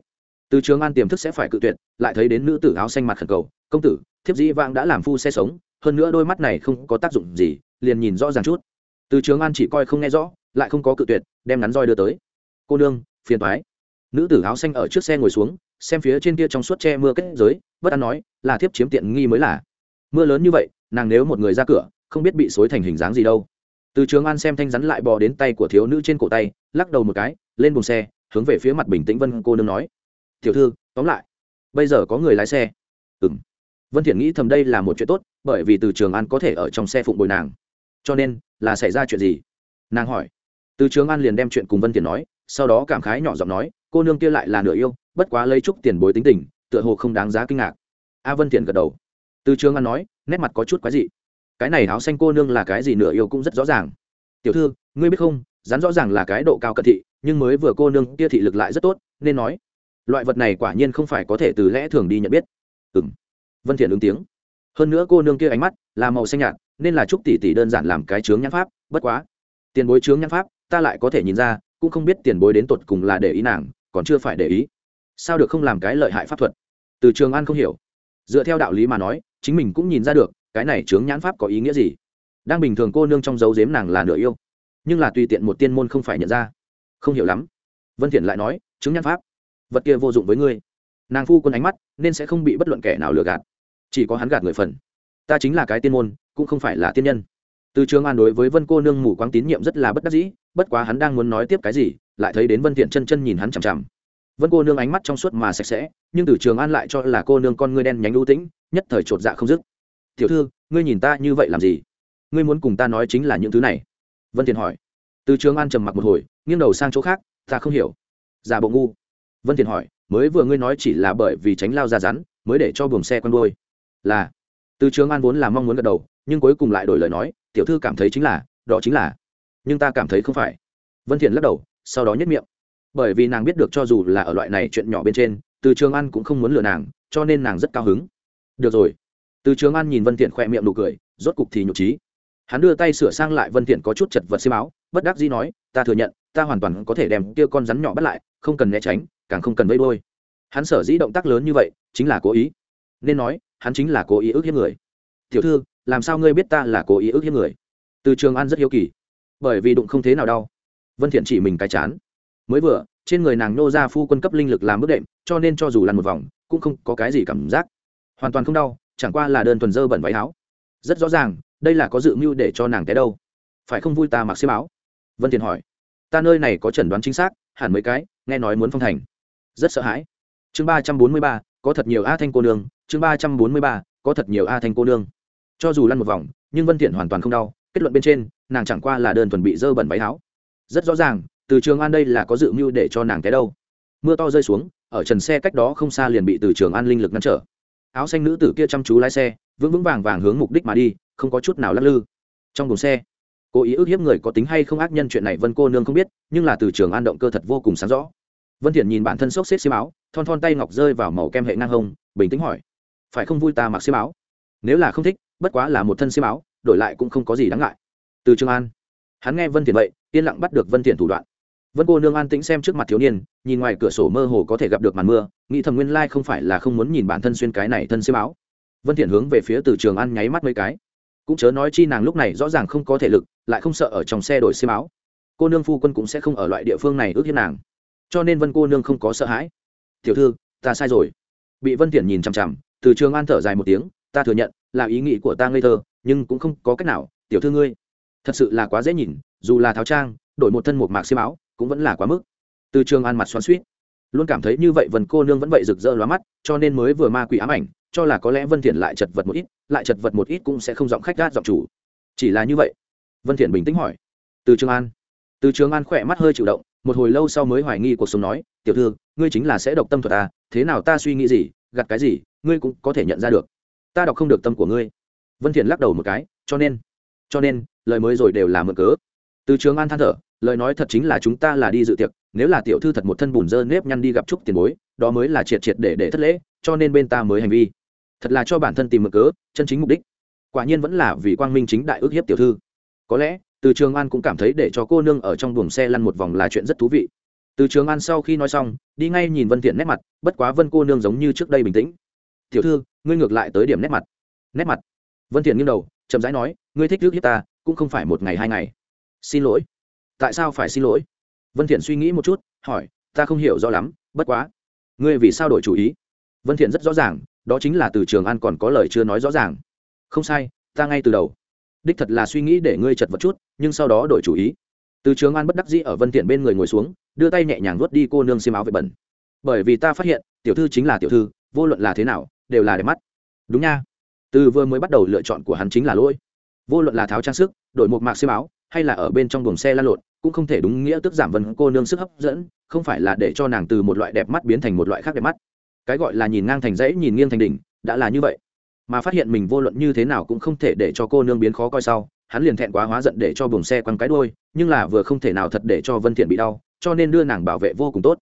Từ trường an tiềm thức sẽ phải cự tuyệt, lại thấy đến nữ tử áo xanh mặt khẩn cầu, công tử, thiếp dĩ vãng đã làm phu xe sống, hơn nữa đôi mắt này không có tác dụng gì, liền nhìn rõ ràng chút. Từ trường an chỉ coi không nghe rõ, lại không có cự tuyệt, đem ngắn roi đưa tới. Cô nương, phiền thoái nữ tử áo xanh ở trước xe ngồi xuống xem phía trên kia trong suốt che mưa kết giới, bất an nói, là thiếp chiếm tiện nghi mới là. Mưa lớn như vậy, nàng nếu một người ra cửa, không biết bị xối thành hình dáng gì đâu. Từ trường an xem thanh rắn lại bò đến tay của thiếu nữ trên cổ tay, lắc đầu một cái, lên buồng xe, hướng về phía mặt bình tĩnh vân cô nương nói. Tiểu thư, tóm lại, bây giờ có người lái xe. Ừ m vân thiện nghĩ thầm đây là một chuyện tốt, bởi vì từ trường an có thể ở trong xe phụng bồi nàng. Cho nên, là xảy ra chuyện gì? Nàng hỏi. Từ trường an liền đem chuyện cùng vân thiện nói, sau đó cảm khái nhỏ giọng nói, cô nương kia lại là nửa yêu bất quá lấy chút tiền bối tính tình tựa hồ không đáng giá kinh ngạc. A vân thiện gật đầu. Từ trường an nói nét mặt có chút quái dị. Cái này áo xanh cô nương là cái gì nửa yêu cũng rất rõ ràng. Tiểu thư ngươi biết không rắn rõ ràng là cái độ cao cận thị nhưng mới vừa cô nương kia thị lực lại rất tốt nên nói loại vật này quả nhiên không phải có thể từ lẽ thường đi nhận biết. Ừm, vân thiện ứng tiếng. Hơn nữa cô nương kia ánh mắt là màu xanh nhạt nên là trúc tỷ tỷ đơn giản làm cái chướng nhãn pháp bất quá. Tiền bối chướng nhãn pháp ta lại có thể nhìn ra cũng không biết tiền bối đến tột cùng là để ý nàng còn chưa phải để ý sao được không làm cái lợi hại pháp thuật? Từ trường an không hiểu. Dựa theo đạo lý mà nói, chính mình cũng nhìn ra được, cái này chướng nhãn pháp có ý nghĩa gì. Đang bình thường cô nương trong dấu dếm nàng là nửa yêu, nhưng là tùy tiện một tiên môn không phải nhận ra. Không hiểu lắm. Vân thiện lại nói chứng nhãn pháp? Vật kia vô dụng với ngươi. Nàng phu quân ánh mắt, nên sẽ không bị bất luận kẻ nào lừa gạt. Chỉ có hắn gạt người phần. Ta chính là cái tiên môn, cũng không phải là tiên nhân. Từ trường an đối với vân cô nương mù quáng tín nhiệm rất là bất đắc dĩ, bất quá hắn đang muốn nói tiếp cái gì, lại thấy đến vân thiện chân chân nhìn hắn chằm chằm vân cô nương ánh mắt trong suốt mà sạch sẽ, nhưng từ trường an lại cho là cô nương con ngươi đen nhánh ưu tĩnh, nhất thời trột dạ không dứt. Tiểu thư, ngươi nhìn ta như vậy làm gì? Ngươi muốn cùng ta nói chính là những thứ này? Vân thiền hỏi. Từ trường an trầm mặc một hồi, nghiêng đầu sang chỗ khác, ta không hiểu. Giả bộ ngu. Vân thiền hỏi, mới vừa ngươi nói chỉ là bởi vì tránh lao ra rắn, mới để cho buồng xe con đôi là. Từ trường an vốn là mong muốn gật đầu, nhưng cuối cùng lại đổi lời nói, tiểu thư cảm thấy chính là, đó chính là. Nhưng ta cảm thấy không phải. Vân thiền lắc đầu, sau đó nhất miệng bởi vì nàng biết được cho dù là ở loại này chuyện nhỏ bên trên, từ trường an cũng không muốn lừa nàng, cho nên nàng rất cao hứng. Được rồi. Từ trường an nhìn vân thiện khoe miệng nụ cười, rốt cục thì nhục trí hắn đưa tay sửa sang lại vân thiện có chút chật vật xiêm áo, bất đắc dĩ nói, ta thừa nhận, ta hoàn toàn có thể đem kia con rắn nhỏ bắt lại, không cần né tránh, càng không cần vây đôi hắn sở dĩ động tác lớn như vậy, chính là cố ý. Nên nói, hắn chính là cố ý ức hiếp người. Tiểu thư, làm sao ngươi biết ta là cố ý ức hiếp người? Từ trường an rất hiếu kỳ. Bởi vì đụng không thế nào đau. Vân thiện chỉ mình cái chán mới vừa, trên người nàng nô ra phu quân cấp linh lực làm bước đệm, cho nên cho dù lăn một vòng, cũng không có cái gì cảm giác. Hoàn toàn không đau, chẳng qua là đơn thuần dơ bẩn váy áo. Rất rõ ràng, đây là có dự mưu để cho nàng té đâu. Phải không vui ta mặc xiêm áo? Vân thiện hỏi. Ta nơi này có chẩn đoán chính xác, hẳn mấy cái, nghe nói muốn phong thành. Rất sợ hãi. Chương ba trăm bốn mươi ba, có thật nhiều a thanh cô nương. Chương ba trăm bốn mươi ba, có thật nhiều a thanh cô nương. Cho dù lăn một vòng, nhưng vân thiện hoàn toàn không đau. Kết luận bên trên, nàng chẳng qua là đơn thuần bị dơ bẩn váy áo. Rất rõ ràng từ trường an đây là có dự mưu để cho nàng té đâu. Mưa to rơi xuống, ở trần xe cách đó không xa liền bị từ trường an linh lực ngăn trở. Áo xanh nữ tử kia chăm chú lái xe, vững vững vàng vàng hướng mục đích mà đi, không có chút nào lắc lư. Trong buồng xe, cố ý ức hiếp người có tính hay không ác nhân chuyện này vân cô nương không biết, nhưng là từ trường an động cơ thật vô cùng sáng rõ. Vân thiện nhìn bản thân sốc xếp xiêm áo, thon thon tay ngọc rơi vào màu kem hệ ngang hông, bình tĩnh hỏi, phải không vui ta mặc xiêm áo? Nếu là không thích, bất quá là một thân xiêm áo, đổi lại cũng không có gì đáng ngại. Từ trường an, hắn nghe vân thiện vậy, yên lặng bắt được vân thiện thủ đoạn vân cô nương an tĩnh xem trước mặt thiếu niên, nhìn ngoài cửa sổ mơ hồ có thể gặp được màn mưa, nghĩ thầm nguyên lai không phải là không muốn nhìn bản thân xuyên cái này thân xiêm áo. Vân thiện hướng về phía từ trường an nháy mắt mấy cái. Cũng chớ nói chi nàng lúc này rõ ràng không có thể lực, lại không sợ ở trong xe đổi xiêm áo. Cô nương phu quân cũng sẽ không ở loại địa phương này ước hiếp nàng. Cho nên vân cô nương không có sợ hãi. Tiểu thư, ta sai rồi. Bị vân thiện nhìn chằm chằm, từ trường an thở dài một tiếng, ta thừa nhận, là ý nghĩ của ta ngây thơ, nhưng cũng không có cách nào, tiểu thư ngươi. Thật sự là quá dễ nhìn, dù là tháo trang, đổi một thân một mạc xiêm áo cũng vẫn là quá mức. Từ trường an mặt xoắn suýt luôn cảm thấy như vậy vân cô nương vẫn vậy rực rỡ lóa mắt, cho nên mới vừa ma quỷ ám ảnh, cho là có lẽ vân thiện lại chật vật một ít, lại chật vật một ít cũng sẽ không giọng khách gát giọng chủ. Chỉ là như vậy. Vân thiện bình tĩnh hỏi. Từ trường an từ trường an khỏe mắt hơi chịu động, một hồi lâu sau mới hoài nghi cuộc sống nói, tiểu thư, ngươi chính là sẽ độc tâm thuật à thế nào ta suy nghĩ gì gặt cái gì, ngươi cũng có thể nhận ra được. Ta đọc không được tâm của ngươi. Vân thiện lắc đầu một cái, cho nên cho nên, lời mới rồi đều là mượn cớ từ trường an than thở, lời nói thật chính là chúng ta là đi dự tiệc, nếu là tiểu thư thật một thân bùn dơ nếp nhăn đi gặp chúc tiền bối, đó mới là triệt triệt để để thất lễ, cho nên bên ta mới hành vi. Thật là cho bản thân tìm mực cớ, chân chính mục đích. Quả nhiên vẫn là vì quang minh chính đại ước hiếp tiểu thư. Có lẽ, từ trường an cũng cảm thấy để cho cô nương ở trong buồng xe lăn một vòng là chuyện rất thú vị. Từ trường an sau khi nói xong, đi ngay nhìn vân thiện nét mặt, bất quá vân cô nương giống như trước đây bình tĩnh. Tiểu thư, ngươi ngược lại tới điểm nét mặt. Nét mặt? Vân thiện nghiêng đầu, chậm rãi nói, ngươi thích ước hiếp ta, cũng không phải một ngày hai ngày xin lỗi. Tại sao phải xin lỗi? Vân thiện suy nghĩ một chút, hỏi, ta không hiểu rõ lắm, bất quá. Ngươi vì sao đổi chủ ý? Vân thiện rất rõ ràng, đó chính là từ trường an còn có lời chưa nói rõ ràng. Không sai, ta ngay từ đầu. Đích thật là suy nghĩ để ngươi chật vật chút, nhưng sau đó đổi chủ ý. Từ trường an bất đắc dĩ ở vân thiện bên người ngồi xuống, đưa tay nhẹ nhàng nuốt đi cô nương xiêm áo vệ bẩn. Bởi vì ta phát hiện, tiểu thư chính là tiểu thư, vô luận là thế nào, đều là đẹp mắt. Đúng nha. Từ vừa mới bắt đầu lựa chọn của hắn chính là lỗi. Vô luận là tháo trang sức, đổi một mạc xiêm áo hay là ở bên trong buồng xe lan lộn, cũng không thể đúng nghĩa tức giảm vân cô nương sức hấp dẫn, không phải là để cho nàng từ một loại đẹp mắt biến thành một loại khác đẹp mắt. Cái gọi là nhìn ngang thành dãy, nhìn nghiêng thành đỉnh, đã là như vậy. Mà phát hiện mình vô luận như thế nào cũng không thể để cho cô nương biến khó coi sau, hắn liền thẹn quá hóa giận để cho buồng xe quăng cái đôi nhưng là vừa không thể nào thật để cho vân thiện bị đau, cho nên đưa nàng bảo vệ vô cùng tốt.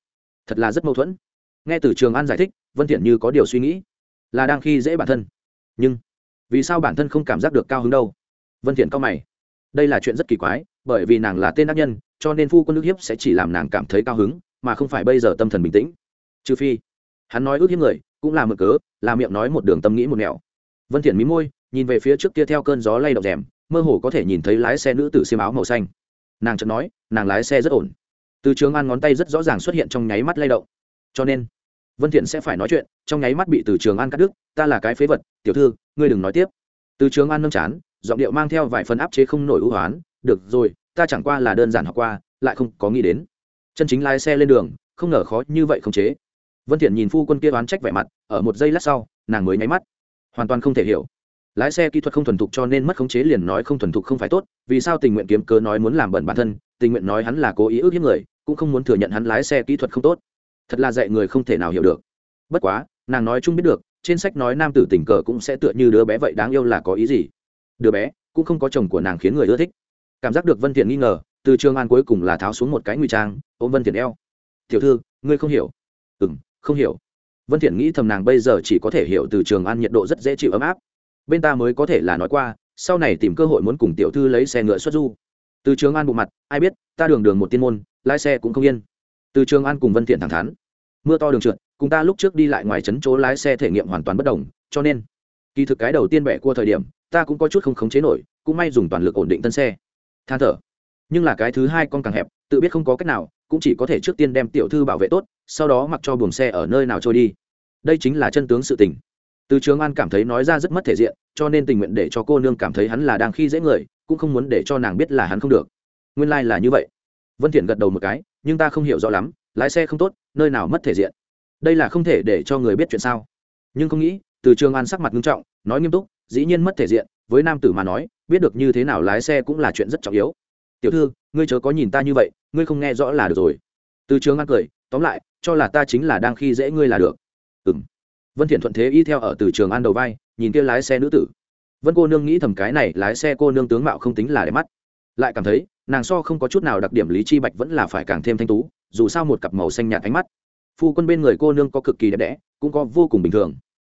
Thật là rất mâu thuẫn. Nghe từ trường an giải thích, vân thiện như có điều suy nghĩ, là đang khi dễ bản thân. Nhưng, vì sao bản thân không cảm giác được cao hứng đâu? Vân thiện cao mày đây là chuyện rất kỳ quái, bởi vì nàng là tên ác nhân, cho nên phu quân nước hiếp sẽ chỉ làm nàng cảm thấy cao hứng, mà không phải bây giờ tâm thần bình tĩnh. Trừ phi, hắn nói ước hiếp người, cũng là mượn cớ, là miệng nói một đường tâm nghĩ một nẻo. Vân thiện mí môi, nhìn về phía trước kia theo cơn gió lay động rèm, mơ hồ có thể nhìn thấy lái xe nữ tử xiêm áo màu xanh. Nàng chợt nói, nàng lái xe rất ổn. Từ trường an ngón tay rất rõ ràng xuất hiện trong nháy mắt lay động. Cho nên, vân thiện sẽ phải nói chuyện, trong nháy mắt bị từ trường an cắt đứt, ta là cái phế vật, tiểu thư, ngươi đừng nói tiếp. Từ trường an nâng chán giọng điệu mang theo vài phần áp chế không nổi ưu hoán, được rồi, ta chẳng qua là đơn giản học qua, lại không có nghĩ đến. Chân chính lái xe lên đường, không ngờ khó như vậy không chế. Vân thiện nhìn phu quân kia oán trách vẻ mặt, ở một giây lát sau, nàng mới nháy mắt. Hoàn toàn không thể hiểu. Lái xe kỹ thuật không thuần thục cho nên mất khống chế liền nói không thuần thục không phải tốt, vì sao tình nguyện kiếm cớ nói muốn làm bẩn bản thân, tình nguyện nói hắn là cố ý ước hiếp người, cũng không muốn thừa nhận hắn lái xe kỹ thuật không tốt. Thật là dạy người không thể nào hiểu được. Bất quá, nàng nói chung biết được, trên sách nói nam tử tình cờ cũng sẽ tựa như đứa bé vậy đáng yêu là có ý gì đứa bé cũng không có chồng của nàng khiến người ưa thích. Cảm giác được vân thiện nghi ngờ, từ trường an cuối cùng là tháo xuống một cái nguy trang, ôm vân thiện eo. Tiểu thư, ngươi không hiểu. Ừm, không hiểu. Vân thiện nghĩ thầm nàng bây giờ chỉ có thể hiểu từ trường an nhiệt độ rất dễ chịu ấm áp. Bên ta mới có thể là nói qua, sau này tìm cơ hội muốn cùng tiểu thư lấy xe ngựa xuất du. Từ trường an bộ mặt, ai biết, ta đường đường một tiên môn, lái xe cũng không yên. Từ trường an cùng vân thiện thẳng thắn, mưa to đường trượt, cùng ta lúc trước đi lại ngoài trấn chỗ lái xe thể nghiệm hoàn toàn bất đồng, cho nên, kỳ thực cái đầu tiên bẻ cua thời điểm ta cũng có chút không khống chế nổi, cũng may dùng toàn lực ổn định thân xe. Than thở. Nhưng là cái thứ hai con càng hẹp, tự biết không có cách nào, cũng chỉ có thể trước tiên đem tiểu thư bảo vệ tốt, sau đó mặc cho buồng xe ở nơi nào trôi đi. Đây chính là chân tướng sự tình. Từ trường an cảm thấy nói ra rất mất thể diện, cho nên tình nguyện để cho cô nương cảm thấy hắn là đang khi dễ người, cũng không muốn để cho nàng biết là hắn không được. Nguyên lai、like、là như vậy. Vân thiện gật đầu một cái, nhưng ta không hiểu rõ lắm, lái xe không tốt, nơi nào mất thể diện. Đây là không thể để cho người biết chuyện sao. Nhưng không nghĩ, từ trường an sắc mặt nghiêm trọng, nói nghiêm túc dĩ nhiên mất thể diện, với nam tử mà nói, biết được như thế nào lái xe cũng là chuyện rất trọng yếu. Tiểu thư, ngươi chớ có nhìn ta như vậy, ngươi không nghe rõ là được rồi. Từ trường an cười, tóm lại, cho là ta chính là đang khi dễ ngươi là được. Ừng vân thiện thuận thế y theo ở từ trường an đầu vai, nhìn kia lái xe nữ tử. Vân cô nương nghĩ thầm cái này, lái xe cô nương tướng mạo không tính là đẹp mắt. Lại cảm thấy, nàng so không có chút nào đặc điểm lý chi bạch vẫn là phải càng thêm thanh tú, dù sao một cặp màu xanh nhạt ánh mắt. Phu quân bên người cô nương có cực kỳ đẹp đẽ, cũng có vô cùng bình thường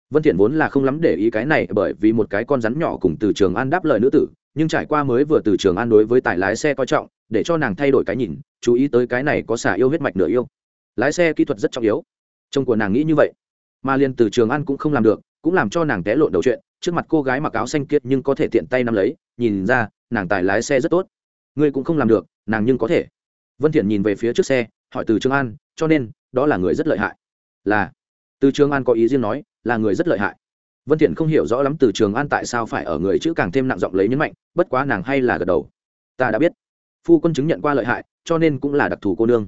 vân thiện vốn là không lắm để ý cái này bởi vì một cái con rắn nhỏ cùng từ trường an đáp lời nữ tử, nhưng trải qua mới vừa từ trường an đối với tài lái xe coi trọng, để cho nàng thay đổi cái nhìn, chú ý tới cái này có xả yêu huyết mạch nửa yêu. Lái xe kỹ thuật rất trọng yếu. Chồng của nàng nghĩ như vậy. Mà liền từ trường an cũng không làm được, cũng làm cho nàng té lộn đầu chuyện, trước mặt cô gái mặc áo xanh kiệt nhưng có thể tiện tay nắm lấy, nhìn ra, nàng tài lái xe rất tốt. Ngươi cũng không làm được, nàng nhưng có thể. Vân thiện nhìn về phía trước xe, hỏi từ trường an, cho nên, đó là người rất lợi hại. Là từ trường an có ý riêng nói, là người rất lợi hại. Vân thiện không hiểu rõ lắm từ trường an tại sao phải ở người chữ càng thêm nặng giọng lấy nhấn mạnh, bất quá nàng hay là gật đầu. Ta đã biết. Phu quân chứng nhận qua lợi hại, cho nên cũng là đặc thù cô nương.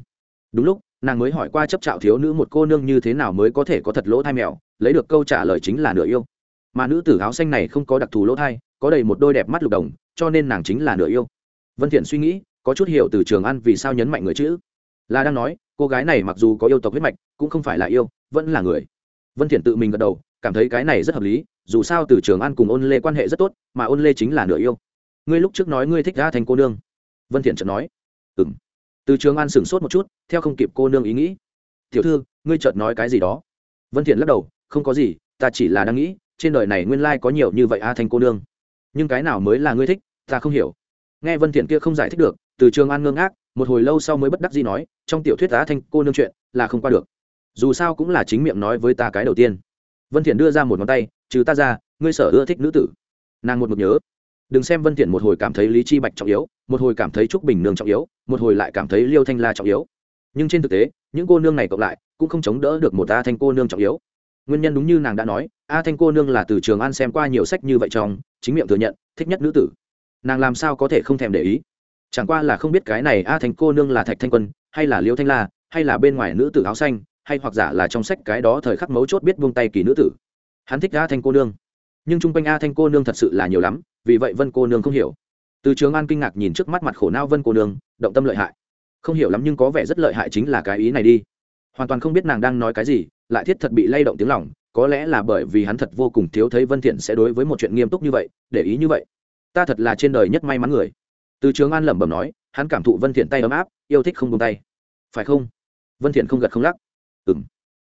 Đúng lúc, nàng mới hỏi qua chấp trạo thiếu nữ một cô nương như thế nào mới có thể có thật lỗ thai mèo, lấy được câu trả lời chính là nửa yêu. Mà nữ tử áo xanh này không có đặc thù lỗ thai, có đầy một đôi đẹp mắt lục đồng, cho nên nàng chính là nửa yêu. Vân thiện suy nghĩ, có chút hiểu từ trường an vì sao nhấn mạnh người chữ. Là đang nói cô gái này mặc dù có yêu tộc huyết mạch, cũng không phải là yêu, vẫn là người. Vân thiện tự mình gật đầu, cảm thấy cái này rất hợp lý, dù sao từ trường an cùng ôn lê quan hệ rất tốt, mà ôn lê chính là nửa yêu. Ngươi lúc trước nói ngươi thích ra thành cô nương. Vân thiện chợt nói. Ừm. Từ trường an sửng sốt một chút, theo không kịp cô nương ý nghĩ. Tiểu thư, ngươi chợt nói cái gì đó? Vân thiện lắc đầu, không có gì, ta chỉ là đang nghĩ, trên đời này nguyên lai có nhiều như vậy a thành cô nương. Nhưng cái nào mới là ngươi thích, ta không hiểu. Nghe vân thiện kia không giải thích được, từ trường an ngơ ngác một hồi lâu sau mới bất đắc dĩ nói, trong tiểu thuyết á thanh cô nương chuyện là không qua được. Dù sao cũng là chính miệng nói với ta cái đầu tiên. Vân thiện đưa ra một ngón tay, trừ ta ra, ngươi sở ưa thích nữ tử. Nàng một mực nhớ. Đừng xem vân thiện một hồi cảm thấy lý chi bạch trọng yếu, một hồi cảm thấy trúc bình nương trọng yếu, một hồi lại cảm thấy liêu thanh la trọng yếu. Nhưng trên thực tế, những cô nương này cộng lại cũng không chống đỡ được một a thanh cô nương trọng yếu. Nguyên nhân đúng như nàng đã nói a thanh cô nương là từ trường an xem qua nhiều sách như vậy trong, chính miệng thừa nhận, thích nhất nữ tử. Nàng làm sao có thể không thèm để ý? Chẳng qua là không biết cái này a thành cô nương là thạch thanh quân, hay là liêu thanh la, hay là bên ngoài nữ tử áo xanh, hay hoặc giả là trong sách cái đó thời khắc mấu chốt biết buông tay kỳ nữ tử. Hắn thích a thanh cô nương. Nhưng chung quanh a thanh cô nương thật sự là nhiều lắm, vì vậy vân cô nương không hiểu. Từ trường an kinh ngạc nhìn trước mắt mặt khổ nao vân cô nương, động tâm lợi hại. Không hiểu lắm nhưng có vẻ rất lợi hại chính là cái ý này đi. Hoàn toàn không biết nàng đang nói cái gì, lại thiết thật bị lay động tiếng lòng, có lẽ là bởi vì hắn thật vô cùng thiếu thấy vân thiện sẽ đối với một chuyện nghiêm túc như vậy, để ý như vậy. Ta thật là trên đời nhất may mắn người từ trường an lẩm bẩm nói, hắn cảm thụ vân thiện tay ấm áp, yêu thích không buông tay. Phải không? Vân thiện không gật không lắc. Ừm.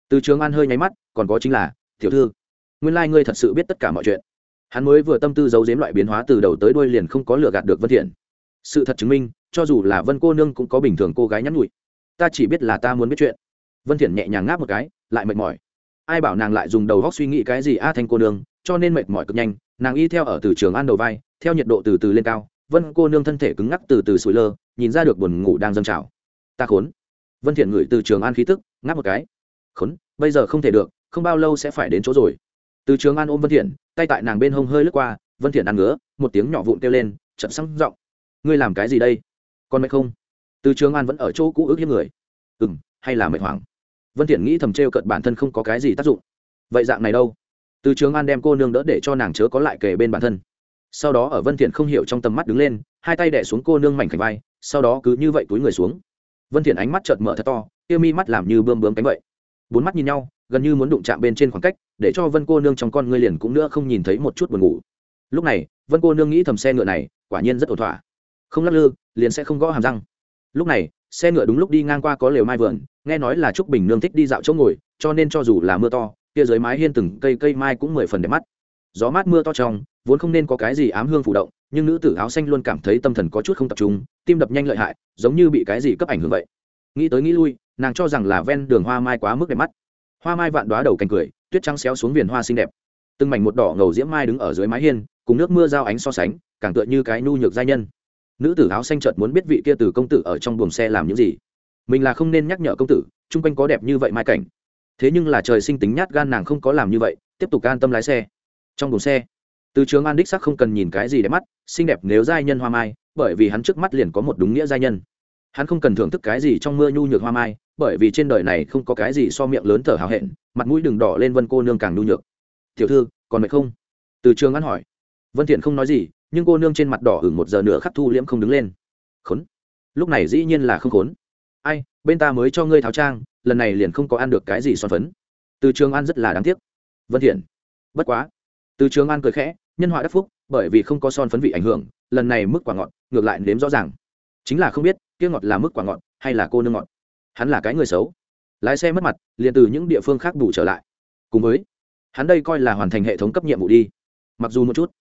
Từ trường an hơi nháy mắt, còn có chính là, tiểu thư, nguyên lai ngươi thật sự biết tất cả mọi chuyện. Hắn mới vừa tâm tư giấu giếm loại biến hóa từ đầu tới đuôi liền không có lừa gạt được vân thiện. Sự thật chứng minh, cho dù là vân cô nương cũng có bình thường cô gái nhắn nhủi. Ta chỉ biết là ta muốn biết chuyện. Vân thiện nhẹ nhàng ngáp một cái, lại mệt mỏi. Ai bảo nàng lại dùng đầu óc suy nghĩ cái gì a thanh cô nương, cho nên mệt mỏi cực nhanh, nàng y theo ở từ trường an đầu vai, theo nhiệt độ từ từ lên cao vân cô nương thân thể cứng ngắc từ từ sủi lơ, nhìn ra được buồn ngủ đang dâng trào. Ta khốn. Vân thiện ngửi từ trường an khí tức, ngáp một cái. Khốn, bây giờ không thể được, không bao lâu sẽ phải đến chỗ rồi. Từ trường an ôm vân thiện, tay tại nàng bên hông hơi lướt qua, vân thiện ăn ngứa, một tiếng nhỏ vụn kêu lên chậm sang giọng. Ngươi làm cái gì đây? Con mệt không? Từ trường an vẫn ở chỗ cũ ước hiếp người. Ừm, hay là mệt hoảng? Vân thiện nghĩ thầm trêu cợt bản thân không có cái gì tác dụng. Vậy dạng này đâu? Từ trường an đem cô nương đỡ để cho nàng chớ có lại kề bên bản thân sau đó ở vân thiện không hiểu trong tầm mắt đứng lên, hai tay đè xuống cô nương mảnh khảnh vai, sau đó cứ như vậy túi người xuống. Vân thiện ánh mắt chợt mở thật to tiêu mi mắt làm như bươm bướm cánh vậy. Bốn mắt nhìn nhau, gần như muốn đụng chạm bên trên khoảng cách, để cho vân cô nương trong con ngươi liền cũng nữa không nhìn thấy một chút buồn ngủ. Lúc này, vân cô nương nghĩ thầm xe ngựa này, quả nhiên rất ổn thỏa. Không lắc lư, liền sẽ không gõ hàm răng. Lúc này, xe ngựa đúng lúc đi ngang qua có lều mai vườn, nghe nói là trúc bình nương thích đi dạo chỗ ngồi, cho nên cho dù là mưa to, kia dưới mái hiên từng cây cây mai cũng mười phần đẹp mắt gió mát mưa to trong, vốn không nên có cái gì ám hương phụ động, nhưng nữ tử áo xanh luôn cảm thấy tâm thần có chút không tập trung, tim đập nhanh lợi hại, giống như bị cái gì cấp ảnh hưởng vậy. Nghĩ tới nghĩ lui, nàng cho rằng là ven đường hoa mai quá mức đẹp mắt. Hoa mai vạn đoá đầu cành cười, tuyết trắng xéo xuống viền hoa xinh đẹp. Từng mảnh một đỏ ngầu diễm mai đứng ở dưới mái hiên, cùng nước mưa giao ánh so sánh, càng tựa như cái nhu nhược giai nhân. Nữ tử áo xanh chợt muốn biết vị kia từ công tử ở trong buồng xe làm những gì. Mình là không nên nhắc nhở công tử, chung quanh có đẹp như vậy mai cảnh. Thế nhưng là trời sinh tính nhát gan nàng không có làm như vậy, tiếp tục an tâm lái xe trong buồng xe, từ trường an đích sắc không cần nhìn cái gì để mắt, xinh đẹp nếu giai nhân hoa mai, bởi vì hắn trước mắt liền có một đúng nghĩa giai nhân. Hắn không cần thưởng thức cái gì trong mưa nhu nhược hoa mai, bởi vì trên đời này không có cái gì so miệng lớn thở hào hẹn, mặt mũi đừng đỏ lên vân cô nương càng nhu nhược. Tiểu thư, còn mệt không? Từ trường an hỏi. Vân thiện không nói gì, nhưng cô nương trên mặt đỏ hửng một giờ nữa khắc thu liễm không đứng lên. Khốn, lúc này dĩ nhiên là không khốn. Ai, bên ta mới cho ngươi tháo trang, lần này liền không có ăn được cái gì son phấn. Từ trường an rất là đáng tiếc. Vân thiện, bất quá từ trường an cười khẽ, nhân họa đắc phúc, bởi vì không có son phấn vị ảnh hưởng, lần này mức quả ngọt, ngược lại nếm rõ ràng. Chính là không biết, kia ngọt là mức quả ngọt, hay là cô nương ngọt? Hắn là cái người xấu. Lái xe mất mặt, liền từ những địa phương khác bù trở lại. Cùng với, hắn đây coi là hoàn thành hệ thống cấp nhiệm vụ đi. Mặc dù một chút